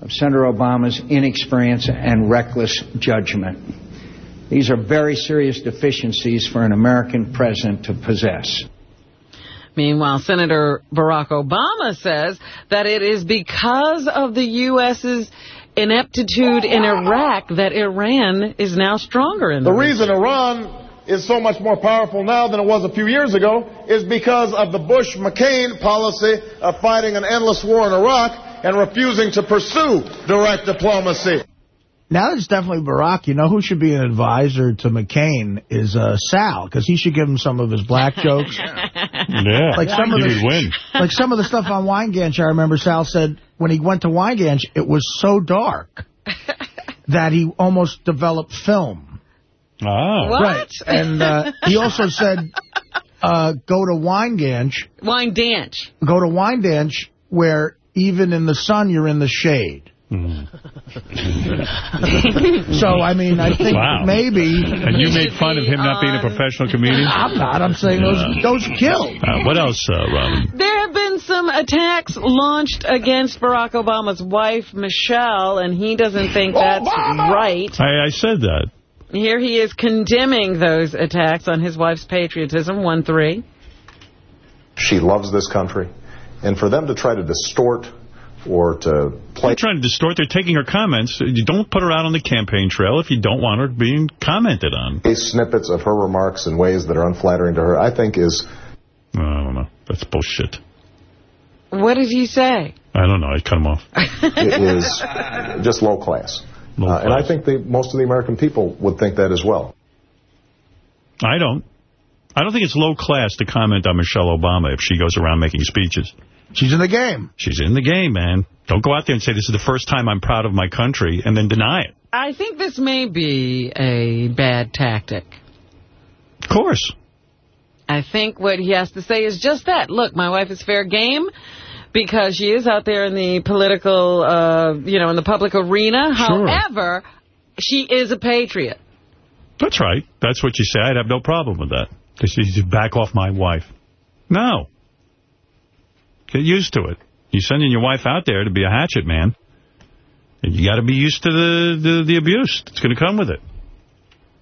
of Senator Obama's inexperience and reckless judgment. These are very serious deficiencies for an American president to possess. Meanwhile, Senator Barack Obama says that it is because of the U.S.'s ineptitude in Iraq that Iran is now stronger in the, The reason Iran is so much more powerful now than it was a few years ago is because of the Bush-McCain policy of fighting an endless war in Iraq and refusing to pursue direct diplomacy. Now it's definitely Barack. You know who should be an advisor to McCain is uh, Sal, because he should give him some of his black *laughs* jokes. Yeah. Like some of the win. like some of the stuff on Wyandanch. I remember Sal said when he went to Wyandanch, it was so dark. *laughs* that he almost developed film. Oh. What? Right. And uh, he also said, uh, go to Wyandanch, Wine dance. go to Wine where even in the sun you're in the shade. Hmm. So, I mean, I think Wow. maybe... And you made fun of him not being a professional comedian? I'm not. I'm saying those, those kill. Uh, what else, uh, Robin? There have been some attacks launched against Barack Obama's wife, Michelle, and he doesn't think that's right. I, I said that. Here he is condemning those attacks on his wife's patriotism, 1-3. She loves this country. And for them to try to distort or to play... They're trying to distort. They're taking her comments. You don't put her out on the campaign trail if you don't want her being commented on. These snippets of her remarks in ways that are unflattering to her, I think is... I don't know. That's bullshit. What did he say? I don't know. I cut him off. *laughs* it is just low class. Uh, and I think the, most of the American people would think that as well. I don't. I don't think it's low class to comment on Michelle Obama if she goes around making speeches. She's in the game. She's in the game, man. Don't go out there and say, this is the first time I'm proud of my country, and then deny it. I think this may be a bad tactic. Of course. I think what he has to say is just that. Look, my wife is fair game because she is out there in the political, uh, you know, in the public arena. Sure. However, she is a patriot. That's right. That's what you say. I'd have no problem with that. Because you just back off my wife. No. Get used to it. You're sending your wife out there to be a hatchet man. And you got to be used to the, the, the abuse. It's going to come with it.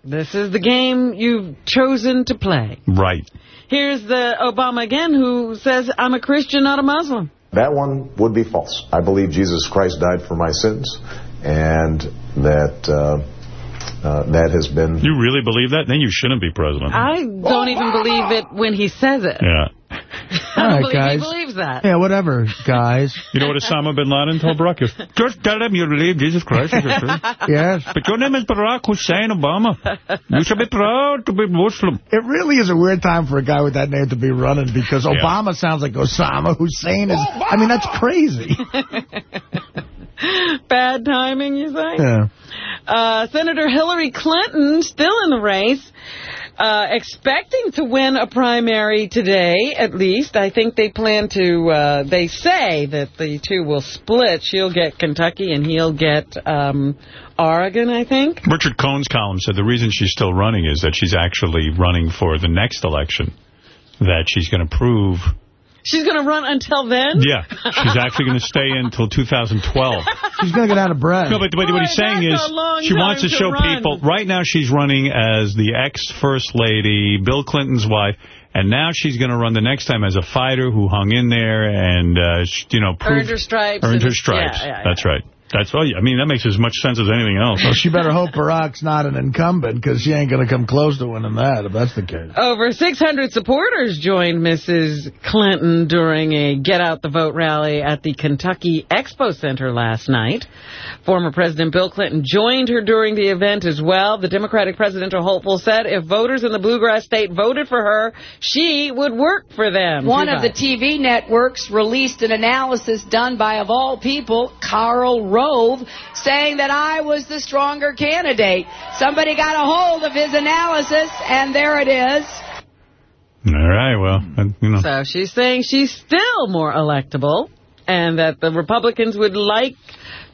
This is the game you've chosen to play. Right. Here's the Obama again who says, I'm a Christian, not a Muslim. That one would be false. I believe Jesus Christ died for my sins, and that uh, uh, that has been... You really believe that? Then you shouldn't be president. I don't even believe it when he says it. Yeah. *laughs* I don't All right, believe guys. he believes that. Yeah, whatever, guys. *laughs* You know what Osama bin Laden told Barack? Just tell him you believe Jesus Christ is the truth. *laughs* Yes. But your name is Barack Hussein Obama. You should be proud to be Muslim. It really is a weird time for a guy with that name to be running because Obama sounds like Osama. Hussein is... I mean, that's crazy. Bad timing, you think? Yeah. Uh, Senator Hillary Clinton, still in the race, uh, expecting to win a primary today, at least. I think they plan to, uh, they say that the two will split. She'll get Kentucky and he'll get um, Oregon, I think. Richard Cohen's column said the reason she's still running is that she's actually running for the next election, that she's going to prove... She's going to run until then? Yeah, she's actually going to stay in until 2012. *laughs* She's going to get out of breath. No, but, but what he's saying is that's a long she wants to to show run. people. Right now she's running as the ex-first lady, Bill Clinton's wife, and now she's going to run the next time as a fighter who hung in there and, uh, you know, proved, Earned her stripes. Earned her and- stripes. Yeah, yeah, That's right. That's all. I mean, that makes as much sense as anything else. Well, she better hope Barack's not an incumbent because she ain't going to come close to winning that if that's the case. Over 600 supporters joined Mrs. Clinton during a Get Out the Vote rally at the Kentucky Expo Center last night. Former President Bill Clinton joined her during the event as well. The Democratic presidential hopeful said if voters in the Bluegrass State voted for her, she would work for them. One Too of the. TV networks released an analysis done by, of all people, Karl Rove, saying that I was the stronger candidate. Somebody got a hold of his analysis, and there it is. All right, well, uh, you know. So she's saying she's still more electable and that the Republicans would like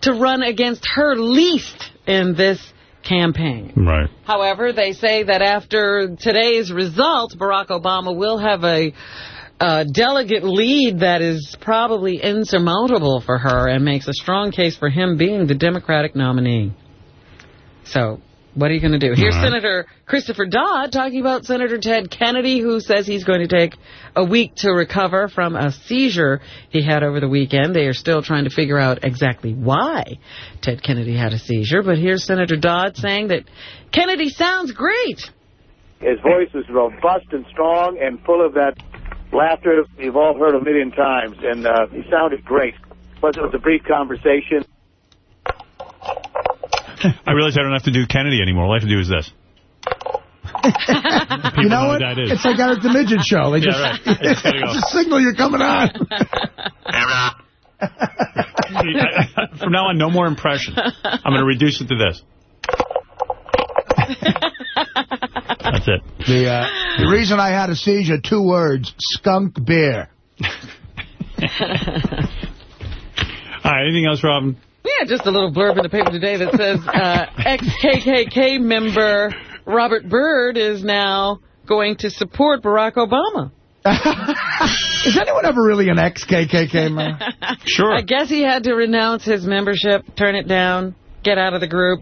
to run against her least in this campaign. Right. However, they say that after today's results, Barack Obama will have a, a delegate lead that is probably insurmountable for her and makes a strong case for him being the Democratic nominee. So, what are you going to do? Here's All right. Senator Christopher Dodd talking about Senator Ted Kennedy, who says he's going to take a week to recover from a seizure he had over the weekend. They are still trying to figure out exactly why Ted Kennedy had a seizure. But here's Senator Dodd saying that Kennedy sounds great. His voice is robust and strong and full of that laughter you've all heard a million times, and uh, he sounded great. Plus, it was a brief conversation. I realize I don't have to do Kennedy anymore. All I have to do is this. *laughs* People you know who what? that is. It's like out at the midget show. They Yeah, just, right. They go. *laughs* it's a signal you're coming on. *laughs* from now on, no more impressions. I'm going to reduce it to this. That's it. The, uh, the reason I had a seizure, two words, skunk beer. *laughs* All right, anything else, Robin? Yeah, just a little blurb in the paper today that says uh, ex-KKK member Robert Byrd is now going to support Barack Obama. *laughs* Is anyone ever really an ex-KKK man? Sure. I guess he had to renounce his membership, turn it down, get out of the group.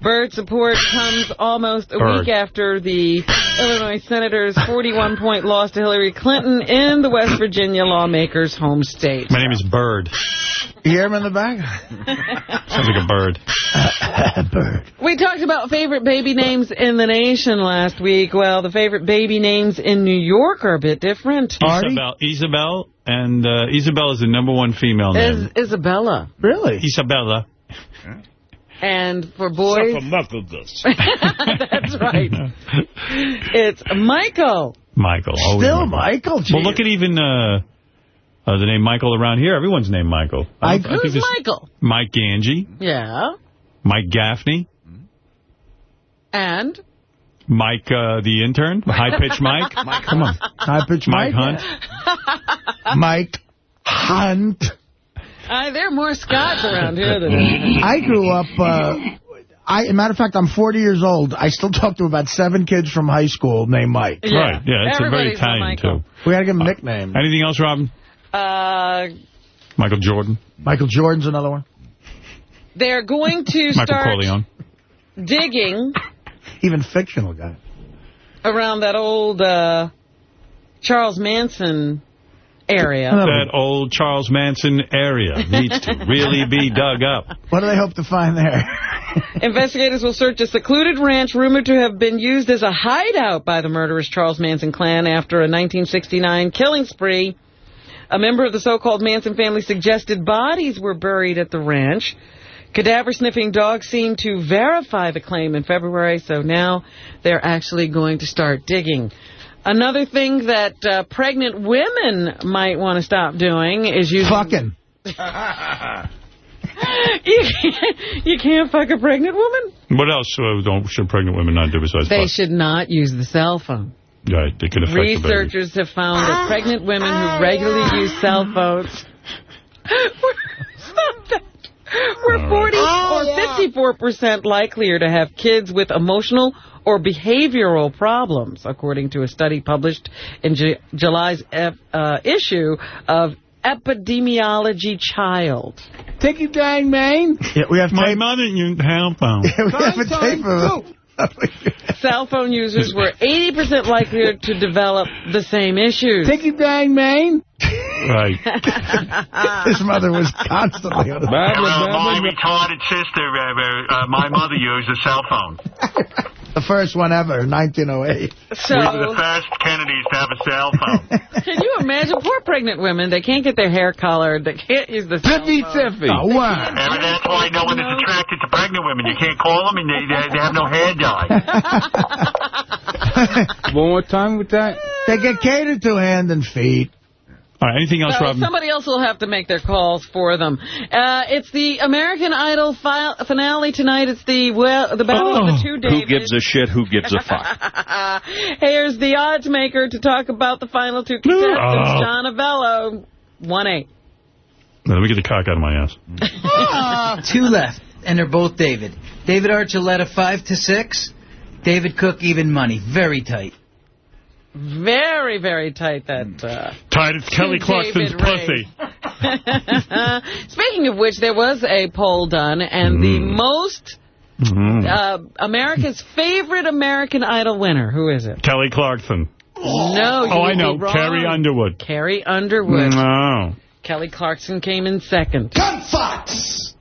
Bird support *laughs* comes almost a Bird. week after the Illinois Senator's *laughs* 41-point loss to Hillary Clinton in the West Virginia lawmaker's home state. My name is Bird. You hear him in the back? *laughs* Sounds like a bird. bird. We talked about favorite baby names in the nation last week. Well, the favorite baby names in New York are a bit different. Isabel, Isabel, and uh, Isabel is the number one female name. Is Isabella. Really? Isabella. And for boys, That's *laughs* that's right. *laughs* It's Michael. Michael. Still Michael, Well, look at even uh, uh, the name Michael around here. Everyone's named Michael. I, don't- I think Who's there's Michael? Mike Gange, Yeah. Mike Gaffney, And Mike uh, the intern, High Pitch Mike. *laughs* Come on. High pitch Mike Mike. Hunt. Mike Hunt. Uh, there are more Scots around here than *laughs* I grew up, uh, I, as a matter of fact, I'm 40 years old. I still talk to about seven kids from high school named Mike. Yeah. Right, yeah, it's a very Everybody's a Italian, too. We got to give him nicknames. Anything else, Robin? Uh, Michael Jordan, Michael Jordan's another one. they're going to *laughs* Michael start Corleone. digging Even fictional guy. around that old uh, Charles Manson area. That old Charles Manson area needs to really be dug up. What do they hope to find there? *laughs* Investigators will search a secluded ranch rumored to have been used as a hideout by the murderous Charles Manson clan after a 1969 killing spree. A member of the so-called Manson family suggested bodies were buried at the ranch. Cadaver-sniffing dogs seemed to verify the claim in February, so now they're actually going to start digging. Another thing that uh, pregnant women might want to stop doing is using... Fucking. *laughs* you, can't, you can't fuck a pregnant woman? What else uh, don't, should pregnant women not do besides They fuck? should not use the cell phone. Right, they could affect the baby. Researchers have found that pregnant women who regularly use cell phones *laughs* were 40 or 54% likelier to have kids with emotional or behavioral problems, according to a study published in Ju- July's F, uh, issue of Epidemiology Child. Take your dang, man. Yeah, we have My tape. mother used cell phone. *laughs* we have a tape of *laughs* Cell phone users were 80% likelier to develop the same issues. Take your dang, man. Right. *laughs* His mother was constantly on the phone. my retarded sister, uh, uh, my mother used a cell phone. *laughs* The first one ever, 1908. So, We were the first Kennedys to have a cell phone. *laughs* can you imagine poor pregnant women? They can't get their hair colored. They can't use the cell Tiffy phone. Tiffy. Oh, wow. And that's why no one is attracted to pregnant women. You can't call them, and they, they, they have no hair dye. One more time with that. They get catered to hand and feet. All right, anything else, So Robin? somebody else will have to make their calls for them. Uh, it's the American Idol fi- finale tonight. It's the well, the battle of the two Davids. Who gives a shit? Who gives a fuck? *laughs* Here's the odds maker to talk about the final two contestants. Oh. John Avello, 1-8. Let me get the cock out of my ass. *laughs* Two left, and they're both David. David Archuleta, 5 to six. David Cook, even money. Very tight. Very, very tight, that... Uh, Tight, it's Kelly Clarkson's Ray. pussy. *laughs* Speaking of which, there was a poll done, and the most... Uh, America's favorite American Idol winner. Who is it? Kelly Clarkson. No, Oh, you I know. Carrie Underwood. Carrie Underwood. No. Kelly Clarkson came in second. Gunfox!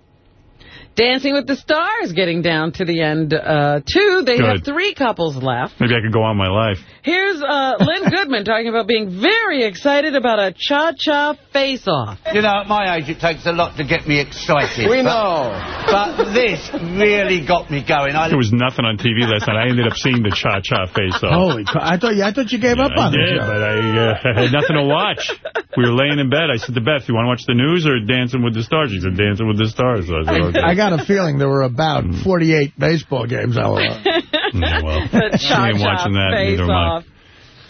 Dancing with the Stars getting down to the end, uh, too. They have three couples left. Maybe I could go on my life. Here's uh, Len *laughs* Goodman talking about being very excited about a cha-cha face-off. You know, at my age, it takes a lot to get me excited. We but- know. But this really got me going. I There was nothing on TV last night. I ended up seeing the cha-cha face-off. Holy crap. I thought, you, I thought you gave up on it. the show. but I, uh, I *laughs* had nothing to watch. We were laying in bed. I said to Beth, you want to watch the news or Dancing with the Stars? She said, Dancing with the Stars. So I said, okay. I got a feeling there were about Mm. 48 baseball games. I was. *laughs* Yeah, well, The *laughs* I ain't watching that. Neither am I. face-off.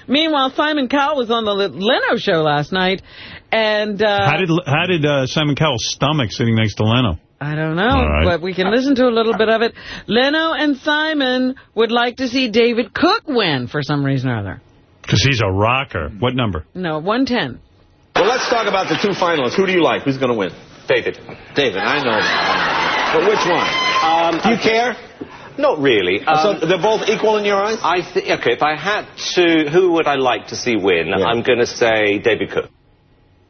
Meanwhile, Simon Cowell was on the Leno show last night, and uh, How did how did uh, Simon Cowell's stomach sitting next to Leno? I don't know, All right. but we can listen to a little bit of it. Leno and Simon would like to see David Cook win for some reason or other. Because he's a rocker. What number? No, 110. Well, let's talk about the two finalists. Who do you like? Who's going to win? David. David, I know. But which one? Um, do you care? Not really. Um, so they're both equal in your eyes? I thi- okay, if I had to, who would I like to see win? I'm going to say David Cook.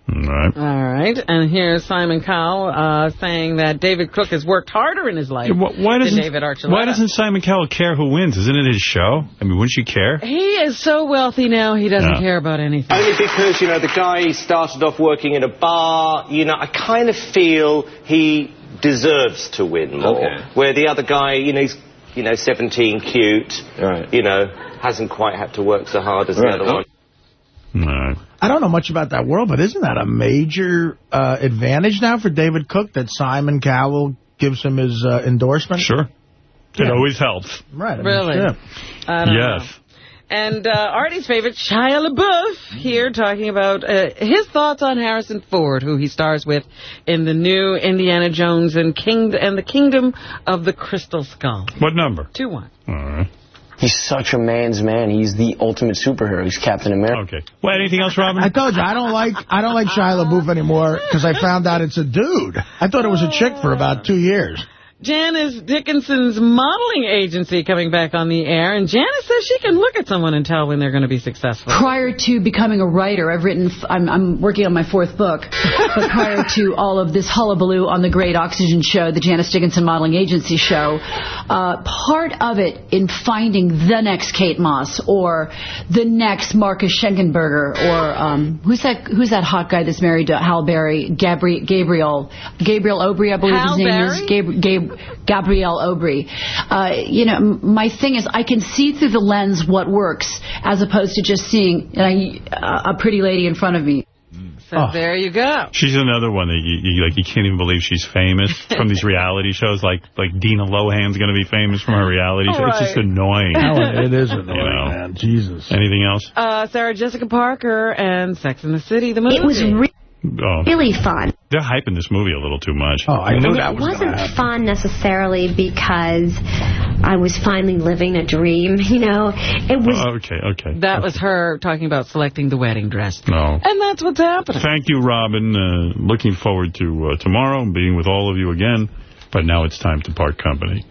All right. All right, and here's Simon Cowell uh, saying that David Cook has worked harder in his life Why than doesn't David Archuleta. Why doesn't Simon Cowell care who wins? Isn't it his show? I mean, wouldn't you care? He is so wealthy now, he doesn't Yeah. care about anything. Only because, you know, the guy started off working in a bar. You know, I kind of feel he deserves to win more. Okay. Where the other guy, you know, he's, you know, 17, cute. Right. You know, hasn't quite had to work so hard as Right. the other one. I don't know much about that world, but isn't that a major uh, advantage now for David Cook that Simon Cowell gives him his uh, endorsement? Sure. It always helps. Right. I mean, Really? yeah. I don't know. Yes. And uh, Artie's favorite, Shia LaBeouf, here talking about uh, his thoughts on Harrison Ford, who he stars with in the new Indiana Jones and King and the Kingdom of the Crystal Skull. What number? 2-1. All right. He's such a man's man. He's the ultimate superhero. He's Captain America. Okay. Well, anything else, Robin? I told you, I don't like I don't like Shia LaBeouf anymore because I found out it's a dude. I thought it was a chick for about two years. Janice Dickinson's modeling agency coming back on the air, and Janice says she can look at someone and tell when they're going to be successful. Prior to becoming a writer, I've written, I'm, I'm working on my fourth book, but *laughs* prior to all of this hullabaloo on the Great Oxygen Show, the Janice Dickinson Modeling Agency show, uh, part of it in finding the next Kate Moss or the next Marcus Schenkenberger or um, who's that who's that hot guy that's married to Halle Berry, Gabri- Gabriel, Gabriel Aubry, I believe Halle his name Berry? is. Gab- Gab- Gabriel Aubry. Uh, you know, my thing is I can see through the lens what works as opposed to just seeing uh, a pretty lady in front of me. So there you go. She's another one that you, you like. You can't even believe she's famous from these *laughs* reality shows. Like like Dina Lohan's going to be famous from her reality show. It's just annoying. Oh, it is annoying, You know. man. Jesus. Anything else? Uh, Sarah Jessica Parker and Sex and the City, the movie. It was re- Oh. really fun. They're hyping this movie a little too much. Oh, I knew that it was going to wasn't fun necessarily because I was finally living a dream, *laughs* you know. It was Oh, okay, okay. That was her talking about selecting the wedding dress. No. And that's what's happening. Thank you, Robin. Uh, looking forward to uh, tomorrow and being with all of you again. But now it's time to part company.